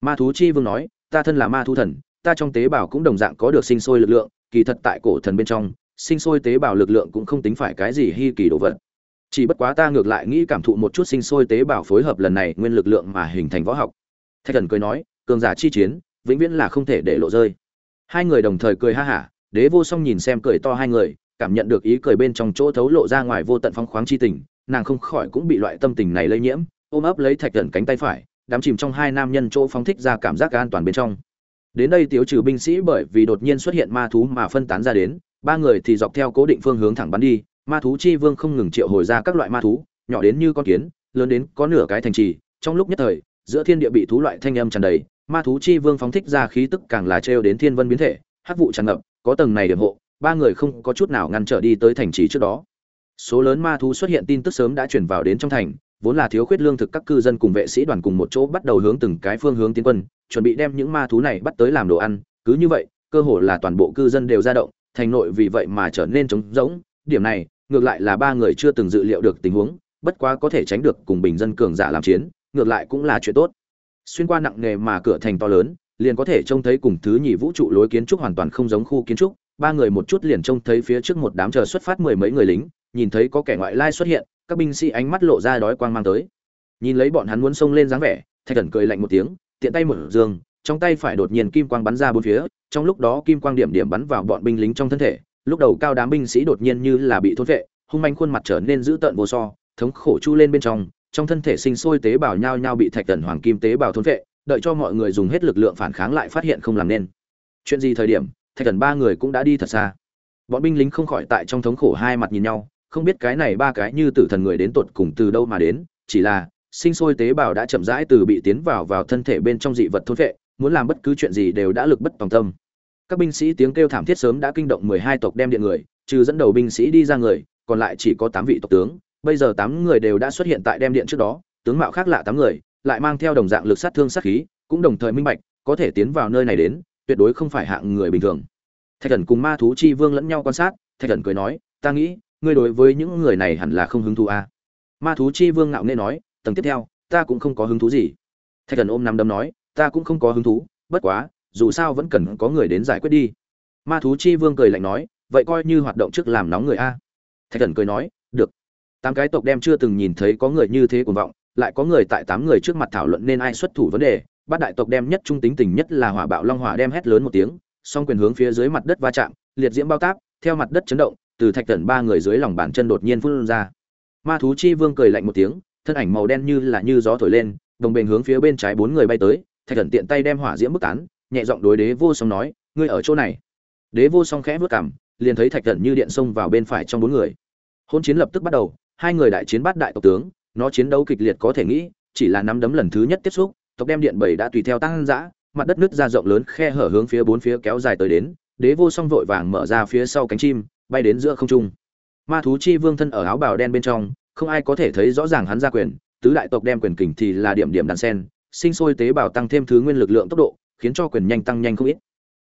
ma thú chi vương nói, ta thân là ma thú thần, ta trong tế bào cũng đồng dạng có được sinh sôi lực lượng, kỳ thật tại cổ thần bên trong, sinh sôi tế bào lực lượng cũng không tính phải cái gì hy kỳ đồ vật. Chỉ bất quá ta ngược lại nghĩ cảm thụ một chút sinh sôi tế bào phối hợp lần này nguyên lực lượng mà hình thành võ học. Thạch thần cười nói, cường giả chi chiến, vĩnh viễn là không thể để lộ rơi. Hai người đồng thời cười ha hả, đế vô song nhìn xem cười to hai người, cảm nhận được ý cười bên trong chỗ thấu lộ ra ngoài vô tận phong khoáng chi tình, nàng không khỏi cũng bị loại tâm tình này lây nhiễm, ôm ấp lấy thạch thần cánh tay phải đám chìm trong hai nam nhân chỗ phóng thích ra cảm giác an toàn bên trong. Đến đây tiểu trừ binh sĩ bởi vì đột nhiên xuất hiện ma thú mà phân tán ra đến, ba người thì dọc theo cố định phương hướng thẳng bắn đi, ma thú chi vương không ngừng triệu hồi ra các loại ma thú, nhỏ đến như con kiến, lớn đến có nửa cái thành trì. Trong lúc nhất thời, giữa thiên địa bị thú loại thanh âm tràn đầy, ma thú chi vương phóng thích ra khí tức càng là trêu đến thiên vân biến thể, hắc vụ tràn ngập, có tầng này điểm hộ, ba người không có chút nào ngăn trở đi tới thành trì trước đó. Số lớn ma thú xuất hiện tin tức sớm đã chuyển vào đến trong thành vốn là thiếu khuyết lương thực các cư dân cùng vệ sĩ đoàn cùng một chỗ bắt đầu hướng từng cái phương hướng tiến quân, chuẩn bị đem những ma thú này bắt tới làm đồ ăn. Cứ như vậy, cơ hồ là toàn bộ cư dân đều ra động, thành nội vì vậy mà trở nên trống rỗng. Điểm này, ngược lại là ba người chưa từng dự liệu được tình huống, bất quá có thể tránh được cùng bình dân cường giả làm chiến, ngược lại cũng là chuyện tốt. Xuyên qua nặng nghề mà cửa thành to lớn, liền có thể trông thấy cùng thứ nhị vũ trụ lối kiến trúc hoàn toàn không giống khu kiến trúc. Ba người một chút liền trông thấy phía trước một đám chờ xuất phát mười mấy người lính, nhìn thấy có kẻ ngoại lai xuất hiện các binh sĩ ánh mắt lộ ra đói quang mang tới. Nhìn lấy bọn hắn muốn xông lên dáng vẻ, thạch thần cười lạnh một tiếng, tiện tay mở giường, trong tay phải đột nhiên kim quang bắn ra bốn phía, trong lúc đó kim quang điểm điểm bắn vào bọn binh lính trong thân thể, lúc đầu cao đám binh sĩ đột nhiên như là bị thốt vệ, hung manh khuôn mặt trở nên dữ tợn vô so, thống khổ chu lên bên trong trong thân thể sinh sôi tế bào nhao nhao bị thạch thần hoàng kim tế bào thôn vệ, đợi cho mọi người dùng hết lực lượng phản kháng lại phát hiện không làm nên. Chuyện gì thời điểm, thạch thần ba người cũng đã đi thật xa. Bọn binh lính không khỏi tại trong thống khổ hai mặt nhìn nhau không biết cái này ba cái như tử thần người đến tột cùng từ đâu mà đến, chỉ là, sinh sôi tế bào đã chậm rãi từ bị tiến vào vào thân thể bên trong dị vật thôn vệ, muốn làm bất cứ chuyện gì đều đã lực bất tòng tâm. Các binh sĩ tiếng kêu thảm thiết sớm đã kinh động mười hai tộc đem điện người, trừ dẫn đầu binh sĩ đi ra người, còn lại chỉ có tám vị tộc tướng. Bây giờ tám người đều đã xuất hiện tại đem điện trước đó, tướng mạo khác lạ tám người, lại mang theo đồng dạng lực sát thương sát khí, cũng đồng thời minh bạch, có thể tiến vào nơi này đến, tuyệt đối không phải hạng người bình thường. Thạch thần cùng ma thú chi vương lẫn nhau quan sát, thạch thần cười nói, ta nghĩ ngươi đối với những người này hẳn là không hứng thú à. ma thú chi vương ngạo nghễ nói, tầng tiếp theo, ta cũng không có hứng thú gì. Thạch thần ôm nắm đấm nói, ta cũng không có hứng thú, bất quá, dù sao vẫn cần có người đến giải quyết đi. Ma thú chi vương cười lạnh nói, vậy coi như hoạt động trước làm nóng người a. Thạch thần cười nói, được. Tám cái tộc đem chưa từng nhìn thấy có người như thế cuồng vọng, lại có người tại tám người trước mặt thảo luận nên ai xuất thủ vấn đề. Bát đại tộc đem nhất trung tính tình nhất là hỏa bạo long hỏa đem hét lớn một tiếng, song quyền hướng phía dưới mặt đất va chạm, liệt diễm bao tác theo mặt đất chấn động từ thạch thần ba người dưới lòng bàn chân đột nhiên phun ra. Ma thú chi vương cười lạnh một tiếng, thân ảnh màu đen như là như gió thổi lên, đồng bền hướng phía bên trái bốn người bay tới, thạch thần tiện tay đem hỏa diễm bức tán, nhẹ giọng đối đế vô song nói, ngươi ở chỗ này. Đế vô song khẽ vớt cảm liền thấy thạch thần như điện xông vào bên phải trong bốn người. Hôn chiến lập tức bắt đầu, hai người đại chiến bắt đại tộc tướng, nó chiến đấu kịch liệt có thể nghĩ, chỉ là nắm đấm lần thứ nhất tiếp xúc, tộc đem điện bảy đã tùy theo tăng dã, mặt đất nứt ra rộng lớn khe hở hướng phía bốn phía kéo dài tới đến, đế vô song vội vàng mở ra phía sau cánh chim bay đến giữa không trung. Ma thú chi vương thân ở áo bào đen bên trong, không ai có thể thấy rõ ràng hắn ra quyền, tứ đại tộc đem quyền kình thì là điểm điểm đàn sen, sinh sôi tế bào tăng thêm thứ nguyên lực lượng tốc độ, khiến cho quyền nhanh tăng nhanh không ít.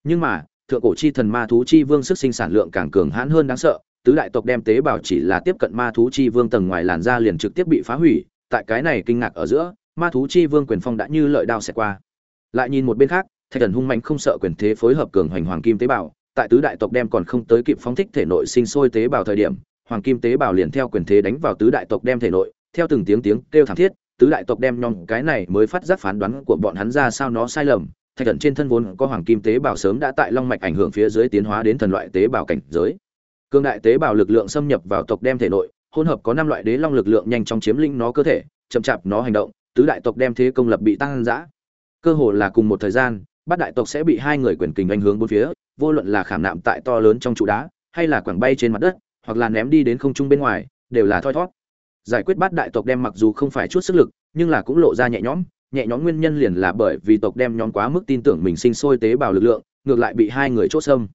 Nhưng mà, thượng cổ chi thần ma thú chi vương sức sinh sản lượng càng cường hãn hơn đáng sợ, tứ đại tộc đem tế bào chỉ là tiếp cận ma thú chi vương tầng ngoài làn da liền trực tiếp bị phá hủy, tại cái này kinh ngạc ở giữa, ma thú chi vương quyền phong đã như lợi đao xẹt qua. Lại nhìn một bên khác, thạch thần hung mạnh không sợ quyền thế phối hợp cường hoành hoàng kim tế bào tại tứ đại tộc đem còn không tới kịp phóng thích thể nội sinh sôi tế bào thời điểm, hoàng kim tế bào liền theo quyền thế đánh vào tứ đại tộc đem thể nội, theo từng tiếng tiếng kêu thảm thiết, tứ đại tộc đem nhong cái này mới phát giác phán đoán của bọn hắn ra sao nó sai lầm, thạch thần trên thân vốn có hoàng kim tế bào sớm đã tại long mạch ảnh hưởng phía dưới tiến hóa đến thần loại tế bào cảnh giới cương đại tế bào lực lượng xâm nhập vào tộc đem thể nội, hỗn hợp có năm loại đế long lực lượng nhanh chóng chiếm lĩnh nó cơ thể, chậm chạp nó hành động, tứ đại tộc đem thế công lập bị tăng dã. cơ hồ là cùng một thời gian, bát đại tộc sẽ bị hai người quyền kình ảnh hướng bốn phía vô luận là khảm nạm tại to lớn trong trụ đá, hay là quảng bay trên mặt đất, hoặc là ném đi đến không trung bên ngoài, đều là thoi thót. Giải quyết bát đại tộc đem mặc dù không phải chút sức lực, nhưng là cũng lộ ra nhẹ nhõm nhẹ nhõm nguyên nhân liền là bởi vì tộc đem nhóm quá mức tin tưởng mình sinh sôi tế bào lực lượng, ngược lại bị hai người chốt sâm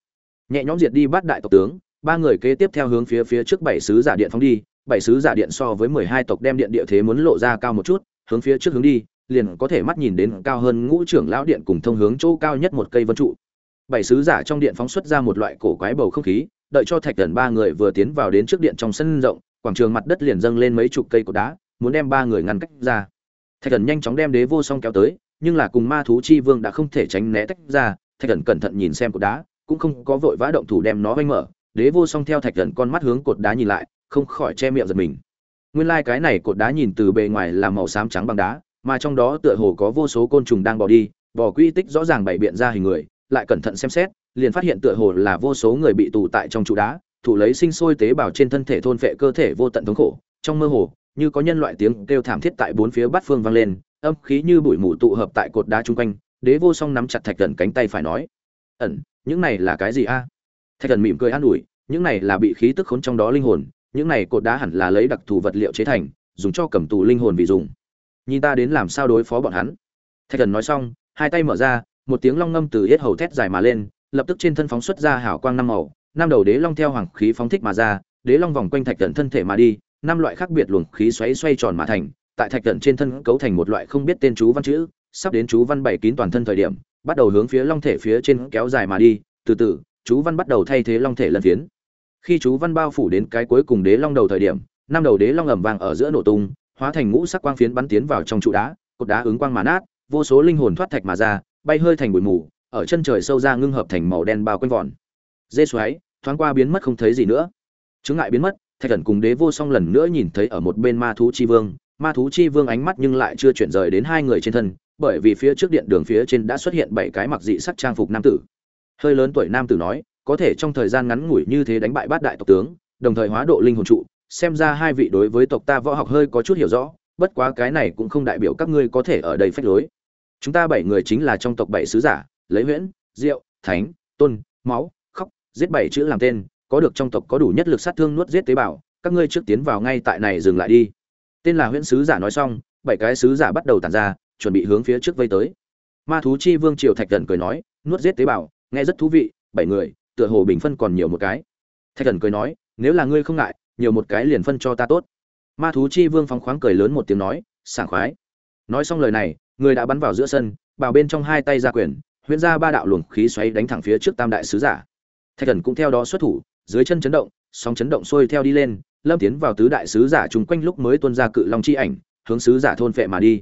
nhẹ nhõm diệt đi bát đại tộc tướng, ba người kế tiếp theo hướng phía phía trước bảy sứ giả điện phóng đi, bảy sứ giả điện so với mười hai tộc đem điện địa thế muốn lộ ra cao một chút, hướng phía trước hướng đi, liền có thể mắt nhìn đến cao hơn ngũ trưởng lão điện cùng thông hướng chỗ cao nhất một cây vân trụ bảy sứ giả trong điện phóng xuất ra một loại cổ quái bầu không khí, đợi cho thạch thần ba người vừa tiến vào đến trước điện trong sân rộng, quảng trường mặt đất liền dâng lên mấy chục cây cột đá, muốn đem ba người ngăn cách ra. Thạch thần nhanh chóng đem đế vô song kéo tới, nhưng là cùng ma thú chi vương đã không thể tránh né tách ra, thạch thần cẩn thận nhìn xem cột đá, cũng không có vội vã động thủ đem nó vanh mở. Đế vô song theo thạch thần con mắt hướng cột đá nhìn lại, không khỏi che miệng giật mình. Nguyên lai cái này cột đá nhìn từ bề ngoài là màu xám trắng bằng đá, mà trong đó tựa hồ có vô số côn trùng đang bỏ đi, bỏ quy tích rõ ràng bày biện ra hình người lại cẩn thận xem xét, liền phát hiện tựa hồ là vô số người bị tù tại trong trụ đá, thủ lấy sinh sôi tế bào trên thân thể thôn phệ cơ thể vô tận thống khổ. Trong mơ hồ, như có nhân loại tiếng kêu thảm thiết tại bốn phía bát phương vang lên, âm khí như bụi mù tụ hợp tại cột đá chung quanh, đế vô song nắm chặt thạch thần cánh tay phải nói, ẩn, những này là cái gì a? Thạch thần mỉm cười an ủi, những này là bị khí tức khốn trong đó linh hồn, những này cột đá hẳn là lấy đặc thù vật liệu chế thành, dùng cho cầm tù linh hồn vì dùng. Nhìn ta đến làm sao đối phó bọn hắn? Thạch thần nói xong, hai tay mở ra một tiếng long ngâm từ yết hầu thét dài mà lên, lập tức trên thân phóng xuất ra hào quang năm màu, năm đầu đế long theo hoàng khí phóng thích mà ra, đế long vòng quanh thạch tận thân thể mà đi, năm loại khác biệt luồng khí xoáy xoay tròn mà thành, tại thạch tận trên thân cấu thành một loại không biết tên chú văn chữ, sắp đến chú văn bảy kín toàn thân thời điểm, bắt đầu hướng phía long thể phía trên kéo dài mà đi, từ từ, chú văn bắt đầu thay thế long thể lần tiến. Khi chú văn bao phủ đến cái cuối cùng đế long đầu thời điểm, năm đầu đế long ầm vang ở giữa nổ tung, hóa thành ngũ sắc quang phiến bắn tiến vào trong trụ đá, cột đá ứng quang mà nát, vô số linh hồn thoát thạch mà ra bay hơi thành bụi mù, ở chân trời sâu ra ngưng hợp thành màu đen bao quanh vòn. Dê xoáy thoáng qua biến mất không thấy gì nữa. Chứng ngại biến mất, thạch thần cùng đế vô song lần nữa nhìn thấy ở một bên ma thú chi vương. Ma thú chi vương ánh mắt nhưng lại chưa chuyển rời đến hai người trên thân, bởi vì phía trước điện đường phía trên đã xuất hiện bảy cái mặc dị sắc trang phục nam tử. Hơi lớn tuổi nam tử nói, có thể trong thời gian ngắn ngủi như thế đánh bại bát đại tộc tướng, đồng thời hóa độ linh hồn trụ, xem ra hai vị đối với tộc ta võ học hơi có chút hiểu rõ, bất quá cái này cũng không đại biểu các ngươi có thể ở đây phách lối chúng ta bảy người chính là trong tộc bảy sứ giả, lấy huyễn diệu thánh, tôn, máu, khóc, giết bảy chữ làm tên, có được trong tộc có đủ nhất lực sát thương nuốt giết tế bào, các ngươi trước tiến vào ngay tại này dừng lại đi. Tên là huyễn sứ giả nói xong, bảy cái sứ giả bắt đầu tàn ra, chuẩn bị hướng phía trước vây tới. Ma thú chi vương triều thạch thần cười nói, nuốt giết tế bào, nghe rất thú vị, bảy người, tựa hồ bình phân còn nhiều một cái. Thạch thần cười nói, nếu là ngươi không ngại, nhiều một cái liền phân cho ta tốt. Ma thú chi vương phóng khoáng cười lớn một tiếng nói, sảng khoái. Nói xong lời này người đã bắn vào giữa sân bảo bên trong hai tay ra quyền, huyễn ra ba đạo luồng khí xoáy đánh thẳng phía trước tam đại sứ giả. Thạch thần cũng theo đó xuất thủ, dưới chân chấn động, sóng chấn động sôi theo đi lên, lâm tiến vào tứ đại sứ giả chung quanh lúc mới tuôn ra cự long chi ảnh, hướng sứ giả thôn phệ mà đi.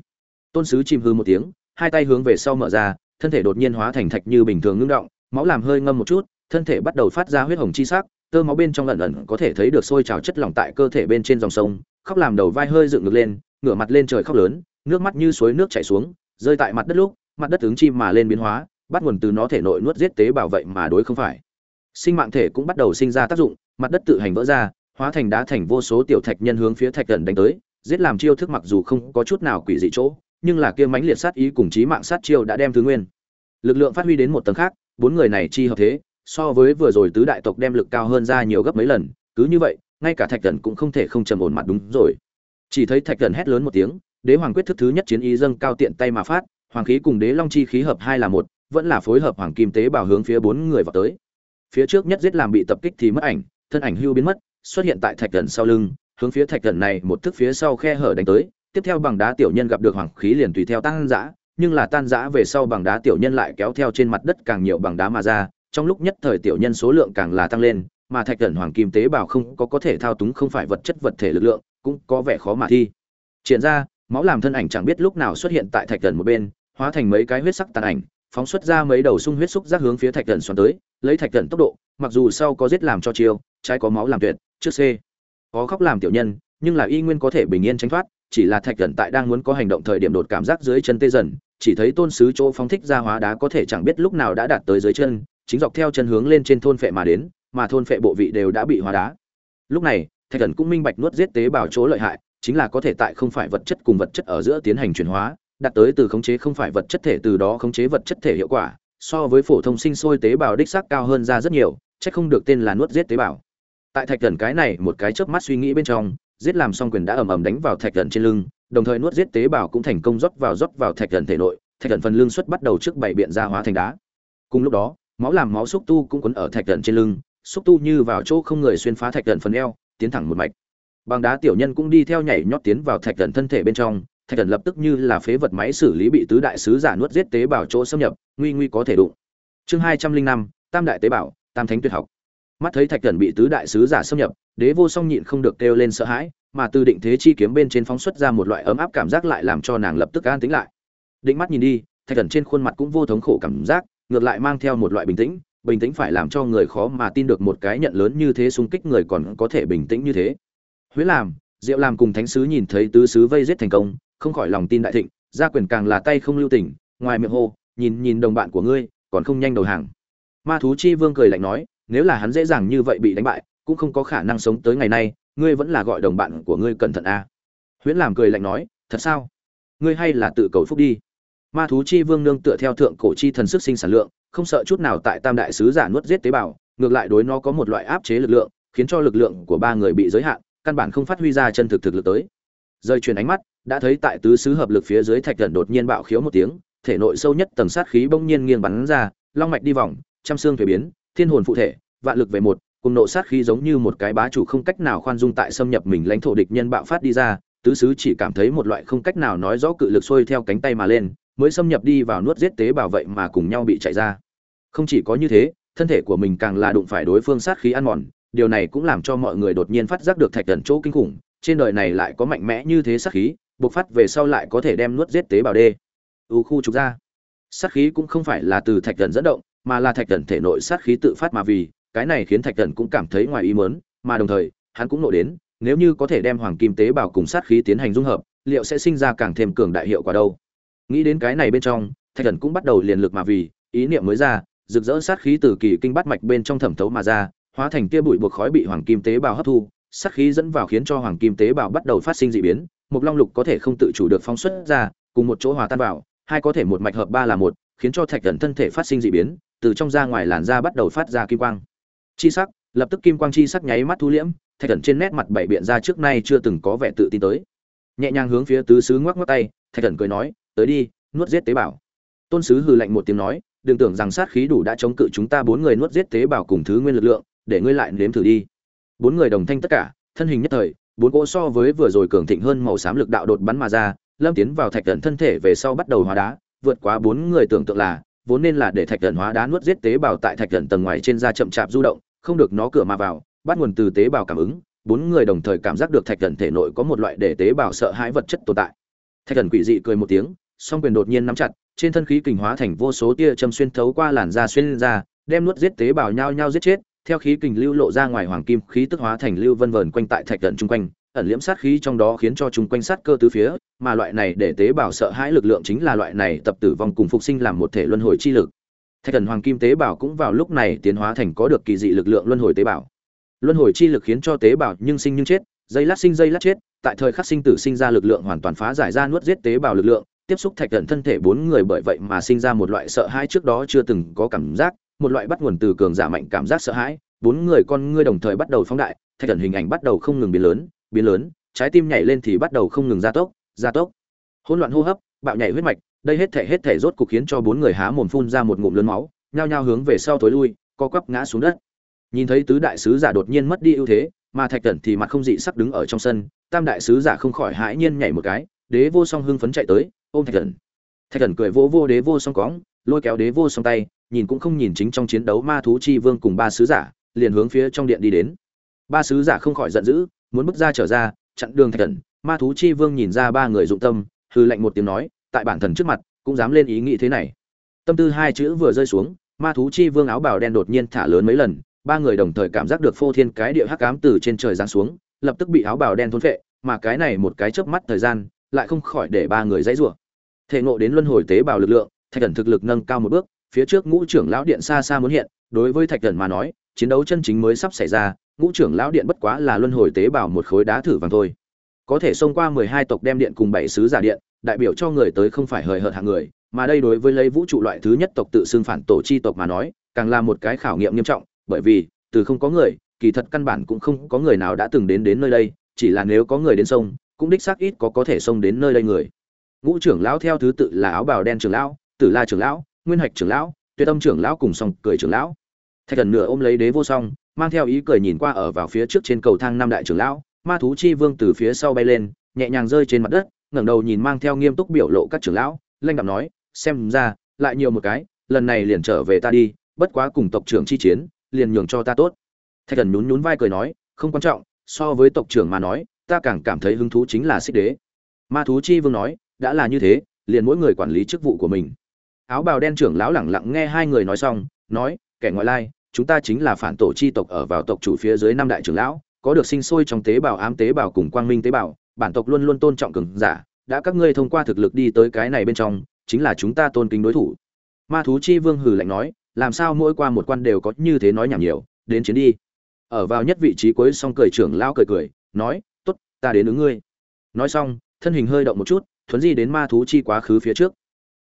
Tôn sứ chìm hư một tiếng, hai tay hướng về sau mở ra, thân thể đột nhiên hóa thành thạch như bình thường ngưng động, máu làm hơi ngâm một chút, thân thể bắt đầu phát ra huyết hồng chi sắc, tơ máu bên trong ẩn ẩn có thể thấy được sôi trào chất lỏng tại cơ thể bên trên dòng sông, khóc làm đầu vai hơi dựng ngược lên, ngửa mặt lên trời khóc lớn nước mắt như suối nước chảy xuống, rơi tại mặt đất lúc, mặt đất ứng chim mà lên biến hóa, bắt nguồn từ nó thể nội nuốt giết tế bào vậy mà đối không phải. Sinh mạng thể cũng bắt đầu sinh ra tác dụng, mặt đất tự hành vỡ ra, hóa thành đá thành vô số tiểu thạch nhân hướng phía thạch gần đánh tới, giết làm chiêu thức mặc dù không có chút nào quỷ dị chỗ, nhưng là kia mãnh liệt sát ý cùng chí mạng sát chiêu đã đem thứ nguyên. Lực lượng phát huy đến một tầng khác, bốn người này chi hợp thế, so với vừa rồi tứ đại tộc đem lực cao hơn ra nhiều gấp mấy lần, cứ như vậy, ngay cả thạch thần cũng không thể không trầm ổn mặt đúng rồi. Chỉ thấy thạch thần hét lớn một tiếng đế hoàng quyết thức thứ nhất chiến ý dâng cao tiện tay mà phát, hoàng khí cùng đế long chi khí hợp hai là một, vẫn là phối hợp hoàng kim tế bào hướng phía bốn người vào tới. Phía trước nhất giết làm bị tập kích thì mất ảnh, thân ảnh hưu biến mất, xuất hiện tại thạch thần sau lưng, hướng phía thạch thần này một thức phía sau khe hở đánh tới. Tiếp theo bằng đá tiểu nhân gặp được hoàng khí liền tùy theo tan giã nhưng là tan giã về sau bằng đá tiểu nhân lại kéo theo trên mặt đất càng nhiều bằng đá mà ra, trong lúc nhất thời tiểu nhân số lượng càng là tăng lên, mà thạch thần hoàng kim tế bào không có có thể thao túng không phải vật chất vật thể lực lượng, cũng có vẻ khó mà thi. Triển ra máu làm thân ảnh chẳng biết lúc nào xuất hiện tại thạch thần một bên, hóa thành mấy cái huyết sắc tàn ảnh, phóng xuất ra mấy đầu sung huyết xúc giác hướng phía thạch thần xoắn tới, lấy thạch thần tốc độ, mặc dù sau có giết làm cho chiêu, trái có máu làm tuyệt, trước c. Có khóc làm tiểu nhân, nhưng là y nguyên có thể bình yên tránh thoát, chỉ là thạch thần tại đang muốn có hành động thời điểm đột cảm giác dưới chân tê dần, chỉ thấy tôn sứ chỗ phóng thích ra hóa đá có thể chẳng biết lúc nào đã đạt tới dưới chân, chính dọc theo chân hướng lên trên thôn phệ mà đến, mà thôn phệ bộ vị đều đã bị hóa đá. Lúc này, thạch thần cũng minh bạch nuốt giết tế bào chỗ lợi hại chính là có thể tại không phải vật chất cùng vật chất ở giữa tiến hành chuyển hóa, đạt tới từ khống chế không phải vật chất thể từ đó khống chế vật chất thể hiệu quả, so với phổ thông sinh sôi tế bào đích xác cao hơn ra rất nhiều, chắc không được tên là nuốt giết tế bào. Tại thạch thần cái này một cái chớp mắt suy nghĩ bên trong, giết làm xong quyền đã ầm ầm đánh vào thạch thần trên lưng, đồng thời nuốt giết tế bào cũng thành công rót vào rót vào thạch thần thể nội, thạch thần phần lưng xuất bắt đầu trước bảy biện ra hóa thành đá. Cùng lúc đó, máu làm máu xúc tu cũng quấn ở thạch thần trên lưng, xúc tu như vào chỗ không người xuyên phá thạch thần phần eo, tiến thẳng một mạch bằng đá tiểu nhân cũng đi theo nhảy nhót tiến vào thạch thần thân thể bên trong, thạch thần lập tức như là phế vật máy xử lý bị tứ đại sứ giả nuốt giết tế bào chỗ xâm nhập, nguy nguy có thể đụng. Chương hai trăm linh năm, tam đại tế bào, tam thánh tuyệt học. Mắt thấy thạch thần bị tứ đại sứ giả xâm nhập, đế vô song nhịn không được kêu lên sợ hãi, mà từ định thế chi kiếm bên trên phóng xuất ra một loại ấm áp cảm giác lại làm cho nàng lập tức an tính lại. Định mắt nhìn đi, thạch thần trên khuôn mặt cũng vô thống khổ cảm giác, ngược lại mang theo một loại bình tĩnh bình tĩnh phải làm cho người khó mà tin được một cái nhận lớn như thế xung kích người còn có thể bình tĩnh như thế huyết làm, diệu làm cùng thánh sứ nhìn thấy tứ sứ vây giết thành công, không khỏi lòng tin đại thịnh, gia quyền càng là tay không lưu tình, ngoài miệng hô, nhìn nhìn đồng bạn của ngươi, còn không nhanh đầu hàng. Ma thú chi vương cười lạnh nói, nếu là hắn dễ dàng như vậy bị đánh bại, cũng không có khả năng sống tới ngày nay, ngươi vẫn là gọi đồng bạn của ngươi cẩn thận a. À. huyễn làm cười lạnh nói, thật sao? Ngươi hay là tự cầu phúc đi. Ma thú chi vương nương tựa theo thượng cổ chi thần sức sinh sản lượng, không sợ chút nào tại tam đại sứ giả nuốt giết tế bào, ngược lại đối nó có một loại áp chế lực lượng, khiến cho lực lượng của ba người bị giới hạn căn bản không phát huy ra chân thực thực lực tới. Rơi truyền ánh mắt, đã thấy tại tứ sứ hợp lực phía dưới thạch thần đột nhiên bạo khiếu một tiếng, thể nội sâu nhất tầng sát khí bỗng nhiên nghiêng bắn ra, long mạch đi vòng, trăm xương thuế biến, thiên hồn phụ thể, vạn lực về một, cùng nộ sát khí giống như một cái bá chủ không cách nào khoan dung tại xâm nhập mình lãnh thổ địch nhân bạo phát đi ra, tứ sứ chỉ cảm thấy một loại không cách nào nói rõ cự lực xuôi theo cánh tay mà lên, mới xâm nhập đi vào nuốt giết tế bào vậy mà cùng nhau bị chạy ra. Không chỉ có như thế, thân thể của mình càng là đụng phải đối phương sát khí ăn mòn điều này cũng làm cho mọi người đột nhiên phát giác được thạch thần chỗ kinh khủng, trên đời này lại có mạnh mẽ như thế sát khí, bộc phát về sau lại có thể đem nuốt giết tế bào đê. U khu trục ra. Sát khí cũng không phải là từ thạch thần dẫn động, mà là thạch thần thể nội sát khí tự phát mà vì, cái này khiến thạch thần cũng cảm thấy ngoài ý mớn mà đồng thời, hắn cũng nộ đến, nếu như có thể đem hoàng kim tế bào cùng sát khí tiến hành dung hợp, liệu sẽ sinh ra càng thêm cường đại hiệu quả đâu? Nghĩ đến cái này bên trong, thạch thần cũng bắt đầu liền lực mà vì, ý niệm mới ra, rực rỡ sát khí từ kỳ kinh bắt mạch bên trong thẩm thấu mà ra hóa thành tia bụi buộc khói bị hoàng kim tế bào hấp thu, sát khí dẫn vào khiến cho hoàng kim tế bào bắt đầu phát sinh dị biến, một long lục có thể không tự chủ được phóng xuất ra, cùng một chỗ hòa tan vào, hai có thể một mạch hợp ba là một, khiến cho thạch thần thân thể phát sinh dị biến, từ trong ra ngoài làn da bắt đầu phát ra kim quang. Chi sắc, lập tức kim quang chi sắc nháy mắt thu liễm, thạch thần trên nét mặt bảy biện ra trước nay chưa từng có vẻ tự tin tới. Nhẹ nhàng hướng phía tứ sứ ngoắc ngoắc tay, thạch thần cười nói, tới đi, nuốt giết tế bào. Tôn sứ hừ lạnh một tiếng nói, đừng tưởng rằng sát khí đủ đã chống cự chúng ta bốn người nuốt giết tế bào cùng thứ nguyên lực lượng để ngươi lại nếm thử đi. Bốn người đồng thanh tất cả, thân hình nhất thời, bốn cỗ so với vừa rồi cường thịnh hơn màu xám lực đạo đột bắn mà ra, lâm tiến vào thạch thần thân thể về sau bắt đầu hóa đá, vượt quá bốn người tưởng tượng là, vốn nên là để thạch thần hóa đá nuốt giết tế bào tại thạch thần tầng ngoài trên da chậm chạp du động, không được nó cửa mà vào, bắt nguồn từ tế bào cảm ứng, bốn người đồng thời cảm giác được thạch thần thể nội có một loại để tế bào sợ hãi vật chất tồn tại. Thạch thần quỷ dị cười một tiếng, song quyền đột nhiên nắm chặt, trên thân khí kình hóa thành vô số tia châm xuyên thấu qua làn da xuyên ra, đem nuốt giết tế bào nhau nhau giết chết theo khí kình lưu lộ ra ngoài hoàng kim khí tức hóa thành lưu vân vờn quanh tại thạch tận chung quanh, ẩn liễm sát khí trong đó khiến cho chúng quanh sát cơ tứ phía, mà loại này để tế bào sợ hãi lực lượng chính là loại này tập tử vong cùng phục sinh làm một thể luân hồi chi lực. Thạch thần hoàng kim tế bào cũng vào lúc này tiến hóa thành có được kỳ dị lực lượng luân hồi tế bào. Luân hồi chi lực khiến cho tế bào nhưng sinh nhưng chết, dây lát sinh dây lát chết, tại thời khắc sinh tử sinh ra lực lượng hoàn toàn phá giải ra nuốt giết tế bào lực lượng, tiếp xúc thạch thần thân thể bốn người bởi vậy mà sinh ra một loại sợ hãi trước đó chưa từng có cảm giác một loại bắt nguồn từ cường giả mạnh cảm giác sợ hãi, bốn người con ngươi đồng thời bắt đầu phóng đại, thạch thần hình ảnh bắt đầu không ngừng biến lớn biến lớn, trái tim nhảy lên thì bắt đầu không ngừng gia tốc gia tốc. Hỗn loạn hô hấp, bạo nhảy huyết mạch, đây hết thể hết thể rốt cục khiến cho bốn người há mồm phun ra một ngụm lớn máu, nhao nhao hướng về sau thối lui, co quắp ngã xuống đất. Nhìn thấy tứ đại sứ giả đột nhiên mất đi ưu thế, mà thạch thần thì mặt không dị sắc đứng ở trong sân, tam đại sứ giả không khỏi hãi nhiên nhảy một cái, đế vô song hưng phấn chạy tới, ôm thạch thần. Thạch thần cười vỗ vô đế vô song cóng, lôi kéo đế vô song tay nhìn cũng không nhìn chính trong chiến đấu ma thú chi vương cùng ba sứ giả, liền hướng phía trong điện đi đến. Ba sứ giả không khỏi giận dữ, muốn bước ra trở ra, chặn đường thạch thần. Ma thú chi vương nhìn ra ba người dụng tâm hư lạnh một tiếng nói, tại bản thần trước mặt, cũng dám lên ý nghĩ thế này. Tâm tư hai chữ vừa rơi xuống, ma thú chi vương áo bào đen đột nhiên thả lớn mấy lần, ba người đồng thời cảm giác được phô thiên cái địa hắc ám từ trên trời giáng xuống, lập tức bị áo bào đen thôn phệ, mà cái này một cái chớp mắt thời gian, lại không khỏi để ba người dãy rủa. Thể ngộ đến luân hồi tế bào lực lượng, thạch thần thực lực nâng cao một bước phía trước ngũ trưởng lão điện xa xa muốn hiện, đối với thạch thần mà nói, chiến đấu chân chính mới sắp xảy ra, ngũ trưởng lão điện bất quá là luân hồi tế bào một khối đá thử vàng thôi. Có thể xông qua mười hai tộc đem điện cùng bảy sứ giả điện, đại biểu cho người tới không phải hời hợt hạng người, mà đây đối với lấy vũ trụ loại thứ nhất tộc tự xưng phản tổ chi tộc mà nói, càng là một cái khảo nghiệm nghiêm trọng, bởi vì, từ không có người, kỳ thật căn bản cũng không có người nào đã từng đến đến nơi đây, chỉ là nếu có người đến sông, cũng đích xác ít có có thể xông đến nơi đây người. Ngũ trưởng lão theo thứ tự là áo bào đen trưởng lão, tử la trưởng lão nguyên hạch trưởng lão, tuyệt âm trưởng lão cùng song cười trưởng lão. Thạch thần nửa ôm lấy đế vô song, mang theo ý cười nhìn qua ở vào phía trước trên cầu thang năm đại trưởng lão, ma thú chi vương từ phía sau bay lên, nhẹ nhàng rơi trên mặt đất, ngẩng đầu nhìn mang theo nghiêm túc biểu lộ các trưởng lão, lanh đạm nói, xem ra, lại nhiều một cái, lần này liền trở về ta đi, bất quá cùng tộc trưởng chi chiến, liền nhường cho ta tốt. Thạch thần nhún nhún vai cười nói, không quan trọng, so với tộc trưởng mà nói, ta càng cảm thấy hứng thú chính là xích đế. Ma thú chi vương nói, đã là như thế, liền mỗi người quản lý chức vụ của mình áo bào đen trưởng lão lẳng lặng nghe hai người nói xong, nói, kẻ ngoại lai, chúng ta chính là phản tổ chi tộc ở vào tộc chủ phía dưới năm đại trưởng lão, có được sinh sôi trong tế bào ám tế bào cùng quang minh tế bào, bản tộc luôn luôn tôn trọng cường giả, đã các ngươi thông qua thực lực đi tới cái này bên trong, chính là chúng ta tôn kính đối thủ. Ma thú chi vương hừ lạnh nói, làm sao mỗi qua một quan đều có như thế nói nhảm nhiều, đến chiến đi. Ở vào nhất vị trí cuối xong cười trưởng lão cười cười, nói, tốt, ta đến ứng ngươi. Nói xong, thân hình hơi động một chút, thuấn di đến ma thú chi quá khứ phía trước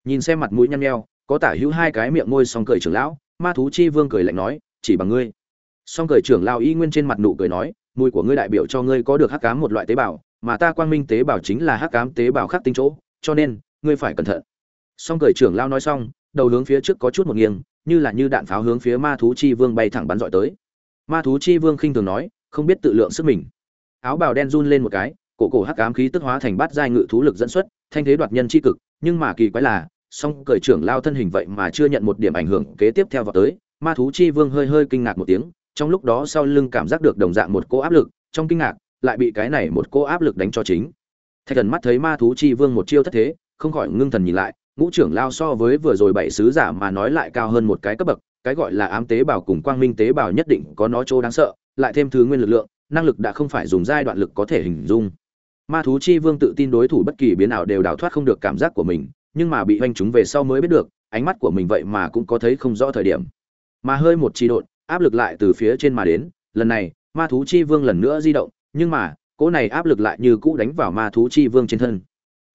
nhìn xem mặt mũi nhăn nheo, có tả hữu hai cái miệng môi song cười trưởng lão, ma thú chi vương cười lạnh nói, chỉ bằng ngươi. Song cười trưởng lão y nguyên trên mặt nụ cười nói, mùi của ngươi đại biểu cho ngươi có được hắc ám một loại tế bào, mà ta quang minh tế bào chính là hắc ám tế bào khác tinh chỗ, cho nên, ngươi phải cẩn thận. Song cười trưởng lão nói xong, đầu hướng phía trước có chút một nghiêng, như là như đạn pháo hướng phía ma thú chi vương bay thẳng bắn dọi tới. Ma thú chi vương khinh thường nói, không biết tự lượng sức mình. Áo bào đen run lên một cái, cổ cổ hắc ám khí tức hóa thành bát giai ngự thú lực dẫn xuất, thanh thế đoạt nhân chi cực nhưng mà kỳ quái là, song cởi trưởng lao thân hình vậy mà chưa nhận một điểm ảnh hưởng kế tiếp theo vào tới, ma thú chi vương hơi hơi kinh ngạc một tiếng, trong lúc đó sau lưng cảm giác được đồng dạng một cô áp lực, trong kinh ngạc, lại bị cái này một cô áp lực đánh cho chính. Thạch thần mắt thấy ma thú chi vương một chiêu thất thế, không khỏi ngưng thần nhìn lại, ngũ trưởng lao so với vừa rồi bảy sứ giả mà nói lại cao hơn một cái cấp bậc, cái gọi là ám tế bào cùng quang minh tế bào nhất định có nó chỗ đáng sợ, lại thêm thứ nguyên lực lượng, năng lực đã không phải dùng giai đoạn lực có thể hình dung ma thú chi vương tự tin đối thủ bất kỳ biến nào đều đào thoát không được cảm giác của mình, nhưng mà bị hoành chúng về sau mới biết được, ánh mắt của mình vậy mà cũng có thấy không rõ thời điểm. Mà hơi một chi độn, áp lực lại từ phía trên mà đến, lần này, ma thú chi vương lần nữa di động, nhưng mà, cỗ này áp lực lại như cũ đánh vào ma thú chi vương trên thân.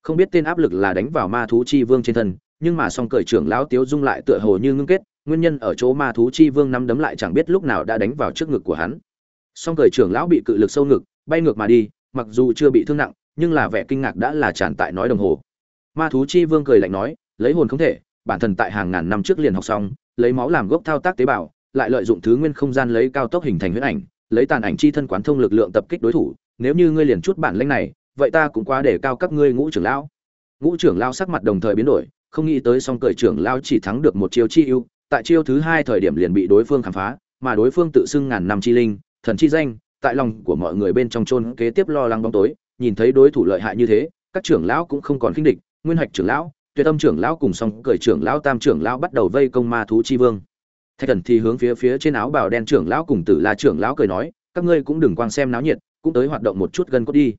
Không biết tên áp lực là đánh vào ma thú chi vương trên thân, nhưng mà song cởi trưởng lão tiếu dung lại tựa hồ như ngưng kết, nguyên nhân ở chỗ ma thú chi vương nắm đấm lại chẳng biết lúc nào đã đánh vào trước ngực của hắn. Song cởi trưởng lão bị cự lực sâu ngực, bay ngược mà đi mặc dù chưa bị thương nặng, nhưng là vẻ kinh ngạc đã là tràn tại nói đồng hồ. Ma thú chi vương cười lạnh nói, lấy hồn không thể, bản thân tại hàng ngàn năm trước liền học xong, lấy máu làm gốc thao tác tế bào, lại lợi dụng thứ nguyên không gian lấy cao tốc hình thành huyết ảnh, lấy tàn ảnh chi thân quán thông lực lượng tập kích đối thủ, nếu như ngươi liền chút bản lĩnh này, vậy ta cũng quá để cao các ngươi ngũ trưởng lão. Ngũ trưởng lão sắc mặt đồng thời biến đổi, không nghĩ tới song cởi trưởng lão chỉ thắng được một chiêu chi ưu, tại chiêu thứ hai thời điểm liền bị đối phương khám phá, mà đối phương tự xưng ngàn năm chi linh, thần chi danh tại lòng của mọi người bên trong chôn kế tiếp lo lắng bóng tối, nhìn thấy đối thủ lợi hại như thế, các trưởng lão cũng không còn khinh địch, nguyên hạch trưởng lão, tuyệt âm trưởng lão cùng song cởi trưởng lão tam trưởng lão bắt đầu vây công ma thú chi vương. Thạch Cẩn thì hướng phía phía trên áo bào đen trưởng lão cùng tử la trưởng lão cười nói, các ngươi cũng đừng quan xem náo nhiệt, cũng tới hoạt động một chút gần cốt đi.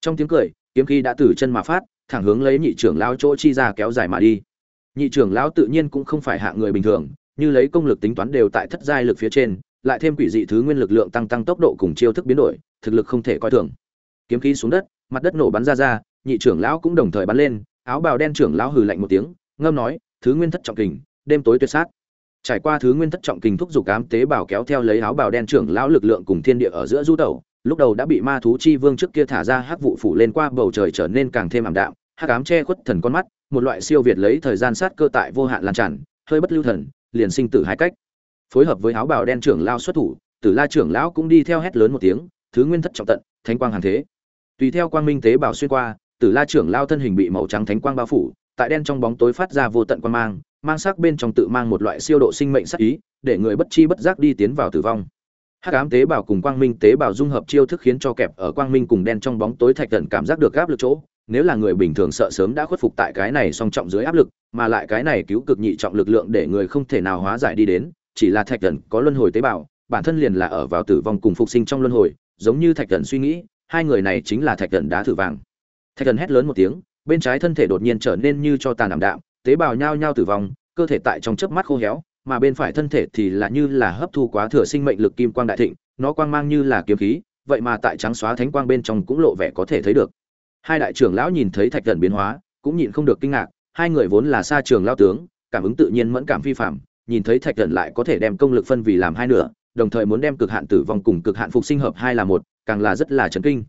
Trong tiếng cười, kiếm khí đã từ chân mà phát, thẳng hướng lấy nhị trưởng lão chỗ chi ra kéo dài mà đi. Nhị trưởng lão tự nhiên cũng không phải hạ người bình thường, như lấy công lực tính toán đều tại thất giai lực phía trên lại thêm quỷ dị thứ nguyên lực lượng tăng tăng tốc độ cùng chiêu thức biến đổi, thực lực không thể coi thường. Kiếm khí xuống đất, mặt đất nổ bắn ra ra, nhị trưởng lão cũng đồng thời bắn lên, áo bào đen trưởng lão hừ lạnh một tiếng, ngâm nói, thứ nguyên thất trọng kình, đêm tối tuyệt sát. Trải qua thứ nguyên thất trọng kình thúc giục ám tế bào kéo theo lấy áo bào đen trưởng lão lực lượng cùng thiên địa ở giữa du tẩu, lúc đầu đã bị ma thú chi vương trước kia thả ra hắc vụ phủ lên qua bầu trời trở nên càng thêm ảm đạm, hắc ám che khuất thần con mắt, một loại siêu việt lấy thời gian sát cơ tại vô hạn lan tràn, hơi bất lưu thần, liền sinh tử hai cách phối hợp với áo bào đen trưởng lao xuất thủ, tử la trưởng lão cũng đi theo hét lớn một tiếng, thứ nguyên thất trọng tận, thánh quang hàng thế. Tùy theo quang minh tế bào xuyên qua, tử la trưởng lao thân hình bị màu trắng thánh quang bao phủ, tại đen trong bóng tối phát ra vô tận quang mang mang sắc bên trong tự mang một loại siêu độ sinh mệnh sắc ý, để người bất chi bất giác đi tiến vào tử vong. Hắc ám tế bào cùng quang minh tế bào dung hợp chiêu thức khiến cho kẹp ở quang minh cùng đen trong bóng tối thạch tận cảm giác được áp lực chỗ, nếu là người bình thường sợ sớm đã khuất phục tại cái này song trọng dưới áp lực, mà lại cái này cứu cực nhị trọng lực lượng để người không thể nào hóa giải đi đến chỉ là thạch thần có luân hồi tế bào, bản thân liền là ở vào tử vong cùng phục sinh trong luân hồi, giống như thạch thần suy nghĩ, hai người này chính là thạch thần đá thử vàng. Thạch thần hét lớn một tiếng, bên trái thân thể đột nhiên trở nên như cho tàn ảm đạm, tế bào nhao nhao tử vong, cơ thể tại trong chớp mắt khô héo, mà bên phải thân thể thì là như là hấp thu quá thừa sinh mệnh lực kim quang đại thịnh, nó quang mang như là kiếm khí, vậy mà tại trắng xóa thánh quang bên trong cũng lộ vẻ có thể thấy được. Hai đại trưởng lão nhìn thấy thạch thần biến hóa, cũng nhịn không được kinh ngạc, hai người vốn là xa trường lao tướng, cảm ứng tự nhiên mẫn cảm phi phạm nhìn thấy thạch thần lại có thể đem công lực phân vì làm hai nửa, đồng thời muốn đem cực hạn tử vong cùng cực hạn phục sinh hợp hai là một, càng là rất là chấn kinh.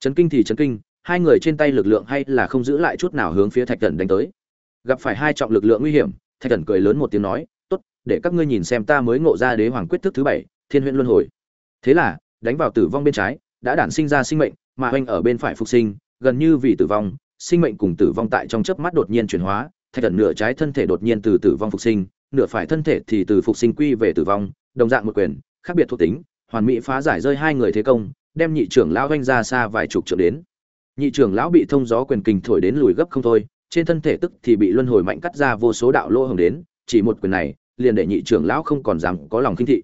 Chấn kinh thì chấn kinh, hai người trên tay lực lượng hay là không giữ lại chút nào hướng phía thạch thần đánh tới. Gặp phải hai trọng lực lượng nguy hiểm, thạch thần cười lớn một tiếng nói, tốt, để các ngươi nhìn xem ta mới ngộ ra đế hoàng quyết thức thứ bảy, thiên huyện luân hồi. Thế là, đánh vào tử vong bên trái, đã đản sinh ra sinh mệnh, mà oanh ở bên phải phục sinh, gần như vì tử vong, sinh mệnh cùng tử vong tại trong chớp mắt đột nhiên chuyển hóa, thạch thần nửa trái thân thể đột nhiên từ tử vong phục sinh nửa phải thân thể thì từ phục sinh quy về tử vong, đồng dạng một quyền, khác biệt thuộc tính, hoàn mỹ phá giải rơi hai người thế công, đem nhị trưởng lão hoành ra xa vài chục trượng đến. Nhị trưởng lão bị thông gió quyền kình thổi đến lùi gấp không thôi, trên thân thể tức thì bị luân hồi mạnh cắt ra vô số đạo lỗ hồng đến, chỉ một quyền này, liền để nhị trưởng lão không còn dám có lòng khinh thị.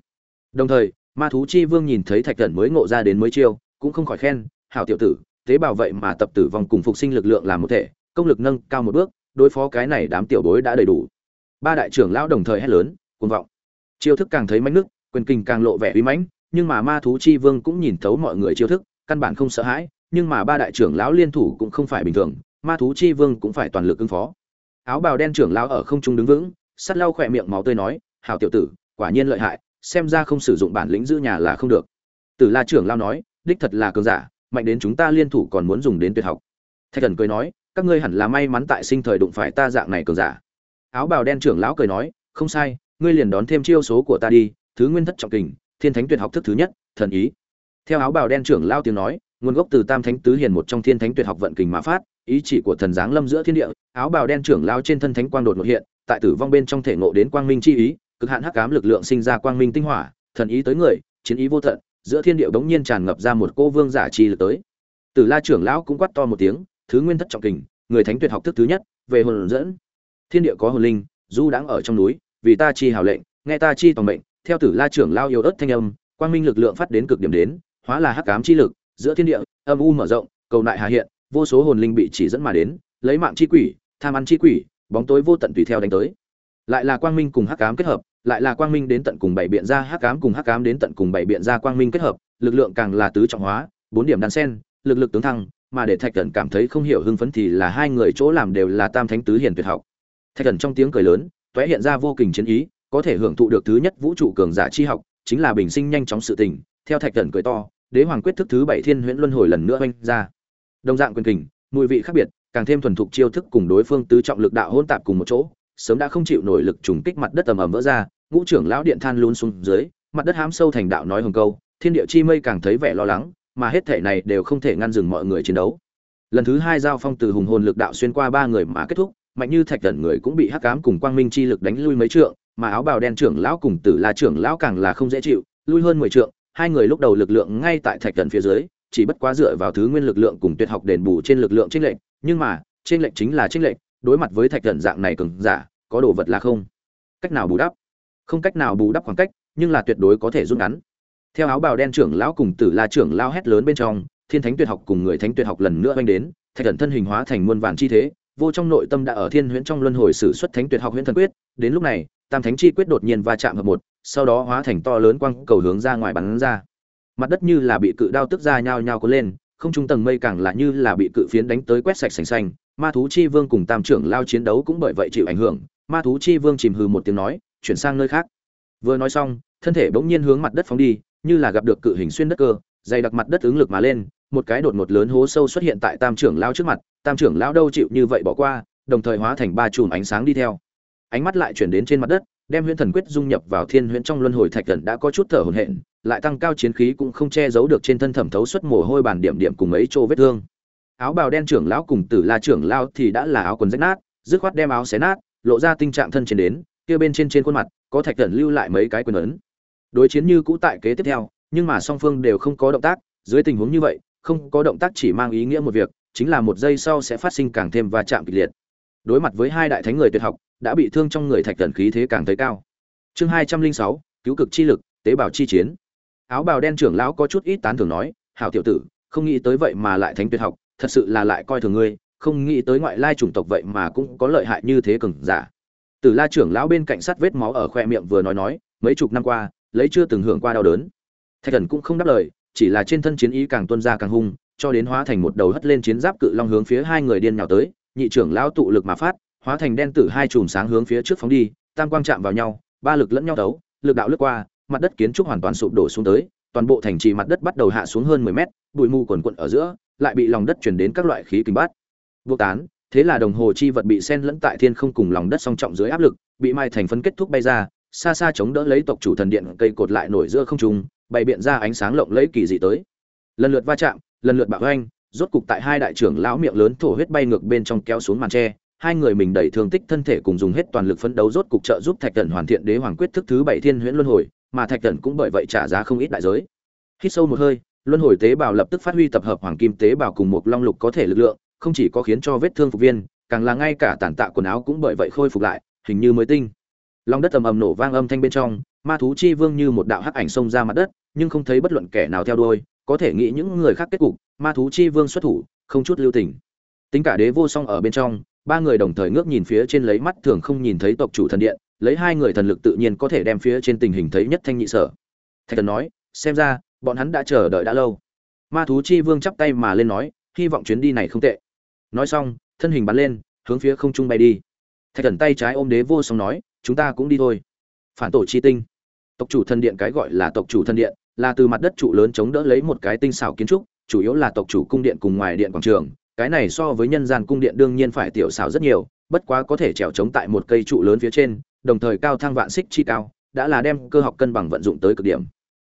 Đồng thời, ma thú chi vương nhìn thấy thạch thần mới ngộ ra đến mới chiêu, cũng không khỏi khen, hảo tiểu tử, tế bào vậy mà tập tử vong cùng phục sinh lực lượng làm một thể, công lực nâng cao một bước, đối phó cái này đám tiểu bối đã đầy đủ ba đại trưởng lão đồng thời hét lớn, cuồng vọng. Chiêu thức càng thấy mánh nước, quyền kinh càng lộ vẻ uy mãnh, nhưng mà ma thú chi vương cũng nhìn thấu mọi người chiêu thức, căn bản không sợ hãi, nhưng mà ba đại trưởng lão liên thủ cũng không phải bình thường, ma thú chi vương cũng phải toàn lực ứng phó. Áo bào đen trưởng lão ở không trung đứng vững, sắt lau khỏe miệng máu tươi nói hào tiểu tử, quả nhiên lợi hại, xem ra không sử dụng bản lĩnh giữ nhà là không được. Tử la trưởng lão nói, đích thật là cường giả, mạnh đến chúng ta liên thủ còn muốn dùng đến tuyệt học. Thạch thần cười nói, các ngươi hẳn là may mắn tại sinh thời đụng phải ta dạng này cường giả áo bào đen trưởng lão cười nói không sai ngươi liền đón thêm chiêu số của ta đi thứ nguyên thất trọng kình thiên thánh tuyệt học thức thứ nhất thần ý theo áo bào đen trưởng lão tiếng nói nguồn gốc từ tam thánh tứ hiền một trong thiên thánh tuyệt học vận kình mà phát ý chỉ của thần giáng lâm giữa thiên địa áo bào đen trưởng lão trên thân thánh quang đột ngột hiện tại tử vong bên trong thể ngộ đến quang minh chi ý cực hạn hắc ám lực lượng sinh ra quang minh tinh hỏa thần ý tới người chiến ý vô tận giữa thiên địa bỗng nhiên tràn ngập ra một cô vương giả chi lực tới. Tử La trưởng lão cũng quát to một tiếng, thứ nguyên thất trọng kình, người thánh tuyệt học thức thứ nhất, về hồn dẫn. Thiên địa có hồn linh, du đãng ở trong núi, vì ta chi hào lệnh, nghe ta chi toàn mệnh, theo Tử La trưởng lao yêu ớt thanh âm, quang minh lực lượng phát đến cực điểm đến, hóa là hắc ám chi lực, giữa thiên địa, âm u mở rộng, cầu nại hà hiện, vô số hồn linh bị chỉ dẫn mà đến, lấy mạng chi quỷ, tham ăn chi quỷ, bóng tối vô tận tùy theo đánh tới. Lại là quang minh cùng hắc ám kết hợp, lại là quang minh đến tận cùng bảy biện ra hắc ám cùng hắc ám đến tận cùng bảy biện ra quang minh kết hợp, lực lượng càng là tứ trọng hóa bốn điểm đan sen lực lực tướng thăng mà để thạch cẩn cảm thấy không hiểu hưng phấn thì là hai người chỗ làm đều là tam thánh tứ hiền tuyệt học thạch thần trong tiếng cười lớn, tóe hiện ra vô kình chiến ý, có thể hưởng thụ được thứ nhất vũ trụ cường giả chi học, chính là bình sinh nhanh chóng sự tình. Theo thạch thần cười to, đế hoàng quyết thức thứ bảy thiên huyễn luân hồi lần nữa oanh ra. Đồng dạng quyền kình, mùi vị khác biệt, càng thêm thuần thục chiêu thức cùng đối phương tứ trọng lực đạo hỗn tạp cùng một chỗ, sớm đã không chịu nổi lực trùng kích mặt đất ầm ầm vỡ ra, ngũ trưởng lão điện than luôn xuống dưới, mặt đất hám sâu thành đạo nói hồng câu, thiên địa chi mây càng thấy vẻ lo lắng, mà hết thể này đều không thể ngăn dừng mọi người chiến đấu. Lần thứ hai giao phong từ hùng hồn lực đạo xuyên qua ba người mà kết thúc mạnh như thạch thần người cũng bị hắc cám cùng quang minh chi lực đánh lui mấy trượng, mà áo bào đen trưởng lão cùng tử la trưởng lão càng là không dễ chịu, lui hơn mười trượng, hai người lúc đầu lực lượng ngay tại thạch thần phía dưới, chỉ bất quá dựa vào thứ nguyên lực lượng cùng tuyệt học đền bù trên lực lượng trên lệnh nhưng mà trên lệnh chính là trên lệnh đối mặt với thạch thần dạng này cường giả, có đồ vật là không. Cách nào bù đắp? Không cách nào bù đắp khoảng cách, nhưng là tuyệt đối có thể rút ngắn. Theo áo bào đen trưởng lão cùng tử la trưởng lão hét lớn bên trong, thiên thánh tuyệt học cùng người thánh tuyệt học lần nữa oanh đến, thạch thần thân hình hóa thành muôn vàn chi thế vô trong nội tâm đã ở thiên huyễn trong luân hồi sử xuất thánh tuyệt học huyễn thần quyết, đến lúc này, tam thánh chi quyết đột nhiên va chạm hợp một, sau đó hóa thành to lớn quang cầu hướng ra ngoài bắn ra. Mặt đất như là bị cự đao tức ra nhao nhao cuốn lên, không trung tầng mây càng là như là bị cự phiến đánh tới quét sạch sành xanh. Ma thú chi vương cùng tam trưởng lao chiến đấu cũng bởi vậy chịu ảnh hưởng. Ma thú chi vương chìm hừ một tiếng nói, chuyển sang nơi khác. Vừa nói xong, thân thể bỗng nhiên hướng mặt đất phóng đi, như là gặp được cự hình xuyên đất cơ, dày đặc mặt đất ứng lực mà lên một cái đột ngột lớn hố sâu xuất hiện tại tam trưởng lao trước mặt, tam trưởng lao đâu chịu như vậy bỏ qua, đồng thời hóa thành ba chùm ánh sáng đi theo. Ánh mắt lại chuyển đến trên mặt đất, đem huyễn thần quyết dung nhập vào thiên huyễn trong luân hồi thạch thần đã có chút thở hổn hển, lại tăng cao chiến khí cũng không che giấu được trên thân thẩm thấu xuất mồ hôi bàn điểm điểm cùng mấy chỗ vết thương. Áo bào đen trưởng lão cùng tử la trưởng lao thì đã là áo quần rách nát, dứt khoát đem áo xé nát, lộ ra tình trạng thân trên đến, kia bên trên trên khuôn mặt, có thạch thần lưu lại mấy cái quyền ấn. Đối chiến như cũ tại kế tiếp theo, nhưng mà song phương đều không có động tác, dưới tình huống như vậy không có động tác chỉ mang ý nghĩa một việc, chính là một giây sau sẽ phát sinh càng thêm va chạm kịch liệt. Đối mặt với hai đại thánh người tuyệt học, đã bị thương trong người thạch thần khí thế càng thấy cao. Chương hai trăm linh sáu, cứu cực chi lực, tế bào chi chiến. Áo bào đen trưởng lão có chút ít tán thường nói, hảo tiểu tử, không nghĩ tới vậy mà lại thánh tuyệt học, thật sự là lại coi thường ngươi, không nghĩ tới ngoại lai chủng tộc vậy mà cũng có lợi hại như thế cường giả. Tử la trưởng lão bên cạnh sát vết máu ở khoe miệng vừa nói nói, mấy chục năm qua, lấy chưa từng hưởng qua đau đớn. Thạch thần cũng không đáp lời chỉ là trên thân chiến ý càng tuân ra càng hung, cho đến hóa thành một đầu hất lên chiến giáp cự long hướng phía hai người điên nhào tới, nhị trưởng lão tụ lực mà phát, hóa thành đen tử hai chùm sáng hướng phía trước phóng đi, tam quang chạm vào nhau, ba lực lẫn nhau đấu, lực đạo lướt qua, mặt đất kiến trúc hoàn toàn sụp đổ xuống tới, toàn bộ thành trì mặt đất bắt đầu hạ xuống hơn 10 mét, bụi mù quần quận ở giữa, lại bị lòng đất chuyển đến các loại khí kinh bát. Vô tán, thế là đồng hồ chi vật bị sen lẫn tại thiên không cùng lòng đất song trọng dưới áp lực, bị mai thành phân kết thúc bay ra, xa xa chống đỡ lấy tộc chủ thần điện cây cột lại nổi giữa không trung bày biện ra ánh sáng lộng lẫy kỳ dị tới. Lần lượt va chạm, lần lượt bạo hoanh rốt cục tại hai đại trưởng lão miệng lớn thổ huyết bay ngược bên trong kéo xuống màn tre, hai người mình đẩy thương tích thân thể cùng dùng hết toàn lực phấn đấu rốt cục trợ giúp thạch thần hoàn thiện đế hoàng quyết thức thứ bảy thiên huyễn luân hồi, mà thạch thần cũng bởi vậy trả giá không ít đại giới. Hít sâu một hơi, luân hồi tế bào lập tức phát huy tập hợp hoàng kim tế bào cùng một long lục có thể lực lượng, không chỉ có khiến cho vết thương phục viên, càng là ngay cả tàn tạ quần áo cũng bởi vậy khôi phục lại, hình như mới tinh. Lòng đất ầm ầm nổ vang âm thanh bên trong ma thú chi vương như một đạo hắc ảnh xông ra mặt đất, nhưng không thấy bất luận kẻ nào theo đuôi, có thể nghĩ những người khác kết cục, ma thú chi vương xuất thủ, không chút lưu tình. Tính cả đế vô song ở bên trong, ba người đồng thời ngước nhìn phía trên lấy mắt thường không nhìn thấy tộc chủ thần điện, lấy hai người thần lực tự nhiên có thể đem phía trên tình hình thấy nhất thanh nhị sở. Thạch thần nói, xem ra, bọn hắn đã chờ đợi đã lâu. Ma thú chi vương chắp tay mà lên nói, hy vọng chuyến đi này không tệ. Nói xong, thân hình bắn lên, hướng phía không trung bay đi. Thạch thần tay trái ôm đế vô song nói, chúng ta cũng đi thôi. Phản tổ chi tinh tộc chủ thần điện cái gọi là tộc chủ thần điện, là từ mặt đất trụ lớn chống đỡ lấy một cái tinh xảo kiến trúc, chủ yếu là tộc chủ cung điện cùng ngoài điện quảng trường. Cái này so với nhân gian cung điện đương nhiên phải tiểu xảo rất nhiều, bất quá có thể trèo chống tại một cây trụ lớn phía trên, đồng thời cao thang vạn xích chi cao, đã là đem cơ học cân bằng vận dụng tới cực điểm.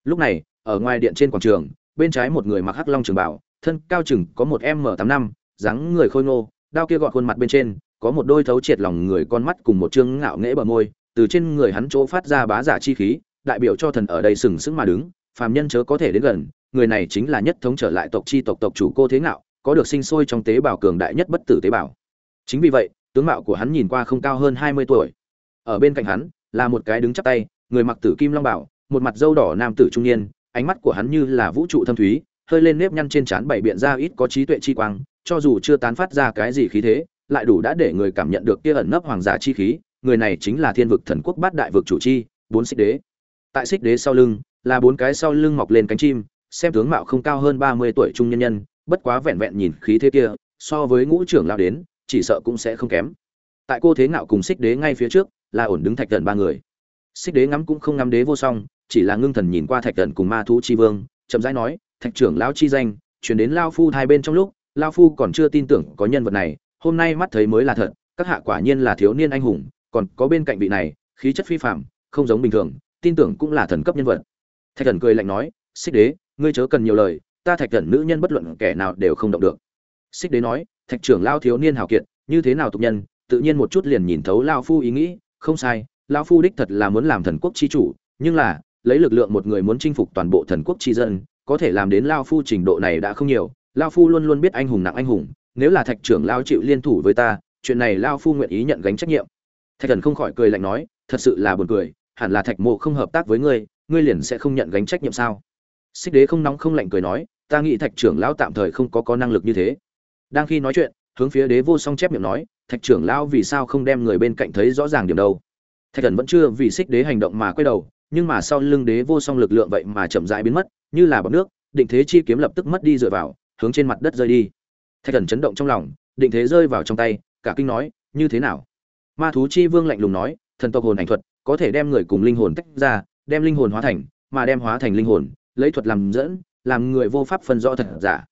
Lúc này, ở ngoài điện trên quảng trường, bên trái một người mặc hắc long trường bảo, thân cao chừng có một m tám năm, dáng người khôi ngô, đao kia gọn khuôn mặt bên trên, có một đôi thấu triệt lòng người con mắt cùng một chương ngạo nghễ bờ môi, từ trên người hắn chỗ phát ra bá giả chi khí đại biểu cho thần ở đây sừng sững mà đứng, phàm nhân chớ có thể đến gần, người này chính là nhất thống trở lại tộc chi tộc tộc chủ cô thế ngạo, có được sinh sôi trong tế bào cường đại nhất bất tử tế bào. Chính vì vậy, tướng mạo của hắn nhìn qua không cao hơn hai mươi tuổi. Ở bên cạnh hắn, là một cái đứng chắp tay, người mặc tử kim long bảo, một mặt dâu đỏ nam tử trung niên, ánh mắt của hắn như là vũ trụ thâm thúy, hơi lên nếp nhăn trên trán bảy biện ra ít có trí tuệ chi quang, cho dù chưa tán phát ra cái gì khí thế, lại đủ đã để người cảm nhận được kia ẩn nấp hoàng giả chi khí, người này chính là thiên vực thần quốc bát đại vực chủ chi, bốn xích đế tại xích đế sau lưng, là bốn cái sau lưng mọc lên cánh chim, xem tướng mạo không cao hơn ba mươi tuổi trung nhân nhân, bất quá vẹn vẹn nhìn khí thế kia, so với ngũ trưởng lao đến, chỉ sợ cũng sẽ không kém. Tại cô thế ngạo cùng xích đế ngay phía trước, là ổn đứng thạch thần ba người. Xích đế ngắm cũng không ngắm đế vô song, chỉ là ngưng thần nhìn qua thạch thần cùng ma thú chi vương, chậm rãi nói, thạch trưởng lão chi danh, chuyển đến lao phu hai bên trong lúc, lao phu còn chưa tin tưởng có nhân vật này, hôm nay mắt thấy mới là thật, các hạ quả nhiên là thiếu niên anh hùng, còn có bên cạnh vị này, khí chất phi phạm không giống bình thường tin tưởng cũng là thần cấp nhân vật. Thạch thần cười lạnh nói, xích đế, ngươi chớ cần nhiều lời, ta thạch thần nữ nhân bất luận kẻ nào đều không động được. Xích đế nói, thạch trưởng lao thiếu niên hào kiệt, như thế nào tục nhân, tự nhiên một chút liền nhìn thấu lao phu ý nghĩ, không sai lao phu đích thật là muốn làm thần quốc chi chủ, nhưng là, lấy lực lượng một người muốn chinh phục toàn bộ thần quốc chi dân, có thể làm đến lao phu trình độ này đã không nhiều lao phu luôn luôn biết anh hùng nặng anh hùng, nếu là thạch trưởng lao chịu liên thủ với ta, chuyện này lao phu nguyện ý nhận gánh trách nhiệm. Thạch thần không khỏi cười lạnh nói, thật sự là buồn cười hẳn là thạch mộ không hợp tác với ngươi ngươi liền sẽ không nhận gánh trách nhiệm sao? Xích đế không nóng không lạnh cười nói, ta nghĩ thạch trưởng lão tạm thời không có có năng lực như thế. Đang khi nói chuyện, hướng phía đế vô song chép miệng nói, thạch trưởng lão vì sao không đem người bên cạnh thấy rõ ràng điểm đâu? Thạch thần vẫn chưa vì xích đế hành động mà quay đầu, nhưng mà sau lưng đế vô song lực lượng vậy mà chậm rãi biến mất, như là bọc nước, định thế chi kiếm lập tức mất đi dựa vào, hướng trên mặt đất rơi đi. Thạch thần chấn động trong lòng, định thế rơi vào trong tay, cả kinh nói, như thế nào? Ma thú chi vương lạnh lùng nói, thần tộc hồn ảnh thuật có thể đem người cùng linh hồn tách ra, đem linh hồn hóa thành, mà đem hóa thành linh hồn, lấy thuật làm dẫn, làm người vô pháp phân rõ thật giả.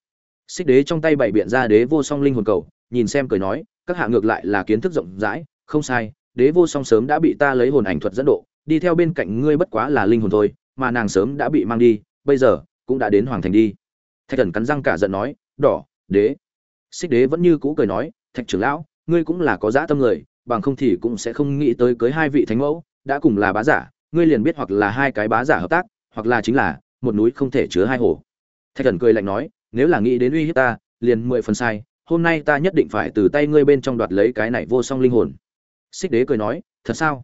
Xích đế trong tay bảy biện ra đế vô song linh hồn cầu, nhìn xem cười nói, các hạ ngược lại là kiến thức rộng rãi, không sai, đế vô song sớm đã bị ta lấy hồn ảnh thuật dẫn độ, đi theo bên cạnh ngươi bất quá là linh hồn thôi, mà nàng sớm đã bị mang đi, bây giờ, cũng đã đến hoàng thành đi. Thạch thần cắn răng cả giận nói, đỏ, đế. Xích đế vẫn như cũ cười nói, thạch trưởng lão, ngươi cũng là có dã tâm người, bằng không thì cũng sẽ không nghĩ tới cưới hai vị thánh mẫu đã cùng là bá giả, ngươi liền biết hoặc là hai cái bá giả hợp tác, hoặc là chính là một núi không thể chứa hai hồ. Thạch thần cười lạnh nói, nếu là nghĩ đến uy hiếp ta, liền mười phần sai, hôm nay ta nhất định phải từ tay ngươi bên trong đoạt lấy cái này vô song linh hồn. Xích đế cười nói, thật sao?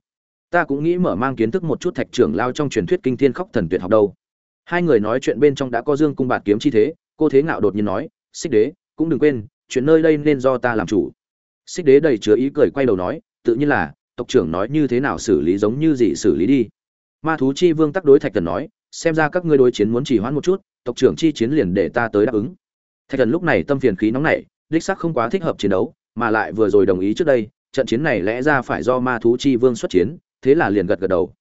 Ta cũng nghĩ mở mang kiến thức một chút thạch trưởng lao trong truyền thuyết kinh thiên khóc thần tuyệt học đâu. Hai người nói chuyện bên trong đã có dương cung bạt kiếm chi thế, cô thế ngạo đột nhiên nói, xích đế, cũng đừng quên, chuyện nơi đây nên do ta làm chủ. Xích đế đầy chứa ý cười quay đầu nói, tự nhiên là tộc trưởng nói như thế nào xử lý giống như gì xử lý đi. Ma thú chi vương tắc đối thạch thần nói, xem ra các ngươi đối chiến muốn chỉ hoãn một chút, tộc trưởng chi chiến liền để ta tới đáp ứng. Thạch thần lúc này tâm phiền khí nóng nảy, đích sắc không quá thích hợp chiến đấu, mà lại vừa rồi đồng ý trước đây, trận chiến này lẽ ra phải do ma thú chi vương xuất chiến, thế là liền gật gật đầu.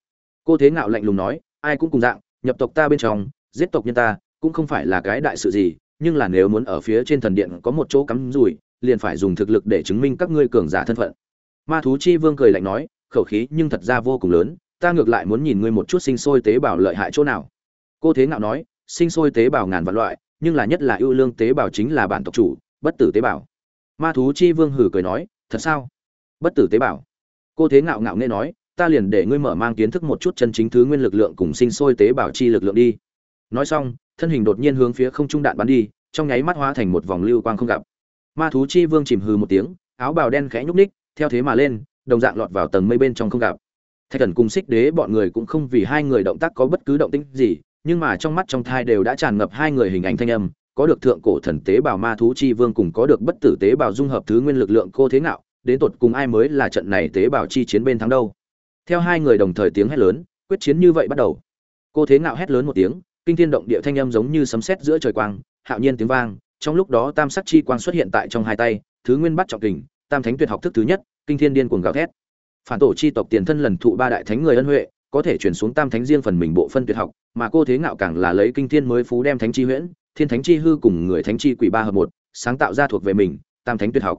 Cô thế ngạo lạnh lùng nói, ai cũng cùng dạng, nhập tộc ta bên trong, giết tộc nhân ta, cũng không phải là cái đại sự gì, nhưng là nếu muốn ở phía trên thần điện có một chỗ cắm rủi, liền phải dùng thực lực để chứng minh các ngươi cường giả thân phận ma thú chi vương cười lạnh nói, khẩu khí nhưng thật ra vô cùng lớn, ta ngược lại muốn nhìn ngươi một chút sinh sôi tế bào lợi hại chỗ nào. Cô thế ngạo nói, sinh sôi tế bào ngàn vạn loại, nhưng là nhất là ưu lương tế bào chính là bản tộc chủ, bất tử tế bào. Ma thú chi vương hử cười nói, thật sao? Bất tử tế bào? Cô thế ngạo ngạo nghe nói, ta liền để ngươi mở mang kiến thức một chút chân chính thứ nguyên lực lượng cùng sinh sôi tế bào chi lực lượng đi. Nói xong, thân hình đột nhiên hướng phía không trung đạn bắn đi, trong nháy mắt hóa thành một vòng lưu quang không gặp. Ma thú chi vương chìm hừ một tiếng, áo bào đen khẽ nhúc ních theo thế mà lên, đồng dạng lọt vào tầng mây bên trong không gặp. Thạch thần cùng xích đế bọn người cũng không vì hai người động tác có bất cứ động tĩnh gì, nhưng mà trong mắt trong thai đều đã tràn ngập hai người hình ảnh thanh âm, có được thượng cổ thần tế bào ma thú chi vương cùng có được bất tử tế bào dung hợp thứ nguyên lực lượng cô thế ngạo, đến tột cùng ai mới là trận này tế bào chi chiến bên thắng đâu. Theo hai người đồng thời tiếng hét lớn, quyết chiến như vậy bắt đầu. Cô thế ngạo hét lớn một tiếng, kinh thiên động địa thanh âm giống như sấm sét giữa trời quang, hạo nhiên tiếng vang, trong lúc đó tam sắc chi quang xuất hiện tại trong hai tay, thứ nguyên bắt trọng kình, tam thánh tuyệt học thức thứ nhất kinh thiên điên cuồng gào thét. Phản tổ chi tộc tiền thân lần thụ ba đại thánh người ân huệ, có thể chuyển xuống tam thánh riêng phần mình bộ phân tuyệt học, mà cô thế ngạo càng là lấy kinh thiên mới phú đem thánh chi huyễn, thiên thánh chi hư cùng người thánh chi quỷ ba hợp một, sáng tạo ra thuộc về mình, tam thánh tuyệt học.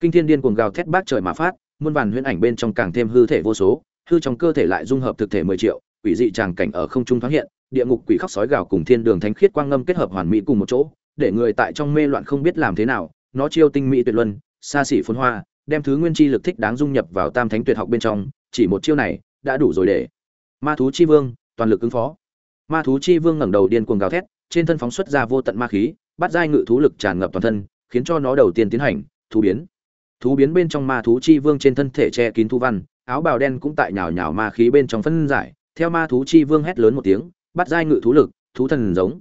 Kinh thiên điên cuồng gào thét bát trời mà phát, muôn vàn huyễn ảnh bên trong càng thêm hư thể vô số, hư trong cơ thể lại dung hợp thực thể mười triệu, quỷ dị tràng cảnh ở không trung thoáng hiện, địa ngục quỷ khóc sói gào cùng thiên đường thánh khiết quang ngâm kết hợp hoàn mỹ cùng một chỗ, để người tại trong mê loạn không biết làm thế nào, nó chiêu tinh mỹ tuyệt luân, xa xỉ phồn hoa đem thứ nguyên chi lực thích đáng dung nhập vào tam thánh tuyệt học bên trong, chỉ một chiêu này, đã đủ rồi để. Ma thú chi vương, toàn lực ứng phó. Ma thú chi vương ngẩng đầu điên cuồng gào thét, trên thân phóng xuất ra vô tận ma khí, bắt giai ngự thú lực tràn ngập toàn thân, khiến cho nó đầu tiên tiến hành, thú biến. Thú biến bên trong ma thú chi vương trên thân thể che kín thu văn, áo bào đen cũng tại nhào nhào ma khí bên trong phân giải. Theo ma thú chi vương hét lớn một tiếng, bắt giai ngự thú lực, thú thần giống.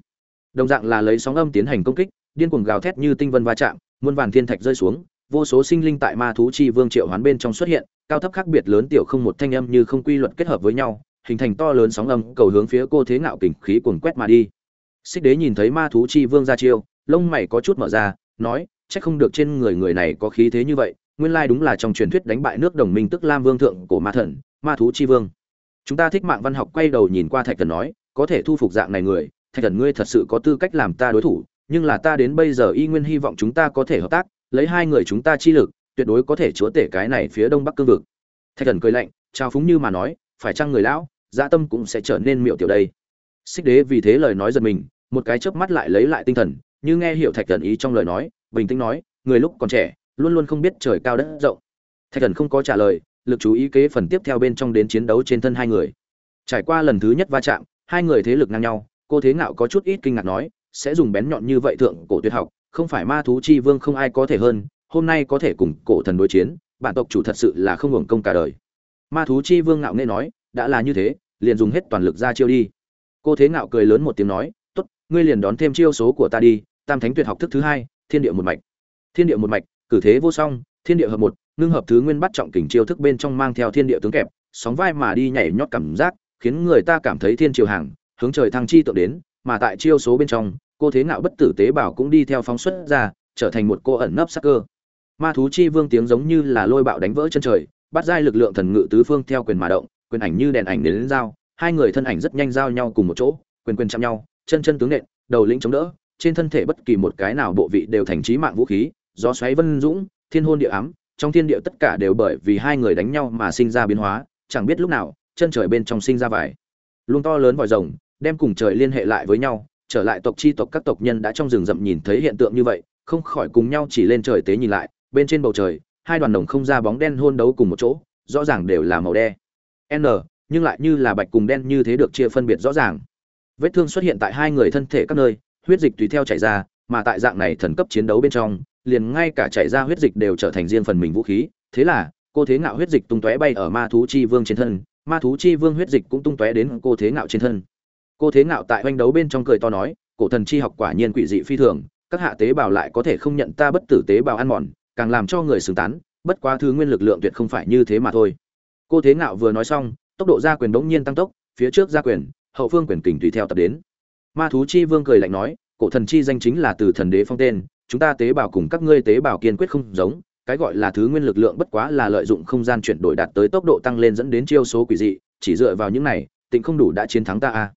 Đồng dạng là lấy sóng âm tiến hành công kích, điên cuồng gào thét như tinh vân va chạm, muôn vàn thiên thạch rơi xuống vô số sinh linh tại ma thú chi vương triệu hoán bên trong xuất hiện, cao thấp khác biệt lớn tiểu không một thanh âm như không quy luật kết hợp với nhau, hình thành to lớn sóng âm, cầu hướng phía cô thế ngạo kình khí cuồn quét mà đi. Xích đế nhìn thấy ma thú chi vương ra chiêu, lông mày có chút mở ra, nói, chắc không được trên người người này có khí thế như vậy, nguyên lai đúng là trong truyền thuyết đánh bại nước đồng minh tức lam vương thượng của ma thần, ma thú chi vương. Chúng ta thích mạng văn học quay đầu nhìn qua thạch thần nói, có thể thu phục dạng này người, thạch thần ngươi thật sự có tư cách làm ta đối thủ, nhưng là ta đến bây giờ y nguyên hy vọng chúng ta có thể hợp tác lấy hai người chúng ta chi lực, tuyệt đối có thể chúa tể cái này phía đông bắc cương vực. Thạch thần cười lạnh, trao phúng như mà nói, phải chăng người lão dạ tâm cũng sẽ trở nên miệu tiểu đây. Xích đế vì thế lời nói giật mình, một cái chớp mắt lại lấy lại tinh thần, như nghe hiểu thạch thần ý trong lời nói, bình tĩnh nói, người lúc còn trẻ, luôn luôn không biết trời cao đất rộng. Thạch thần không có trả lời, lực chú ý kế phần tiếp theo bên trong đến chiến đấu trên thân hai người. Trải qua lần thứ nhất va chạm, hai người thế lực ngang nhau, cô thế ngạo có chút ít kinh ngạc nói, sẽ dùng bén nhọn như vậy thượng cổ tuyệt học không phải ma thú chi vương không ai có thể hơn, hôm nay có thể cùng cổ thần đối chiến, bản tộc chủ thật sự là không hưởng công cả đời. Ma thú chi vương ngạo nghe nói, đã là như thế, liền dùng hết toàn lực ra chiêu đi. Cô thế ngạo cười lớn một tiếng nói, tốt, ngươi liền đón thêm chiêu số của ta đi, tam thánh tuyệt học thức thứ hai, thiên địa một mạch. Thiên địa một mạch, cử thế vô song, thiên địa hợp một, ngưng hợp thứ nguyên bắt trọng kình chiêu thức bên trong mang theo thiên địa tướng kẹp, sóng vai mà đi nhảy nhót cảm giác, khiến người ta cảm thấy thiên triều hàng, hướng trời thăng chi tượng đến, mà tại chiêu số bên trong cô thế ngạo bất tử tế bào cũng đi theo phóng xuất ra trở thành một cô ẩn nấp sắc cơ. Ma thú chi vương tiếng giống như là lôi bạo đánh vỡ chân trời bắt giai lực lượng thần ngự tứ phương theo quyền mà động quyền ảnh như đèn ảnh đến, lên dao hai người thân ảnh rất nhanh giao nhau cùng một chỗ quyền quyền chạm nhau chân chân tướng nện đầu lĩnh chống đỡ trên thân thể bất kỳ một cái nào bộ vị đều thành trí mạng vũ khí gió xoáy vân dũng thiên hôn địa ám trong thiên địa tất cả đều bởi vì hai người đánh nhau mà sinh ra biến hóa chẳng biết lúc nào chân trời bên trong sinh ra vải. Luôn to lớn vòi rồng đem cùng trời liên hệ lại với nhau trở lại tộc chi tộc các tộc nhân đã trong rừng rậm nhìn thấy hiện tượng như vậy, không khỏi cùng nhau chỉ lên trời tế nhìn lại, bên trên bầu trời, hai đoàn đồng không ra bóng đen hôn đấu cùng một chỗ, rõ ràng đều là màu đen n, nhưng lại như là bạch cùng đen như thế được chia phân biệt rõ ràng. Vết thương xuất hiện tại hai người thân thể các nơi, huyết dịch tùy theo chảy ra, mà tại dạng này thần cấp chiến đấu bên trong, liền ngay cả chảy ra huyết dịch đều trở thành riêng phần mình vũ khí. Thế là, cô thế ngạo huyết dịch tung tóe bay ở ma thú chi vương trên thân, ma thú chi vương huyết dịch cũng tung tóe đến cô thế ngạo trên thân cô thế ngạo tại oanh đấu bên trong cười to nói, cổ thần chi học quả nhiên quỷ dị phi thường, các hạ tế bào lại có thể không nhận ta bất tử tế bào ăn mòn, càng làm cho người xứng tán, bất quá thứ nguyên lực lượng tuyệt không phải như thế mà thôi. Cô thế ngạo vừa nói xong, tốc độ gia quyền đống nhiên tăng tốc, phía trước gia quyền, hậu phương quyền kình tùy theo tập đến. Ma thú chi vương cười lạnh nói, cổ thần chi danh chính là từ thần đế phong tên, chúng ta tế bào cùng các ngươi tế bào kiên quyết không giống, cái gọi là thứ nguyên lực lượng bất quá là lợi dụng không gian chuyển đổi đạt tới tốc độ tăng lên dẫn đến chiêu số quỷ dị, chỉ dựa vào những này, tịnh không đủ đã chiến thắng ta a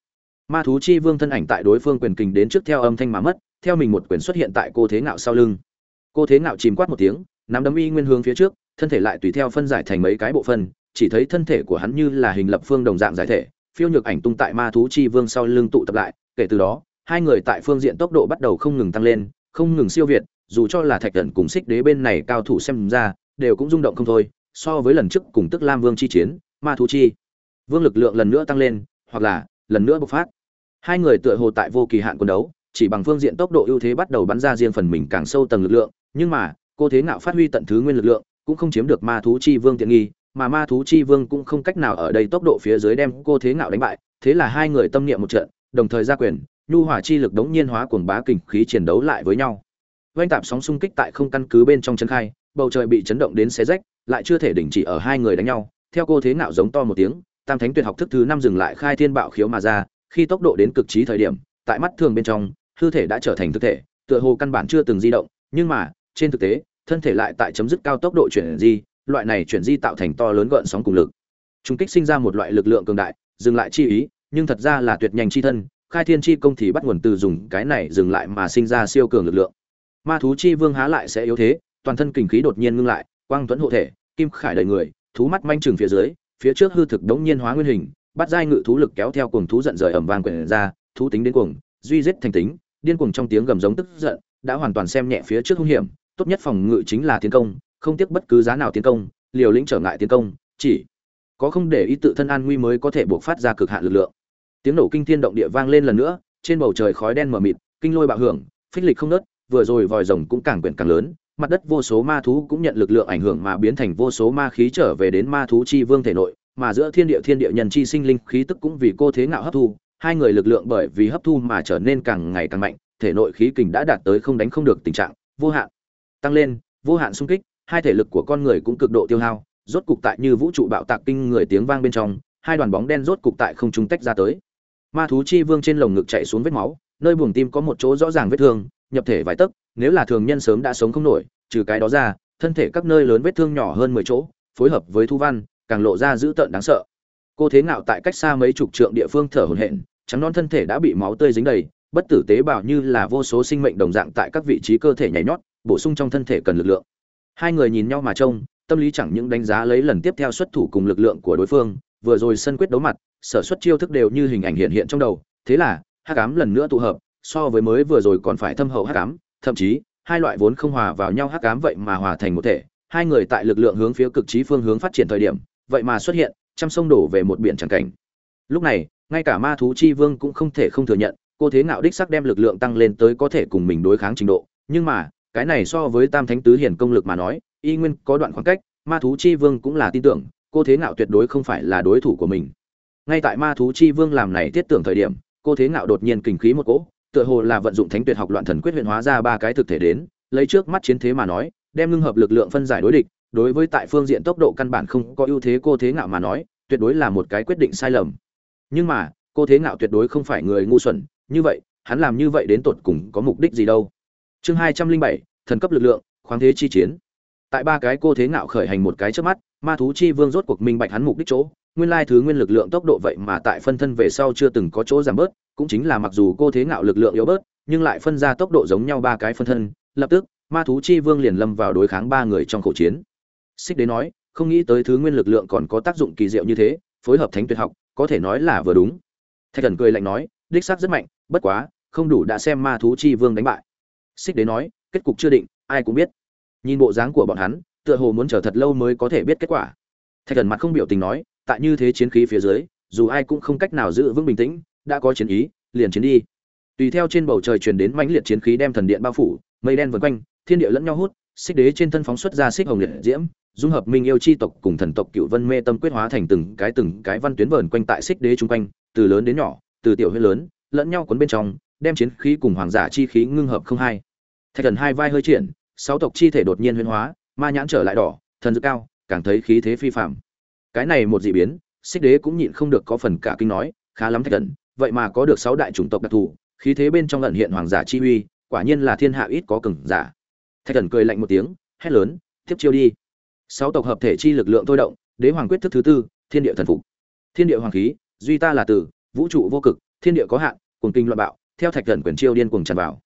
ma thú chi vương thân ảnh tại đối phương quyền kình đến trước theo âm thanh mà mất, theo mình một quyền xuất hiện tại cô thế ngạo sau lưng. Cô thế ngạo chìm quát một tiếng, nắm đấm y nguyên hướng phía trước, thân thể lại tùy theo phân giải thành mấy cái bộ phân, chỉ thấy thân thể của hắn như là hình lập phương đồng dạng giải thể, phiêu nhược ảnh tung tại ma thú chi vương sau lưng tụ tập lại, kể từ đó, hai người tại phương diện tốc độ bắt đầu không ngừng tăng lên, không ngừng siêu việt, dù cho là thạch thần cùng xích đế bên này cao thủ xem ra, đều cũng rung động không thôi, so với lần trước cùng tức lam vương chi chiến, ma thú chi, vương lực lượng lần nữa tăng lên, hoặc là lần nữa bộc phát hai người tựa hồ tại vô kỳ hạn quân đấu, chỉ bằng phương diện tốc độ ưu thế bắt đầu bắn ra riêng phần mình càng sâu tầng lực lượng, nhưng mà, cô thế ngạo phát huy tận thứ nguyên lực lượng, cũng không chiếm được ma thú chi vương tiện nghi, mà ma thú chi vương cũng không cách nào ở đây tốc độ phía dưới đem cô thế ngạo đánh bại, thế là hai người tâm niệm một trận, đồng thời ra quyền, nhu hỏa chi lực đống nhiên hóa cuồng bá kình khí chiến đấu lại với nhau. Oanh tạp sóng xung kích tại không căn cứ bên trong chân khai, bầu trời bị chấn động đến xé rách, lại chưa thể đình chỉ ở hai người đánh nhau, theo cô thế ngạo giống to một tiếng, tam thánh tuyệt học thức thứ năm dừng lại khai thiên bạo khiếu mà ra khi tốc độ đến cực trí thời điểm, tại mắt thường bên trong, hư thể đã trở thành thực thể, tựa hồ căn bản chưa từng di động, nhưng mà, trên thực tế, thân thể lại tại chấm dứt cao tốc độ chuyển di, loại này chuyển di tạo thành to lớn gợn sóng cùng lực. Trung kích sinh ra một loại lực lượng cường đại, dừng lại chi ý, nhưng thật ra là tuyệt nhanh chi thân, khai thiên chi công thì bắt nguồn từ dùng cái này dừng lại mà sinh ra siêu cường lực lượng. Ma thú chi vương há lại sẽ yếu thế, toàn thân kinh khí đột nhiên ngưng lại, quang tuấn hộ thể, kim khải đầy người, thú mắt manh trừng phía dưới, phía trước hư thực đống nhiên hóa nguyên hình bắt giai ngự thú lực kéo theo cuồng thú giận rời ầm vang quyển ra thú tính đến cuồng duy giết thành tính điên cuồng trong tiếng gầm giống tức giận đã hoàn toàn xem nhẹ phía trước hung hiểm tốt nhất phòng ngự chính là tiến công không tiếc bất cứ giá nào tiến công liều lĩnh trở ngại tiến công chỉ có không để ý tự thân an nguy mới có thể buộc phát ra cực hạn lực lượng. Tiếng nổ kinh thiên động địa vang lên lần nữa trên bầu trời khói đen mờ mịt kinh lôi bạo hưởng phích lịch không ngớt, vừa rồi vòi rồng cũng càng quyển càng lớn mặt đất vô số ma thú cũng nhận lực lượng ảnh hưởng mà biến thành vô số ma khí trở về đến ma thú chi vương thể nội mà giữa thiên địa thiên địa nhân chi sinh linh khí tức cũng vì cô thế ngạo hấp thu, hai người lực lượng bởi vì hấp thu mà trở nên càng ngày càng mạnh, thể nội khí kình đã đạt tới không đánh không được tình trạng, vô hạn tăng lên, vô hạn xung kích, hai thể lực của con người cũng cực độ tiêu hao, rốt cục tại như vũ trụ bạo tạc kinh người tiếng vang bên trong, hai đoàn bóng đen rốt cục tại không trung tách ra tới. Ma thú chi vương trên lồng ngực chạy xuống vết máu, nơi buồng tim có một chỗ rõ ràng vết thương, nhập thể vài tấc, nếu là thường nhân sớm đã sống không nổi, trừ cái đó ra, thân thể các nơi lớn vết thương nhỏ hơn mười chỗ, phối hợp với thu văn càng lộ ra dữ tợn đáng sợ. Cô thế ngạo tại cách xa mấy chục trượng địa phương thở hổn hển, trắng non thân thể đã bị máu tươi dính đầy, bất tử tế bào như là vô số sinh mệnh đồng dạng tại các vị trí cơ thể nhảy nhót, bổ sung trong thân thể cần lực lượng. Hai người nhìn nhau mà trông, tâm lý chẳng những đánh giá lấy lần tiếp theo xuất thủ cùng lực lượng của đối phương, vừa rồi sân quyết đấu mặt, sở xuất chiêu thức đều như hình ảnh hiện hiện trong đầu, thế là, hắc ám lần nữa tụ hợp, so với mới vừa rồi còn phải thâm hậu hắc ám, thậm chí, hai loại vốn không hòa vào nhau hắc ám vậy mà hòa thành một thể, hai người tại lực lượng hướng phía cực trí phương hướng phát triển thời điểm vậy mà xuất hiện, trăm sông đổ về một biển tràng cảnh. Lúc này, ngay cả ma thú chi vương cũng không thể không thừa nhận, cô thế ngạo đích sắc đem lực lượng tăng lên tới có thể cùng mình đối kháng trình độ. Nhưng mà, cái này so với tam thánh tứ hiển công lực mà nói, y nguyên có đoạn khoảng cách, ma thú chi vương cũng là tin tưởng, cô thế ngạo tuyệt đối không phải là đối thủ của mình. Ngay tại ma thú chi vương làm này tiết tưởng thời điểm, cô thế ngạo đột nhiên kinh khí một cỗ, tựa hồ là vận dụng thánh tuyệt học loạn thần quyết huyện hóa ra ba cái thực thể đến, lấy trước mắt chiến thế mà nói, đem ngưng hợp lực lượng phân giải đối địch đối với tại phương diện tốc độ căn bản không có ưu thế cô thế ngạo mà nói, tuyệt đối là một cái quyết định sai lầm. Nhưng mà, cô thế ngạo tuyệt đối không phải người ngu xuẩn, như vậy, hắn làm như vậy đến tột cùng có mục đích gì đâu. Chương hai trăm linh bảy, thần cấp lực lượng, khoáng thế chi chiến. Tại ba cái cô thế ngạo khởi hành một cái trước mắt, ma thú chi vương rốt cuộc minh bạch hắn mục đích chỗ, nguyên lai thứ nguyên lực lượng tốc độ vậy mà tại phân thân về sau chưa từng có chỗ giảm bớt, cũng chính là mặc dù cô thế ngạo lực lượng yếu bớt, nhưng lại phân ra tốc độ giống nhau ba cái phân thân, lập tức, ma thú chi vương liền lâm vào đối kháng ba người trong khẩu chiến xích đế nói, không nghĩ tới thứ nguyên lực lượng còn có tác dụng kỳ diệu như thế, phối hợp thánh tuyệt học, có thể nói là vừa đúng. Thạch thần cười lạnh nói, đích xác rất mạnh, bất quá, không đủ đã xem ma thú chi vương đánh bại. Xích đế nói, kết cục chưa định, ai cũng biết. Nhìn bộ dáng của bọn hắn, tựa hồ muốn chờ thật lâu mới có thể biết kết quả. Thạch thần mặt không biểu tình nói, tại như thế chiến khí phía dưới, dù ai cũng không cách nào giữ vững bình tĩnh, đã có chiến ý, liền chiến đi. Tùy theo trên bầu trời truyền đến mãnh liệt chiến khí đem thần điện bao phủ, mây đen vần quanh, thiên địa lẫn nhau hút xích đế trên thân phóng xuất ra xích hồng liệt diễm, dung hợp minh yêu chi tộc cùng thần tộc cựu vân mê tâm quyết hóa thành từng cái từng cái văn tuyến vờn quanh tại xích đế chung quanh, từ lớn đến nhỏ, từ tiểu huyết lớn, lẫn nhau cuốn bên trong, đem chiến khí cùng hoàng giả chi khí ngưng hợp không hai. Thạch thần hai vai hơi triển, sáu tộc chi thể đột nhiên huyễn hóa, ma nhãn trở lại đỏ, thần dữ cao, càng thấy khí thế phi phạm cái này một dị biến, xích đế cũng nhịn không được có phần cả kinh nói, khá lắm thạch thần, vậy mà có được sáu đại chủng tộc đặc thù, khí thế bên trong lận hiện hoàng giả chi uy, quả nhiên là thiên hạ ít có cường giả thạch thần cười lạnh một tiếng, hét lớn, tiếp chiêu đi. Sáu tộc hợp thể chi lực lượng thôi động, đế hoàng quyết thức thứ tư, thiên địa thần phục. Thiên địa hoàng khí, duy ta là tử, vũ trụ vô cực, thiên địa có hạn cùng kinh loạn bạo, theo thạch thần quyền chiêu điên cuồng tràn vào.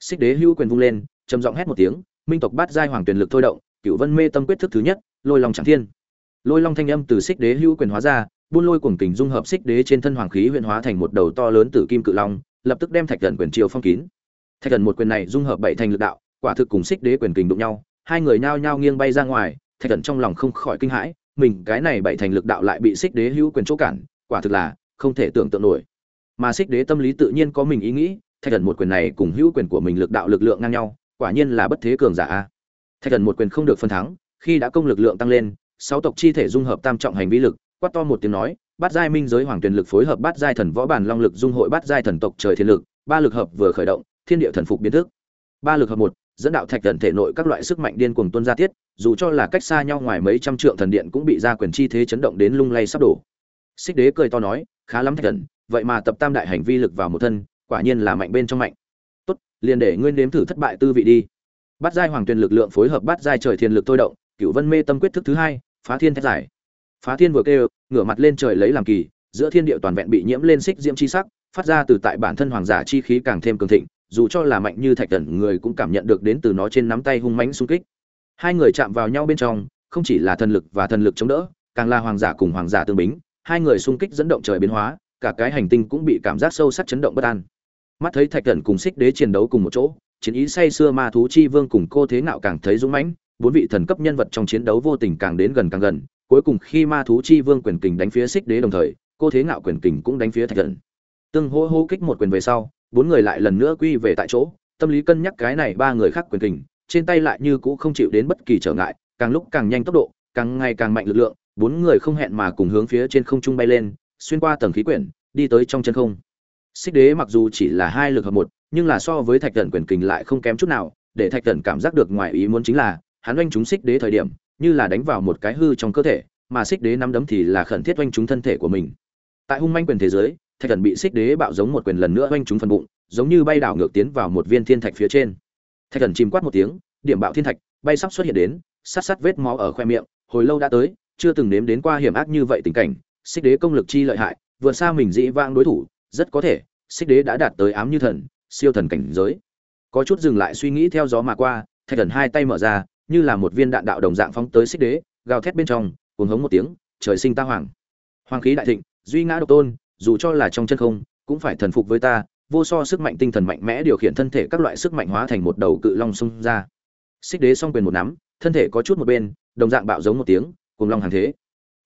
Xích đế hữu quyền vung lên, trầm giọng hét một tiếng, minh tộc bát giai hoàng tuyển lực thôi động cựu vân mê tâm quyết thức thứ nhất, lôi long chẳng thiên. Lôi long thanh âm từ xích đế hữu quyền hóa ra, buôn lôi cuồng kình dung hợp xích đế trên thân hoàng khí huyện hóa thành một đầu to lớn tử kim cự long, lập tức đem thạch thần quyền chiêu phong kín. Thạch thần một quyền này dung hợp bảy thành lực đạo quả thực cùng xích đế quyền kình đụng nhau, hai người nhao nhao nghiêng bay ra ngoài, thạch thần trong lòng không khỏi kinh hãi, mình cái này bảy thành lực đạo lại bị xích đế hữu quyền chỗ cản, quả thực là không thể tưởng tượng nổi. Mà xích đế tâm lý tự nhiên có mình ý nghĩ, thạch thần một quyền này cùng hữu quyền của mình lực đạo lực lượng ngang nhau, quả nhiên là bất thế cường giả thạch thần một quyền không được phân thắng, khi đã công lực lượng tăng lên, sáu tộc chi thể dung hợp tam trọng hành vi lực, quát to một tiếng nói, bát giai minh giới hoàng tuyển lực phối hợp bát giai thần võ bản long lực dung hội bát giai thần tộc trời thiên lực, ba lực hợp vừa khởi động, thiên địa thần phục biến thức. Ba lực hợp một dẫn đạo thạch thần thể nội các loại sức mạnh điên cuồng tuôn ra tiết, dù cho là cách xa nhau ngoài mấy trăm trượng thần điện cũng bị ra quyền chi thế chấn động đến lung lay sắp đổ. Xích đế cười to nói, khá lắm thạch thần, vậy mà tập tam đại hành vi lực vào một thân, quả nhiên là mạnh bên trong mạnh. Tốt, liền để ngươi nếm thử thất bại tư vị đi. Bát giai hoàng tuyển lực lượng phối hợp bát giai trời thiên lực thôi động cựu vân mê tâm quyết thức thứ hai, phá thiên thét giải. Phá thiên vừa kêu, ngửa mặt lên trời lấy làm kỳ, giữa thiên địa toàn vẹn bị nhiễm lên xích diễm chi sắc, phát ra từ tại bản thân hoàng giả chi khí càng thêm cường thịnh dù cho là mạnh như thạch thần, người cũng cảm nhận được đến từ nó trên nắm tay hung mãnh xung kích. Hai người chạm vào nhau bên trong, không chỉ là thần lực và thần lực chống đỡ, càng là hoàng giả cùng hoàng giả tương bính, hai người xung kích dẫn động trời biến hóa, cả cái hành tinh cũng bị cảm giác sâu sắc chấn động bất an. Mắt thấy thạch thần cùng xích đế chiến đấu cùng một chỗ, chiến ý say xưa ma thú chi vương cùng cô thế nạo càng thấy dũng mãnh, bốn vị thần cấp nhân vật trong chiến đấu vô tình càng đến gần càng gần, cuối cùng khi ma thú chi vương quyền kình đánh phía xích đế đồng thời, cô thế ngạo quyền kình cũng đánh phía thạch thần. Tương hô hô kích một quyền về sau bốn người lại lần nữa quy về tại chỗ, tâm lý cân nhắc cái này ba người khác quyền kình, trên tay lại như cũ không chịu đến bất kỳ trở ngại, càng lúc càng nhanh tốc độ, càng ngày càng mạnh lực lượng, bốn người không hẹn mà cùng hướng phía trên không trung bay lên, xuyên qua tầng khí quyển, đi tới trong chân không. Xích đế mặc dù chỉ là hai lực hợp một, nhưng là so với thạch thần quyền kình lại không kém chút nào, để thạch thần cảm giác được ngoài ý muốn chính là, hắn oanh chúng xích đế thời điểm, như là đánh vào một cái hư trong cơ thể, mà xích đế nắm đấm thì là khẩn thiết oanh chúng thân thể của mình. Tại hung manh quyền thế giới thạch thần bị xích đế bạo giống một quyền lần nữa oanh chúng phần bụng, giống như bay đảo ngược tiến vào một viên thiên thạch phía trên. Thạch thần chìm quát một tiếng, điểm bạo thiên thạch, bay sắp xuất hiện đến, sát sát vết máu ở khoe miệng, hồi lâu đã tới, chưa từng nếm đến qua hiểm ác như vậy tình cảnh, xích đế công lực chi lợi hại vượt xa mình dĩ vãng đối thủ, rất có thể, xích đế đã đạt tới ám như thần, siêu thần cảnh giới. Có chút dừng lại suy nghĩ theo gió mà qua, thạch thần hai tay mở ra, như là một viên đạn đạo đồng dạng phóng tới xích đế, gào thét bên trong, cuồng hống một tiếng, trời sinh ta hoàng. Hoàng khí đại thịnh, duy ngã độc tôn dù cho là trong chân không, cũng phải thần phục với ta, vô so sức mạnh tinh thần mạnh mẽ điều khiển thân thể các loại sức mạnh hóa thành một đầu cự long xung ra. Xích đế song quyền một nắm, thân thể có chút một bên, đồng dạng bạo giống một tiếng cùng long hàng thế.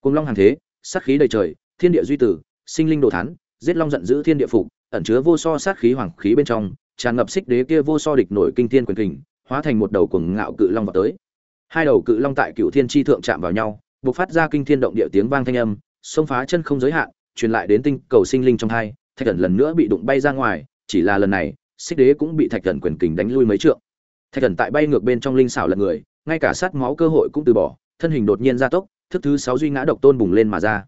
Cùng long hàng thế, sát khí đầy trời, thiên địa duy tử, sinh linh đồ thán, giết long giận dữ thiên địa phục, ẩn chứa vô so sát khí hoàng khí bên trong, tràn ngập xích đế kia vô so địch nổi kinh thiên quyền kình, hóa thành một đầu cuồng ngạo cự long vào tới. Hai đầu cự long tại cựu thiên chi thượng chạm vào nhau, bộc phát ra kinh thiên động địa tiếng vang thanh âm, xông phá chân không giới hạn truyền lại đến tinh cầu sinh linh trong hai, thạch thần lần nữa bị đụng bay ra ngoài, chỉ là lần này, xích đế cũng bị thạch thần quyền kình đánh lui mấy trượng. Thạch thần tại bay ngược bên trong linh xảo lật người, ngay cả sát máu cơ hội cũng từ bỏ, thân hình đột nhiên gia tốc, thức thứ sáu duy ngã độc tôn bùng lên mà ra.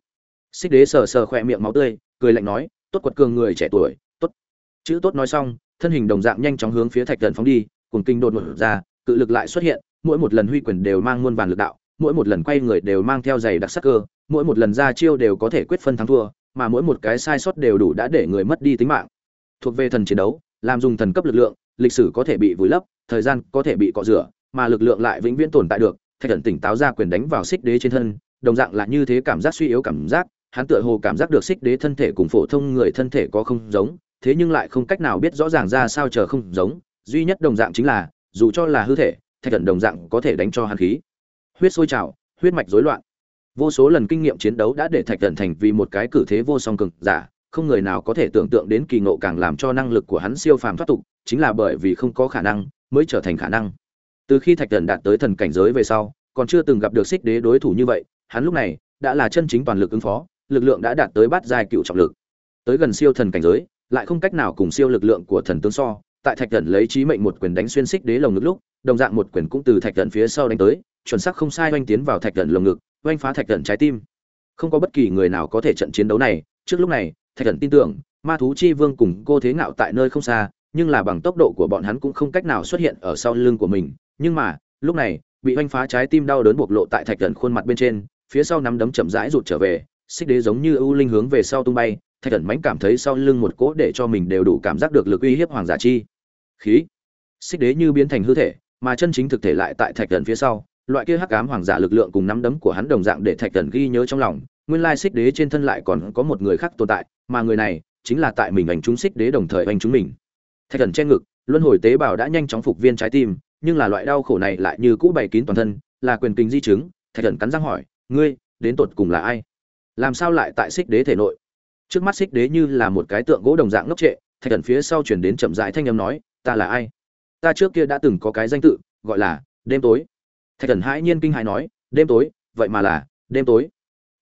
Xích đế sờ sờ khỏe miệng máu tươi, cười lạnh nói, tốt quật cường người trẻ tuổi, tốt. Chữ tốt nói xong, thân hình đồng dạng nhanh chóng hướng phía thạch thần phóng đi cùng kinh đột ngột ra, cự lực lại xuất hiện, mỗi một lần huy quyền đều mang muôn vàn lực đạo, mỗi một lần quay người đều mang theo giày đặc sắc cơ mỗi một lần ra chiêu đều có thể quyết phân thắng thua, mà mỗi một cái sai sót đều đủ đã để người mất đi tính mạng. Thuộc về thần chiến đấu, làm dùng thần cấp lực lượng, lịch sử có thể bị vùi lấp, thời gian có thể bị cọ rửa, mà lực lượng lại vĩnh viễn tồn tại được, thạch thần tỉnh táo ra quyền đánh vào xích đế trên thân, đồng dạng là như thế cảm giác suy yếu cảm giác, hắn tựa hồ cảm giác được xích đế thân thể cùng phổ thông người thân thể có không giống, thế nhưng lại không cách nào biết rõ ràng ra sao chờ không giống, duy nhất đồng dạng chính là, dù cho là hư thể, thạch thần đồng dạng có thể đánh cho hắn khí. Huyết sôi trào, huyết mạch rối loạn vô số lần kinh nghiệm chiến đấu đã để thạch thần thành vì một cái cử thế vô song cực giả, không người nào có thể tưởng tượng đến kỳ ngộ càng làm cho năng lực của hắn siêu phàm thoát tục, chính là bởi vì không có khả năng mới trở thành khả năng. Từ khi thạch thần đạt tới thần cảnh giới về sau, còn chưa từng gặp được xích đế đối thủ như vậy, hắn lúc này đã là chân chính toàn lực ứng phó, lực lượng đã đạt tới bát giai cựu trọng lực. Tới gần siêu thần cảnh giới, lại không cách nào cùng siêu lực lượng của thần tướng so, tại thạch thần lấy trí mệnh một quyền đánh xuyên xích đế lồng ngực lúc, đồng dạng một quyền cũng từ thạch thần phía sau đánh tới, chuẩn xác không sai oanh tiến vào thạch thần lồng ngực oanh phá thạch thần trái tim. Không có bất kỳ người nào có thể trận chiến đấu này. Trước lúc này, thạch thần tin tưởng, ma thú chi vương cùng cô thế ngạo tại nơi không xa, nhưng là bằng tốc độ của bọn hắn cũng không cách nào xuất hiện ở sau lưng của mình. Nhưng mà, lúc này, bị oanh phá trái tim đau đớn bộc lộ tại thạch thần khuôn mặt bên trên, phía sau nắm đấm chậm rãi rụt trở về, xích đế giống như ưu linh hướng về sau tung bay, thạch thần mãnh cảm thấy sau lưng một cỗ để cho mình đều đủ cảm giác được lực uy hiếp hoàng giả chi khí. Xích đế như biến thành hư thể, mà chân chính thực thể lại tại thạch thần phía sau loại kia hắc ám hoàng giả lực lượng cùng nắm đấm của hắn đồng dạng để thạch thần ghi nhớ trong lòng, nguyên lai xích đế trên thân lại còn có một người khác tồn tại, mà người này chính là tại mình ảnh chúng xích đế đồng thời ảnh chúng mình. Thạch thần che ngực, luân hồi tế bào đã nhanh chóng phục viên trái tim, nhưng là loại đau khổ này lại như cũ bày kín toàn thân, là quyền kinh di chứng. Thạch thần cắn răng hỏi, ngươi, đến tột cùng là ai? Làm sao lại tại xích đế thể nội? Trước mắt xích đế như là một cái tượng gỗ đồng dạng ngốc trệ, thạch thần phía sau chuyển đến chậm rãi thanh âm nói, ta là ai? Ta trước kia đã từng có cái danh tự, gọi là đêm tối thạch thần hãi nhiên kinh hãi nói, đêm tối, vậy mà là đêm tối.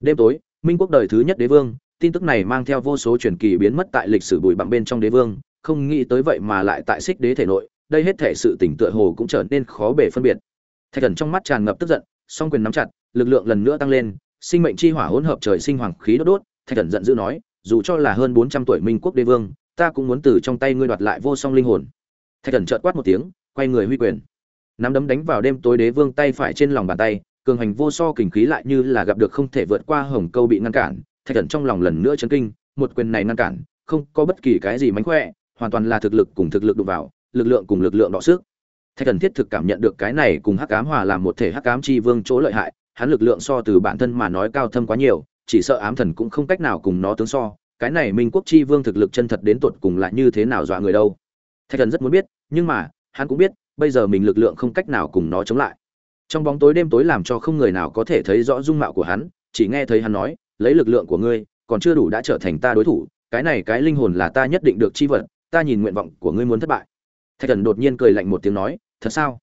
Đêm tối, minh quốc đời thứ nhất đế vương, tin tức này mang theo vô số truyền kỳ biến mất tại lịch sử bụi bặm bên trong đế vương, không nghĩ tới vậy mà lại tại xích đế thể nội, đây hết thể sự tỉnh tựa hồ cũng trở nên khó bể phân biệt. Thạch thần trong mắt tràn ngập tức giận, song quyền nắm chặt, lực lượng lần nữa tăng lên, sinh mệnh chi hỏa hỗn hợp trời sinh hoàng khí đốt đốt, thạch thần giận dữ nói, dù cho là hơn bốn trăm tuổi minh quốc đế vương, ta cũng muốn từ trong tay ngươi đoạt lại vô song linh hồn. Thạch thần chợt quát một tiếng, quay người huy quyền nắm đấm đánh vào đêm tối đế vương tay phải trên lòng bàn tay, cường hành vô so kình khí lại như là gặp được không thể vượt qua hồng câu bị ngăn cản, thạch thần trong lòng lần nữa chấn kinh, một quyền này ngăn cản, không có bất kỳ cái gì mánh khỏe, hoàn toàn là thực lực cùng thực lực đụng vào, lực lượng cùng lực lượng đọ sức. Thạch thần thiết thực cảm nhận được cái này cùng hắc ám hòa làm một thể hắc ám chi vương chỗ lợi hại, hắn lực lượng so từ bản thân mà nói cao thâm quá nhiều, chỉ sợ ám thần cũng không cách nào cùng nó tướng so, cái này minh quốc chi vương thực lực chân thật đến tột cùng lại như thế nào dọa người đâu. Thạch thần rất muốn biết, nhưng mà, hắn cũng biết bây giờ mình lực lượng không cách nào cùng nó chống lại. Trong bóng tối đêm tối làm cho không người nào có thể thấy rõ dung mạo của hắn, chỉ nghe thấy hắn nói, lấy lực lượng của ngươi, còn chưa đủ đã trở thành ta đối thủ, cái này cái linh hồn là ta nhất định được chi vật, ta nhìn nguyện vọng của ngươi muốn thất bại. Thạch thần đột nhiên cười lạnh một tiếng nói, thật sao?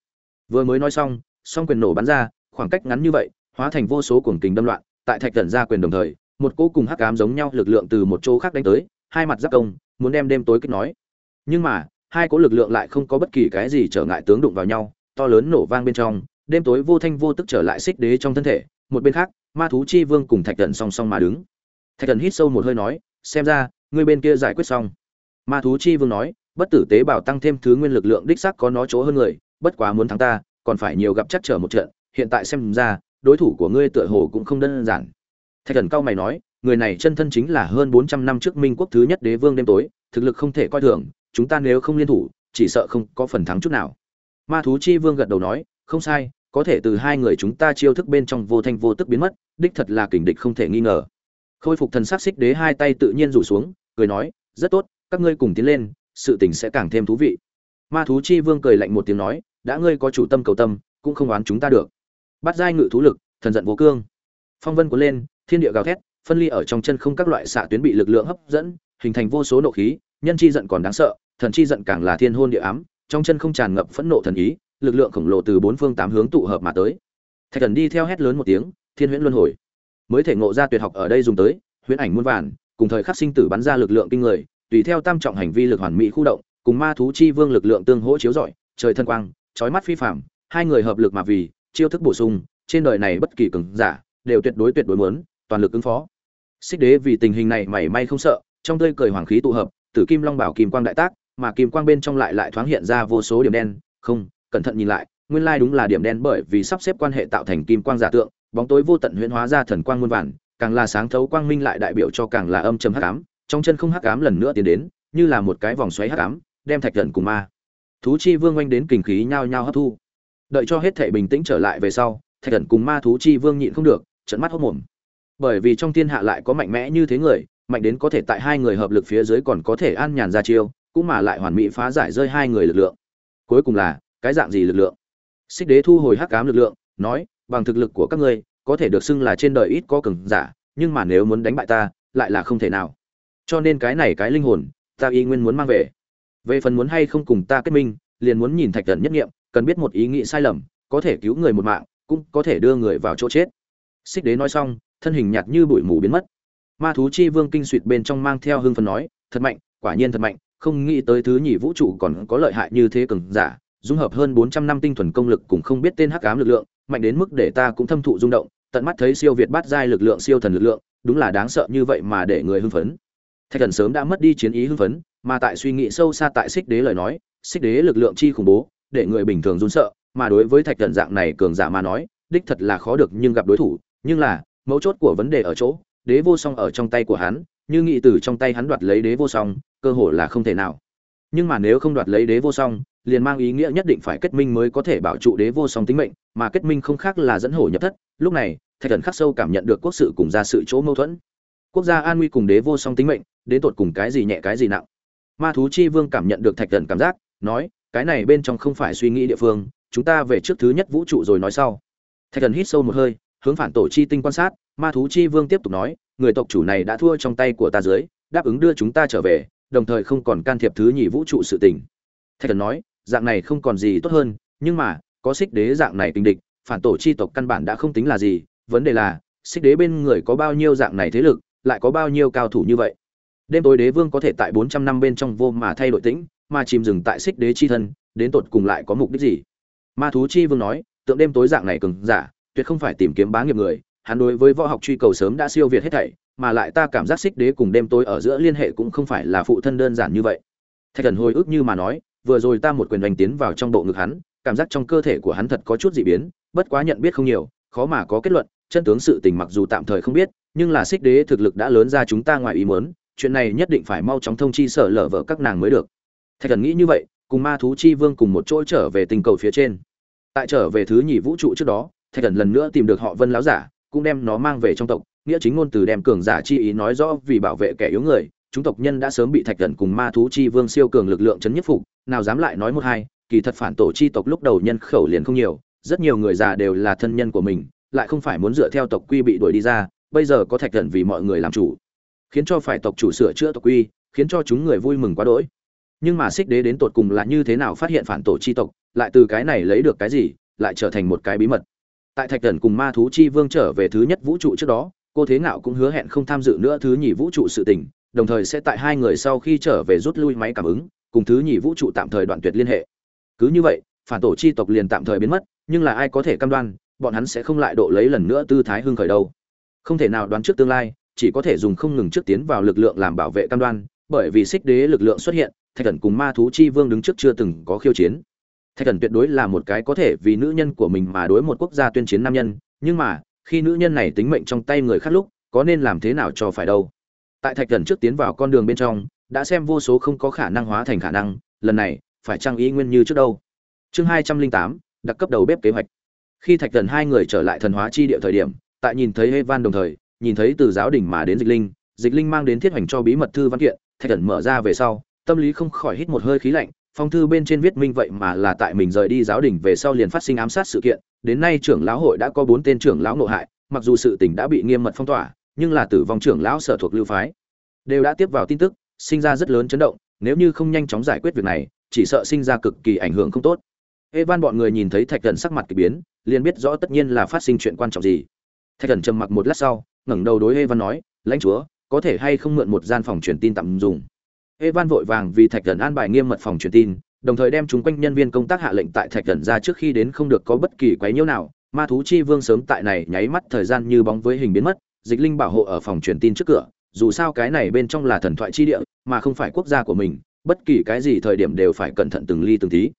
Vừa mới nói xong, song quyền nổ bắn ra, khoảng cách ngắn như vậy, hóa thành vô số cuồng kính đâm loạn, tại thạch thần ra quyền đồng thời, một cỗ cùng hắc ám giống nhau lực lượng từ một chỗ khác đánh tới, hai mặt giáp công, muốn đem đêm tối kích nói. Nhưng mà hai cỗ lực lượng lại không có bất kỳ cái gì trở ngại tướng đụng vào nhau, to lớn nổ vang bên trong, đêm tối vô thanh vô tức trở lại xích đế trong thân thể, một bên khác, ma thú chi vương cùng thạch thần song song mà đứng. Thạch thần hít sâu một hơi nói, xem ra, ngươi bên kia giải quyết xong. Ma thú chi vương nói, bất tử tế bảo tăng thêm thứ nguyên lực lượng đích xác có nó chỗ hơn người, bất quá muốn thắng ta, còn phải nhiều gặp chắc trở một trận, hiện tại xem ra, đối thủ của ngươi tựa hồ cũng không đơn giản. Thạch thần cao mày nói, người này chân thân chính là hơn bốn trăm năm trước minh quốc thứ nhất đế vương đêm tối, thực lực không thể coi thường chúng ta nếu không liên thủ, chỉ sợ không có phần thắng chút nào. Ma thú chi vương gật đầu nói, không sai, có thể từ hai người chúng ta chiêu thức bên trong vô thanh vô tức biến mất, đích thật là kình địch không thể nghi ngờ. Khôi phục thần sắc xích đế hai tay tự nhiên rủ xuống, cười nói, rất tốt, các ngươi cùng tiến lên, sự tình sẽ càng thêm thú vị. Ma thú chi vương cười lạnh một tiếng nói, đã ngươi có chủ tâm cầu tâm, cũng không oán chúng ta được. Bắt giai ngự thú lực, thần giận vô cương. Phong vân cuốn lên, thiên địa gào thét, phân ly ở trong chân không các loại xạ tuyến bị lực lượng hấp dẫn, hình thành vô số nộ khí, nhân chi giận còn đáng sợ thần chi giận càng là thiên hôn địa ám trong chân không tràn ngập phẫn nộ thần ý lực lượng khổng lồ từ bốn phương tám hướng tụ hợp mà tới. Thạch thần đi theo hét lớn một tiếng thiên huyễn luân hồi. Mới thể ngộ ra tuyệt học ở đây dùng tới huyễn ảnh muôn vạn, cùng thời khắc sinh tử bắn ra lực lượng kinh người tùy theo tam trọng hành vi lực hoàn mỹ khu động cùng ma thú chi vương lực lượng tương hỗ chiếu rọi trời thân quang chói mắt phi phàm, hai người hợp lực mà vì chiêu thức bổ sung trên đời này bất kỳ cường giả đều tuyệt đối tuyệt đối muốn toàn lực ứng phó. Xích đế vì tình hình này mảy may không sợ trong tươi cười hoàng khí tụ hợp tử kim long bảo kim quang đại tác mà kim quang bên trong lại lại thoáng hiện ra vô số điểm đen. Không, cẩn thận nhìn lại, nguyên lai đúng là điểm đen bởi vì sắp xếp quan hệ tạo thành kim quang giả tượng, bóng tối vô tận huyễn hóa ra thần quang muôn vàn, càng là sáng thấu quang minh lại đại biểu cho càng là âm trầm hắc ám, trong chân không hắc ám lần nữa tiến đến, như là một cái vòng xoáy hắc ám, đem thạch thần cùng ma, thú chi vương oanh đến kình khí nhao nhao hấp thu. Đợi cho hết thể bình tĩnh trở lại về sau, thạch thần cùng ma thú chi vương nhịn không được trận mắt hốc mồm. Bởi vì trong thiên hạ lại có mạnh mẽ như thế người, mạnh đến có thể tại hai người hợp lực phía dưới còn có thể an nhàn ra chiêu cũng mà lại hoàn mỹ phá giải rơi hai người lực lượng. Cuối cùng là, cái dạng gì lực lượng? Xích đế thu hồi hắc ám lực lượng, nói, bằng thực lực của các ngươi, có thể được xưng là trên đời ít có cường giả, nhưng mà nếu muốn đánh bại ta, lại là không thể nào. Cho nên cái này cái linh hồn, ta y nguyên muốn mang về. Về phần muốn hay không cùng ta kết minh, liền muốn nhìn thạch thần nhất nghiệm, cần biết một ý nghĩ sai lầm, có thể cứu người một mạng, cũng có thể đưa người vào chỗ chết. Xích đế nói xong, thân hình nhạt như bụi mù biến mất. Ma thú chi vương kinh suỵt bên trong mang theo hưng phấn nói, thật mạnh, quả nhiên thật mạnh không nghĩ tới thứ nhì vũ trụ còn có lợi hại như thế cường giả, dung hợp hơn bốn trăm năm tinh thuần công lực cũng không biết tên hắc ám lực lượng, mạnh đến mức để ta cũng thâm thụ rung động, tận mắt thấy siêu việt bát giai lực lượng, siêu thần lực lượng, đúng là đáng sợ như vậy mà để người hưng phấn. Thạch thần sớm đã mất đi chiến ý hưng phấn, mà tại suy nghĩ sâu xa tại xích đế lời nói, xích đế lực lượng chi khủng bố, để người bình thường run sợ, mà đối với thạch thần dạng này cường giả mà nói, đích thật là khó được nhưng gặp đối thủ, nhưng là, mấu chốt của vấn đề ở chỗ, đế vô song ở trong tay của hắn như nghị từ trong tay hắn đoạt lấy đế vô song, cơ hội là không thể nào. Nhưng mà nếu không đoạt lấy đế vô song, liền mang ý nghĩa nhất định phải kết minh mới có thể bảo trụ đế vô song tính mệnh, mà kết minh không khác là dẫn hổ nhập thất. Lúc này, thạch thần khắc sâu cảm nhận được quốc sự cùng ra sự chỗ mâu thuẫn. Quốc gia an nguy cùng đế vô song tính mệnh, đến tột cùng cái gì nhẹ cái gì nặng. Ma thú chi vương cảm nhận được thạch thần cảm giác, nói, cái này bên trong không phải suy nghĩ địa phương, chúng ta về trước thứ nhất vũ trụ rồi nói sau. Thạch thần hít sâu một hơi, hướng phản tổ chi tinh quan sát, ma thú chi vương tiếp tục nói người tộc chủ này đã thua trong tay của ta dưới, đáp ứng đưa chúng ta trở về, đồng thời không còn can thiệp thứ nhì vũ trụ sự tình. Thạch thần nói, dạng này không còn gì tốt hơn, nhưng mà, có xích đế dạng này tình địch, phản tổ chi tộc căn bản đã không tính là gì. Vấn đề là, xích đế bên người có bao nhiêu dạng này thế lực, lại có bao nhiêu cao thủ như vậy? Đêm tối đế vương có thể tại bốn trăm năm bên trong vô mà thay đổi tĩnh, mà chìm dừng tại xích đế chi thân, đến tột cùng lại có mục đích gì? Ma thú chi vương nói, tượng đêm tối dạng này cường giả, tuyệt không phải tìm kiếm bá nghiệp người hắn đối với võ học truy cầu sớm đã siêu việt hết thảy, mà lại ta cảm giác xích đế cùng đêm tối ở giữa liên hệ cũng không phải là phụ thân đơn giản như vậy. Thạch thần hồi ức như mà nói, vừa rồi ta một quyền đánh tiến vào trong bộ ngực hắn, cảm giác trong cơ thể của hắn thật có chút dị biến, bất quá nhận biết không nhiều, khó mà có kết luận, chân tướng sự tình mặc dù tạm thời không biết, nhưng là xích đế thực lực đã lớn ra chúng ta ngoài ý muốn, chuyện này nhất định phải mau chóng thông chi sở lở vợ các nàng mới được. Thạch thần nghĩ như vậy, cùng ma thú chi vương cùng một chỗ trở về tình cầu phía trên. Tại trở về thứ nhì vũ trụ trước đó, thạch thần lần nữa tìm được họ vân láo giả cũng đem nó mang về trong tộc, nghĩa chính ngôn từ đem cường giả chi ý nói rõ vì bảo vệ kẻ yếu người, chúng tộc nhân đã sớm bị thạch thần cùng ma thú chi vương siêu cường lực lượng chấn nhất phục, nào dám lại nói một hai, kỳ thật phản tổ chi tộc lúc đầu nhân khẩu liền không nhiều, rất nhiều người già đều là thân nhân của mình, lại không phải muốn dựa theo tộc quy bị đuổi đi ra, bây giờ có thạch thần vì mọi người làm chủ, khiến cho phải tộc chủ sửa chữa tộc quy, khiến cho chúng người vui mừng quá đỗi. Nhưng mà xích đế đến tột cùng là như thế nào phát hiện phản tổ chi tộc, lại từ cái này lấy được cái gì, lại trở thành một cái bí mật tại thạch thần cùng ma thú chi vương trở về thứ nhất vũ trụ trước đó, cô thế ngạo cũng hứa hẹn không tham dự nữa thứ nhì vũ trụ sự tình, đồng thời sẽ tại hai người sau khi trở về rút lui máy cảm ứng, cùng thứ nhì vũ trụ tạm thời đoạn tuyệt liên hệ. Cứ như vậy, phản tổ chi tộc liền tạm thời biến mất, nhưng là ai có thể cam đoan, bọn hắn sẽ không lại độ lấy lần nữa tư thái hưng khởi đâu. Không thể nào đoán trước tương lai, chỉ có thể dùng không ngừng trước tiến vào lực lượng làm bảo vệ cam đoan, bởi vì xích đế lực lượng xuất hiện, thạch thần cùng ma thú chi vương đứng trước chưa từng có khiêu chiến thạch thần tuyệt đối là một cái có thể vì nữ nhân của mình mà đối một quốc gia tuyên chiến nam nhân, nhưng mà, khi nữ nhân này tính mệnh trong tay người khác lúc, có nên làm thế nào cho phải đâu? Tại thạch thần trước tiến vào con đường bên trong, đã xem vô số không có khả năng hóa thành khả năng, lần này, phải trang ý nguyên như trước đâu? Chương hai trăm linh tám, đặc cấp đầu bếp kế hoạch. Khi thạch thần hai người trở lại thần hóa chi địa thời điểm, tại nhìn thấy Evan đồng thời, nhìn thấy từ giáo đình mà đến dịch linh dịch linh mang đến thiết hoành cho bí mật thư văn kiện, thạch thần mở ra về sau, tâm lý không khỏi hít một hơi khí lạnh phong thư bên trên viết minh vậy mà là tại mình rời đi giáo đình về sau liền phát sinh ám sát sự kiện, đến nay trưởng lão hội đã có bốn tên trưởng lão nội hại, mặc dù sự tình đã bị nghiêm mật phong tỏa, nhưng là tử vong trưởng lão sở thuộc lưu phái, đều đã tiếp vào tin tức, sinh ra rất lớn chấn động, nếu như không nhanh chóng giải quyết việc này, chỉ sợ sinh ra cực kỳ ảnh hưởng không tốt. Evan bọn người nhìn thấy thạch thần sắc mặt kỳ biến, liền biết rõ tất nhiên là phát sinh chuyện quan trọng gì. Thạch thần trầm mặc một lát sau, ngẩng đầu đối evan nói, lãnh chúa, có thể hay không mượn một gian phòng truyền tin tạm dùng? Evan vội vàng vì thạch Cẩn an bài nghiêm mật phòng truyền tin, đồng thời đem chúng quanh nhân viên công tác hạ lệnh tại thạch Cẩn ra trước khi đến không được có bất kỳ quấy nhiễu nào. Ma thú chi vương sớm tại này nháy mắt thời gian như bóng với hình biến mất, dịch linh bảo hộ ở phòng truyền tin trước cửa, dù sao cái này bên trong là thần thoại chi địa, mà không phải quốc gia của mình, bất kỳ cái gì thời điểm đều phải cẩn thận từng ly từng tí.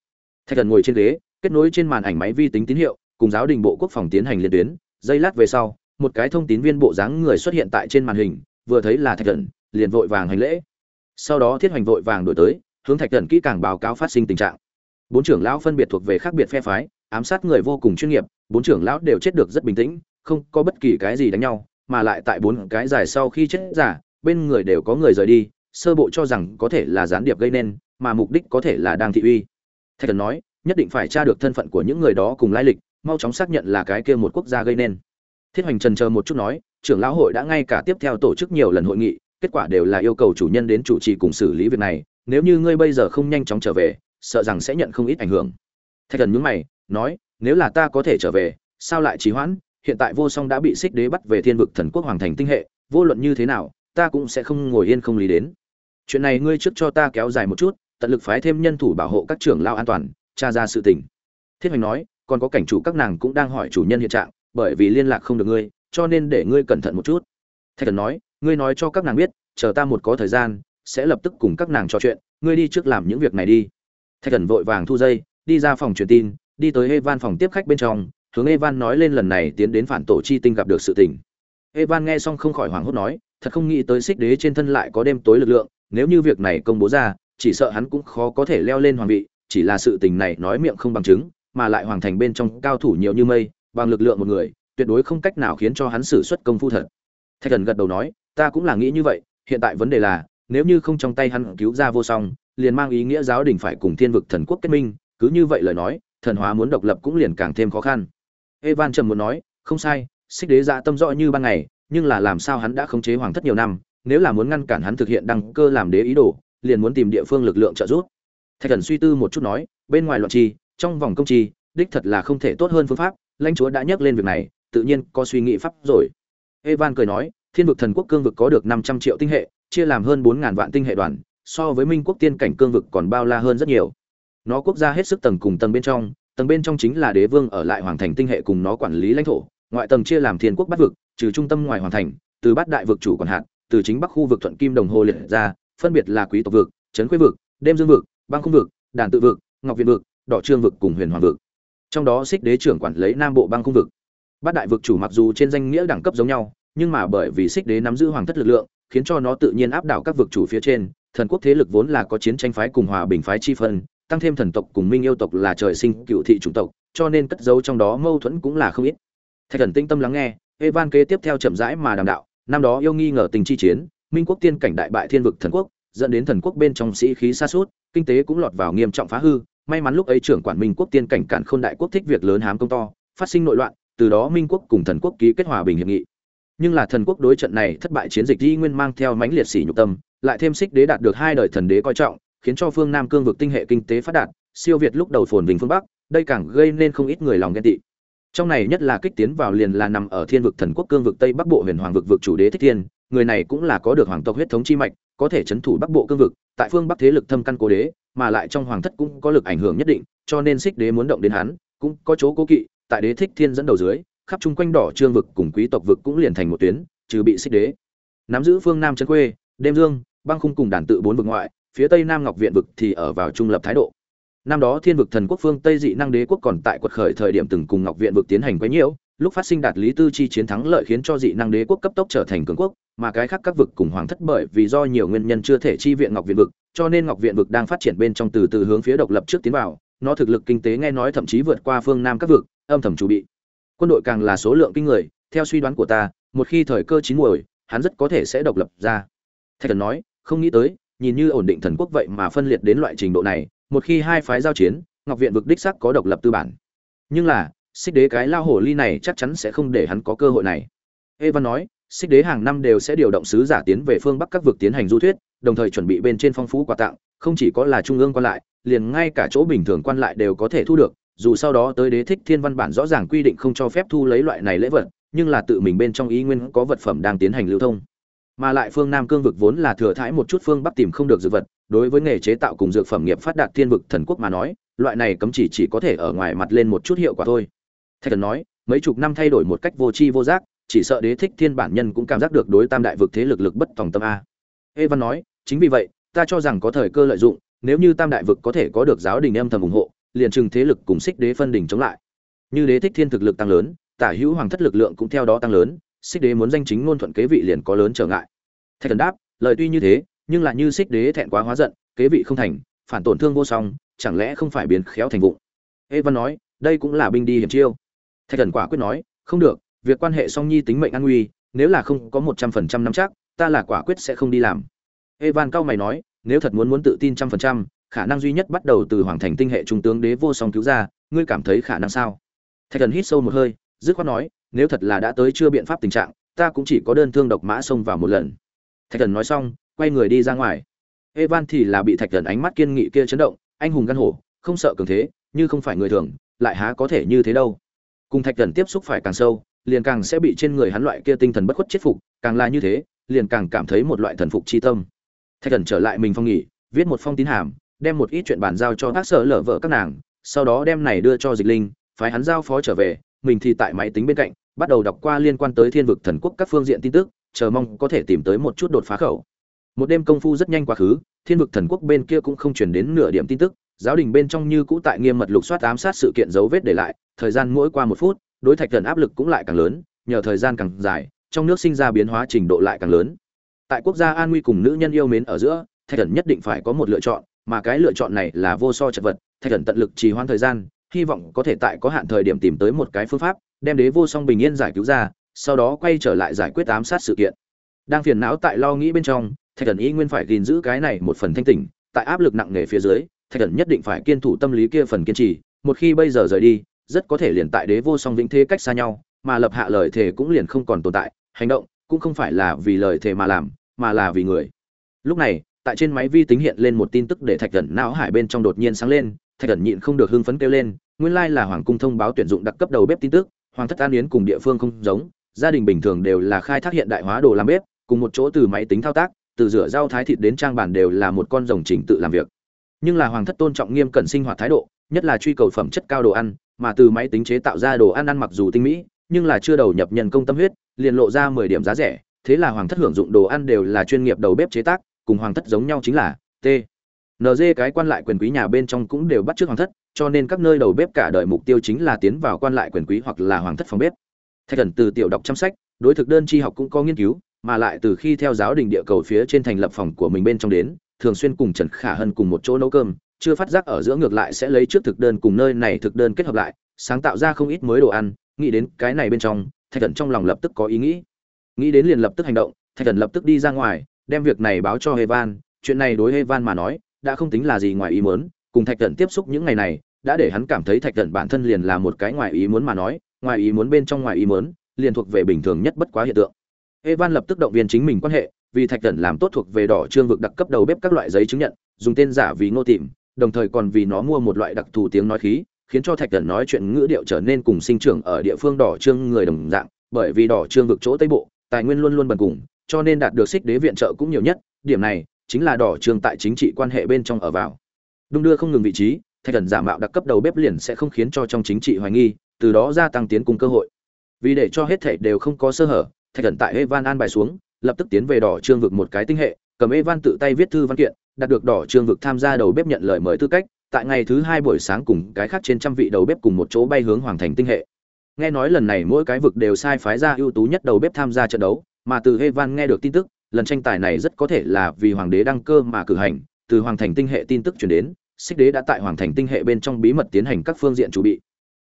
Thạch Cẩn ngồi trên ghế, kết nối trên màn ảnh máy vi tính tín hiệu, cùng giáo đình bộ quốc phòng tiến hành liên tuyến. Giây lát về sau, một cái thông tín viên bộ dáng người xuất hiện tại trên màn hình, vừa thấy là thạch Cẩn liền vội vàng hành lễ sau đó thiết hoành vội vàng đổi tới, hướng thạch thần kỹ càng báo cáo phát sinh tình trạng. Bốn trưởng lão phân biệt thuộc về khác biệt phe phái, ám sát người vô cùng chuyên nghiệp, bốn trưởng lão đều chết được rất bình tĩnh, không có bất kỳ cái gì đánh nhau, mà lại tại bốn cái giải sau khi chết giả, bên người đều có người rời đi, sơ bộ cho rằng có thể là gián điệp gây nên, mà mục đích có thể là đang thị uy. Thạch thần nói, nhất định phải tra được thân phận của những người đó cùng lai lịch, mau chóng xác nhận là cái kia một quốc gia gây nên. Thiết hoành trần chờ một chút nói, trưởng lão hội đã ngay cả tiếp theo tổ chức nhiều lần hội nghị kết quả đều là yêu cầu chủ nhân đến chủ trì cùng xử lý việc này, nếu như ngươi bây giờ không nhanh chóng trở về, sợ rằng sẽ nhận không ít ảnh hưởng. Thạch thần nhúng mày, nói, nếu là ta có thể trở về, sao lại trì hoãn? Hiện tại vô song đã bị xích đế bắt về thiên vực thần quốc hoàng thành tinh hệ, vô luận như thế nào, ta cũng sẽ không ngồi yên không lý đến. Chuyện này ngươi trước cho ta kéo dài một chút, tận lực phái thêm nhân thủ bảo hộ các trưởng lao an toàn, tra ra sự tình. Thiết hoành nói, còn có cảnh chủ các nàng cũng đang hỏi chủ nhân hiện trạng, bởi vì liên lạc không được ngươi, cho nên để ngươi cẩn thận một chút. Thạch thần nói ngươi nói cho các nàng biết, chờ ta một có thời gian, sẽ lập tức cùng các nàng trò chuyện, ngươi đi trước làm những việc này đi. Thạch thần vội vàng thu dây, đi ra phòng truyền tin, đi tới evan phòng tiếp khách bên trong, hướng evan nói lên lần này tiến đến phản tổ chi tinh gặp được sự tình. Evan nghe xong không khỏi hoảng hốt nói, thật không nghĩ tới xích đế trên thân lại có đêm tối lực lượng, nếu như việc này công bố ra, chỉ sợ hắn cũng khó có thể leo lên hoàng vị, chỉ là sự tình này nói miệng không bằng chứng, mà lại hoàng thành bên trong cao thủ nhiều như mây, bằng lực lượng một người, tuyệt đối không cách nào khiến cho hắn xử xuất công phu thật. Thạch thần gật đầu nói ta cũng là nghĩ như vậy hiện tại vấn đề là nếu như không trong tay hắn cứu ra vô song liền mang ý nghĩa giáo đình phải cùng thiên vực thần quốc kết minh cứ như vậy lời nói thần hóa muốn độc lập cũng liền càng thêm khó khăn. Evan trầm muốn nói không sai xích đế dạ tâm rõ như ban ngày nhưng là làm sao hắn đã khống chế hoàng thất nhiều năm nếu là muốn ngăn cản hắn thực hiện đăng cơ làm đế ý đồ liền muốn tìm địa phương lực lượng trợ giúp. Thạch thần suy tư một chút nói bên ngoài loạn chi trong vòng công trì, đích thật là không thể tốt hơn phương pháp lãnh chúa đã nhắc lên việc này tự nhiên có suy nghĩ pháp rồi. Evan cười nói thiên vực thần quốc cương vực có được năm trăm triệu tinh hệ, chia làm hơn bốn ngàn vạn tinh hệ đoàn, so với minh quốc tiên cảnh cương vực còn bao la hơn rất nhiều. Nó quốc gia hết sức tầng cùng tầng bên trong, tầng bên trong chính là đế vương ở lại hoàng thành tinh hệ cùng nó quản lý lãnh thổ, ngoại tầng chia làm thiên quốc bắc vực, trừ trung tâm ngoài hoàng thành, từ bát đại vực chủ quản hạt từ chính bắc khu vực thuận kim đồng hồ liệt ra, phân biệt là quý tộc vực, trấn quế vực, đêm dương vực, băng khung vực, đàn tự vực, ngọc viện vực, đỏ trương vực cùng huyền hoàng vực. Trong đó xích đế trưởng quản lấy nam bộ băng khung vực. Bát đại vực chủ mặc dù trên danh nghĩa đẳng cấp giống nhau nhưng mà bởi vì xích đế nắm giữ hoàng thất lực lượng, khiến cho nó tự nhiên áp đảo các vực chủ phía trên, thần quốc thế lực vốn là có chiến tranh phái cùng hòa bình phái chi phân, tăng thêm thần tộc cùng minh yêu tộc là trời sinh cựu thị chủng tộc, cho nên cất giấu trong đó mâu thuẫn cũng là không ít. Thạch thần tinh tâm lắng nghe, evan kế tiếp theo chậm rãi mà đàm đạo, năm đó yêu nghi ngờ tình chi chiến, minh quốc tiên cảnh đại bại thiên vực thần quốc, dẫn đến thần quốc bên trong sĩ khí xa suốt kinh tế cũng lọt vào nghiêm trọng phá hư, may mắn lúc ấy trưởng quản minh quốc tiên cảnh cản khôn đại quốc thích việc lớn hám công to, phát sinh nội loạn, từ đó minh quốc cùng thần quốc ký kết hòa bình hiệp nghị nhưng là thần quốc đối trận này thất bại chiến dịch di nguyên mang theo mãnh liệt sĩ nhục tâm, lại thêm xích đế đạt được hai đời thần đế coi trọng, khiến cho phương nam cương vực tinh hệ kinh tế phát đạt, siêu việt lúc đầu phồn vinh phương bắc, đây càng gây nên không ít người lòng ghen tị. Trong này nhất là kích tiến vào liền là nằm ở thiên vực thần quốc cương vực tây bắc bộ huyền hoàng vực vực chủ đế thích thiên, người này cũng là có được hoàng tộc huyết thống chi mạch, có thể chấn thủ bắc bộ cương vực, tại phương bắc thế lực thâm căn cố đế, mà lại trong hoàng thất cũng có lực ảnh hưởng nhất định, cho nên xích đế muốn động đến hắn, cũng có chỗ cố kỵ, tại đế thích thiên dẫn đầu dưới khắp chung quanh đỏ trương vực cùng quý tộc vực cũng liền thành một tuyến, trừ bị xích đế. Nắm giữ phương nam trấn quê, đêm dương, băng khung cùng đàn tự bốn vực ngoại, phía tây nam ngọc viện vực thì ở vào trung lập thái độ. Năm đó thiên vực thần quốc phương tây dị năng đế quốc còn tại quật khởi thời điểm từng cùng ngọc viện vực tiến hành quấy nhiễu, lúc phát sinh đạt lý tư chi chiến thắng lợi khiến cho dị năng đế quốc cấp tốc trở thành cường quốc, mà cái khác các vực cùng hoàng thất bởi vì do nhiều nguyên nhân chưa thể chi viện ngọc viện vực, cho nên ngọc viện vực đang phát triển bên trong từ từ hướng phía độc lập trước tiến vào, nó thực lực kinh tế nghe nói thậm chí vượt qua phương nam các vực, âm thầm chuẩn bị quân đội càng là số lượng kinh người, theo suy đoán của ta, một khi thời cơ chín muồi, hắn rất có thể sẽ độc lập ra. Thạch thần nói, không nghĩ tới, nhìn như ổn định thần quốc vậy mà phân liệt đến loại trình độ này, một khi hai phái giao chiến, ngọc viện vực đích sắc có độc lập tư bản. Nhưng là, xích đế cái lao hổ ly này chắc chắn sẽ không để hắn có cơ hội này. Evan nói, xích đế hàng năm đều sẽ điều động sứ giả tiến về phương bắc các vực tiến hành du thuyết, đồng thời chuẩn bị bên trên phong phú quà tặng, không chỉ có là trung ương quan lại, liền ngay cả chỗ bình thường quan lại đều có thể thu được dù sau đó tới đế thích thiên văn bản rõ ràng quy định không cho phép thu lấy loại này lễ vật, nhưng là tự mình bên trong ý nguyên có vật phẩm đang tiến hành lưu thông. Mà lại phương nam cương vực vốn là thừa thãi một chút phương bắc tìm không được dược vật, đối với nghề chế tạo cùng dược phẩm nghiệp phát đạt thiên vực thần quốc mà nói, loại này cấm chỉ chỉ có thể ở ngoài mặt lên một chút hiệu quả thôi. Thạch thần nói, mấy chục năm thay đổi một cách vô tri vô giác, chỉ sợ đế thích thiên bản nhân cũng cảm giác được đối tam đại vực thế lực lực bất tòng tâm a. Ê văn nói, chính vì vậy, ta cho rằng có thời cơ lợi dụng, nếu như tam đại vực có thể có được giáo đình âm thầm ủng hộ liền chừng thế lực cùng xích đế phân đỉnh chống lại. Như đế thích thiên thực lực tăng lớn, tả hữu hoàng thất lực lượng cũng theo đó tăng lớn, xích đế muốn danh chính ngôn thuận kế vị liền có lớn trở ngại. Thạch thần đáp, lời tuy như thế, nhưng là như xích đế thẹn quá hóa giận, kế vị không thành, phản tổn thương vô song, chẳng lẽ không phải biến khéo thành vụng? Ê văn nói, đây cũng là binh đi hiểm chiêu. Thạch thần quả quyết nói, không được, việc quan hệ song nhi tính mệnh an nguy, nếu là không có một trăm phần trăm nắm chắc, ta là quả quyết sẽ không đi làm. Evan cao mày nói, nếu thật muốn muốn tự tin trăm phần trăm khả năng duy nhất bắt đầu từ hoàng thành tinh hệ trung tướng đế vô song cứu ra, ngươi cảm thấy khả năng sao? Thạch thần hít sâu một hơi, dứt khoát nói, nếu thật là đã tới chưa biện pháp tình trạng, ta cũng chỉ có đơn thương độc mã xông vào một lần. Thạch thần nói xong, quay người đi ra ngoài. Evan thì là bị thạch thần ánh mắt kiên nghị kia chấn động, anh hùng gan hổ, không sợ cường thế, như không phải người thường, lại há có thể như thế đâu. Cùng thạch thần tiếp xúc phải càng sâu, liền càng sẽ bị trên người hắn loại kia tinh thần bất khuất chết phục, càng là như thế, liền càng cảm thấy một loại thần phục chi tâm. Thạch thần trở lại mình phong nghỉ, viết một phong tín hàm đem một ít chuyện bàn giao cho các sở lở vợ các nàng, sau đó đem này đưa cho dịch linh, phái hắn giao phó trở về, mình thì tại máy tính bên cạnh, bắt đầu đọc qua liên quan tới thiên vực thần quốc các phương diện tin tức, chờ mong có thể tìm tới một chút đột phá khẩu. Một đêm công phu rất nhanh quá khứ, thiên vực thần quốc bên kia cũng không truyền đến nửa điểm tin tức, giáo đình bên trong như cũ tại nghiêm mật lục soát ám sát sự kiện dấu vết để lại, thời gian mỗi qua một phút, đối thạch thần áp lực cũng lại càng lớn, nhờ thời gian càng dài, trong nước sinh ra biến hóa trình độ lại càng lớn. Tại quốc gia an nguy cùng nữ nhân yêu mến ở giữa, thạch thần nhất định phải có một lựa chọn mà cái lựa chọn này là vô so chật vật, thạch thần tận lực trì hoãn thời gian, hy vọng có thể tại có hạn thời điểm tìm tới một cái phương pháp, đem đế vô song bình yên giải cứu ra, sau đó quay trở lại giải quyết ám sát sự kiện. Đang phiền não tại lo nghĩ bên trong, thạch thần ý nguyên phải gìn giữ cái này một phần thanh tỉnh, tại áp lực nặng nề phía dưới, thạch thần nhất định phải kiên thủ tâm lý kia phần kiên trì, một khi bây giờ rời đi, rất có thể liền tại đế vô song vĩnh thế cách xa nhau, mà lập hạ lời thề cũng liền không còn tồn tại, hành động cũng không phải là vì lời thề mà làm, mà là vì người. Lúc này tại trên máy vi tính hiện lên một tin tức để thạch thần não hải bên trong đột nhiên sáng lên, thạch thần nhịn không được hưng phấn kêu lên, nguyên lai là hoàng cung thông báo tuyển dụng đặc cấp đầu bếp tin tức, hoàng thất an yến cùng địa phương không giống, gia đình bình thường đều là khai thác hiện đại hóa đồ làm bếp, cùng một chỗ từ máy tính thao tác, từ rửa rau thái thịt đến trang bản đều là một con rồng trình tự làm việc. Nhưng là hoàng thất tôn trọng nghiêm cẩn sinh hoạt thái độ, nhất là truy cầu phẩm chất cao đồ ăn, mà từ máy tính chế tạo ra đồ ăn ăn mặc dù tinh mỹ, nhưng là chưa đầu nhập nhân công tâm huyết, liền lộ ra mười điểm giá rẻ, thế là hoàng thất hưởng dụng đồ ăn đều là chuyên nghiệp đầu bếp chế tác cùng hoàng thất giống nhau chính là t. Nd cái quan lại quyền quý nhà bên trong cũng đều bắt trước hoàng thất, cho nên các nơi đầu bếp cả đời mục tiêu chính là tiến vào quan lại quyền quý hoặc là hoàng thất phòng bếp. Thạch thần từ tiểu đọc chăm sách, đối thực đơn tri học cũng có nghiên cứu, mà lại từ khi theo giáo đình địa cầu phía trên thành lập phòng của mình bên trong đến, thường xuyên cùng trần khả hân cùng một chỗ nấu cơm, chưa phát giác ở giữa ngược lại sẽ lấy trước thực đơn cùng nơi này thực đơn kết hợp lại, sáng tạo ra không ít mới đồ ăn, nghĩ đến cái này bên trong, thạch thần trong lòng lập tức có ý nghĩ. Nghĩ đến liền lập tức hành động, thạch thần lập tức đi ra ngoài đem việc này báo cho Hevan. chuyện này đối Hevan mà nói, đã không tính là gì ngoài ý muốn, cùng Thạch Cẩn tiếp xúc những ngày này, đã để hắn cảm thấy Thạch Cẩn bản thân liền là một cái ngoài ý muốn mà nói, ngoài ý muốn bên trong ngoài ý muốn, liền thuộc về bình thường nhất bất quá hiện tượng. Evan lập tức động viên chính mình quan hệ, vì Thạch Cẩn làm tốt thuộc về đỏ trương vực đặc cấp đầu bếp các loại giấy chứng nhận, dùng tên giả vì Ngô Tìm, đồng thời còn vì nó mua một loại đặc thù tiếng nói khí, khiến cho Thạch Cẩn nói chuyện ngữ điệu trở nên cùng sinh trưởng ở địa phương đỏ trương người đồng dạng, bởi vì đỏ trương vực chỗ Tây Bộ, tài nguyên luôn luôn bần cùng, cho nên đạt được xích đế viện trợ cũng nhiều nhất, điểm này chính là đỏ trường tại chính trị quan hệ bên trong ở vào. Đung đưa không ngừng vị trí, thạch thần giả mạo đặc cấp đầu bếp liền sẽ không khiến cho trong chính trị hoài nghi, từ đó gia tăng tiến cung cơ hội. Vì để cho hết thảy đều không có sơ hở, thạch thần tại evan an bài xuống, lập tức tiến về đỏ trương vực một cái tinh hệ, cầm evan tự tay viết thư văn kiện, đạt được đỏ trương vực tham gia đầu bếp nhận lời mời tư cách, tại ngày thứ hai buổi sáng cùng cái khác trên trăm vị đầu bếp cùng một chỗ bay hướng hoàng thành tinh hệ. Nghe nói lần này mỗi cái vực đều sai phái ra ưu tú nhất đầu bếp tham gia trận đấu mà từ evan nghe được tin tức, lần tranh tài này rất có thể là vì hoàng đế đăng cơ mà cử hành, từ hoàng thành tinh hệ tin tức chuyển đến, xích đế đã tại hoàng thành tinh hệ bên trong bí mật tiến hành các phương diện chuẩn bị.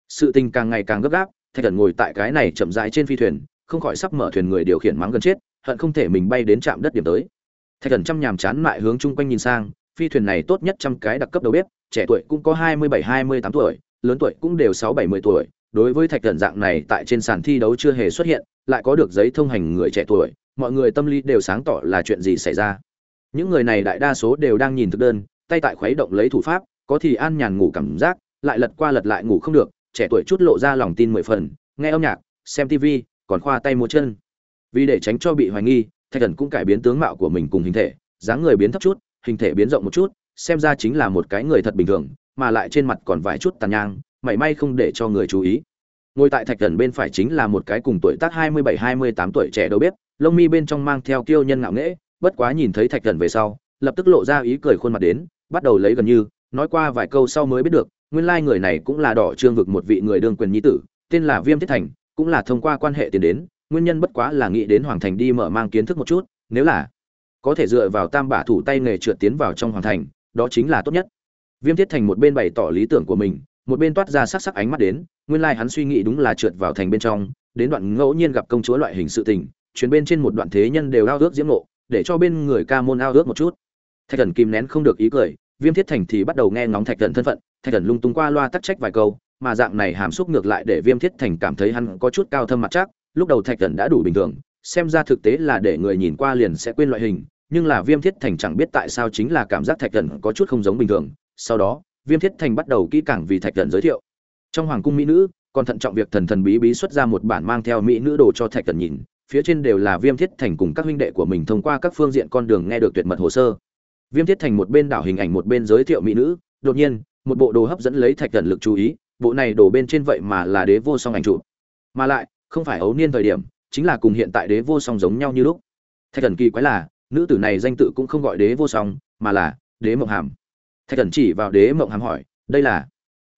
Sự tình càng ngày càng gấp gáp, thạch Cẩn ngồi tại cái này chậm rãi trên phi thuyền, không khỏi sắp mở thuyền người điều khiển mắng gần chết, hận không thể mình bay đến trạm đất điểm tới. Thạch Cẩn chăm nhàm chán lại hướng chung quanh nhìn sang, phi thuyền này tốt nhất trăm cái đặc cấp đầu bếp, trẻ tuổi cũng có hai mươi bảy, hai mươi tám tuổi, lớn tuổi cũng đều sáu, bảy mươi tuổi. Đối với thạch Cẩn dạng này tại trên sàn thi đấu chưa hề xuất hiện lại có được giấy thông hành người trẻ tuổi, mọi người tâm lý đều sáng tỏ là chuyện gì xảy ra. Những người này đại đa số đều đang nhìn thực đơn, tay tại khuấy động lấy thủ pháp, có thì an nhàn ngủ cảm giác, lại lật qua lật lại ngủ không được, trẻ tuổi chút lộ ra lòng tin mười phần, nghe âm nhạc, xem tv còn khoa tay múa chân. Vì để tránh cho bị hoài nghi, thạch thần cũng cải biến tướng mạo của mình cùng hình thể, dáng người biến thấp chút, hình thể biến rộng một chút, xem ra chính là một cái người thật bình thường, mà lại trên mặt còn vài chút tàn nhang, mảy may không để cho người chú ý ngồi tại thạch thần bên phải chính là một cái cùng tuổi tác hai mươi bảy, hai mươi tám tuổi trẻ đầu bếp, lông mi bên trong mang theo kiêu nhân ngạo nghễ, bất quá nhìn thấy thạch thần về sau, lập tức lộ ra ý cười khuôn mặt đến, bắt đầu lấy gần như, nói qua vài câu sau mới biết được, nguyên lai người này cũng là đỏ trương vực một vị người đương quyền nhi tử, tên là viêm thiết thành, cũng là thông qua quan hệ tiền đến, nguyên nhân bất quá là nghĩ đến hoàng thành đi mở mang kiến thức một chút, nếu là có thể dựa vào tam bả thủ tay nghề trượt tiến vào trong hoàng thành, đó chính là tốt nhất. Viêm thiết thành một bên bày tỏ lý tưởng của mình một bên toát ra sắc sắc ánh mắt đến, nguyên lai hắn suy nghĩ đúng là trượt vào thành bên trong, đến đoạn ngẫu nhiên gặp công chúa loại hình sự tình chuyến bên trên một đoạn thế nhân đều ao ước diễm nộ để cho bên người ca môn ao ước một chút. Thạch thần kìm nén không được ý cười, viêm thiết thành thì bắt đầu nghe ngóng thạch thần thân phận, thạch thần lung tung qua loa tắc trách vài câu, mà dạng này hàm xúc ngược lại để viêm thiết thành cảm thấy hắn có chút cao thâm mặt chắc, lúc đầu thạch thần đã đủ bình thường, xem ra thực tế là để người nhìn qua liền sẽ quên loại hình, nhưng là viêm thiết thành chẳng biết tại sao chính là cảm giác thạch thần có chút không giống bình thường, sau đó viêm thiết thành bắt đầu kỹ càng vì thạch thần giới thiệu. Trong hoàng cung mỹ nữ, còn thận trọng việc thần thần bí bí xuất ra một bản mang theo mỹ nữ đồ cho thạch thần nhìn, phía trên đều là viêm thiết thành cùng các huynh đệ của mình thông qua các phương diện con đường nghe được tuyệt mật hồ sơ. Viêm thiết thành một bên đảo hình ảnh một bên giới thiệu mỹ nữ, đột nhiên, một bộ đồ hấp dẫn lấy thạch thần lực chú ý, bộ này đổ bên trên vậy mà là đế vô song ảnh chụp. Mà lại, không phải ấu niên thời điểm, chính là cùng hiện tại đế vô song giống nhau như lúc. Thạch thần kỳ quái là, nữ tử này danh tự cũng không gọi đế vô song, mà là đế mộng hàm thạch thần chỉ vào đế mộng hàm hỏi, đây là?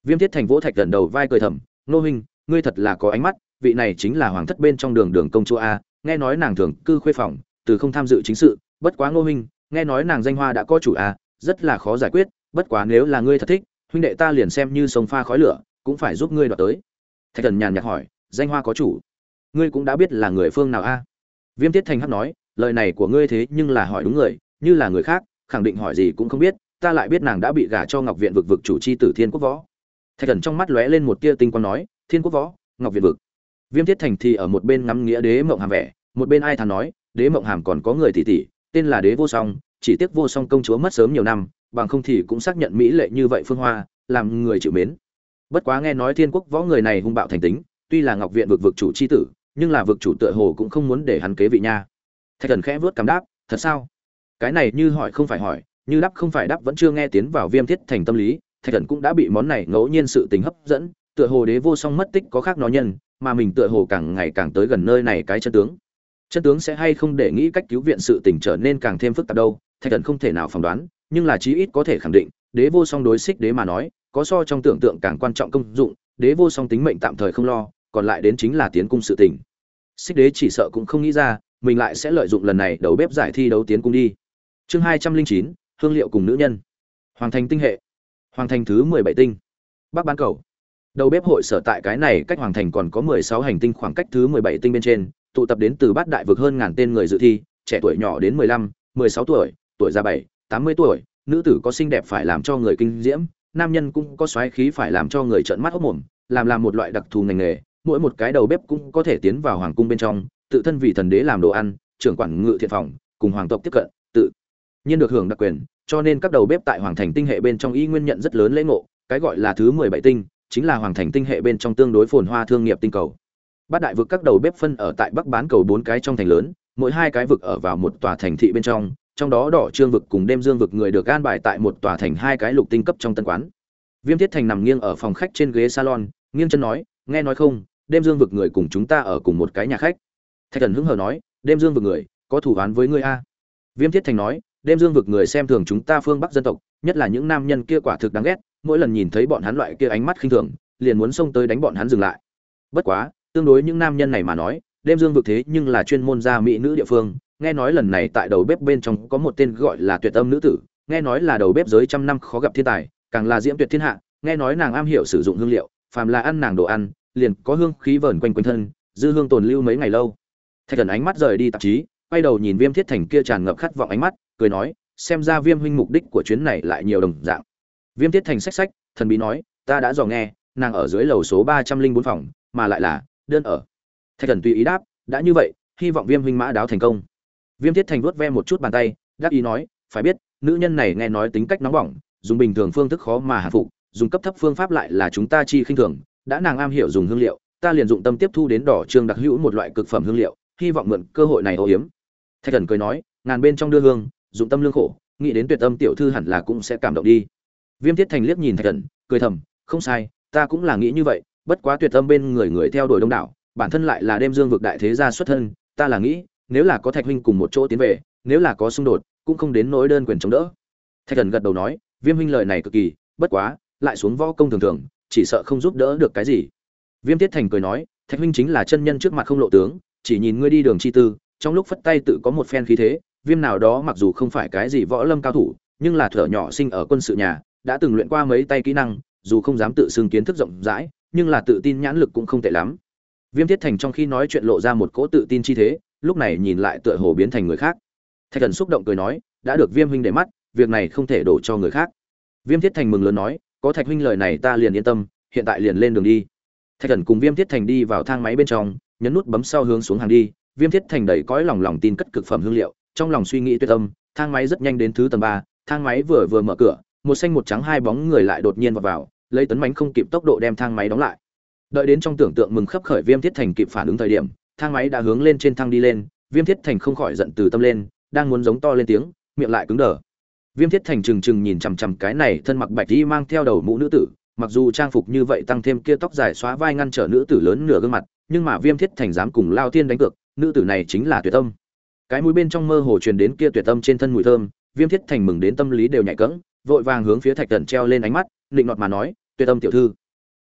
Viêm thiết thành vỗ thạch thần đầu vai cười thầm, nô huynh, ngươi thật là có ánh mắt, vị này chính là hoàng thất bên trong đường đường công chúa a, nghe nói nàng thường cư khuê phòng, từ không tham dự chính sự, bất quá nô huynh, nghe nói nàng danh hoa đã có chủ a, rất là khó giải quyết, bất quá nếu là ngươi thật thích, huynh đệ ta liền xem như sông pha khói lửa, cũng phải giúp ngươi đoạt tới. Thạch thần nhàn nhạt hỏi, danh hoa có chủ? Ngươi cũng đã biết là người phương nào a? Viêm tiết thành hắc nói, lời này của ngươi thế nhưng là hỏi đúng người, như là người khác, khẳng định hỏi gì cũng không biết ta lại biết nàng đã bị gả cho ngọc viện vực vực chủ Chi tử thiên quốc võ. Thạch thần trong mắt lóe lên một tia tinh quang nói, thiên quốc võ, ngọc viện vực. Viêm thiết thành thì ở một bên ngắm nghĩa đế mộng hàm vẻ, một bên ai thà nói, đế mộng hàm còn có người tỷ tỷ, tên là đế vô song, chỉ tiếc vô song công chúa mất sớm nhiều năm, bằng không thì cũng xác nhận mỹ lệ như vậy phương hoa, làm người chịu mến. Bất quá nghe nói thiên quốc võ người này hung bạo thành tính, tuy là ngọc viện vực vực chủ c h i tử, nhưng là vực chủ tựa hồ cũng không muốn để hắn kế vị nha. Thạch thần khẽ vớt cảm đáp, thật sao? Cái này như hỏi không phải hỏi như đáp không phải đáp vẫn chưa nghe tiến vào viêm thiết thành tâm lý, thạch thần cũng đã bị món này ngẫu nhiên sự tình hấp dẫn, tựa hồ đế vô song mất tích có khác nó nhân, mà mình tựa hồ càng ngày càng tới gần nơi này cái chân tướng. Chân tướng sẽ hay không để nghĩ cách cứu viện sự tình trở nên càng thêm phức tạp đâu, thạch thần không thể nào phỏng đoán, nhưng là chí ít có thể khẳng định, đế vô song đối xích đế mà nói, có so trong tưởng tượng càng quan trọng công dụng, đế vô song tính mệnh tạm thời không lo, còn lại đến chính là tiến cung sự tình. Xích đế chỉ sợ cũng không nghĩ ra, mình lại sẽ lợi dụng lần này đầu bếp giải thi đấu tiến cung đi. Chương hai trăm linh chín hương liệu cùng nữ nhân. Hoàng thành tinh hệ. Hoàng thành thứ mười bảy tinh. Bắc bán cầu. Đầu bếp hội sở tại cái này cách hoàng thành còn có mười sáu hành tinh khoảng cách thứ mười bảy tinh bên trên, tụ tập đến từ bát đại vực hơn ngàn tên người dự thi, trẻ tuổi nhỏ đến mười lăm, mười sáu tuổi tuổi già bảy, tám mươi tuổi, nữ tử có xinh đẹp phải làm cho người kinh diễm, nam nhân cũng có xoáy khí phải làm cho người trợn mắt hốc mồm, làm làm một loại đặc thù ngành nghề, mỗi một cái đầu bếp cũng có thể tiến vào hoàng cung bên trong, tự thân vì thần đế làm đồ ăn, trưởng quản ngự thiện phòng, cùng hoàng tộc tiếp cận, tự nhiên được hưởng đặc quyền, cho nên các đầu bếp tại hoàng thành tinh hệ bên trong y nguyên nhận rất lớn lễ ngộ, cái gọi là thứ mười bảy tinh, chính là hoàng thành tinh hệ bên trong tương đối phồn hoa thương nghiệp tinh cầu. Bát đại vực các đầu bếp phân ở tại bắc bán cầu bốn cái trong thành lớn, mỗi hai cái vực ở vào một tòa thành thị bên trong trong đó đỏ trương vực cùng đêm dương vực người được an bài tại một tòa thành hai cái lục tinh cấp trong tân quán. Viêm thiết thành nằm nghiêng ở phòng khách trên ghế salon, nghiêng chân nói, nghe nói không, đêm dương vực người cùng chúng ta ở cùng một cái nhà khách. Thạch thần hứng hờ nói, đêm dương vực người, có thủ án với ngươi a? Viêm thiết thành nói đêm dương vực người xem thường chúng ta phương bắc dân tộc, nhất là những nam nhân kia quả thực đáng ghét, mỗi lần nhìn thấy bọn hắn loại kia ánh mắt khinh thường, liền muốn xông tới đánh bọn hắn dừng lại. Bất quá, tương đối những nam nhân này mà nói, đêm dương vực thế nhưng là chuyên môn gia mỹ nữ địa phương, nghe nói lần này tại đầu bếp bên trong có một tên gọi là tuyệt âm nữ tử, nghe nói là đầu bếp giới trăm năm khó gặp thiên tài, càng là diễm tuyệt thiên hạ, nghe nói nàng am hiểu sử dụng hương liệu, phàm là ăn nàng đồ ăn, liền có hương khí vờn quanh quanh thân, dư hương tồn lưu mấy ngày lâu. Thạch thần ánh mắt rời đi tạp chí, quay đầu nhìn viêm thiết thành kia tràn ngập khát vọng ánh mắt cười nói, xem ra viêm huynh mục đích của chuyến này lại nhiều đồng dạng. Viêm tiết thành sách sách thần bí nói, ta đã dò nghe, nàng ở dưới lầu số ba trăm linh bốn phòng, mà lại là đơn ở. Thạch thần tùy ý đáp, đã như vậy, hy vọng viêm huynh mã đáo thành công. Viêm tiết thành vuốt ve một chút bàn tay đáp ý nói, phải biết, nữ nhân này nghe nói tính cách nóng bỏng, dùng bình thường phương thức khó mà hạ phục, dùng cấp thấp phương pháp lại là chúng ta chi khinh thường, đã nàng am hiểu dùng hương liệu, ta liền dụng tâm tiếp thu đến đỏ trương đặc hữu một loại cực phẩm hương liệu, hy vọng mượn cơ hội này ô hiếm thạch thần cười nói, ngàn bên trong đưa hương dụng tâm lương khổ, nghĩ đến tuyệt tâm tiểu thư hẳn là cũng sẽ cảm động đi. Viêm thiết thành liếc nhìn thạch thần, cười thầm, không sai, ta cũng là nghĩ như vậy, bất quá tuyệt tâm bên người người theo đuổi đông đảo, bản thân lại là đêm dương vực đại thế gia xuất thân, ta là nghĩ, nếu là có thạch huynh cùng một chỗ tiến về, nếu là có xung đột, cũng không đến nỗi đơn quyền chống đỡ. Thạch thần gật đầu nói, viêm huynh lời này cực kỳ, bất quá, lại xuống võ công thường thường, chỉ sợ không giúp đỡ được cái gì. Viêm tiết thành cười nói, thạch huynh chính là chân nhân trước mặt không lộ tướng, chỉ nhìn ngươi đi đường chi tư, trong lúc phất tay tự có một phen khí thế viêm nào đó mặc dù không phải cái gì võ lâm cao thủ, nhưng là thở nhỏ sinh ở quân sự nhà, đã từng luyện qua mấy tay kỹ năng, dù không dám tự xưng kiến thức rộng rãi, nhưng là tự tin nhãn lực cũng không tệ lắm. Viêm thiết thành trong khi nói chuyện lộ ra một cỗ tự tin chi thế, lúc này nhìn lại tựa hồ biến thành người khác. Thạch thần xúc động cười nói, đã được viêm huynh để mắt, việc này không thể đổ cho người khác. Viêm thiết thành mừng lớn nói, có thạch huynh lời này ta liền yên tâm, hiện tại liền lên đường đi. Thạch thần cùng viêm thiết thành đi vào thang máy bên trong, nhấn nút bấm sau hướng xuống hàng đi. Viêm thiết thành đẩy cõi lòng lòng tin cất cực phẩm hương liệu trong lòng suy nghĩ tuyệt tâm, thang máy rất nhanh đến thứ tầng ba, thang máy vừa vừa mở cửa, một xanh một trắng hai bóng người lại đột nhiên vào vào, lấy tấn bánh không kịp tốc độ đem thang máy đóng lại. Đợi đến trong tưởng tượng mừng khấp khởi viêm thiết thành kịp phản ứng thời điểm, thang máy đã hướng lên trên thang đi lên, viêm thiết thành không khỏi giận từ tâm lên, đang muốn giống to lên tiếng, miệng lại cứng đờ. Viêm thiết thành trừng trừng nhìn chằm chằm cái này thân mặc bạch y mang theo đầu mũ nữ tử, mặc dù trang phục như vậy tăng thêm kia tóc dài xóa vai ngăn trở nữ tử lớn nửa gương mặt, nhưng mà viêm thiết thành dám cùng lao tiên đánh cược, nữ tử này chính là tuyệt tâm cái mũi bên trong mơ hồ truyền đến kia tuyệt tâm trên thân mùi thơm, viêm thiết thành mừng đến tâm lý đều nhạy cẫng, vội vàng hướng phía thạch thần treo lên ánh mắt định nọt mà nói, tuyệt tâm tiểu thư.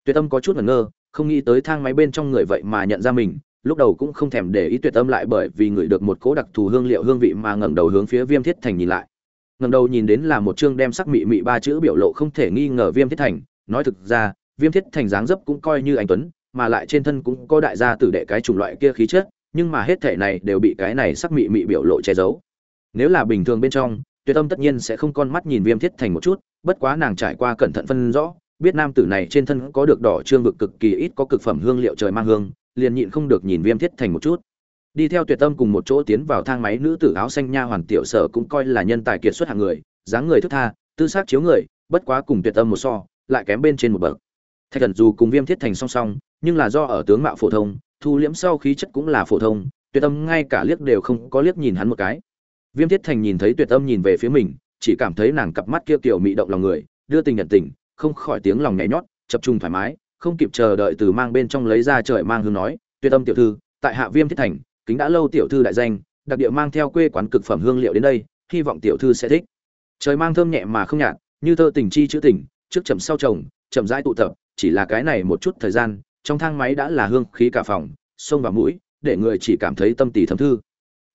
Tuyệt tâm có chút ngẩn ngơ, không nghĩ tới thang máy bên trong người vậy mà nhận ra mình, lúc đầu cũng không thèm để ý tuyệt tâm lại bởi vì người được một cố đặc thù hương liệu hương vị mà ngẩng đầu hướng phía viêm thiết thành nhìn lại. Ngẩng đầu nhìn đến là một chương đem sắc mị mị ba chữ biểu lộ không thể nghi ngờ viêm thiết thành, nói thực ra, viêm thiết thành dáng dấp cũng coi như anh tuấn, mà lại trên thân cũng có đại gia tử đệ cái chủng loại kia khí chất nhưng mà hết thể này đều bị cái này sắc mị mị biểu lộ che giấu. Nếu là bình thường bên trong, tuyệt tâm tất nhiên sẽ không con mắt nhìn viêm thiết thành một chút, bất quá nàng trải qua cẩn thận phân rõ, biết nam tử này trên thân có được đỏ trương vực cực kỳ ít có cực phẩm hương liệu trời mang hương, liền nhịn không được nhìn viêm thiết thành một chút. Đi theo tuyệt tâm cùng một chỗ tiến vào thang máy, nữ tử áo xanh nha hoàn tiểu sở cũng coi là nhân tài kiệt xuất hạng người, dáng người thức tha, tư xác chiếu người, bất quá cùng tuyệt tâm một so, lại kém bên trên một bậc. Thạch thần dù cùng viêm thiết thành song song, nhưng là do ở tướng mạo phổ thông thu liễm sau khí chất cũng là phổ thông, tuyệt tâm ngay cả liếc đều không có liếc nhìn hắn một cái. Viêm thiết thành nhìn thấy tuyệt tâm nhìn về phía mình, chỉ cảm thấy nàng cặp mắt kia kiểu mị động lòng người, đưa tình nhận tình, không khỏi tiếng lòng nhảy nhót, chập trung thoải mái, không kịp chờ đợi từ mang bên trong lấy ra trời mang hương nói, tuyệt tâm tiểu thư, tại hạ viêm thiết thành, kính đã lâu tiểu thư đại danh, đặc địa mang theo quê quán cực phẩm hương liệu đến đây, hy vọng tiểu thư sẽ thích. Trời mang thơm nhẹ mà không nhạt, như thơ tình chi chữ tình, trước chậm sau chồng, chậm rãi tụ tập, chỉ là cái này một chút thời gian trong thang máy đã là hương khí cả phòng xông vào mũi, để người chỉ cảm thấy tâm tỳ thấm thư.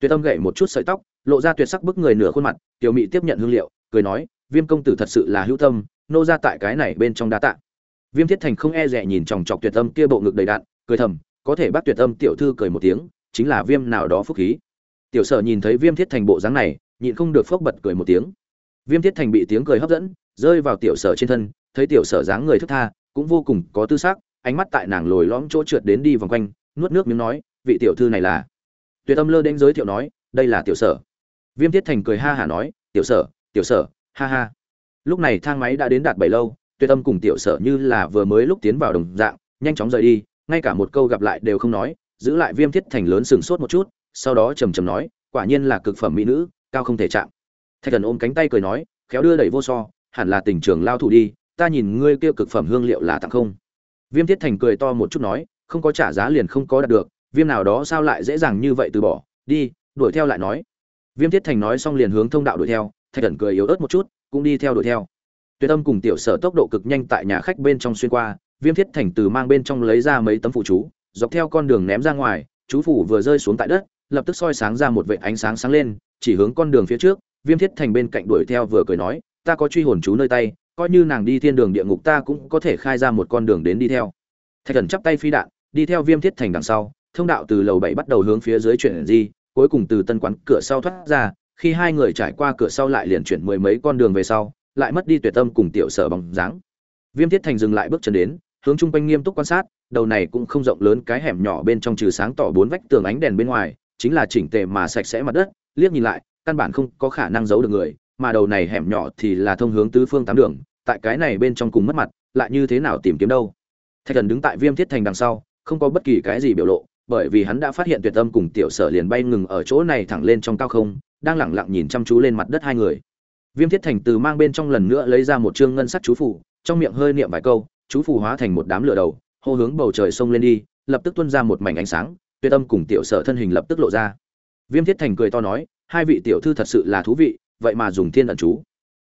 Tuyệt tâm gậy một chút sợi tóc, lộ ra tuyệt sắc bức người nửa khuôn mặt, tiểu mị tiếp nhận hương liệu, cười nói, viêm công tử thật sự là hữu tâm, nô ra tại cái này bên trong đá tạ. Viêm thiết thành không e rẻ nhìn chòng chọc tuyệt tâm kia bộ ngực đầy đạn, cười thầm, có thể bắt tuyệt tâm tiểu thư cười một tiếng, chính là viêm nào đó phúc khí. Tiểu sở nhìn thấy viêm thiết thành bộ dáng này, nhịn không được phốc bật cười một tiếng. Viêm thiết thành bị tiếng cười hấp dẫn, rơi vào tiểu sở trên thân, thấy tiểu sở dáng người thức tha, cũng vô cùng có tư sắc ánh mắt tại nàng lồi lõm chỗ trượt đến đi vòng quanh, nuốt nước miếng nói, vị tiểu thư này là. Tuyệt tâm lơ đến giới thiệu nói, đây là tiểu sở. Viêm thiết thành cười ha hả nói, tiểu sở tiểu sở, ha ha. Lúc này thang máy đã đến đạt bảy lâu, tuyệt tâm cùng tiểu sở như là vừa mới lúc tiến vào đồng dạng, nhanh chóng rời đi, ngay cả một câu gặp lại đều không nói, giữ lại viêm thiết thành lớn sừng sốt một chút, sau đó trầm trầm nói, quả nhiên là cực phẩm mỹ nữ, cao không thể chạm. Thạch thần ôm cánh tay cười nói, khéo đưa đẩy vô so, hẳn là tình trường lao thủ đi, ta nhìn ngươi kia cực phẩm hương liệu là tặng không? Viêm thiết thành cười to một chút nói, không có trả giá liền không có đạt được, viêm nào đó sao lại dễ dàng như vậy từ bỏ, đi, đuổi theo lại nói. Viêm thiết thành nói xong liền hướng thông đạo đuổi theo, thạch Cẩn cười yếu ớt một chút, cũng đi theo đuổi theo. Tuyệt âm cùng tiểu sở tốc độ cực nhanh tại nhà khách bên trong xuyên qua, viêm thiết thành từ mang bên trong lấy ra mấy tấm phù chú, dọc theo con đường ném ra ngoài, chú phủ vừa rơi xuống tại đất, lập tức soi sáng ra một vệt ánh sáng sáng lên, chỉ hướng con đường phía trước, viêm thiết thành bên cạnh đuổi theo vừa cười nói, ta có truy hồn chú nơi tay coi như nàng đi thiên đường địa ngục ta cũng có thể khai ra một con đường đến đi theo. Thạch thần chắp tay phi đạn, đi theo viêm thiết thành đằng sau, thông đạo từ lầu bảy bắt đầu hướng phía dưới chuyển di, cuối cùng từ tân quán cửa sau thoát ra, khi hai người trải qua cửa sau lại liền chuyển mười mấy con đường về sau, lại mất đi tuyệt tâm cùng tiểu sở bóng dáng. Viêm thiết thành dừng lại bước chân đến, hướng chung quanh nghiêm túc quan sát, đầu này cũng không rộng lớn, cái hẻm nhỏ bên trong trừ sáng tỏ bốn vách tường ánh đèn bên ngoài, chính là chỉnh tề mà sạch sẽ mặt đất, liếc nhìn lại, căn bản không có khả năng giấu được người mà đầu này hẻm nhỏ thì là thông hướng tứ phương tám đường, tại cái này bên trong cùng mất mặt, lại như thế nào tìm kiếm đâu? Thạch thần đứng tại viêm thiết thành đằng sau, không có bất kỳ cái gì biểu lộ, bởi vì hắn đã phát hiện tuyệt tâm cùng tiểu sở liền bay ngừng ở chỗ này thẳng lên trong cao không, đang lẳng lặng nhìn chăm chú lên mặt đất hai người. Viêm thiết thành từ mang bên trong lần nữa lấy ra một chương ngân sắc chú phủ trong miệng hơi niệm vài câu, chú phủ hóa thành một đám lửa đầu, hô hướng bầu trời sông lên đi, lập tức tuôn ra một mảnh ánh sáng, tuyệt tâm cùng tiểu sở thân hình lập tức lộ ra. Viêm thiết thành cười to nói, hai vị tiểu thư thật sự là thú vị vậy mà dùng thiên ẩn chú.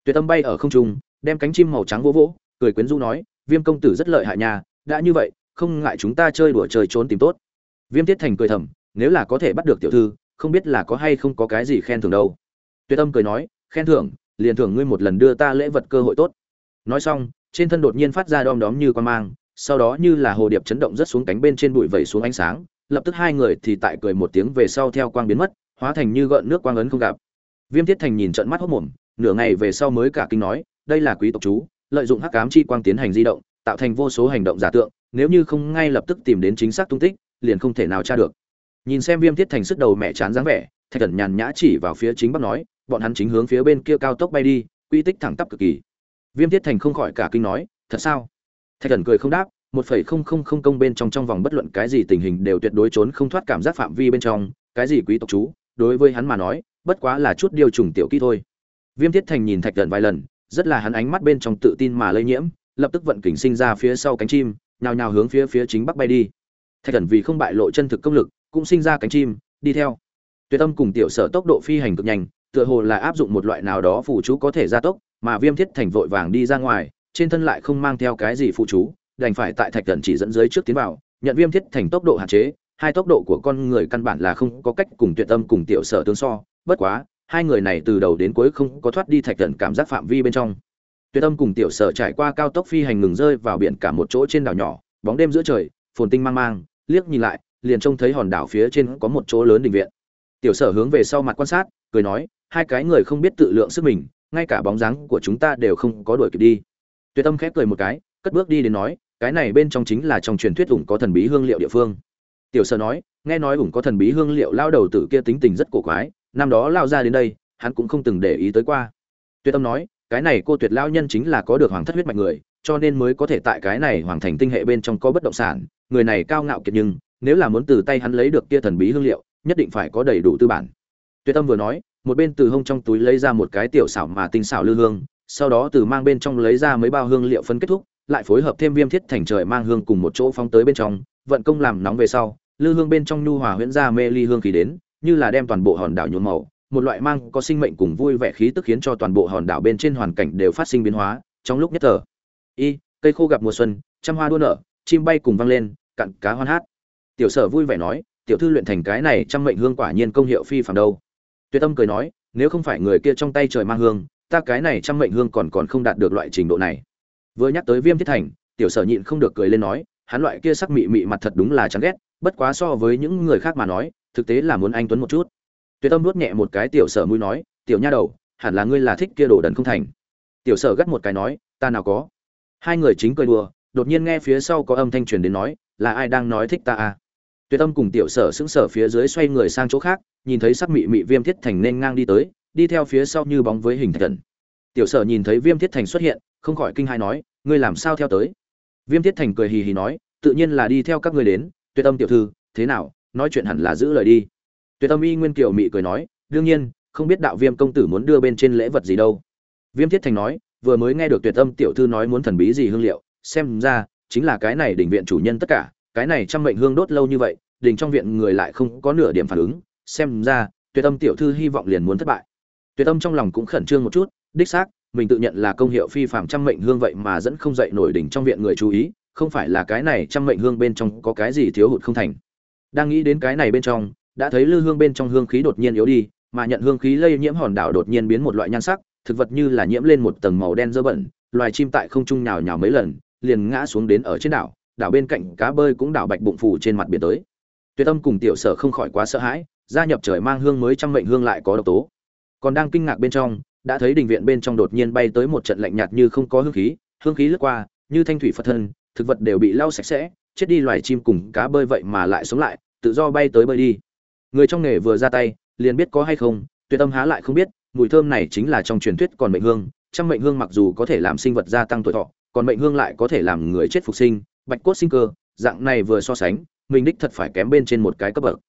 Tuyệt tâm bay ở không trung, đem cánh chim màu trắng vỗ vỗ, cười quyến rũ nói, viêm công tử rất lợi hại nhà đã như vậy, không ngại chúng ta chơi đùa chơi trốn tìm tốt. Viêm tiết thành cười thầm, nếu là có thể bắt được tiểu thư, không biết là có hay không có cái gì khen thưởng đâu. Tuyệt tâm cười nói, khen thưởng, liền thưởng ngươi một lần đưa ta lễ vật cơ hội tốt. Nói xong, trên thân đột nhiên phát ra đom đóm như quan mang, sau đó như là hồ điệp chấn động rất xuống cánh bên trên bụi vẩy xuống ánh sáng, lập tức hai người thì tại cười một tiếng về sau theo quang biến mất, hóa thành như gợn nước quang ấn không gặp viêm thiết thành nhìn trận mắt hốt mồm, nửa ngày về sau mới cả kinh nói, đây là quý tộc chú, lợi dụng hắc ám chi quang tiến hành di động, tạo thành vô số hành động giả tượng, nếu như không ngay lập tức tìm đến chính xác tung tích, liền không thể nào tra được. Nhìn xem viêm thiết thành sức đầu mẹ chán dáng vẻ, thạch Cẩn nhàn nhã chỉ vào phía chính bắc nói, bọn hắn chính hướng phía bên kia cao tốc bay đi, quy tích thẳng tắp cực kỳ. Viêm thiết thành không khỏi cả kinh nói, thật sao? Thạch Cẩn cười không đáp, một phẩy không không không công bên trong trong vòng bất luận cái gì tình hình đều tuyệt đối trốn không thoát cảm giác phạm vi bên trong, cái gì quý tộc chú, đối với hắn mà nói bất quá là chút điều trùng tiểu kỹ thôi. Viêm thiết thành nhìn thạch thần vài lần, rất là hắn ánh mắt bên trong tự tin mà lây nhiễm, lập tức vận kình sinh ra phía sau cánh chim, nhào nhào hướng phía phía chính bắc bay đi. Thạch thần vì không bại lộ chân thực công lực, cũng sinh ra cánh chim, đi theo. Tuyệt âm cùng tiểu sở tốc độ phi hành cực nhanh, tựa hồ là áp dụng một loại nào đó phù chú có thể gia tốc, mà viêm thiết thành vội vàng đi ra ngoài, trên thân lại không mang theo cái gì phụ chú, đành phải tại thạch thần chỉ dẫn dưới trước tiến vào, nhận viêm thiết thành tốc độ hạn chế, hai tốc độ của con người căn bản là không có cách cùng tuyệt âm cùng tiểu sở tương so bất quá, hai người này từ đầu đến cuối không có thoát đi thạch thần cảm giác phạm vi bên trong. Tuyệt âm cùng tiểu sở trải qua cao tốc phi hành ngừng rơi vào biển cả một chỗ trên đảo nhỏ, bóng đêm giữa trời, phồn tinh mang mang, liếc nhìn lại, liền trông thấy hòn đảo phía trên có một chỗ lớn đình viện. Tiểu sở hướng về sau mặt quan sát, cười nói, hai cái người không biết tự lượng sức mình, ngay cả bóng dáng của chúng ta đều không có đuổi kịp đi. Tuyệt tâm khép cười một cái, cất bước đi đến nói, cái này bên trong chính là trong truyền thuyết ủng có thần bí hương liệu địa phương. Tiểu sở nói, nghe nói ủng có thần bí hương liệu, lao đầu tử kia tính tình rất cổ quái năm đó lao ra đến đây, hắn cũng không từng để ý tới qua. Tuyệt tâm nói, cái này cô tuyệt lao nhân chính là có được hoàng thất huyết mạch người, cho nên mới có thể tại cái này hoàng thành tinh hệ bên trong có bất động sản. Người này cao ngạo kiệt nhưng, nếu là muốn từ tay hắn lấy được kia thần bí hương liệu, nhất định phải có đầy đủ tư bản. Tuyệt tâm vừa nói, một bên từ hông trong túi lấy ra một cái tiểu xảo mà tinh xảo lư hương, sau đó từ mang bên trong lấy ra mấy bao hương liệu phân kết thúc, lại phối hợp thêm viêm thiết thành trời mang hương cùng một chỗ phóng tới bên trong, vận công làm nóng về sau, lư hương bên trong nhu hòa huyễn ra mê ly hương khí đến như là đem toàn bộ hòn đảo nhuộm màu, một loại mang có sinh mệnh cùng vui vẻ khí tức khiến cho toàn bộ hòn đảo bên trên hoàn cảnh đều phát sinh biến hóa, trong lúc nhất thời. Y, cây khô gặp mùa xuân, trăm hoa đua nở, chim bay cùng vang lên cặn cá hoan hát. Tiểu sở vui vẻ nói, tiểu thư luyện thành cái này trăm mệnh hương quả nhiên công hiệu phi phàm đâu. Tuyệt tâm cười nói, nếu không phải người kia trong tay trời mang hương, ta cái này trăm mệnh hương còn còn không đạt được loại trình độ này. Vừa nhắc tới viêm thiết thành, tiểu sở nhịn không được cười lên nói, hắn loại kia sắc mị mị mặt thật đúng là chán ghét, bất quá so với những người khác mà nói thực tế là muốn anh tuấn một chút. Tuyệt tâm nuốt nhẹ một cái tiểu sở mũi nói, tiểu nha đầu, hẳn là ngươi là thích kia đồ đần không thành. Tiểu sở gắt một cái nói, ta nào có. Hai người chính cười đùa, đột nhiên nghe phía sau có âm thanh truyền đến nói, là ai đang nói thích ta à? Tuyệt Tâm cùng tiểu sở sững sờ phía dưới xoay người sang chỗ khác, nhìn thấy sắc mị mị viêm thiết thành nên ngang đi tới, đi theo phía sau như bóng với hình thần. Tiểu sở nhìn thấy viêm thiết thành xuất hiện, không khỏi kinh hai nói, ngươi làm sao theo tới? Viêm thiết thành cười hì hì nói, tự nhiên là đi theo các ngươi đến, tuyệt Tâm tiểu thư, thế nào? Nói chuyện hẳn là giữ lời đi. Tuyệt âm y nguyên kiều mị cười nói, đương nhiên, không biết đạo viêm công tử muốn đưa bên trên lễ vật gì đâu. Viêm thiết thành nói, vừa mới nghe được tuyệt âm tiểu thư nói muốn thần bí gì hương liệu, xem ra chính là cái này đỉnh viện chủ nhân tất cả, cái này trăm mệnh hương đốt lâu như vậy, đỉnh trong viện người lại không có nửa điểm phản ứng, xem ra tuyệt âm tiểu thư hy vọng liền muốn thất bại. Tuyệt âm trong lòng cũng khẩn trương một chút, đích xác, mình tự nhận là công hiệu phi phạm trăm mệnh hương vậy mà dẫn không dậy nổi đỉnh trong viện người chú ý, không phải là cái này trăm mệnh hương bên trong có cái gì thiếu hụt không thành đang nghĩ đến cái này bên trong, đã thấy lư hương bên trong hương khí đột nhiên yếu đi, mà nhận hương khí lây nhiễm hòn đảo đột nhiên biến một loại nhan sắc, thực vật như là nhiễm lên một tầng màu đen dơ bẩn, loài chim tại không trung nhào nhào mấy lần, liền ngã xuống đến ở trên đảo đảo bên cạnh cá bơi cũng đảo bạch bụng phủ trên mặt biển tới. Tuyệt tâm cùng tiểu sở không khỏi quá sợ hãi, gia nhập trời mang hương mới trăm mệnh hương lại có độc tố. Còn đang kinh ngạc bên trong, đã thấy đình viện bên trong đột nhiên bay tới một trận lạnh nhạt như không có hương khí hương khí lướt qua, như thanh thủy phật thân, thực vật đều bị lau sạch sẽ chết đi loài chim cùng cá bơi vậy mà lại sống lại, tự do bay tới bơi đi. Người trong nghề vừa ra tay, liền biết có hay không, tuyệt âm há lại không biết, mùi thơm này chính là trong truyền thuyết còn mệnh hương, trăm mệnh hương mặc dù có thể làm sinh vật gia tăng tuổi thọ, còn mệnh hương lại có thể làm người chết phục sinh, bạch cốt sinh cơ, dạng này vừa so sánh, mình đích thật phải kém bên trên một cái cấp bậc.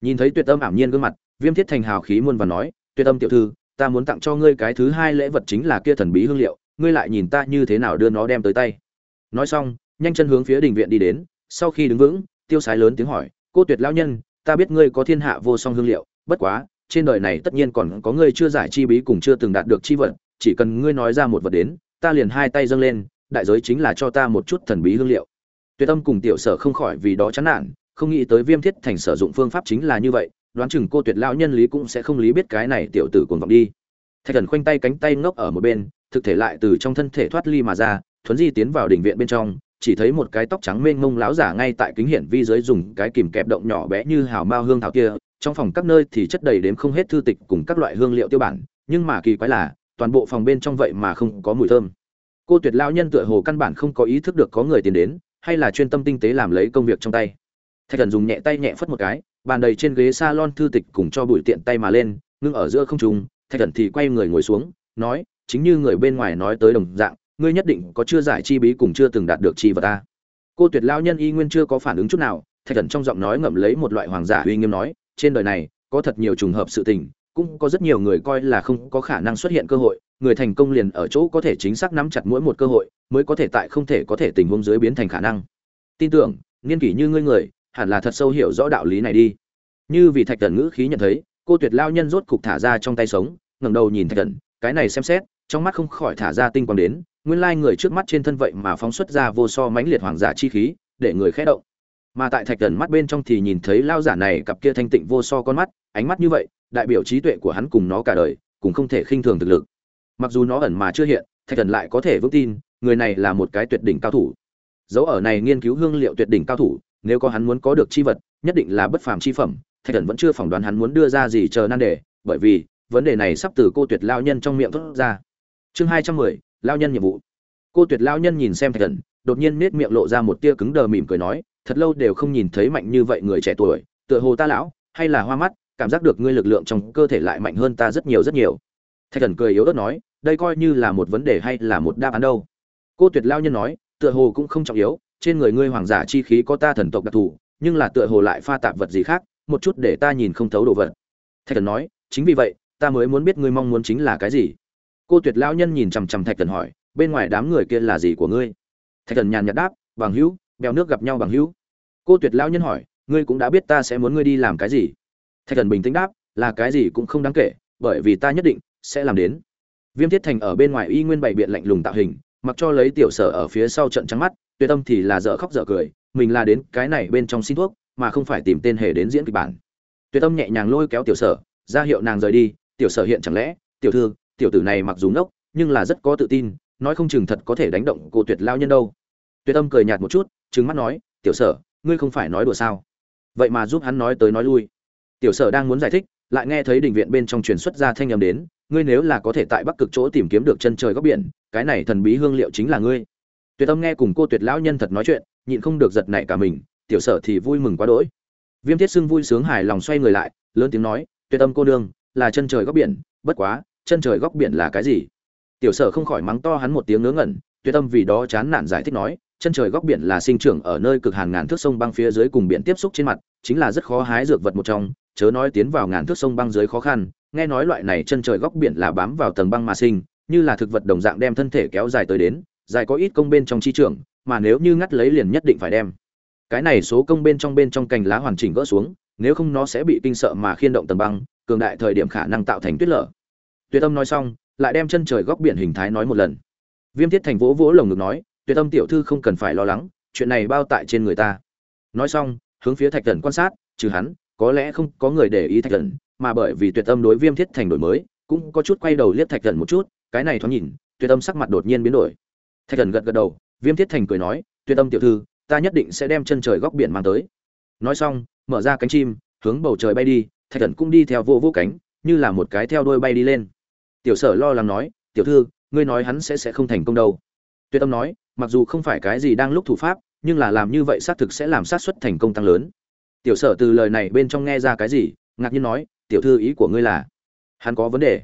Nhìn thấy tuyệt âm ảm nhiên gương mặt, viêm thiết thành hào khí muôn và nói, tuyệt âm tiểu thư, ta muốn tặng cho ngươi cái thứ hai lễ vật chính là kia thần bí hương liệu, ngươi lại nhìn ta như thế nào đưa nó đem tới tay. Nói xong, nhanh chân hướng phía đình viện đi đến sau khi đứng vững, tiêu sái lớn tiếng hỏi, cô tuyệt lão nhân, ta biết ngươi có thiên hạ vô song hương liệu, bất quá, trên đời này tất nhiên còn có ngươi chưa giải chi bí cùng chưa từng đạt được chi vật chỉ cần ngươi nói ra một vật đến, ta liền hai tay dâng lên, đại giới chính là cho ta một chút thần bí hương liệu. Tuyệt tâm cùng tiểu sở không khỏi vì đó chán nản, không nghĩ tới viêm thiết thành sử dụng phương pháp chính là như vậy, đoán chừng cô tuyệt lão nhân lý cũng sẽ không lý biết cái này tiểu tử cuồng vọng đi. Thạch thần khoanh tay cánh tay ngốc ở một bên, thực thể lại từ trong thân thể thoát ly mà ra, thuấn di tiến vào đỉnh viện bên trong chỉ thấy một cái tóc trắng mênh mông láo giả ngay tại kính hiển vi dưới dùng cái kìm kẹp động nhỏ bé như hào mao hương thảo kia. Trong phòng các nơi thì chất đầy đếm không hết thư tịch cùng các loại hương liệu tiêu bản, nhưng mà kỳ quái là, toàn bộ phòng bên trong vậy mà không có mùi thơm. Cô tuyệt lao nhân tựa hồ căn bản không có ý thức được có người tiến đến, hay là chuyên tâm tinh tế làm lấy công việc trong tay. Thạch thần dùng nhẹ tay nhẹ phất một cái, bàn đầy trên ghế salon thư tịch cùng cho bụi tiện tay mà lên, ngưng ở giữa không trung. Thạch thần thì quay người ngồi xuống, nói, chính như người bên ngoài nói tới đồng dạng ngươi nhất định có chưa giải chi bí cùng chưa từng đạt được chi vật ta. Cô tuyệt lao nhân y nguyên chưa có phản ứng chút nào, thạch thần trong giọng nói ngậm lấy một loại hoàng giả uy nghiêm nói, trên đời này, có thật nhiều trùng hợp sự tình, cũng có rất nhiều người coi là không có khả năng xuất hiện cơ hội, người thành công liền ở chỗ có thể chính xác nắm chặt mỗi một cơ hội, mới có thể tại không thể có thể tình huống dưới biến thành khả năng. Tin tưởng nghiên kỷ như ngươi người, hẳn là thật sâu hiểu rõ đạo lý này đi. Như vì thạch thần ngữ khí nhận thấy, cô tuyệt lao nhân rốt cục thả ra trong tay sống, ngẩng đầu nhìn thạch thần cái này xem xét trong mắt không khỏi thả ra tinh quang đến, nguyên lai người trước mắt trên thân vậy mà phóng xuất ra vô so mãnh liệt hoàng giả chi khí, để người khẽ động. Mà tại thạch thần mắt bên trong thì nhìn thấy lao giả này cặp kia thanh tịnh vô so con mắt, ánh mắt như vậy, đại biểu trí tuệ của hắn cùng nó cả đời, cũng không thể khinh thường thực lực. Mặc dù nó ẩn mà chưa hiện, thạch thần lại có thể vững tin, người này là một cái tuyệt đỉnh cao thủ. Dấu ở này nghiên cứu hương liệu tuyệt đỉnh cao thủ, nếu có hắn muốn có được chi vật, nhất định là bất phàm chi phẩm, thạch thần vẫn chưa phỏng đoán hắn muốn đưa ra gì chờ nan đề, bởi vì vấn đề này sắp từ cô tuyệt lao nhân trong miệng thốt ra chương hai trăm mười, lao nhân nhiệm vụ. Cô tuyệt lao nhân nhìn xem thạch thần đột nhiên nết miệng lộ ra một tia cứng đờ mỉm cười nói, thật lâu đều không nhìn thấy mạnh như vậy người trẻ tuổi, tựa hồ ta lão, hay là hoa mắt, cảm giác được ngươi lực lượng trong cơ thể lại mạnh hơn ta rất nhiều rất nhiều. Thạch thần cười yếu ớt nói, đây coi như là một vấn đề hay là một đáp án đâu? Cô tuyệt lao nhân nói, tựa hồ cũng không trọng yếu, trên người ngươi hoàng giả chi khí có ta thần tộc đặc thù, nhưng là tựa hồ lại pha tạp vật gì khác, một chút để ta nhìn không thấu đồ vật. Thạch thần nói, chính vì vậy, ta mới muốn biết ngươi mong muốn chính là cái gì cô tuyệt lao nhân nhìn chằm chằm thạch thần hỏi, bên ngoài đám người kia là gì của ngươi? Thạch thần nhàn nhạt đáp, bằng hữu, bèo nước gặp nhau bằng hữu. Cô tuyệt lao nhân hỏi, ngươi cũng đã biết ta sẽ muốn ngươi đi làm cái gì? Thạch thần bình tĩnh đáp, là cái gì cũng không đáng kể, bởi vì ta nhất định sẽ làm đến. Viêm thiết thành ở bên ngoài y nguyên bày biện lạnh lùng tạo hình, mặc cho lấy tiểu sở ở phía sau trận trắng mắt, tuyệt tâm thì là dở khóc dở cười, mình là đến cái này bên trong xin thuốc, mà không phải tìm tên hề đến diễn kịch bản. Tuyệt tâm nhẹ nhàng lôi kéo tiểu sở, ra hiệu nàng rời đi, tiểu sở hiện chẳng lẽ, tiểu thư tiểu tử này mặc dù ngốc, nhưng là rất có tự tin, nói không chừng thật có thể đánh động cô tuyệt lao nhân đâu. Tuyệt Âm cười nhạt một chút, trừng mắt nói, tiểu sở, ngươi không phải nói đùa sao? Vậy mà giúp hắn nói tới nói lui. Tiểu sở đang muốn giải thích, lại nghe thấy đình viện bên trong truyền xuất ra thanh âm đến, ngươi nếu là có thể tại bắc cực chỗ tìm kiếm được chân trời góc biển, cái này thần bí hương liệu chính là ngươi. Tuyệt Âm nghe cùng cô tuyệt lão nhân thật nói chuyện, nhịn không được giật nảy cả mình, tiểu sở thì vui mừng quá đỗi. Viêm thiết sưng vui sướng hài lòng xoay người lại, lớn tiếng nói, tuyệt Âm cô đương là chân trời góc biển, bất quá chân trời góc biển là cái gì? Tiểu sở không khỏi mắng to hắn một tiếng ngớ ngẩn tuyệt tâm vì đó chán nản giải thích nói chân trời góc biển là sinh trưởng ở nơi cực hàn ngàn thước sông băng phía dưới cùng biển tiếp xúc trên mặt chính là rất khó hái dược vật một trong chớ nói tiến vào ngàn thước sông băng dưới khó khăn nghe nói loại này chân trời góc biển là bám vào tầng băng mà sinh như là thực vật đồng dạng đem thân thể kéo dài tới đến dài có ít công bên trong chi trưởng, mà nếu như ngắt lấy liền nhất định phải đem. Cái này số công bên trong bên trong cành lá hoàn chỉnh gỡ xuống nếu không nó sẽ bị kinh sợ mà khiên động tầng băng cường đại thời điểm khả năng tạo thành tuyết lở tuyệt âm nói xong, lại đem chân trời góc biển hình thái nói một lần. Viêm thiết thành vỗ vỗ lồng ngực nói, tuyệt âm tiểu thư không cần phải lo lắng, chuyện này bao tại trên người ta. Nói xong, hướng phía thạch thần quan sát, trừ hắn, có lẽ không có người để ý thạch thần, mà bởi vì tuyệt âm đối viêm thiết thành đổi mới, cũng có chút quay đầu liếc thạch thần một chút, cái này thoáng nhìn, tuyệt âm sắc mặt đột nhiên biến đổi. Thạch thần gật gật đầu, viêm thiết thành cười nói, tuyệt âm tiểu thư, ta nhất định sẽ đem chân trời góc biển mang tới. Nói xong, mở ra cánh chim, hướng bầu trời bay đi, thạch thần cũng đi theo vô vô cánh, như là một cái theo đôi bay đi lên tiểu sở lo lắng nói, tiểu thư, ngươi nói hắn sẽ sẽ không thành công đâu. Tuyệt âm nói, mặc dù không phải cái gì đang lúc thủ pháp, nhưng là làm như vậy xác thực sẽ làm sát suất thành công tăng lớn. Tiểu sở từ lời này bên trong nghe ra cái gì, ngạc nhiên nói, tiểu thư, ý của ngươi là, hắn có vấn đề.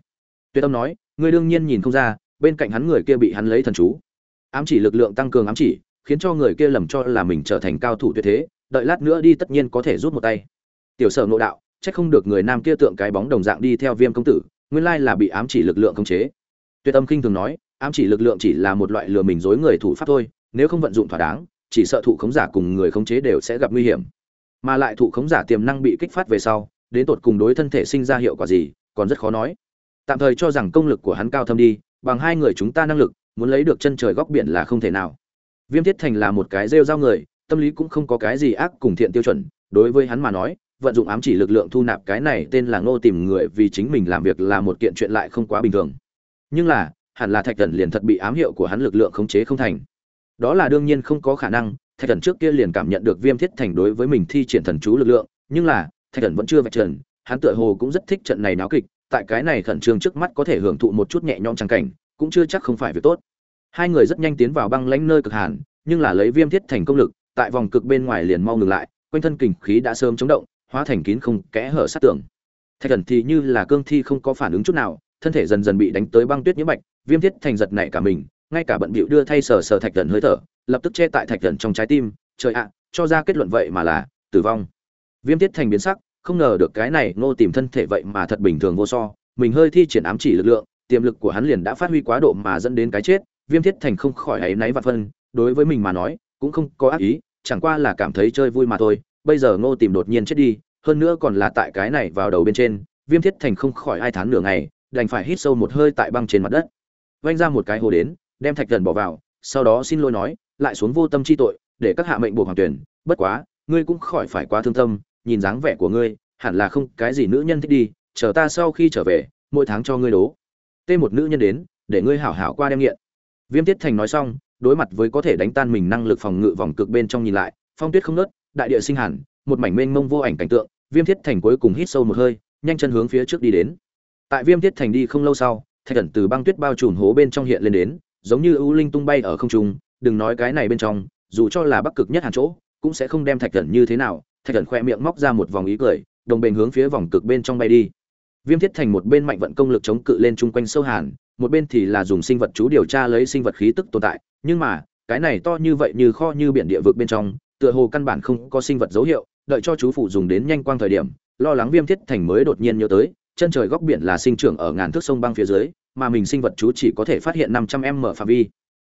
Tuyệt âm nói, ngươi đương nhiên nhìn không ra, bên cạnh hắn người kia bị hắn lấy thần chú. Ám chỉ lực lượng tăng cường ám chỉ, khiến cho người kia lầm cho là mình trở thành cao thủ tuyệt thế, đợi lát nữa đi tất nhiên có thể rút một tay. Tiểu sở nội đạo, chắc không được người nam kia tượng cái bóng đồng dạng đi theo viêm công tử nguyên lai là bị ám chỉ lực lượng khống chế. Tuyệt âm kinh thường nói, ám chỉ lực lượng chỉ là một loại lừa mình dối người thủ pháp thôi, nếu không vận dụng thỏa đáng, chỉ sợ thụ khống giả cùng người khống chế đều sẽ gặp nguy hiểm. Mà lại thụ khống giả tiềm năng bị kích phát về sau, đến tột cùng đối thân thể sinh ra hiệu quả gì, còn rất khó nói. Tạm thời cho rằng công lực của hắn cao thâm đi, bằng hai người chúng ta năng lực, muốn lấy được chân trời góc biển là không thể nào. Viêm thiết thành là một cái rêu rao người, tâm lý cũng không có cái gì ác cùng thiện tiêu chuẩn, đối với hắn mà nói vận dụng ám chỉ lực lượng thu nạp cái này tên là ngô tìm người vì chính mình làm việc là một kiện chuyện lại không quá bình thường. Nhưng là, hẳn là thạch thần liền thật bị ám hiệu của hắn lực lượng khống chế không thành. Đó là đương nhiên không có khả năng, thạch thần trước kia liền cảm nhận được viêm thiết thành đối với mình thi triển thần chú lực lượng, nhưng là, thạch thần vẫn chưa vạch trần, hắn tựa hồ cũng rất thích trận này náo kịch, tại cái này khẩn trương trước mắt có thể hưởng thụ một chút nhẹ nhõm trang cảnh, cũng chưa chắc không phải việc tốt. Hai người rất nhanh tiến vào băng lãnh nơi cực hàn, nhưng là lấy viêm thiết thành công lực, tại vòng cực bên ngoài liền mau ngừng lại, quanh thân kình khí đã sớm chống động hóa thành kín không kẽ hở sát tường. Thạch thần thì như là cương thi không có phản ứng chút nào, thân thể dần dần bị đánh tới băng tuyết nhiễm bạch viêm thiết thành giật nảy cả mình, ngay cả bận bịu đưa thay sờ sờ thạch thần hơi thở, lập tức che tại thạch thần trong trái tim, trời ạ, cho ra kết luận vậy mà là tử vong. Viêm thiết thành biến sắc, không ngờ được cái này ngô tìm thân thể vậy mà thật bình thường vô so, mình hơi thi triển ám chỉ lực lượng, tiềm lực của hắn liền đã phát huy quá độ mà dẫn đến cái chết, viêm thiết thành không khỏi áy náy vặt phân, đối với mình mà nói, cũng không có ác ý, chẳng qua là cảm thấy chơi vui mà thôi bây giờ ngô tìm đột nhiên chết đi, hơn nữa còn là tại cái này vào đầu bên trên, viêm thiết thành không khỏi ai thán nửa ngày, đành phải hít sâu một hơi tại băng trên mặt đất. Vênh ra một cái hồ đến, đem thạch gần bỏ vào, sau đó xin lỗi nói, lại xuống vô tâm chi tội, để các hạ mệnh buộc hoàng tuyển. Bất quá, ngươi cũng khỏi phải quá thương tâm, nhìn dáng vẻ của ngươi, hẳn là không cái gì nữ nhân thích đi, chờ ta sau khi trở về, mỗi tháng cho ngươi đố. Tê một nữ nhân đến, để ngươi hảo hảo qua đem nghiện. Viêm tiết thành nói xong, đối mặt với có thể đánh tan mình năng lực phòng ngự vòng cực bên trong nhìn lại, phong tuyết không nớt đại địa sinh hẳn một mảnh mênh mông vô ảnh cảnh tượng, viêm thiết thành cuối cùng hít sâu một hơi, nhanh chân hướng phía trước đi đến. Tại viêm thiết thành đi không lâu sau, thạch thần từ băng tuyết bao trùm hố bên trong hiện lên đến, giống như ưu linh tung bay ở không trung, đừng nói cái này bên trong, dù cho là bắc cực nhất hàn chỗ, cũng sẽ không đem thạch thần như thế nào. Thạch thần khoe miệng móc ra một vòng ý cười, đồng bền hướng phía vòng cực bên trong bay đi. Viêm thiết thành một bên mạnh vận công lực chống cự lên chung quanh sâu hàn, một bên thì là dùng sinh vật chú điều tra lấy sinh vật khí tức tồn tại, nhưng mà, cái này to như vậy như kho như biển địa vực bên trong tựa hồ căn bản không có sinh vật dấu hiệu, đợi cho chú phụ dùng đến nhanh quang thời điểm, lo lắng viêm thiết thành mới đột nhiên nhớ tới, chân trời góc biển là sinh trưởng ở ngàn thước sông băng phía dưới, mà mình sinh vật chú chỉ có thể phát hiện năm trăm em mở phạm vi.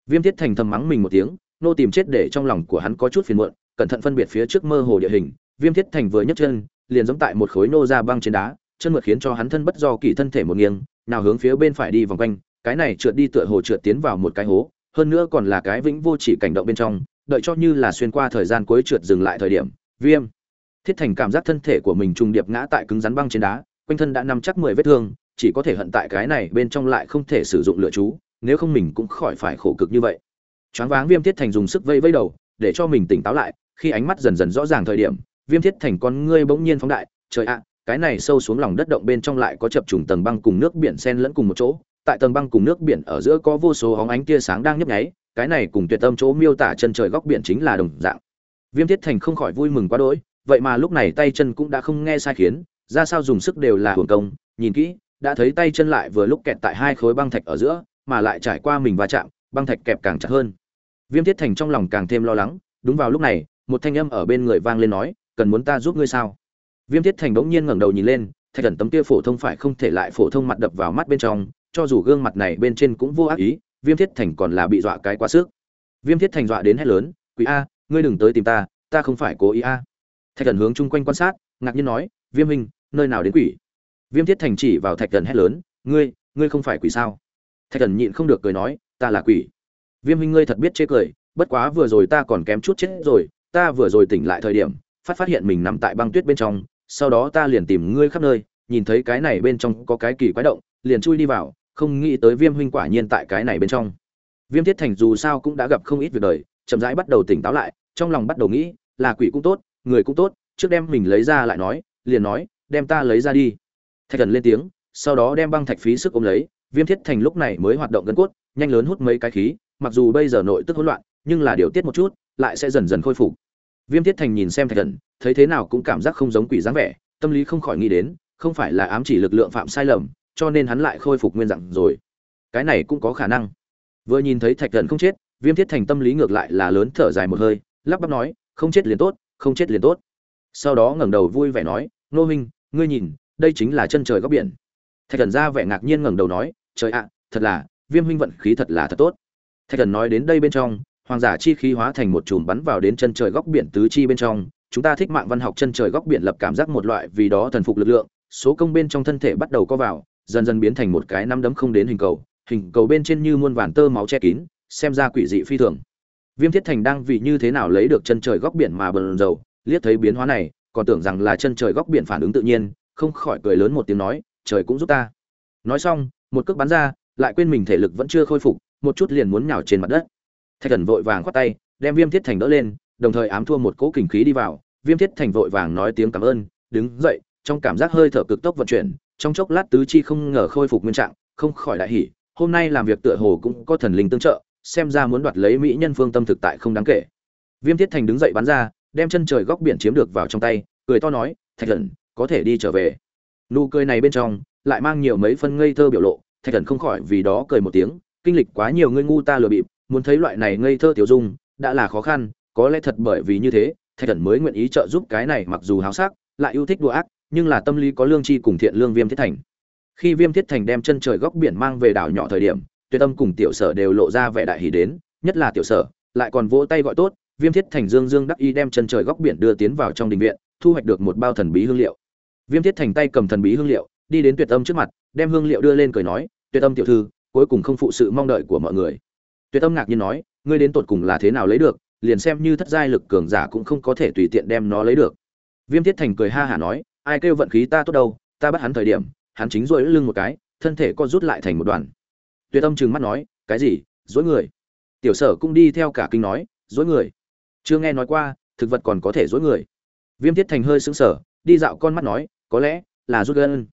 Viêm thiết thành thầm mắng mình một tiếng, nô tìm chết để trong lòng của hắn có chút phiền muộn, cẩn thận phân biệt phía trước mơ hồ địa hình, viêm thiết thành vừa nhấc chân, liền giống tại một khối nô ra băng trên đá, chân mượt khiến cho hắn thân bất do kỳ thân thể một nghiêng, nào hướng phía bên phải đi vòng quanh, cái này trượt đi tựa hồ trượt tiến vào một cái hố, hơn nữa còn là cái vĩnh vô chỉ cảnh động bên trong đợi cho như là xuyên qua thời gian cuối trượt dừng lại thời điểm, viêm. Thiết thành cảm giác thân thể của mình trùng điệp ngã tại cứng rắn băng trên đá, quanh thân đã nằm chắc mười vết thương, chỉ có thể hận tại cái này bên trong lại không thể sử dụng lựa chú, nếu không mình cũng khỏi phải khổ cực như vậy. Choáng váng viêm thiết thành dùng sức vây vây đầu, để cho mình tỉnh táo lại, khi ánh mắt dần dần rõ ràng thời điểm, viêm thiết thành con ngươi bỗng nhiên phóng đại, trời ạ, cái này sâu xuống lòng đất động bên trong lại có chập trùng tầng băng cùng nước biển xen lẫn cùng một chỗ, tại tầng băng cùng nước biển ở giữa có vô số hóng ánh tia sáng đang nhấp nháy cái này cùng tuyệt tâm chỗ miêu tả chân trời góc biển chính là đồng dạng. Viêm thiết thành không khỏi vui mừng quá đỗi, vậy mà lúc này tay chân cũng đã không nghe sai khiến, ra sao dùng sức đều là hưởng công, nhìn kỹ, đã thấy tay chân lại vừa lúc kẹt tại hai khối băng thạch ở giữa, mà lại trải qua mình va chạm, băng thạch kẹp càng chặt hơn. Viêm thiết thành trong lòng càng thêm lo lắng, đúng vào lúc này, một thanh âm ở bên người vang lên nói, cần muốn ta giúp ngươi sao? Viêm thiết thành bỗng nhiên ngẩng đầu nhìn lên, thạch thần tấm kia phổ thông phải không thể lại phổ thông mặt đập vào mắt bên trong, cho dù gương mặt này bên trên cũng vô ác ý viêm thiết thành còn là bị dọa cái quá sức. Viêm thiết thành dọa đến hét lớn quý a, ngươi đừng tới tìm ta ta không phải cố ý a. Thạch thần hướng chung quanh quan sát, ngạc nhiên nói, viêm minh nơi nào đến quỷ? Viêm thiết thành chỉ vào thạch thần hét lớn, ngươi ngươi không phải quỷ sao? Thạch thần nhịn không được cười nói, ta là quỷ. Viêm minh ngươi thật biết chê cười, bất quá vừa rồi ta còn kém chút chết rồi, ta vừa rồi tỉnh lại thời điểm, phát phát hiện mình nằm tại băng tuyết bên trong, sau đó ta liền tìm ngươi khắp nơi, nhìn thấy cái này bên trong có cái kỳ quái động, liền chui đi vào không nghĩ tới viêm huynh quả nhiên tại cái này bên trong. Viêm thiết thành dù sao cũng đã gặp không ít việc đời, chậm rãi bắt đầu tỉnh táo lại, trong lòng bắt đầu nghĩ, là quỷ cũng tốt, người cũng tốt, trước đem mình lấy ra lại nói, liền nói, đem ta lấy ra đi. Thạch thần lên tiếng, sau đó đem băng thạch phí sức ôm lấy, viêm thiết thành lúc này mới hoạt động gân cốt, nhanh lớn hút mấy cái khí, mặc dù bây giờ nội tức hỗn loạn, nhưng là điều tiết một chút, lại sẽ dần dần khôi phục. Viêm thiết thành nhìn xem thạch thần, thấy thế nào cũng cảm giác không giống quỷ dáng vẻ, tâm lý không khỏi nghĩ đến, không phải là ám chỉ lực lượng phạm sai lầm cho nên hắn lại khôi phục nguyên dạng rồi. Cái này cũng có khả năng. Vừa nhìn thấy thạch thần không chết, viêm thiết thành tâm lý ngược lại là lớn thở dài một hơi, lắp bắp nói, không chết liền tốt, không chết liền tốt. Sau đó ngẩng đầu vui vẻ nói, nô minh ngươi nhìn, đây chính là chân trời góc biển. Thạch thần ra vẻ ngạc nhiên ngẩng đầu nói, trời ạ, thật là, viêm huynh vận khí thật là thật tốt. Thạch thần nói đến đây bên trong, hoàng giả chi khí hóa thành một chùm bắn vào đến chân trời góc biển tứ chi bên trong. Chúng ta thích mạng văn học chân trời góc biển lập cảm giác một loại vì đó thần phục lực lượng, số công bên trong thân thể bắt đầu co vào dần dần biến thành một cái năm đấm không đến hình cầu hình cầu bên trên như muôn vàn tơ máu che kín, xem ra quỷ dị phi thường. Viêm thiết thành đang vì như thế nào lấy được chân trời góc biển mà bần dầu liếc thấy biến hóa này, còn tưởng rằng là chân trời góc biển phản ứng tự nhiên, không khỏi cười lớn một tiếng nói, trời cũng giúp ta. Nói xong, một cước bắn ra, lại quên mình thể lực vẫn chưa khôi phục, một chút liền muốn nhào trên mặt đất. Thạch Cẩn vội vàng khoát tay, đem viêm thiết thành đỡ lên, đồng thời ám thua một cỗ kình khí đi vào. Viêm thiết thành vội vàng nói tiếng cảm ơn, đứng dậy, trong cảm giác hơi thở cực tốc vận chuyển trong chốc lát tứ chi không ngờ khôi phục nguyên trạng, không khỏi đại hỉ, hôm nay làm việc tựa hồ cũng có thần linh tương trợ, xem ra muốn đoạt lấy mỹ nhân phương tâm thực tại không đáng kể. Viêm thiết thành đứng dậy bắn ra, đem chân trời góc biển chiếm được vào trong tay, cười to nói, thạch thần, có thể đi trở về. Nụ cười này bên trong, lại mang nhiều mấy phân ngây thơ biểu lộ, thạch thần không khỏi vì đó cười một tiếng, kinh lịch quá nhiều ngươi ngu ta lừa bịp, muốn thấy loại này ngây thơ tiểu dung, đã là khó khăn, có lẽ thật bởi vì như thế, thạch thần mới nguyện ý trợ giúp cái này mặc dù háo sắc, lại yêu thích đùa ác nhưng là tâm lý có lương tri cùng thiện lương viêm thiết thành. Khi viêm thiết thành đem chân trời góc biển mang về đảo nhỏ thời điểm, tuyệt tâm cùng tiểu sở đều lộ ra vẻ đại hỷ đến, nhất là tiểu sở, lại còn vỗ tay gọi tốt, viêm thiết thành dương dương đắc y đem chân trời góc biển đưa tiến vào trong đình viện, thu hoạch được một bao thần bí hương liệu. Viêm thiết thành tay cầm thần bí hương liệu, đi đến tuyệt âm trước mặt, đem hương liệu đưa lên cười nói, tuyệt âm tiểu thư, cuối cùng không phụ sự mong đợi của mọi người. Tuyệt âm ngạc nhiên nói, ngươi đến tột cùng là thế nào lấy được, liền xem như thất giai lực cường giả cũng không có thể tùy tiện đem nó lấy được. Viêm thiết thành cười ha hả nói ai kêu vận khí ta tốt đâu, ta bắt hắn thời điểm, hắn chính rỗi lưng một cái, thân thể co rút lại thành một đoàn. Tuyệt âm trừng mắt nói, cái gì? Dối người? Tiểu sở cũng đi theo cả kinh nói, dối người? Chưa nghe nói qua, thực vật còn có thể dối người. Viêm thiết thành hơi sững sờ, đi dạo con mắt nói, có lẽ là rút gân.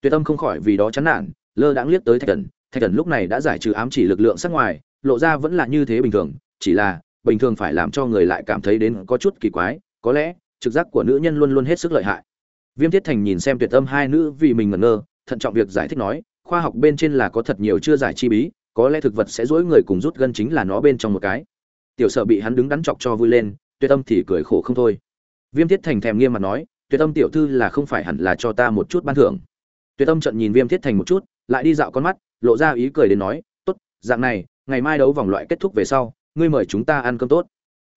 Tuyệt âm không khỏi vì đó chán nản, lơ đãng liếc tới thạch thần. Thạch thần lúc này đã giải trừ ám chỉ lực lượng sắc ngoài, lộ ra vẫn là như thế bình thường, chỉ là bình thường phải làm cho người lại cảm thấy đến có chút kỳ quái, có lẽ trực giác của nữ nhân luôn luôn hết sức lợi hại viêm thiết thành nhìn xem tuyệt âm hai nữ vì mình ngẩn ngơ, thận trọng việc giải thích nói, khoa học bên trên là có thật nhiều chưa giải chi bí, có lẽ thực vật sẽ dỗi người cùng rút gân chính là nó bên trong một cái. Tiểu sợ bị hắn đứng đắn chọc cho vui lên, tuyệt âm thì cười khổ không thôi. Viêm thiết thành thèm nghiêm mặt nói, tuyệt âm tiểu thư là không phải hẳn là cho ta một chút ban thưởng. Tuyệt âm trận nhìn viêm thiết thành một chút, lại đi dạo con mắt, lộ ra ý cười đến nói, tốt, dạng này, ngày mai đấu vòng loại kết thúc về sau, ngươi mời chúng ta ăn cơm tốt.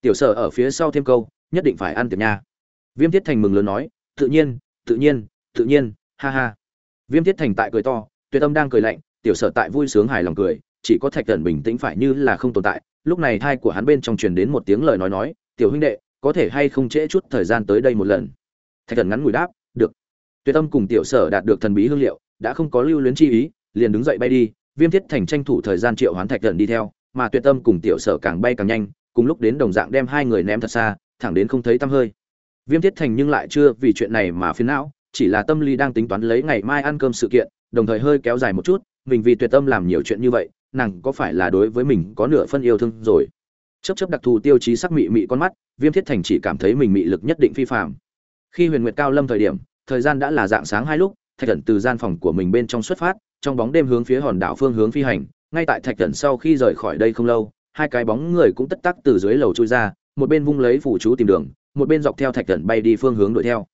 Tiểu sở ở phía sau thêm câu, nhất định phải ăn tiệc nha. Viêm thiết thành mừng lớn nói, tự nhiên tự nhiên tự nhiên, ha ha. Viêm thiết thành tại cười to, tuyệt âm đang cười lạnh, tiểu sở tại vui sướng hài lòng cười, chỉ có thạch thần bình tĩnh phải như là không tồn tại. Lúc này thai của hắn bên trong truyền đến một tiếng lời nói nói, tiểu huynh đệ, có thể hay không trễ chút thời gian tới đây một lần? Thạch thần ngắn ngủi đáp, được. Tuyệt âm cùng tiểu sở đạt được thần bí hương liệu, đã không có lưu luyến chi ý, liền đứng dậy bay đi. Viêm thiết thành tranh thủ thời gian triệu hoán thạch thần đi theo, mà tuyệt tâm cùng tiểu sở càng bay càng nhanh, cùng lúc đến đồng dạng đem hai người ném thật xa, thẳng đến không thấy tăm hơi viêm thiết thành nhưng lại chưa vì chuyện này mà phiền não, chỉ là tâm lý đang tính toán lấy ngày mai ăn cơm sự kiện, đồng thời hơi kéo dài một chút, mình vì tuyệt tâm làm nhiều chuyện như vậy, nàng có phải là đối với mình có nửa phân yêu thương rồi? Chấp chấp đặc thù tiêu chí sắc mị mị con mắt, viêm thiết thành chỉ cảm thấy mình mị lực nhất định phi phạm khi huyền nguyệt cao lâm thời điểm, thời gian đã là dạng sáng hai lúc, thạch thần từ gian phòng của mình bên trong xuất phát, trong bóng đêm hướng phía hòn đảo phương hướng phi hành, ngay tại thạch thần sau khi rời khỏi đây không lâu, hai cái bóng người cũng tất tắc từ dưới lầu trôi ra, một bên vung lấy phủ chú tìm đường một bên dọc theo thạch thần bay đi phương hướng đuổi theo.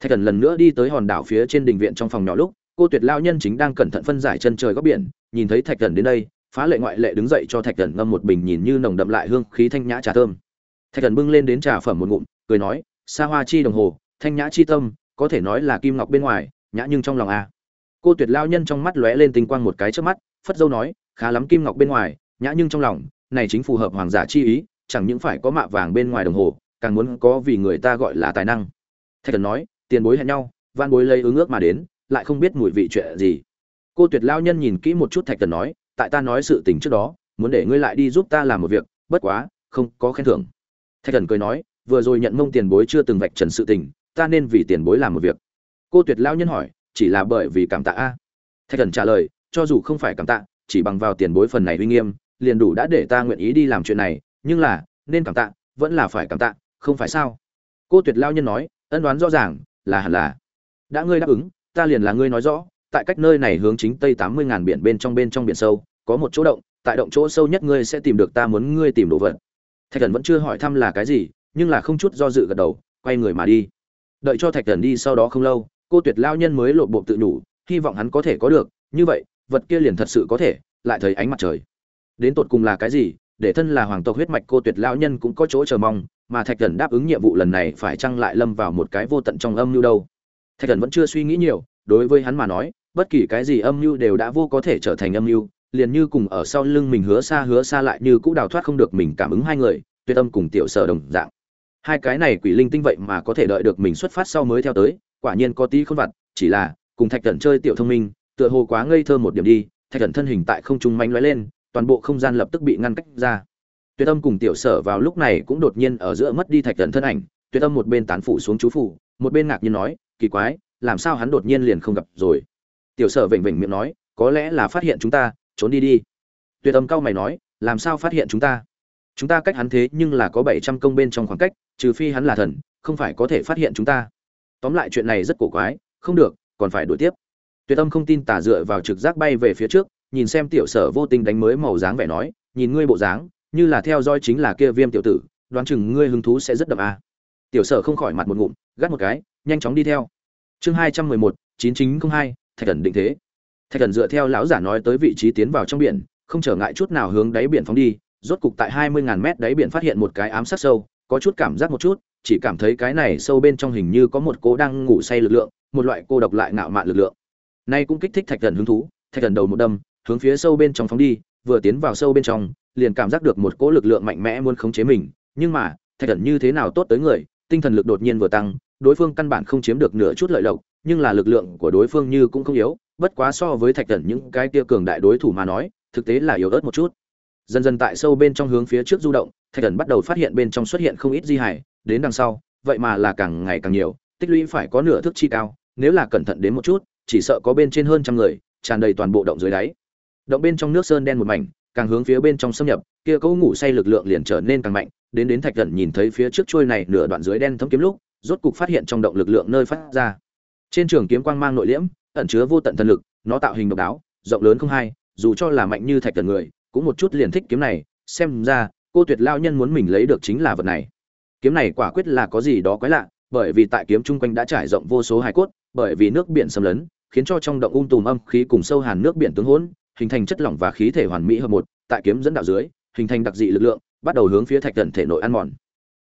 Thạch thần lần nữa đi tới hòn đảo phía trên đình viện trong phòng nhỏ lúc, cô tuyệt lao nhân chính đang cẩn thận phân giải chân trời góc biển, nhìn thấy thạch thần đến đây, phá lệ ngoại lệ đứng dậy cho thạch thần ngâm một bình nhìn như nồng đậm lại hương khí thanh nhã trà thơm. Thạch thần bưng lên đến trà phẩm một ngụm, cười nói xa hoa chi đồng hồ, thanh nhã chi tâm, có thể nói là kim ngọc bên ngoài, nhã nhưng trong lòng a. Cô tuyệt lao nhân trong mắt lóe lên tinh quang một cái trước mắt, phất dâu nói, khá lắm kim ngọc bên ngoài, nhã nhưng trong lòng, này chính phù hợp hoàng giả chi ý, chẳng những phải có mạ vàng bên ngoài đồng hồ càng muốn có vì người ta gọi là tài năng. Thạch thần nói, tiền bối hẹn nhau van bối lấy ứng ước mà đến, lại không biết mùi vị chuyện gì. Cô tuyệt lao nhân nhìn kỹ một chút thạch thần nói, tại ta nói sự tình trước đó, muốn để ngươi lại đi giúp ta làm một việc, bất quá, không có khen thưởng. Thạch thần cười nói, vừa rồi nhận mông tiền bối chưa từng vạch trần sự tình, ta nên vì tiền bối làm một việc. Cô tuyệt lao nhân hỏi, chỉ là bởi vì cảm tạ a? Thạch thần trả lời, cho dù không phải cảm tạ, chỉ bằng vào tiền bối phần này uy nghiêm, liền đủ đã để ta nguyện ý đi làm chuyện này, nhưng là, nên cảm tạ, vẫn là phải cảm tạ không phải sao? Cô tuyệt lao nhân nói, ân đoán rõ ràng, là hẳn là. Đã ngươi đáp ứng, ta liền là ngươi nói rõ, tại cách nơi này hướng chính tây tám mươi ngàn biển bên trong bên trong biển sâu, có một chỗ động, tại động chỗ sâu nhất ngươi sẽ tìm được ta muốn ngươi tìm đồ vật. Thạch thần vẫn chưa hỏi thăm là cái gì, nhưng là không chút do dự gật đầu, quay người mà đi. Đợi cho thạch thần đi sau đó không lâu, cô tuyệt lao nhân mới lộ bộ tự nhủ, hy vọng hắn có thể có được, như vậy, vật kia liền thật sự có thể, lại thấy ánh mặt trời. Đến tột cùng là cái gì, để thân là hoàng tộc huyết mạch cô tuyệt lao nhân cũng có chỗ chờ mong mà thạch thần đáp ứng nhiệm vụ lần này phải chăng lại lâm vào một cái vô tận trong âm mưu đâu? Thạch thần vẫn chưa suy nghĩ nhiều, đối với hắn mà nói, bất kỳ cái gì âm mưu đều đã vô có thể trở thành âm mưu, liền như cùng ở sau lưng mình hứa xa hứa xa lại như cũng đào thoát không được mình cảm ứng hai người, tuyệt âm cùng tiểu sở đồng dạng. Hai cái này quỷ linh tinh vậy mà có thể đợi được mình xuất phát sau mới theo tới, quả nhiên có tí không vặt, chỉ là, cùng thạch thần chơi tiểu thông minh, tựa hồ quá ngây thơ một điểm đi, thạch thần thân hình tại không trung manh lóe lên, toàn bộ không gian lập tức bị ngăn cách ra tuyệt âm cùng tiểu sở vào lúc này cũng đột nhiên ở giữa mất đi thạch thần thân ảnh, tuyệt âm một bên tán phủ xuống chú phủ, một bên ngạc nhiên nói, kỳ quái, làm sao hắn đột nhiên liền không gặp rồi? Tiểu sở vểnh vểnh miệng nói, có lẽ là phát hiện chúng ta, trốn đi đi. Tuyệt âm cao mày nói, làm sao phát hiện chúng ta? Chúng ta cách hắn thế nhưng là có bảy trăm công bên trong khoảng cách, trừ phi hắn là thần, không phải có thể phát hiện chúng ta. Tóm lại chuyện này rất cổ quái, không được, còn phải đuổi tiếp. Tuyệt âm không tin tả dựa vào trực giác bay về phía trước, nhìn xem tiểu sở vô tình đánh mới màu dáng vẻ nói, nhìn ngươi bộ dáng như là theo dõi chính là kia viêm tiểu tử, đoán chừng ngươi hứng thú sẽ rất đậm a tiểu sở không khỏi mặt một ngụm, gắt một cái, nhanh chóng đi theo. Chương hai trăm mười một, chín chín không hai, thạch thần định thế. Thạch thần dựa theo lão giả nói tới vị trí tiến vào trong biển, không trở ngại chút nào hướng đáy biển phóng đi, rốt cục tại hai mươi ngàn mét đáy biển phát hiện một cái ám sát sâu, có chút cảm giác một chút, chỉ cảm thấy cái này sâu bên trong hình như có một cô đang ngủ say lực lượng, một loại cô độc lại ngạo mạn lực lượng. Nay cũng kích thích thạch thần hứng thú, thạch thần đầu một đâm, hướng phía sâu bên trong phóng đi, vừa tiến vào sâu bên trong liền cảm giác được một cỗ lực lượng mạnh mẽ muốn khống chế mình, nhưng mà, thạch thần như thế nào tốt tới người, tinh thần lực đột nhiên vừa tăng, đối phương căn bản không chiếm được nửa chút lợi lộc, nhưng là lực lượng của đối phương như cũng không yếu, bất quá so với thạch thần những cái kia cường đại đối thủ mà nói, thực tế là yếu ớt một chút. Dần dần tại sâu bên trong hướng phía trước du động, thạch thần bắt đầu phát hiện bên trong xuất hiện không ít di hải đến đằng sau, vậy mà là càng ngày càng nhiều, tích lũy phải có nửa thước chi cao, nếu là cẩn thận đến một chút, chỉ sợ có bên trên hơn trăm người, tràn đầy toàn bộ động dưới đáy. Động bên trong nước sơn đen một mảnh càng hướng phía bên trong xâm nhập, kia cấu ngủ say lực lượng liền trở nên càng mạnh, đến đến thạch thần nhìn thấy phía trước chuôi này nửa đoạn dưới đen thấm kiếm lúc, rốt cục phát hiện trong động lực lượng nơi phát ra. Trên trường kiếm quang mang nội liễm, ẩn chứa vô tận thần lực, nó tạo hình độc đáo, rộng lớn không hai, dù cho là mạnh như thạch thần người, cũng một chút liền thích kiếm này, xem ra, cô tuyệt lao nhân muốn mình lấy được chính là vật này. Kiếm này quả quyết là có gì đó quái lạ, bởi vì tại kiếm chung quanh đã trải rộng vô số hải cốt, bởi vì nước biển xâm lấn, khiến cho trong động um tùm âm khí cùng sâu hàn nước biển tướng hỗn hình thành chất lỏng và khí thể hoàn mỹ hợp một, tại kiếm dẫn đạo dưới, hình thành đặc dị lực lượng, bắt đầu hướng phía thạch thần thể nội ăn mòn.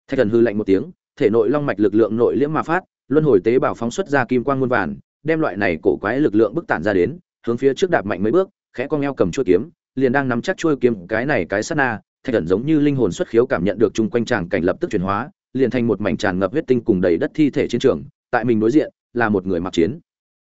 Thạch thần hư lạnh một tiếng, thể nội long mạch lực lượng nội liễm mà phát, luân hồi tế bào phóng xuất ra kim quang muôn vàn, đem loại này cổ quái lực lượng bức tản ra đến, hướng phía trước đạp mạnh mấy bước, khẽ cong eo cầm chuôi kiếm, liền đang nắm chắc chuôi kiếm, cái này cái sát na, thạch thần giống như linh hồn xuất khiếu cảm nhận được chung quanh tràng cảnh lập tức chuyển hóa, liền thành một mảnh tràn ngập huyết tinh cùng đầy đất thi thể chiến trường, tại mình đối diện, là một người mặc chiến.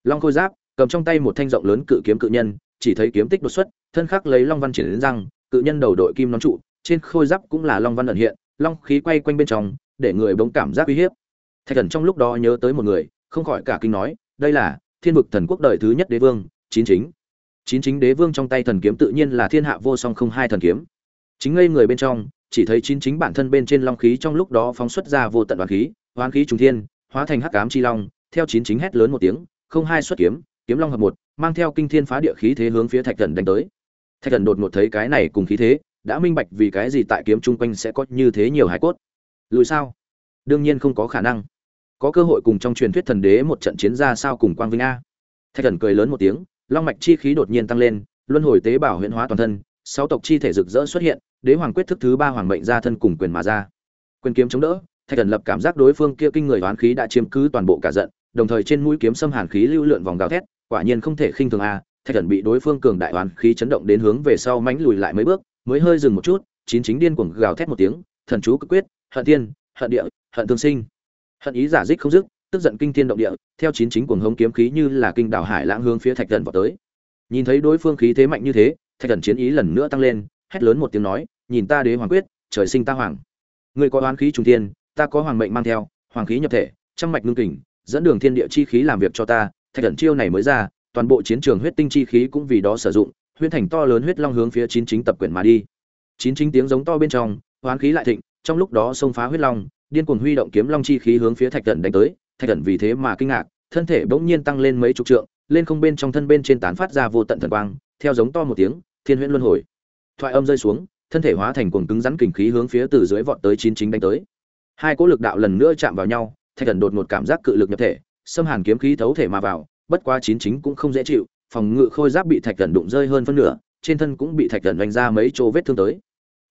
Long khôi giáp, cầm trong tay một thanh rộng lớn cự kiếm cự nhân chỉ thấy kiếm tích đột xuất, thân khắc lấy long văn triển đến răng, cự nhân đầu đội kim nón trụ, trên khôi giáp cũng là long văn ẩn hiện, long khí quay quanh bên trong, để người bỗng cảm giác uy hiếp. Thạch thần trong lúc đó nhớ tới một người, không khỏi cả kinh nói, đây là thiên vực thần quốc đời thứ nhất đế vương, chín chính. Chín chính đế vương trong tay thần kiếm tự nhiên là thiên hạ vô song không hai thần kiếm. Chính ngây người bên trong, chỉ thấy chín chính bản thân bên trên long khí trong lúc đó phóng xuất ra vô tận oán khí oán khí trùng thiên, hóa thành hắc ám chi long, theo chín chính hét lớn một tiếng, không hai xuất kiếm kiếm long hợp một mang theo kinh thiên phá địa khí thế hướng phía thạch thần đánh tới. Thạch thần đột ngột thấy cái này cùng khí thế, đã minh bạch vì cái gì tại kiếm chung quanh sẽ có như thế nhiều hải cốt. Lùi sao? Đương nhiên không có khả năng. Có cơ hội cùng trong truyền thuyết thần đế một trận chiến ra sao cùng quang vinh a? Thạch thần cười lớn một tiếng, long mạch chi khí đột nhiên tăng lên, luân hồi tế bào huyện hóa toàn thân, sáu tộc chi thể rực rỡ xuất hiện, đế hoàng quyết thức thứ ba hoàng mệnh ra thân cùng quyền mà ra. Quyền kiếm chống đỡ, thạch thần lập cảm giác đối phương kia kinh người oán khí đã chiếm cứ toàn bộ cả giận, đồng thời trên mũi kiếm xâm hàn khí lưu lượn vòng gào thét quả nhiên không thể khinh thường a, thạch thần bị đối phương cường đại oán khí chấn động đến hướng về sau mánh lùi lại mấy bước, mới hơi dừng một chút, chín chính điên cuồng gào thét một tiếng, thần chú cực quyết, hận tiên hận địa, hận thương sinh. Hận ý giả dích không dứt, tức giận kinh thiên động địa, theo chín chính cuồng hống kiếm khí như là kinh đảo hải lãng hướng phía thạch thần vào tới. Nhìn thấy đối phương khí thế mạnh như thế, thạch thần chiến ý lần nữa tăng lên, hét lớn một tiếng nói, nhìn ta đế hoàng quyết, trời sinh ta hoàng. Người có oán khí trùng thiên, ta có hoàng mệnh mang theo, hoàng khí nhập thể, trăm mạch ngưng kình, dẫn đường thiên địa chi khí làm việc cho ta thạch thần chiêu này mới ra, toàn bộ chiến trường huyết tinh chi khí cũng vì đó sử dụng Huyết thành to lớn huyết long hướng phía chín chính tập quyển mà đi. Chín chính tiếng giống to bên trong, hoán khí lại thịnh, trong lúc đó xông phá huyết long, điên cuồng huy động kiếm long chi khí hướng phía thạch thần đánh tới, thạch thần vì thế mà kinh ngạc, thân thể bỗng nhiên tăng lên mấy chục trượng, lên không bên trong thân bên trên tán phát ra vô tận thần quang, theo giống to một tiếng, thiên huyễn luân hồi. Thoại âm rơi xuống, thân thể hóa thành cuồng cứng rắn kình khí hướng phía từ dưới vọt tới chín chính đánh tới. Hai cỗ lực đạo lần nữa chạm vào nhau, thạch thần đột một cảm giác cự lực nhập thể xâm hàn kiếm khí thấu thể mà vào, bất quá chín chính cũng không dễ chịu, phòng ngự khôi giáp bị thạch thần đụng rơi hơn phân nửa, trên thân cũng bị thạch thần đánh ra mấy chỗ vết thương tới.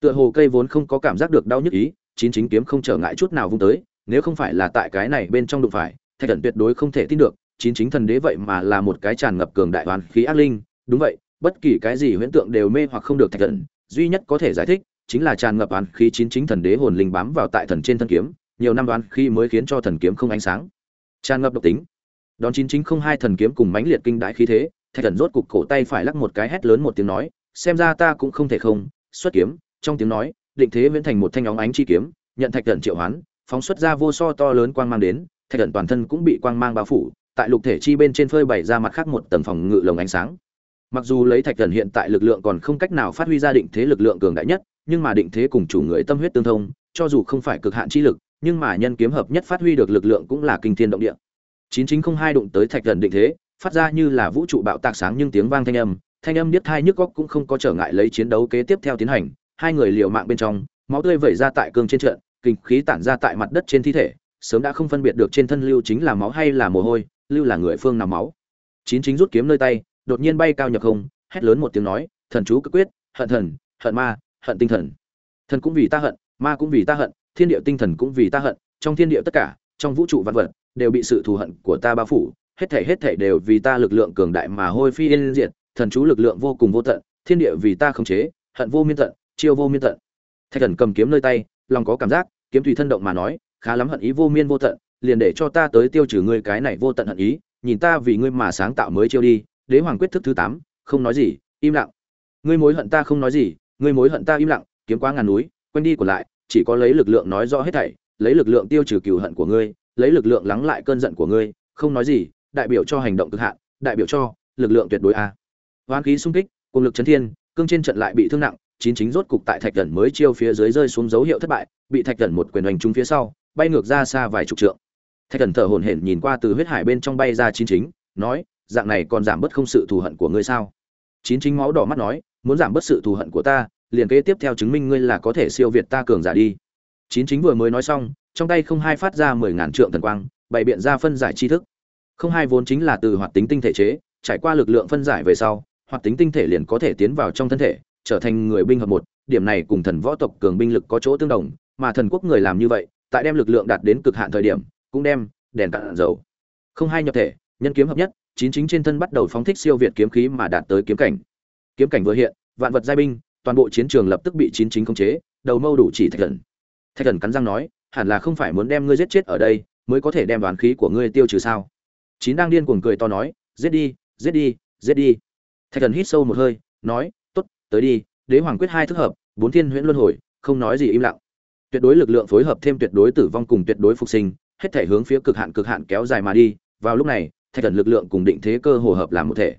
Tựa hồ cây vốn không có cảm giác được đau nhức ý, chín chính kiếm không trở ngại chút nào vung tới, nếu không phải là tại cái này bên trong đụng phải, thạch thần tuyệt đối không thể tin được, chín chính thần đế vậy mà là một cái tràn ngập cường đại hoàn khí ác linh. Đúng vậy, bất kỳ cái gì huyễn tượng đều mê hoặc không được thạch thần, duy nhất có thể giải thích chính là tràn ngập oán khí chín chính thần đế hồn linh bám vào tại thần trên thân kiếm, nhiều năm đoán khi mới khiến cho thần kiếm không ánh sáng tràn ngập độc tính. Đón chín chính không hai thần kiếm cùng mãnh liệt kinh đại khí thế, thạch thần rốt cục cổ tay phải lắc một cái hét lớn một tiếng nói, xem ra ta cũng không thể không, xuất kiếm. Trong tiếng nói, định thế viễn thành một thanh óng ánh chi kiếm, nhận thạch thần triệu hoán, phóng xuất ra vô so to lớn quang mang đến, thạch thần toàn thân cũng bị quang mang bao phủ, tại lục thể chi bên trên phơi bày ra mặt khác một tầng phòng ngự lồng ánh sáng. Mặc dù lấy thạch thần hiện tại lực lượng còn không cách nào phát huy ra định thế lực lượng cường đại nhất, nhưng mà định thế cùng chủ người tâm huyết tương thông, cho dù không phải cực hạn chi lực nhưng mà nhân kiếm hợp nhất phát huy được lực lượng cũng là kinh thiên động địa. Chín chính không hai đụng tới thạch gần định thế, phát ra như là vũ trụ bạo tạc sáng nhưng tiếng vang thanh âm thanh âm điếc tai nhức óc cũng không có trở ngại lấy chiến đấu kế tiếp theo tiến hành, hai người liều mạng bên trong, máu tươi vẩy ra tại cương trên trận, kinh khí tản ra tại mặt đất trên thi thể, sớm đã không phân biệt được trên thân lưu chính là máu hay là mồ hôi, lưu là người phương nào máu. Chín chính rút kiếm nơi tay, đột nhiên bay cao nhập không, hét lớn một tiếng nói, thần chú cực quyết, hận thần, hận ma, hận tinh thần. Thần cũng vì ta hận, ma cũng vì ta hận thiên địa tinh thần cũng vì ta hận, trong thiên địa tất cả, trong vũ trụ vạn vật, đều bị sự thù hận của ta bao phủ, hết thảy hết thảy đều vì ta lực lượng cường đại mà hôi phi yên diệt, thần chú lực lượng vô cùng vô tận, thiên địa vì ta khống chế, hận vô miên tận, chiêu vô miên tận. Thạch thần cầm kiếm nơi tay, lòng có cảm giác, kiếm tùy thân động mà nói, khá lắm hận ý vô miên vô tận, liền để cho ta tới tiêu trừ ngươi cái này vô tận hận ý, nhìn ta vì ngươi mà sáng tạo mới chiêu đi, đế hoàng quyết thức thứ tám, không nói gì, im lặng. Ngươi mối hận ta không nói gì, ngươi mối hận ta im lặng, kiếm quá ngàn núi, quên đi của lại chỉ có lấy lực lượng nói rõ hết thảy, lấy lực lượng tiêu trừ cừu hận của ngươi, lấy lực lượng lắng lại cơn giận của ngươi, không nói gì, đại biểu cho hành động cực hạn, đại biểu cho lực lượng tuyệt đối a. Hoán khí xung kích, cùng lực chấn thiên, cương trên trận lại bị thương nặng, chín chính rốt cục tại thạch thần mới chiêu phía dưới rơi xuống dấu hiệu thất bại, bị thạch thần một quyền hành trúng phía sau, bay ngược ra xa vài chục trượng. Thạch thần thở hổn hển nhìn qua từ huyết hải bên trong bay ra chín chính, nói, dạng này còn giảm bớt không sự thù hận của ngươi sao? Chín chính máu đỏ mắt nói, muốn giảm bớt sự thù hận của ta liền kế tiếp theo chứng minh ngươi là có thể siêu việt ta cường giả đi. Chín chính vừa mới nói xong, trong tay không hai phát ra mười ngàn trượng thần quang, bày biện ra phân giải tri thức. Không hai vốn chính là từ hoạt tính tinh thể chế, trải qua lực lượng phân giải về sau, hoạt tính tinh thể liền có thể tiến vào trong thân thể, trở thành người binh hợp một. Điểm này cùng thần võ tộc cường binh lực có chỗ tương đồng, mà thần quốc người làm như vậy, tại đem lực lượng đạt đến cực hạn thời điểm, cũng đem đèn cạn dầu. Không hai nhập thể, nhân kiếm hợp nhất, chín chính trên thân bắt đầu phóng thích siêu việt kiếm khí mà đạt tới kiếm cảnh. Kiếm cảnh vừa hiện, vạn vật giai binh toàn bộ chiến trường lập tức bị chín chính khống chế, đầu mâu đủ chỉ thạch thần. Thạch thần cắn răng nói, hẳn là không phải muốn đem ngươi giết chết ở đây, mới có thể đem đoàn khí của ngươi tiêu trừ sao? Chín đang điên cuồng cười to nói, giết đi giết đi giết đi. Thạch thần hít sâu một hơi, nói, tốt, tới đi, đế hoàng quyết hai thức hợp, bốn thiên huyễn luân hồi, không nói gì im lặng. Tuyệt đối lực lượng phối hợp thêm tuyệt đối tử vong cùng tuyệt đối phục sinh, hết thể hướng phía cực hạn cực hạn kéo dài mà đi. Vào lúc này, thạch thần lực lượng cùng định thế cơ hồ hợp làm một thể.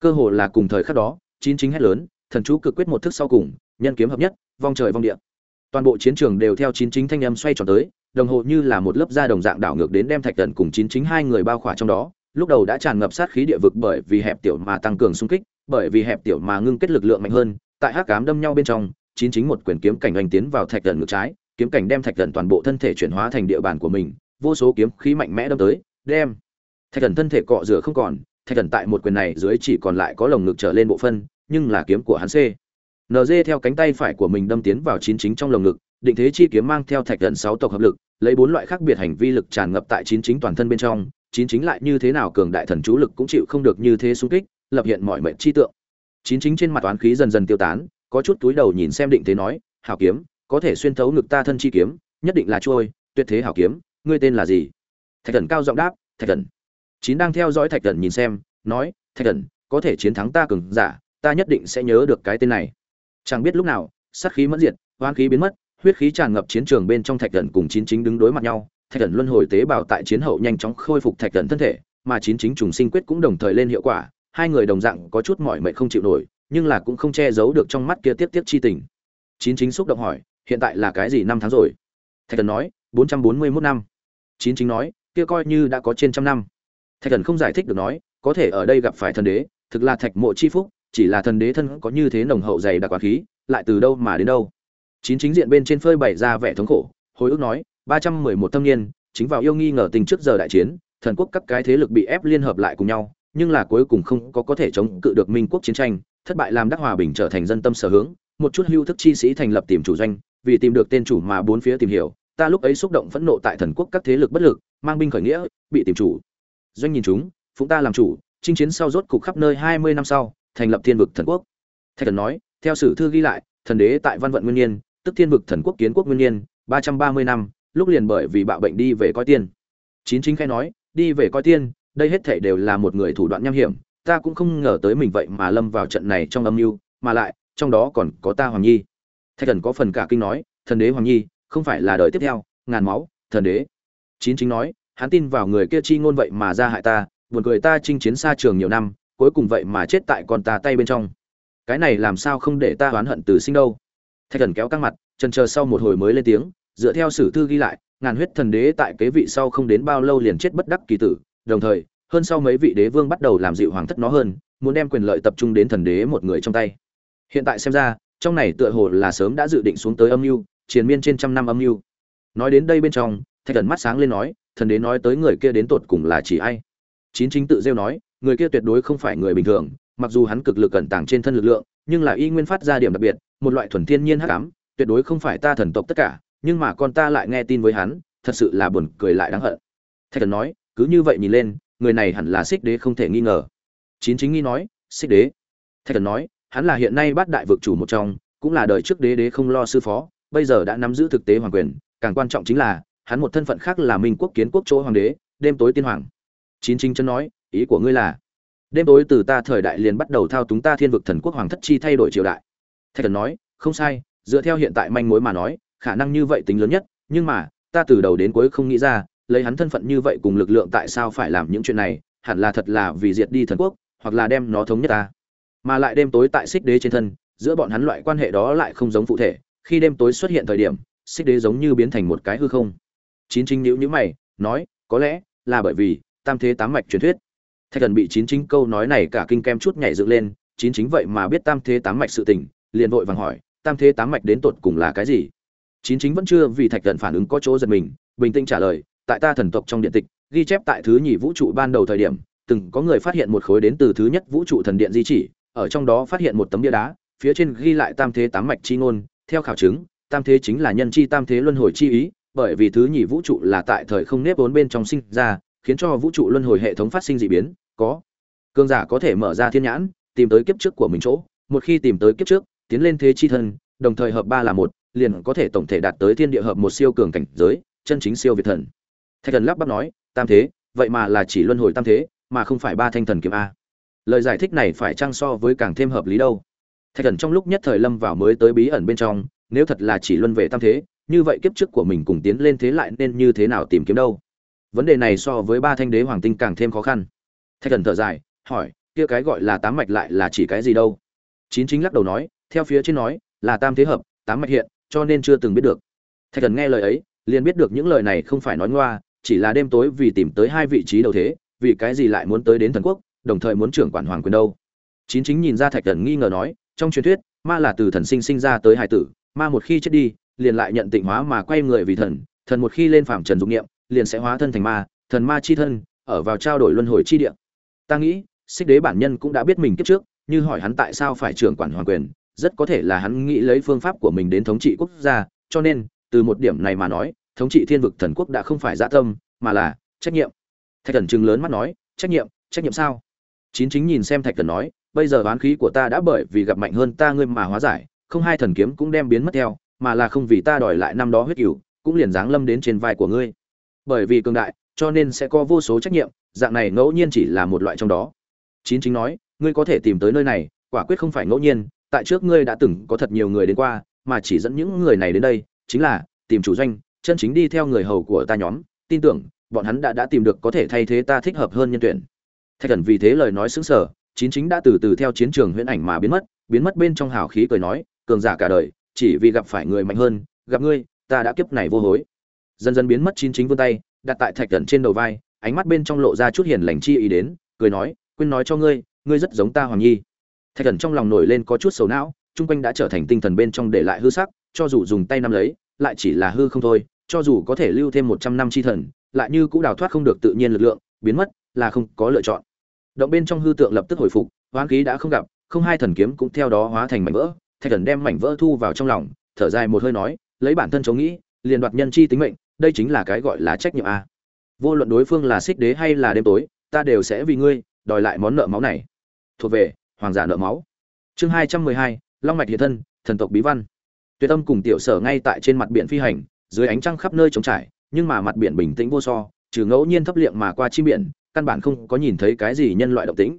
Cơ hồ là cùng thời khắc đó, chín chính hết lớn thần chú cực quyết một thức sau cùng, nhân kiếm hợp nhất, vong trời vong địa. Toàn bộ chiến trường đều theo chín chính thanh âm xoay tròn tới, đồng hồ như là một lớp da đồng dạng đảo ngược đến đem thạch thần cùng chín chính hai người bao khỏa trong đó, lúc đầu đã tràn ngập sát khí địa vực bởi vì hẹp tiểu mà tăng cường xung kích, bởi vì hẹp tiểu mà ngưng kết lực lượng mạnh hơn, tại hắc cám đâm nhau bên trong, chín chính một quyền kiếm cảnh oanh tiến vào thạch thần ngược trái, kiếm cảnh đem thạch thần toàn bộ thân thể chuyển hóa thành địa bàn của mình, vô số kiếm khí mạnh mẽ đâm tới, đem thạch thần thân thể cọ rửa không còn, thạch thần tại một quyền này dưới chỉ còn lại có lồng ngực trở lên bộ phân nhưng là kiếm của hắn c. Nd theo cánh tay phải của mình đâm tiến vào chín chính trong lồng ngực, định thế chi kiếm mang theo thạch gần sáu tộc hợp lực, lấy bốn loại khác biệt hành vi lực tràn ngập tại chín chính toàn thân bên trong, chín chính lại như thế nào cường đại thần chú lực cũng chịu không được như thế xung kích, lập hiện mọi mệnh chi tượng. Chín chính trên mặt toán khí dần dần tiêu tán, có chút túi đầu nhìn xem định thế nói, hảo kiếm, có thể xuyên thấu ngực ta thân chi kiếm, nhất định là trôi, tuyệt thế hảo kiếm, ngươi tên là gì? Thạch thần cao giọng đáp, thạch thần chín đang theo dõi thạch thần nhìn xem, nói, thạch thần có thể chiến thắng ta cường giả ta nhất định sẽ nhớ được cái tên này. Chẳng biết lúc nào, sát khí mất diệt oan khí biến mất, huyết khí tràn ngập chiến trường bên trong thạch thần cùng chín chính đứng đối mặt nhau. Thạch thần luân hồi tế bào tại chiến hậu nhanh chóng khôi phục thạch thần thân thể, mà chín chính trùng sinh quyết cũng đồng thời lên hiệu quả. Hai người đồng dạng có chút mỏi mệt không chịu nổi, nhưng là cũng không che giấu được trong mắt kia tiếp tiếp chi tình. Chín chính xúc động hỏi, hiện tại là cái gì năm tháng rồi? Thạch thần nói, bốn trăm bốn mươi mốt năm. Chín chính nói, kia coi như đã có trên trăm năm. Thạch thần không giải thích được nói, có thể ở đây gặp phải thần đế, thực là thạch mộ chi phúc chỉ là thần đế thân có như thế nồng hậu dày đặc quá khí, lại từ đâu mà đến đâu? Chín chính diện bên trên phơi bày ra vẻ thống khổ, hồi ức nói, ba trăm mười một thâm niên, chính vào yêu nghi ngờ tình trước giờ đại chiến, thần quốc các cái thế lực bị ép liên hợp lại cùng nhau, nhưng là cuối cùng không có có thể chống cự được minh quốc chiến tranh, thất bại làm đắc hòa bình trở thành dân tâm sở hướng, một chút hưu thức chi sĩ thành lập tìm chủ doanh, vì tìm được tên chủ mà bốn phía tìm hiểu, ta lúc ấy xúc động phẫn nộ tại thần quốc các thế lực bất lực, mang binh khởi nghĩa, bị tìm chủ. Doanh nhìn chúng, phụng ta làm chủ, chinh chiến sau rốt cục khắp nơi hai mươi năm sau thành lập thiên vực thần quốc. Thạch thần nói, theo sử thư ghi lại, thần đế tại văn vận nguyên nhiên, tức thiên vực thần quốc kiến quốc nguyên nhiên, ba trăm ba mươi năm, lúc liền bởi vì bạo bệnh đi về coi tiên. Chín chính khai nói, đi về coi tiên, đây hết thể đều là một người thủ đoạn nham hiểm, ta cũng không ngờ tới mình vậy mà lâm vào trận này trong âm mưu, mà lại, trong đó còn có ta hoàng nhi. Thạch thần có phần cả kinh nói, thần đế hoàng nhi, không phải là đời tiếp theo, ngàn máu, thần đế. Chín chính nói, hắn tin vào người kia chi ngôn vậy mà ra hại ta, buồn cười ta chinh chiến xa trường nhiều năm cuối cùng vậy mà chết tại con ta tay bên trong. Cái này làm sao không để ta oán hận từ sinh đâu? Thạch thần kéo căng mặt trần chờ sau một hồi mới lên tiếng, dựa theo sử thư ghi lại, ngàn huyết thần đế tại kế vị sau không đến bao lâu liền chết bất đắc kỳ tử, đồng thời, hơn sau mấy vị đế vương bắt đầu làm dịu hoàng thất nó hơn, muốn đem quyền lợi tập trung đến thần đế một người trong tay. Hiện tại xem ra, trong này tựa hồ là sớm đã dự định xuống tới âm mưu, triền miên trên trăm năm âm mưu. Nói đến đây bên trong, thạch thần mắt sáng lên nói, thần đế nói tới người kia đến tột cùng là chỉ ai? Chín chính tự rêu nói người kia tuyệt đối không phải người bình thường, mặc dù hắn cực lực cẩn tàng trên thân lực lượng, nhưng là y nguyên phát ra điểm đặc biệt, một loại thuần thiên nhiên hắc ám, tuyệt đối không phải ta thần tộc tất cả, nhưng mà con ta lại nghe tin với hắn, thật sự là buồn cười lại đáng hận. Thạch thần nói, cứ như vậy nhìn lên, người này hẳn là xích đế không thể nghi ngờ. Chín chính nghi nói xích đế. Thạch thần nói, hắn là hiện nay bát đại vực chủ một trong, cũng là đời trước đế đế không lo sư phó, bây giờ đã nắm giữ thực tế hoàng quyền, càng quan trọng chính là, hắn một thân phận khác là minh quốc kiến quốc chỗ hoàng đế, đêm tối tiên hoàng. Chín chính chân nói ý của ngươi là, đêm tối từ ta thời đại liền bắt đầu thao túng ta thiên vực thần quốc hoàng thất chi thay đổi triều đại. Thạch thần nói, không sai, dựa theo hiện tại manh mối mà nói, khả năng như vậy tính lớn nhất, nhưng mà, ta từ đầu đến cuối không nghĩ ra, lấy hắn thân phận như vậy cùng lực lượng tại sao phải làm những chuyện này, hẳn là thật là vì diệt đi thần quốc, hoặc là đem nó thống nhất ta. Mà lại đêm tối tại xích đế trên thân, giữa bọn hắn loại quan hệ đó lại không giống phụ thể, khi đêm tối xuất hiện thời điểm, xích đế giống như biến thành một cái hư không. Chín chính nhữ nhữ mày, nói, có lẽ là bởi vì, tam thế tám mạch truyền thuyết thạch thần bị chín chính câu nói này cả kinh kem chút nhảy dựng lên, chín chính vậy mà biết tam thế tám mạch sự tình, liền vội vàng hỏi, tam thế tám mạch đến tột cùng là cái gì? Chín chính vẫn chưa vì thạch thần phản ứng có chỗ giật mình, bình tĩnh trả lời, tại ta thần tộc trong điện tịch, ghi chép tại thứ nhì vũ trụ ban đầu thời điểm, từng có người phát hiện một khối đến từ thứ nhất vũ trụ thần điện di chỉ, ở trong đó phát hiện một tấm bia đá, phía trên ghi lại tam thế tám mạch chi ngôn, theo khảo chứng, tam thế chính là nhân chi tam thế luân hồi chi ý, bởi vì thứ nhì vũ trụ là tại thời không nếp vốn bên trong sinh ra khiến cho vũ trụ luân hồi hệ thống phát sinh dị biến, có. Cương giả có thể mở ra thiên nhãn, tìm tới kiếp trước của mình chỗ, một khi tìm tới kiếp trước, tiến lên thế chi thân, đồng thời hợp ba là một, liền có thể tổng thể đạt tới thiên địa hợp một siêu cường cảnh giới, chân chính siêu việt thần. Thạch thần lắp bắp nói, tam thế, vậy mà là chỉ luân hồi tam thế, mà không phải ba thanh thần kiếm a. Lời giải thích này phải chăng so với càng thêm hợp lý đâu? Thạch thần trong lúc nhất thời lâm vào mới tới bí ẩn bên trong, nếu thật là chỉ luân về tam thế, như vậy kiếp trước của mình cùng tiến lên thế lại nên như thế nào tìm kiếm đâu? Vấn đề này so với ba thanh đế hoàng tinh càng thêm khó khăn. Thạch thần thở dài, hỏi, kia cái gọi là tám mạch lại là chỉ cái gì đâu? Chín chính lắc đầu nói, theo phía trên nói, là tam thế hợp, tám mạch hiện, cho nên chưa từng biết được. Thạch thần nghe lời ấy, liền biết được những lời này không phải nói ngoa, chỉ là đêm tối vì tìm tới hai vị trí đầu thế, vì cái gì lại muốn tới đến thần quốc, đồng thời muốn trưởng quản hoàng quyền đâu? Chín chính nhìn ra thạch thần nghi ngờ nói, trong truyền thuyết, ma là từ thần sinh sinh ra tới hải tử, ma một khi chết đi, liền lại nhận tịnh hóa mà quay người vì thần thần một khi lên phàm trần dụng nghiệm liền sẽ hóa thân thành ma, thần ma chi thân, ở vào trao đổi luân hồi chi địa. Ta nghĩ, xích đế bản nhân cũng đã biết mình kiếp trước, như hỏi hắn tại sao phải trưởng quản hoàng quyền, rất có thể là hắn nghĩ lấy phương pháp của mình đến thống trị quốc gia, cho nên, từ một điểm này mà nói, thống trị thiên vực thần quốc đã không phải dạ tâm, mà là trách nhiệm. Thạch thần chừng lớn mắt nói, trách nhiệm? Trách nhiệm sao? Chín chính nhìn xem thạch thần nói, bây giờ oán khí của ta đã bởi vì gặp mạnh hơn ta ngươi mà hóa giải, không hai thần kiếm cũng đem biến mất theo, mà là không vì ta đòi lại năm đó huyết cửu, cũng liền giáng lâm đến trên vai của ngươi bởi vì cường đại, cho nên sẽ có vô số trách nhiệm, dạng này ngẫu nhiên chỉ là một loại trong đó. Chín chính nói, ngươi có thể tìm tới nơi này, quả quyết không phải ngẫu nhiên, tại trước ngươi đã từng có thật nhiều người đến qua, mà chỉ dẫn những người này đến đây, chính là, tìm chủ doanh, chân chính đi theo người hầu của ta nhóm, tin tưởng, bọn hắn đã đã tìm được có thể thay thế ta thích hợp hơn nhân tuyển. Thạch thần vì thế lời nói xứng sở chín chính đã từ từ theo chiến trường huyễn ảnh mà biến mất biến mất bên trong hào khí cười nói, cường giả cả đời, chỉ vì gặp phải người mạnh hơn, gặp ngươi, ta đã kiếp này vô hối dần dần biến mất chín chính vươn tay, đặt tại thạch thần trên đầu vai, ánh mắt bên trong lộ ra chút hiền lành chi ý đến, cười nói quên nói cho ngươi ngươi rất giống ta hoàng nhi. Thạch thần trong lòng nổi lên có chút sầu não, chung quanh đã trở thành tinh thần bên trong để lại hư sắc, cho dù dùng tay nắm lấy, lại chỉ là hư không thôi, cho dù có thể lưu thêm một trăm năm chi thần, lại như cũng đào thoát không được tự nhiên lực lượng, biến mất là không có lựa chọn. Động bên trong hư tượng lập tức hồi phục, hoán khí đã không gặp, không hai thần kiếm cũng theo đó hóa thành mảnh vỡ, thạch thần đem mảnh vỡ thu vào trong lòng, thở dài một hơi nói, lấy bản thân chống nghĩ, liền đoạt nhân chi tính mệnh đây chính là cái gọi là trách nhiệm a. Vô luận đối phương là xích đế hay là đêm tối, ta đều sẽ vì ngươi đòi lại món nợ máu này. Thuộc về, hoàng giả nợ máu. Chương hai trăm mười hai, long mạch hiện thân, thần tộc bí văn. Tuyệt âm cùng tiểu sở ngay tại trên mặt biển phi hành, dưới ánh trăng khắp nơi trống trải, nhưng mà mặt biển bình tĩnh vô so, trừ ngẫu nhiên thấp liệm mà qua chim biển, căn bản không có nhìn thấy cái gì nhân loại động tĩnh.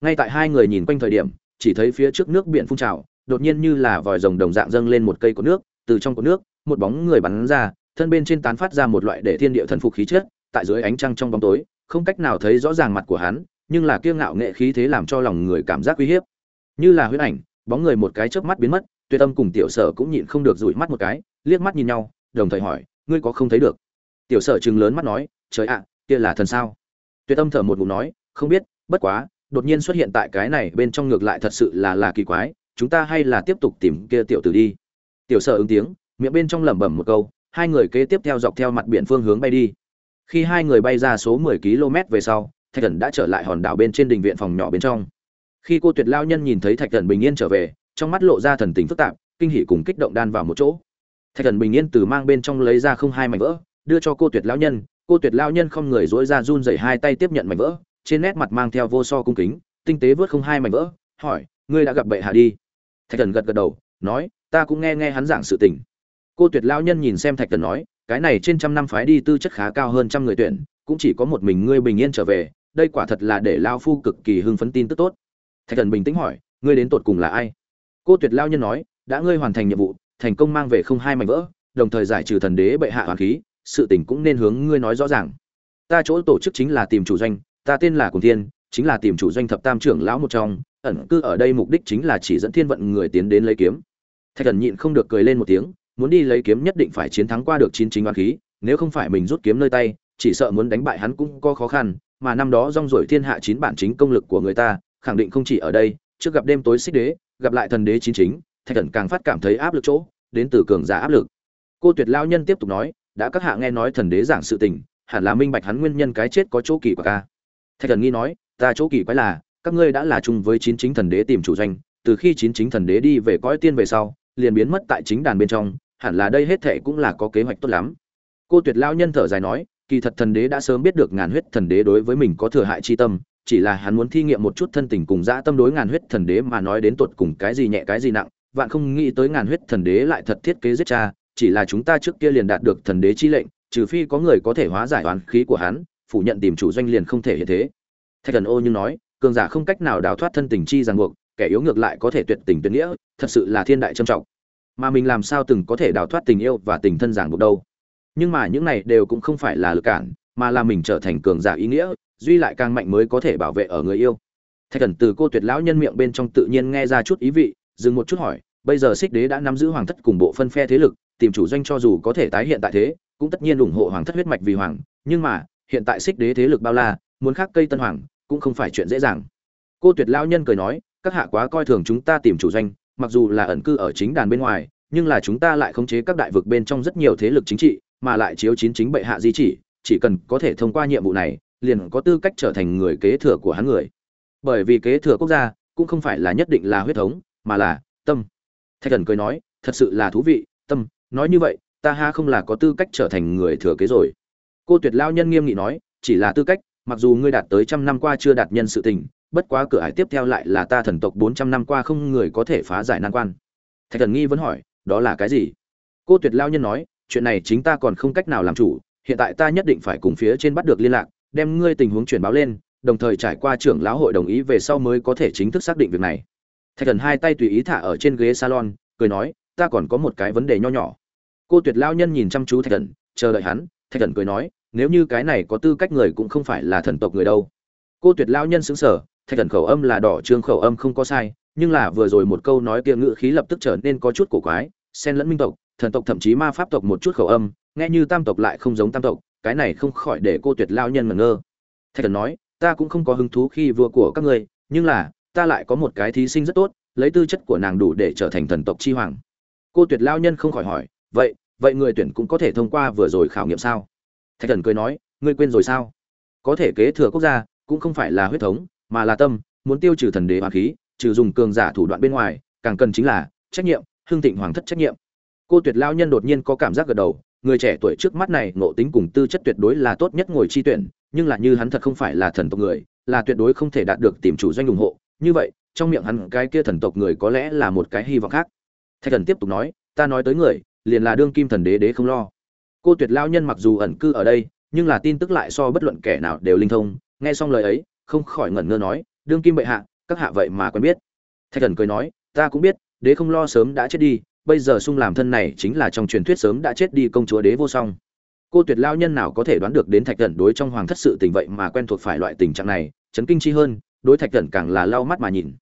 Ngay tại hai người nhìn quanh thời điểm, chỉ thấy phía trước nước biển phun trào, đột nhiên như là vòi rồng đồng dạng dâng lên một cây cột nước, từ trong cột nước, một bóng người bắn ra thân bên trên tán phát ra một loại để thiên địa thần phục khí chất, tại dưới ánh trăng trong bóng tối, không cách nào thấy rõ ràng mặt của hắn, nhưng là kiêu ngạo nghệ khí thế làm cho lòng người cảm giác uy hiếp. Như là huyễn ảnh, bóng người một cái chớp mắt biến mất, tuyệt Âm cùng tiểu sở cũng nhịn không được dụi mắt một cái, liếc mắt nhìn nhau, đồng thời hỏi, ngươi có không thấy được? Tiểu sở trừng lớn mắt nói, trời ạ, kia là thần sao? Tuyệt Âm thở một ngụm nói, không biết, bất quá, đột nhiên xuất hiện tại cái này bên trong ngược lại thật sự là là kỳ quái, chúng ta hay là tiếp tục tìm kia tiểu tử đi. Tiểu sở ứng tiếng, miệng bên trong lẩm bẩm một câu hai người kế tiếp theo dọc theo mặt biển phương hướng bay đi. Khi hai người bay ra số 10 km về sau, thạch thần đã trở lại hòn đảo bên trên đình viện phòng nhỏ bên trong. Khi cô tuyệt lao nhân nhìn thấy thạch thần bình yên trở về, trong mắt lộ ra thần tình phức tạp, kinh hỉ cùng kích động đan vào một chỗ. Thạch thần bình yên từ mang bên trong lấy ra không hai mảnh vỡ, đưa cho cô tuyệt lão nhân. Cô tuyệt lão nhân không người dối ra run rẩy hai tay tiếp nhận mảnh vỡ, trên nét mặt mang theo vô so cung kính, tinh tế vớt không hai mảnh vỡ, hỏi, ngươi đã gặp bệ hạ đi? Thạch thần gật gật đầu, nói, ta cũng nghe nghe hắn giảng sự tình cô tuyệt lao nhân nhìn xem thạch thần nói, cái này trên trăm năm phái đi tư chất khá cao hơn trăm người tuyển, cũng chỉ có một mình ngươi bình yên trở về, đây quả thật là để lao phu cực kỳ hưng phấn tin tức tốt. Thạch thần bình tĩnh hỏi, ngươi đến tột cùng là ai? Cô tuyệt lao nhân nói, đã ngươi hoàn thành nhiệm vụ, thành công mang về không hai mảnh vỡ, đồng thời giải trừ thần đế bệ hạ hoàng khí, sự tình cũng nên hướng ngươi nói rõ ràng. Ta chỗ tổ chức chính là tìm chủ doanh, ta tên là cùng thiên, chính là tìm chủ doanh thập tam trưởng lão một trong, ẩn cư ở đây mục đích chính là chỉ dẫn thiên vận người tiến đến lấy kiếm. Thạch thần nhịn không được cười lên một tiếng muốn đi lấy kiếm nhất định phải chiến thắng qua được chín chính oán khí, nếu không phải mình rút kiếm nơi tay, chỉ sợ muốn đánh bại hắn cũng có khó khăn, mà năm đó rong rổi thiên hạ chín bản chính công lực của người ta, khẳng định không chỉ ở đây, trước gặp đêm tối xích đế, gặp lại thần đế chín chính, thạch thần càng phát cảm thấy áp lực chỗ, đến từ cường giả áp lực. Cô tuyệt lao nhân tiếp tục nói, đã các hạ nghe nói thần đế giảng sự tình, hẳn là minh bạch hắn nguyên nhân cái chết có chỗ kỳ quặc ca thạch thần nghi nói, ta chỗ kỳ quái là, các ngươi đã là chung với chín chính thần đế tìm chủ doanh từ khi chín chính thần đế đi về cõi tiên về sau, liền biến mất tại chính đàn bên trong hẳn là đây hết thệ cũng là có kế hoạch tốt lắm. Cô tuyệt lão nhân thở dài nói, kỳ thật thần đế đã sớm biết được ngàn huyết thần đế đối với mình có thừa hại chi tâm, chỉ là hắn muốn thi nghiệm một chút thân tình cùng dã tâm đối ngàn huyết thần đế mà nói đến tuột cùng cái gì nhẹ cái gì nặng, vạn không nghĩ tới ngàn huyết thần đế lại thật thiết kế giết cha, chỉ là chúng ta trước kia liền đạt được thần đế chi lệnh, trừ phi có người có thể hóa giải oán khí của hắn, phủ nhận tìm chủ doanh liền không thể hiện thế. Thạch thần ô nhưng nói, cường giả không cách nào đào thoát thân tình chi ràng buộc, kẻ yếu ngược lại có thể tuyệt tình tuyệt nghĩa, thật sự là thiên đại trâm trọng mà mình làm sao từng có thể đào thoát tình yêu và tình thân giảng buộc đâu. Nhưng mà những này đều cũng không phải là lực cản, mà là mình trở thành cường giả ý nghĩa, duy lại càng mạnh mới có thể bảo vệ ở người yêu. Thạch thần từ cô tuyệt lão nhân miệng bên trong tự nhiên nghe ra chút ý vị, dừng một chút hỏi, bây giờ xích đế đã nắm giữ hoàng thất cùng bộ phân phe thế lực, tìm chủ doanh cho dù có thể tái hiện tại thế, cũng tất nhiên ủng hộ hoàng thất huyết mạch vì hoàng, nhưng mà, hiện tại xích đế thế lực bao la, muốn khắc cây tân hoàng, cũng không phải chuyện dễ dàng. Cô tuyệt lão nhân cười nói, các hạ quá coi thường chúng ta tìm chủ doanh mặc dù là ẩn cư ở chính đàn bên ngoài, nhưng là chúng ta lại khống chế các đại vực bên trong rất nhiều thế lực chính trị, mà lại chiếu chín chính bệ hạ di chỉ chỉ cần có thể thông qua nhiệm vụ này, liền có tư cách trở thành người kế thừa của hắn người. Bởi vì kế thừa quốc gia, cũng không phải là nhất định là huyết thống, mà là tâm. Thạch thần cười nói, thật sự là thú vị, tâm, nói như vậy, ta ha không là có tư cách trở thành người thừa kế rồi. Cô tuyệt lao nhân nghiêm nghị nói, chỉ là tư cách, mặc dù ngươi đạt tới trăm năm qua chưa đạt nhân sự tình bất quá cửa ải tiếp theo lại là ta thần tộc bốn trăm năm qua không người có thể phá giải nan quan. Thạch thần nghi vẫn hỏi, đó là cái gì? Cô tuyệt lao nhân nói, chuyện này chính ta còn không cách nào làm chủ, hiện tại ta nhất định phải cùng phía trên bắt được liên lạc, đem ngươi tình huống chuyển báo lên, đồng thời trải qua trưởng lão hội đồng ý về sau mới có thể chính thức xác định việc này. Thạch thần hai tay tùy ý thả ở trên ghế salon, cười nói, ta còn có một cái vấn đề nho nhỏ. Cô tuyệt lao nhân nhìn chăm chú thạch thần, chờ đợi hắn, thạch thần cười nói, nếu như cái này có tư cách người cũng không phải là thần tộc người đâu. Cô tuyệt lao nhân xứng sở thạch thần khẩu âm là đỏ trương khẩu âm không có sai, nhưng là vừa rồi một câu nói kia ngữ khí lập tức trở nên có chút cổ quái, xen lẫn minh tộc, thần tộc thậm chí ma pháp tộc một chút khẩu âm, nghe như tam tộc lại không giống tam tộc, cái này không khỏi để cô tuyệt lao nhân ngẩn ngơ. Thạch thần nói, ta cũng không có hứng thú khi vua của các ngươi, nhưng là, ta lại có một cái thí sinh rất tốt, lấy tư chất của nàng đủ để trở thành thần tộc chi hoàng. Cô tuyệt lao nhân không khỏi hỏi, vậy vậy người tuyển cũng có thể thông qua vừa rồi khảo nghiệm sao? Thạch thần cười nói, ngươi quên rồi sao? Có thể kế thừa quốc gia, cũng không phải là huyết thống mà là tâm, muốn tiêu trừ thần đế hoàng khí, trừ dùng cường giả thủ đoạn bên ngoài, càng cần chính là trách nhiệm hương thịnh hoàng thất trách nhiệm. Cô tuyệt lao nhân đột nhiên có cảm giác gật đầu, người trẻ tuổi trước mắt này ngộ tính cùng tư chất tuyệt đối là tốt nhất ngồi chi tuyển, nhưng là như hắn thật không phải là thần tộc người, là tuyệt đối không thể đạt được tìm chủ doanh ủng hộ. Như vậy, trong miệng hắn cái kia thần tộc người có lẽ là một cái hy vọng khác. Thạch thần tiếp tục nói, ta nói tới người, liền là đương kim thần đế đế không lo. Cô tuyệt lao nhân mặc dù ẩn cư ở đây, nhưng là tin tức lại so bất luận kẻ nào đều linh thông. Nghe xong lời ấy không khỏi ngẩn ngơ nói, đương kim bệ hạ, các hạ vậy mà quen biết. Thạch thần cười nói, ta cũng biết, đế không lo sớm đã chết đi, bây giờ sung làm thân này chính là trong truyền thuyết sớm đã chết đi công chúa đế vô song. Cô tuyệt lao nhân nào có thể đoán được đến thạch thần đối trong hoàng thất sự tình vậy mà quen thuộc phải loại tình trạng này, chấn kinh chi hơn, đối thạch thần càng là lau mắt mà nhìn.